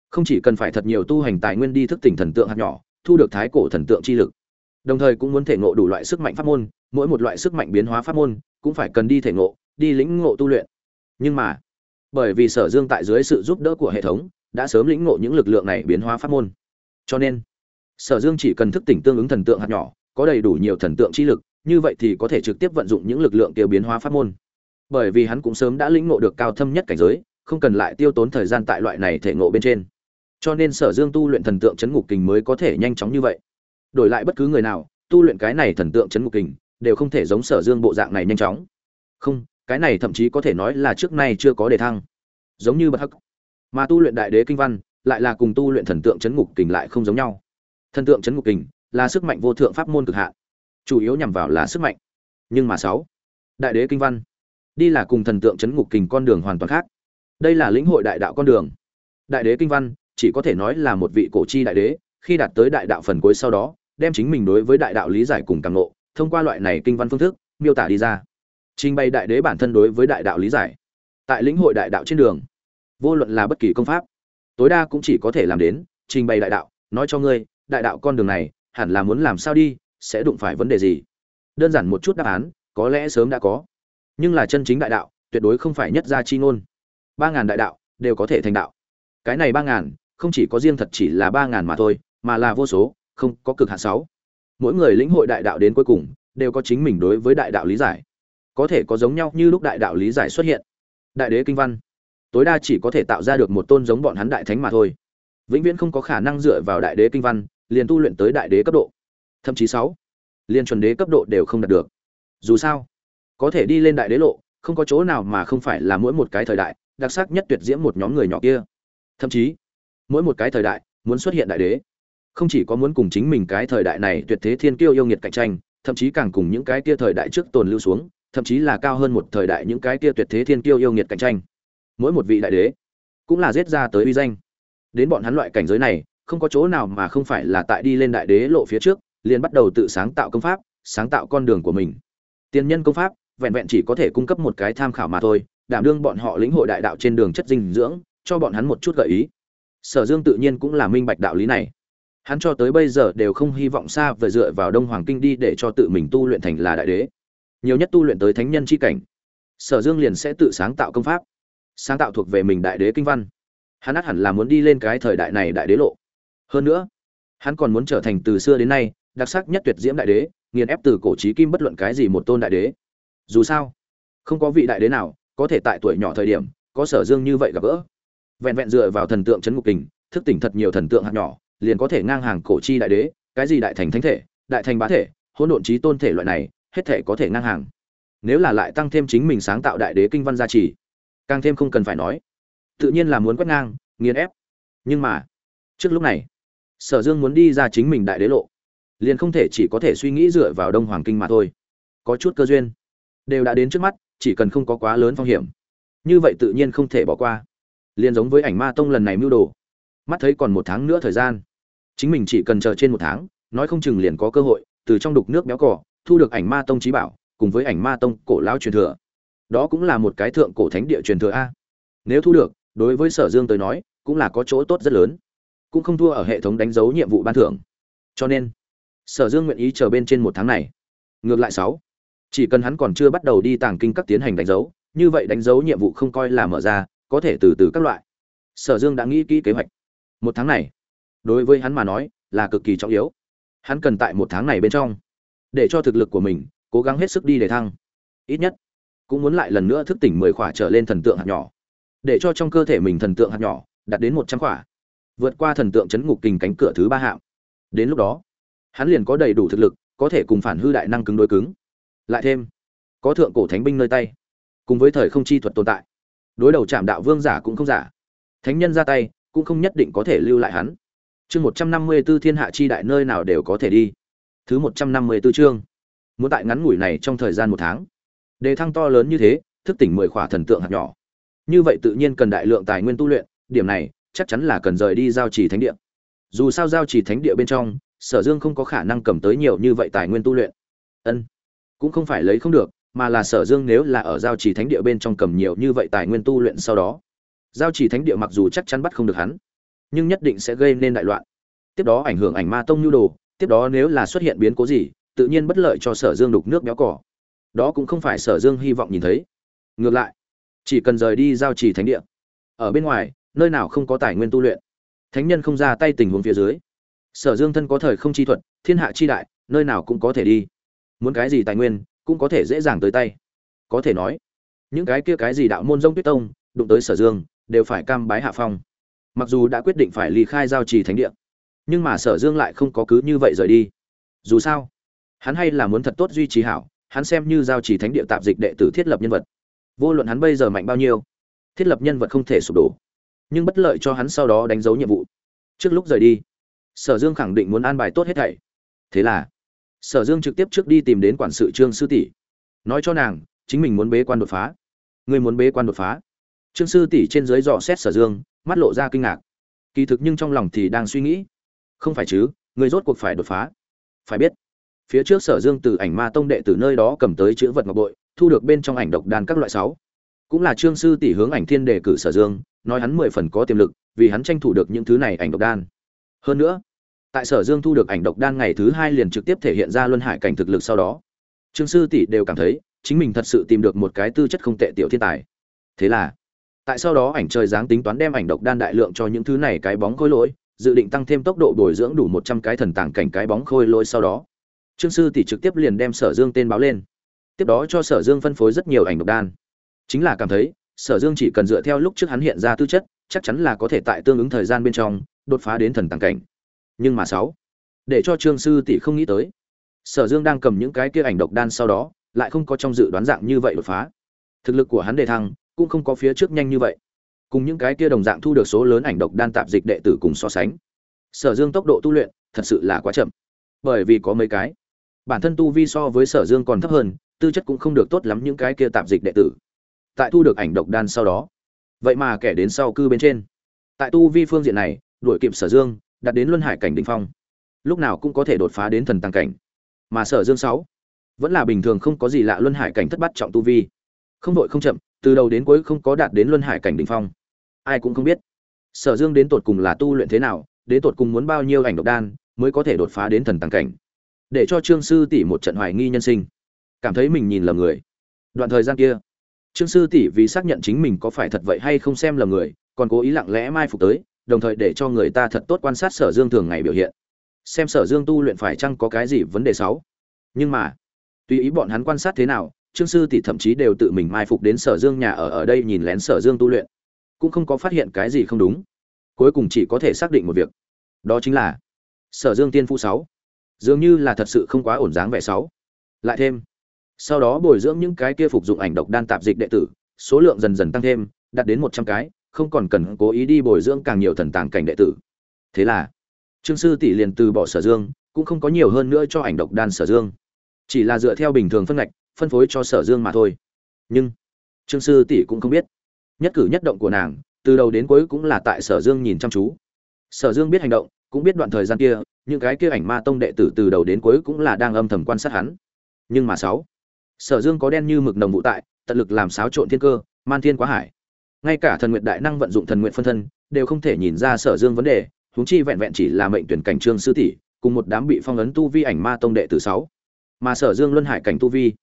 không chỉ cần phải thật nhiều tu hành tài nguyên đi thức tỉnh thần tượng hạt nhỏ, thu được thái cổ thần tượng chi lực. Đồng thời cũng muốn thể ngộ đủ loại sức mạnh pháp môn, mỗi một loại sức mạnh biến hóa pháp môn cũng phải cần đi thể ngộ, đi lĩnh ngộ tu luyện. Nhưng mà bởi vì sở dương tại dưới sự giúp đỡ của hệ thống, đã sớm lĩnh ngộ những lực lượng này biến hóa pháp môn. Cho nên, sở dương chỉ cần thức tỉnh tương ứng thần tượng hạt nhỏ, có đầy đủ nhiều thần tượng chi lực, như vậy thì có thể trực tiếp vận dụng những lực lượng tiêu biến hóa pháp môn. Bởi vì hắn cũng sớm đã lĩnh ngộ được cao thâm nhất cảnh giới, không cần lại tiêu tốn thời gian tại loại này thể ngộ bên trên. Cho nên sở dương tu luyện thần tượng chấn ngục kình mới có thể nhanh chóng như vậy. Đổi lại bất cứ người nào, tu luyện cái này thần tượng chấn ngục kình, đều không thể giống sở dương bộ dạng này nhanh chóng. Không cái này thậm chí có thể nói là trước nay chưa có đề thăng. Giống như bất hắc. Mà tu luyện đại đế kinh văn, lại là cùng tu luyện thần tượng chấn ngục kình lại không giống nhau. Thần tượng chấn ngục kình là sức mạnh vô thượng pháp môn cực hạn, chủ yếu nhằm vào là sức mạnh. Nhưng mà sáu, đại đế kinh văn đi là cùng thần tượng chấn ngục kình con đường hoàn toàn khác. Đây là lĩnh hội đại đạo con đường. Đại đế kinh văn chỉ có thể nói là một vị cổ chi đại đế, khi đạt tới đại đạo phần cuối sau đó, đem chính mình đối với đại đạo lý giải cùng càng ngộ, thông qua loại này kinh văn phương thức miêu tả đi ra trình bày đại đế bản thân đối với đại đạo lý giải. Tại lĩnh hội đại đạo trên đường, vô luận là bất kỳ công pháp, tối đa cũng chỉ có thể làm đến trình bày đại đạo, nói cho ngươi, đại đạo con đường này, hẳn là muốn làm sao đi, sẽ đụng phải vấn đề gì? Đơn giản một chút đáp án, có lẽ sớm đã có. Nhưng là chân chính đại đạo, tuyệt đối không phải nhất gia chi ngôn. Ba ngàn đại đạo đều có thể thành đạo. Cái này ba ngàn, không chỉ có riêng thật chỉ là ba ngàn mà thôi, mà là vô số, không có cực hạn sáu. Mỗi người lĩnh hội đại đạo đến cuối cùng, đều có chính mình đối với đại đạo lý giải có thể có giống nhau như lúc đại đạo lý giải xuất hiện. Đại đế kinh văn. Tối đa chỉ có thể tạo ra được một tôn giống bọn hắn đại thánh mà thôi. Vĩnh viễn không có khả năng dựa vào đại đế kinh văn, liền tu luyện tới đại đế cấp độ. Thậm chí sáu liên chuẩn đế cấp độ đều không đạt được. Dù sao, có thể đi lên đại đế lộ, không có chỗ nào mà không phải là mỗi một cái thời đại, đặc sắc nhất tuyệt diễm một nhóm người nhỏ kia. Thậm chí, mỗi một cái thời đại muốn xuất hiện đại đế. Không chỉ có muốn cùng chính mình cái thời đại này tuyệt thế thiên kiêu yêu nghiệt cạnh tranh, thậm chí càng cùng những cái kia thời đại trước tồn lưu xuống thậm chí là cao hơn một thời đại những cái kia tuyệt thế thiên kiêu yêu nghiệt cạnh tranh. Mỗi một vị đại đế cũng là giết ra tới uy danh. Đến bọn hắn loại cảnh giới này, không có chỗ nào mà không phải là tại đi lên đại đế lộ phía trước, liền bắt đầu tự sáng tạo công pháp, sáng tạo con đường của mình. Tiên nhân công pháp, vẹn vẹn chỉ có thể cung cấp một cái tham khảo mà thôi, đảm đương bọn họ lĩnh hội đại đạo trên đường chất dinh dưỡng, cho bọn hắn một chút gợi ý. Sở dương tự nhiên cũng là minh bạch đạo lý này. Hắn cho tới bây giờ đều không hy vọng xa về dựa vào đông hoàng kinh đi để cho tự mình tu luyện thành là đại đế nhiều nhất tu luyện tới thánh nhân c h i cảnh. Sở dương liền sẽ tự sáng tạo công pháp, sáng tạo thuộc về mình đại đế kinh văn. Hắn át hẳn là muốn đi lên cái thời đại này đại đế lộ. Hơn nữa, hắn còn muốn trở thành từ xưa đến nay đặc sắc nhất tuyệt diễm đại đế, nghiền ép từ cổ trí kim bất luận cái gì một tôn đại đế. Dù sao, không có vị đại đế nào có thể tại tuổi nhỏ thời điểm có sở dương như vậy gặp gỡ. Vẹn vẹn dựa vào thần tượng c h ấ n ngục kình, thức tỉnh thật nhiều thần tượng hạt nhỏ, liền có thể ngang hàng cổ chi đại đế, cái gì đại thành thánh thể, đại thành bá thể, hỗn độn trí tôn thể loại này hết thể có thể ngang hàng. Nếu là lại tăng thêm chính mình sáng tạo đại đế kinh văn gia trì, càng thêm không cần phải nói. Tự nhiên là muốn quét ngang, nghiền ép. Nhưng mà, trước lúc này, sở dương muốn đi ra chính mình đại đế lộ. Liền không thể chỉ có thể suy nghĩ dựa vào đông hoàng kinh mà thôi. Có chút cơ duyên. Đều đã đến trước mắt, chỉ cần không có quá lớn phong hiểm. Như vậy tự nhiên không thể bỏ qua. Liền giống với ảnh ma tông lần này mưu đồ. Mắt thấy còn một tháng nữa thời gian. Chính mình chỉ cần chờ trên một tháng, nói không chừng liền có cơ hội, từ trong đục nước béo cỏ thu được ảnh ma tông trí bảo, cùng với ảnh ma tông cổ lão truyền thừa. Đó cũng là một cái thượng cổ thánh địa truyền thừa a. Nếu thu được, đối với sở dương tới nói, cũng là có chỗ tốt rất lớn. Cũng không thua ở hệ thống đánh dấu nhiệm vụ ban thưởng. Cho nên, sở dương nguyện ý chờ bên trên một tháng này. Ngược lại sáu. Chỉ cần hắn còn chưa bắt đầu đi tàng kinh các tiến hành đánh dấu, như vậy đánh dấu nhiệm vụ không coi là mở ra, có thể từ từ các loại. Sở dương đã nghĩ kỹ kế hoạch. Một tháng này, đối với hắn mà nói, là cực kỳ trọng yếu. Hắn cần tại một tháng này bên trong để cho thực lực của mình cố gắng hết sức đi để thăng. Ít nhất, cũng muốn lại lần nữa thức tỉnh mười khỏa trở lên thần tượng hạt nhỏ. Để cho trong cơ thể mình thần tượng hạt nhỏ đạt đến một trăm khỏa, vượt qua thần tượng chấn ngục kình cánh cửa thứ ba hạng. Đến lúc đó, hắn liền có đầy đủ thực lực, có thể cùng phản hư đại năng cứng đối cứng. Lại thêm, có thượng cổ thánh binh nơi tay, cùng với thời không chi thuật tồn tại. Đối đầu chạm đạo vương giả cũng không giả. Thánh nhân ra tay, cũng không nhất định có thể lưu lại hắn. Chương một trăm năm mươi b ố thiên hạ chi đại nơi nào đều có thể đi thứ một trăm năm mươi b ố chương. Muốn tại ngắn ngủi này trong thời gian một tháng. Đề thăng to lớn như thế, thức tỉnh mười khỏa thần tượng hạt nhỏ. Như vậy tự nhiên cần đại lượng tài nguyên tu luyện, điểm này, chắc chắn là cần rời đi giao trì thánh địa. Dù sao giao trì thánh địa bên trong, sở dương không có khả năng cầm tới nhiều như vậy tài nguyên tu luyện. Ân, cũng không phải lấy không được, mà là sở dương nếu là ở giao trì thánh địa bên trong cầm nhiều như vậy tài nguyên tu luyện sau đó, giao trì thánh địa mặc dù chắc chắn bắt không được hắn, nhưng nhất định sẽ gây nên đại loạn. Tiếp đó ảnh hưởng ảnh ma tông nhu đồ tiếp đó nếu là xuất hiện biến cố gì, tự nhiên bất lợi cho sở dương đục nước béo cỏ đó cũng không phải sở dương hy vọng nhìn thấy. Ngược lại, chỉ cần rời đi giao trì thánh địa, ở bên ngoài, nơi nào không có tài nguyên tu luyện, thánh nhân không ra tay tình huống phía dưới. Sở dương thân có thời không chi thuật, thiên hạ chi đại, nơi nào cũng có thể đi. Muốn cái gì tài nguyên, cũng có thể dễ dàng tới tay. Có thể nói, những cái kia cái gì đạo môn rông tuyết tông, đụng tới sở dương, đều phải cam bái hạ phong. Mặc dù đã quyết định phải ly khai giao trì thánh địa nhưng mà sở dương lại không có cứ như vậy rời đi. Dù sao, hắn hay là muốn thật tốt duy trì hảo, hắn xem như giao trì thánh địa tạp dịch đệ tử thiết lập nhân vật. Vô luận hắn bây giờ mạnh bao nhiêu, thiết lập nhân vật không thể sụp đổ. Nhưng bất lợi cho hắn sau đó đánh dấu nhiệm vụ. Trước lúc rời đi, sở dương khẳng định muốn an bài tốt hết thảy. Thế là, sở dương trực tiếp trước đi tìm đến quản sự trương sư tỷ. Nói cho nàng, chính mình muốn bế quan đột phá. Người muốn bế quan đột phá. Trương sư tỷ trên dưới dò xét sở dương, mắt lộ ra kinh ngạc. Kỳ thực nhưng trong lòng thì đang suy nghĩ không phải chứ, người rốt cuộc phải đột phá. Phải biết, phía trước sở dương từ ảnh ma tông đệ từ nơi đó cầm tới chữ vật ngọc bội, thu được bên trong ảnh độc đan các loại sáu. Cũng là trương sư tỷ hướng ảnh thiên đề cử sở dương, nói hắn mười phần có tiềm lực, vì hắn tranh thủ được những thứ này ảnh độc đan. Hơn nữa, tại sở dương thu được ảnh độc đan ngày thứ hai liền trực tiếp thể hiện ra luân hải cảnh thực lực sau đó. Trương sư tỷ đều cảm thấy, chính mình thật sự tìm được một cái tư chất không tệ tiểu thiên tài. Thế là, tại sau đó ảnh trời giáng tính toán đem ảnh độc đan đại lượng cho những thứ này cái bóng khôi lỗi dự định tăng thêm tốc độ bồi dưỡng đủ một trăm cái thần tàng cảnh cái bóng khôi lôi sau đó. Trương sư tỷ trực tiếp liền đem sở dương tên báo lên. Tiếp đó cho sở dương phân phối rất nhiều ảnh độc đan. Chính là cảm thấy, sở dương chỉ cần dựa theo lúc trước hắn hiện ra tư chất, chắc chắn là có thể tại tương ứng thời gian bên trong, đột phá đến thần tàng cảnh. Nhưng mà sáu, để cho trương sư tỷ không nghĩ tới, sở dương đang cầm những cái kia ảnh độc đan sau đó, lại không có trong dự đoán dạng như vậy đột phá. Thực lực của hắn đề thăng, cũng không có phía trước nhanh như vậy cùng những cái kia đồng dạng thu được số lớn ảnh độc đan tạp dịch đệ tử cùng so sánh. Sở dương tốc độ tu luyện thật sự là quá chậm. Bởi vì có mấy cái, bản thân tu vi so với sở dương còn thấp hơn, tư chất cũng không được tốt lắm những cái kia tạp dịch đệ tử. Tại thu được ảnh độc đan sau đó, vậy mà kẻ đến sau cư bên trên. Tại tu vi phương diện này, đuổi kịp sở dương, đạt đến luân hải cảnh đỉnh phong, lúc nào cũng có thể đột phá đến thần tăng cảnh. Mà sở dương sáu, vẫn là bình thường không có gì lạ luân hải cảnh thất bát trọng tu vi. Không đội không chậm, từ đầu đến cuối không có đạt đến luân hải cảnh đỉnh phong ai cũng không biết. Sở dương đến tột cùng là tu luyện thế nào, đến tột cùng muốn bao nhiêu ảnh độc đan mới có thể đột phá đến thần tăng cảnh. Để cho trương sư tỷ một trận hoài nghi nhân sinh. Cảm thấy mình nhìn lầm người. Đoạn thời gian kia, trương sư tỷ vì xác nhận chính mình có phải thật vậy hay không xem lầm người, còn cố ý lặng lẽ mai phục tới, đồng thời để cho người ta thật tốt quan sát sở dương thường ngày biểu hiện. Xem sở dương tu luyện phải chăng có cái gì vấn đề xấu. Nhưng mà, tùy ý bọn hắn quan sát thế nào, trương sư tỷ thậm chí đều tự mình mai phục đến sở dương nhà ở ở đây nhìn lén sở dương tu luyện cũng không có phát hiện cái gì không đúng. Cuối cùng chỉ có thể xác định một việc. Đó chính là, sở dương tiên phu sáu, dường như là thật sự không quá ổn dáng vẻ sáu. Lại thêm, sau đó bồi dưỡng những cái kia phục dụng ảnh độc đan tạp dịch đệ tử, số lượng dần dần tăng thêm, đạt đến một trăm cái, không còn cần cố ý đi bồi dưỡng càng nhiều thần tàng cảnh đệ tử. Thế là, trương sư tỷ liền từ bỏ sở dương, cũng không có nhiều hơn nữa cho ảnh độc đan sở dương. Chỉ là dựa theo bình thường phân ngạch, phân phối cho sở dương mà thôi. Nhưng, trương sư tỷ cũng không biết nhất cử nhất động của nàng, từ đầu đến cuối cũng là tại sở dương nhìn chăm chú. Sở dương biết hành động, cũng biết đoạn thời gian kia, những cái kia ảnh ma tông đệ tử từ đầu đến cuối cũng là đang âm thầm quan sát hắn. Nhưng mà sáu, sở dương có đen như mực nồng vụ tại, tận lực làm xáo trộn thiên cơ, man thiên quá hải. Ngay cả thần nguyện đại năng vận dụng thần nguyện phân thân, đều không thể nhìn ra sở dương vấn đề, huống chi vẹn vẹn chỉ là mệnh tuyển cảnh trương sư tỷ, cùng một đám bị phong ấn tu vi ảnh ma tông đệ tử sáu. Mà sở dương luân hải cảnh tu vi,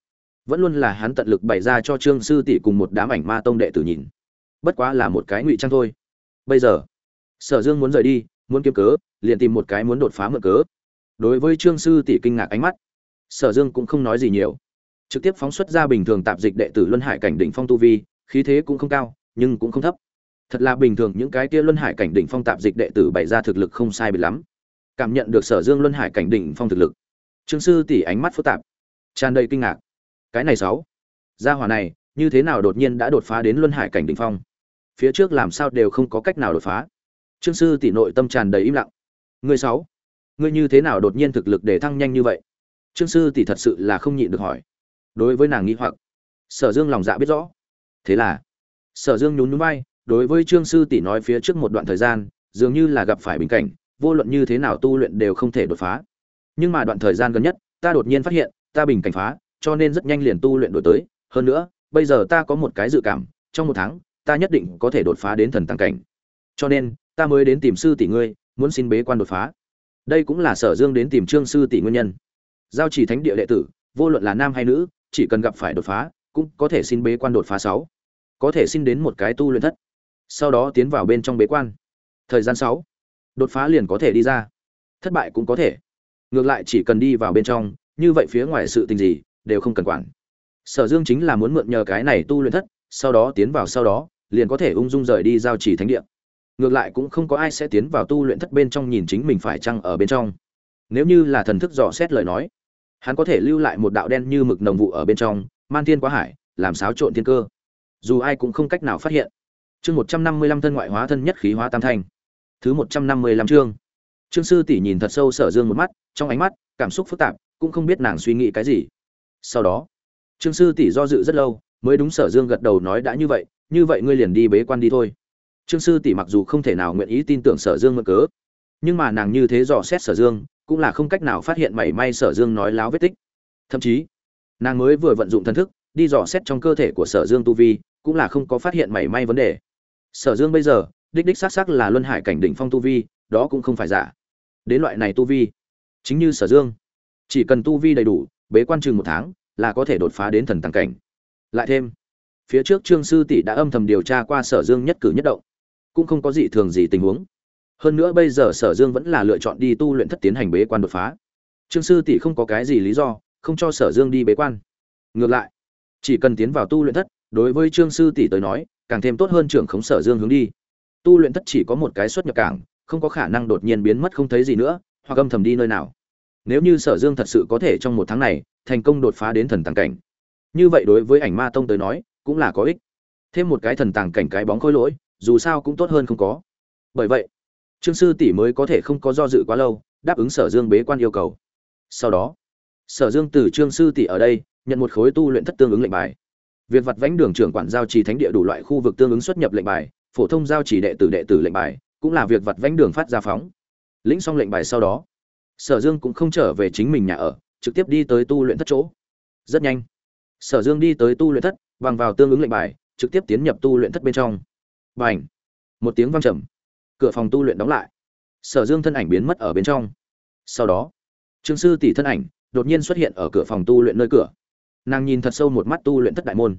vẫn luôn là hắn tận lực bày ra cho trương sư tỷ cùng một đám ảnh ma tông đệ tử nhìn bất quá là một cái ngụy trang thôi. Bây giờ, sở dương muốn rời đi, muốn kiếm cớ, liền tìm một cái muốn đột phá mượn cớ. Đối với trương sư tỷ kinh ngạc ánh mắt, sở dương cũng không nói gì nhiều. Trực tiếp phóng xuất ra bình thường tạp dịch đệ tử luân hải cảnh đỉnh phong tu vi, khí thế cũng không cao, nhưng cũng không thấp. Thật là bình thường, những cái kia luân hải cảnh đỉnh phong tạp dịch đệ tử bày ra thực lực không sai biệt lắm. Cảm nhận được sở dương luân hải cảnh đỉnh phong thực lực, trương sư tỷ ánh mắt phức tạp, tràn đầy kinh ngạc. Cái này sáu, gia hỏa này, như thế nào đột nhiên đã đột phá đến luân hải cảnh đỉnh phong? Phía trước làm sao đều không có cách nào đột phá. Trương sư tỷ nội tâm tràn đầy im lặng. Người sáu, ngươi như thế nào đột nhiên thực lực để thăng nhanh như vậy? Trương sư tỷ thật sự là không nhịn được hỏi. Đối với nàng nghĩ hoặc, sở dương lòng dạ biết rõ. Thế là, sở dương nhún nhún vai, đối với trương sư tỷ nói phía trước một đoạn thời gian, dường như là gặp phải bình cảnh, vô luận như thế nào tu luyện đều không thể đột phá. Nhưng mà đoạn thời gian gần nhất, ta đột nhiên phát hiện, ta bình cảnh phá, cho nên rất nhanh liền tu luyện đổi tới. Hơn nữa, bây giờ ta có một cái dự cảm, trong một tháng ta nhất định có thể đột phá đến thần tăng cảnh. Cho nên, ta mới đến tìm sư tỷ ngươi, muốn xin bế quan đột phá. Đây cũng là sở dương đến tìm trương sư tỷ nguyên nhân. Giao chỉ thánh địa đệ tử, vô luận là nam hay nữ, chỉ cần gặp phải đột phá, cũng có thể xin bế quan đột phá sáu. Có thể xin đến một cái tu luyện thất. Sau đó tiến vào bên trong bế quan. Thời gian sáu. Đột phá liền có thể đi ra. Thất bại cũng có thể. Ngược lại chỉ cần đi vào bên trong, như vậy phía ngoài sự tình gì, đều không cần quản. Sở dương chính là muốn mượn nhờ cái này tu luyện thất, sau đó tiến vào sau đó liền có thể ung dung rời đi giao chỉ thánh địa. Ngược lại cũng không có ai sẽ tiến vào tu luyện thất bên trong nhìn chính mình phải chăng ở bên trong. Nếu như là thần thức dò xét lời nói, hắn có thể lưu lại một đạo đen như mực nồng vụ ở bên trong, man thiên quá hải, làm xáo trộn thiên cơ. Dù ai cũng không cách nào phát hiện. Chương một trăm năm mươi lăm thân ngoại hóa thân nhất khí hóa tam thanh. Thứ một trăm năm mươi lăm chương. Trương sư tỷ nhìn thật sâu sở dương một mắt, trong ánh mắt, cảm xúc phức tạp, cũng không biết nàng suy nghĩ cái gì. Sau đó, trương sư tỷ do dự rất lâu, mới đúng sở dương gật đầu nói đã như vậy như vậy ngươi liền đi bế quan đi thôi. Trương sư tỷ mặc dù không thể nào nguyện ý tin tưởng sở dương mượn cớ, nhưng mà nàng như thế dò xét sở dương, cũng là không cách nào phát hiện mảy may sở dương nói láo vết tích. Thậm chí, nàng mới vừa vận dụng thần thức, đi dò xét trong cơ thể của sở dương tu vi, cũng là không có phát hiện mảy may vấn đề. Sở dương bây giờ, đích đích xác xác là luân hải cảnh đỉnh phong tu vi, đó cũng không phải giả. Đến loại này tu vi, chính như sở dương, chỉ cần tu vi đầy đủ, bế quan chừng một tháng, là có thể đột phá đến thần tàng cảnh. Lại thêm phía trước trương sư tỷ đã âm thầm điều tra qua sở dương nhất cử nhất động. Cũng không có gì thường gì tình huống. Hơn nữa bây giờ sở dương vẫn là lựa chọn đi tu luyện thất tiến hành bế quan đột phá. Trương sư tỷ không có cái gì lý do, không cho sở dương đi bế quan. Ngược lại, chỉ cần tiến vào tu luyện thất, đối với trương sư tỷ tới nói, càng thêm tốt hơn trưởng khống sở dương hướng đi. Tu luyện thất chỉ có một cái xuất nhập cảng, không có khả năng đột nhiên biến mất không thấy gì nữa, hoặc âm thầm đi nơi nào. Nếu như sở dương thật sự có thể trong một tháng này thành công đột phá đến thần tàng cảnh. Như vậy đối với ảnh ma tông tới nói cũng là có ích. Thêm một cái thần tàng cảnh cái bóng khôi lỗi, dù sao cũng tốt hơn không có. Bởi vậy, trương sư tỷ mới có thể không có do dự quá lâu, đáp ứng sở dương bế quan yêu cầu. Sau đó, sở dương từ trương sư tỷ ở đây, nhận một khối tu luyện thất tương ứng lệnh bài. Việc vặt vánh đường trưởng quản giao trì thánh địa đủ loại khu vực tương ứng xuất nhập lệnh bài, phổ thông giao trì đệ tử đệ tử lệnh bài, cũng là việc vặt vánh đường phát ra phóng. Lĩnh xong lệnh bài sau đó, sở dương cũng không trở về chính mình nhà ở, trực tiếp đi tới tu luyện thất chỗ. Rất nhanh, sở dương đi tới tu luyện thất bằng vào tương ứng lệnh bài, trực tiếp tiến nhập tu luyện thất bên trong. B à n h một tiếng vang trầm. Cửa phòng tu luyện đóng lại. Sở dương thân ảnh biến mất ở bên trong. Sau đó, trương sư tỷ thân ảnh đột nhiên xuất hiện ở cửa phòng tu luyện nơi cửa. Nàng nhìn thật sâu một mắt tu luyện thất đại môn.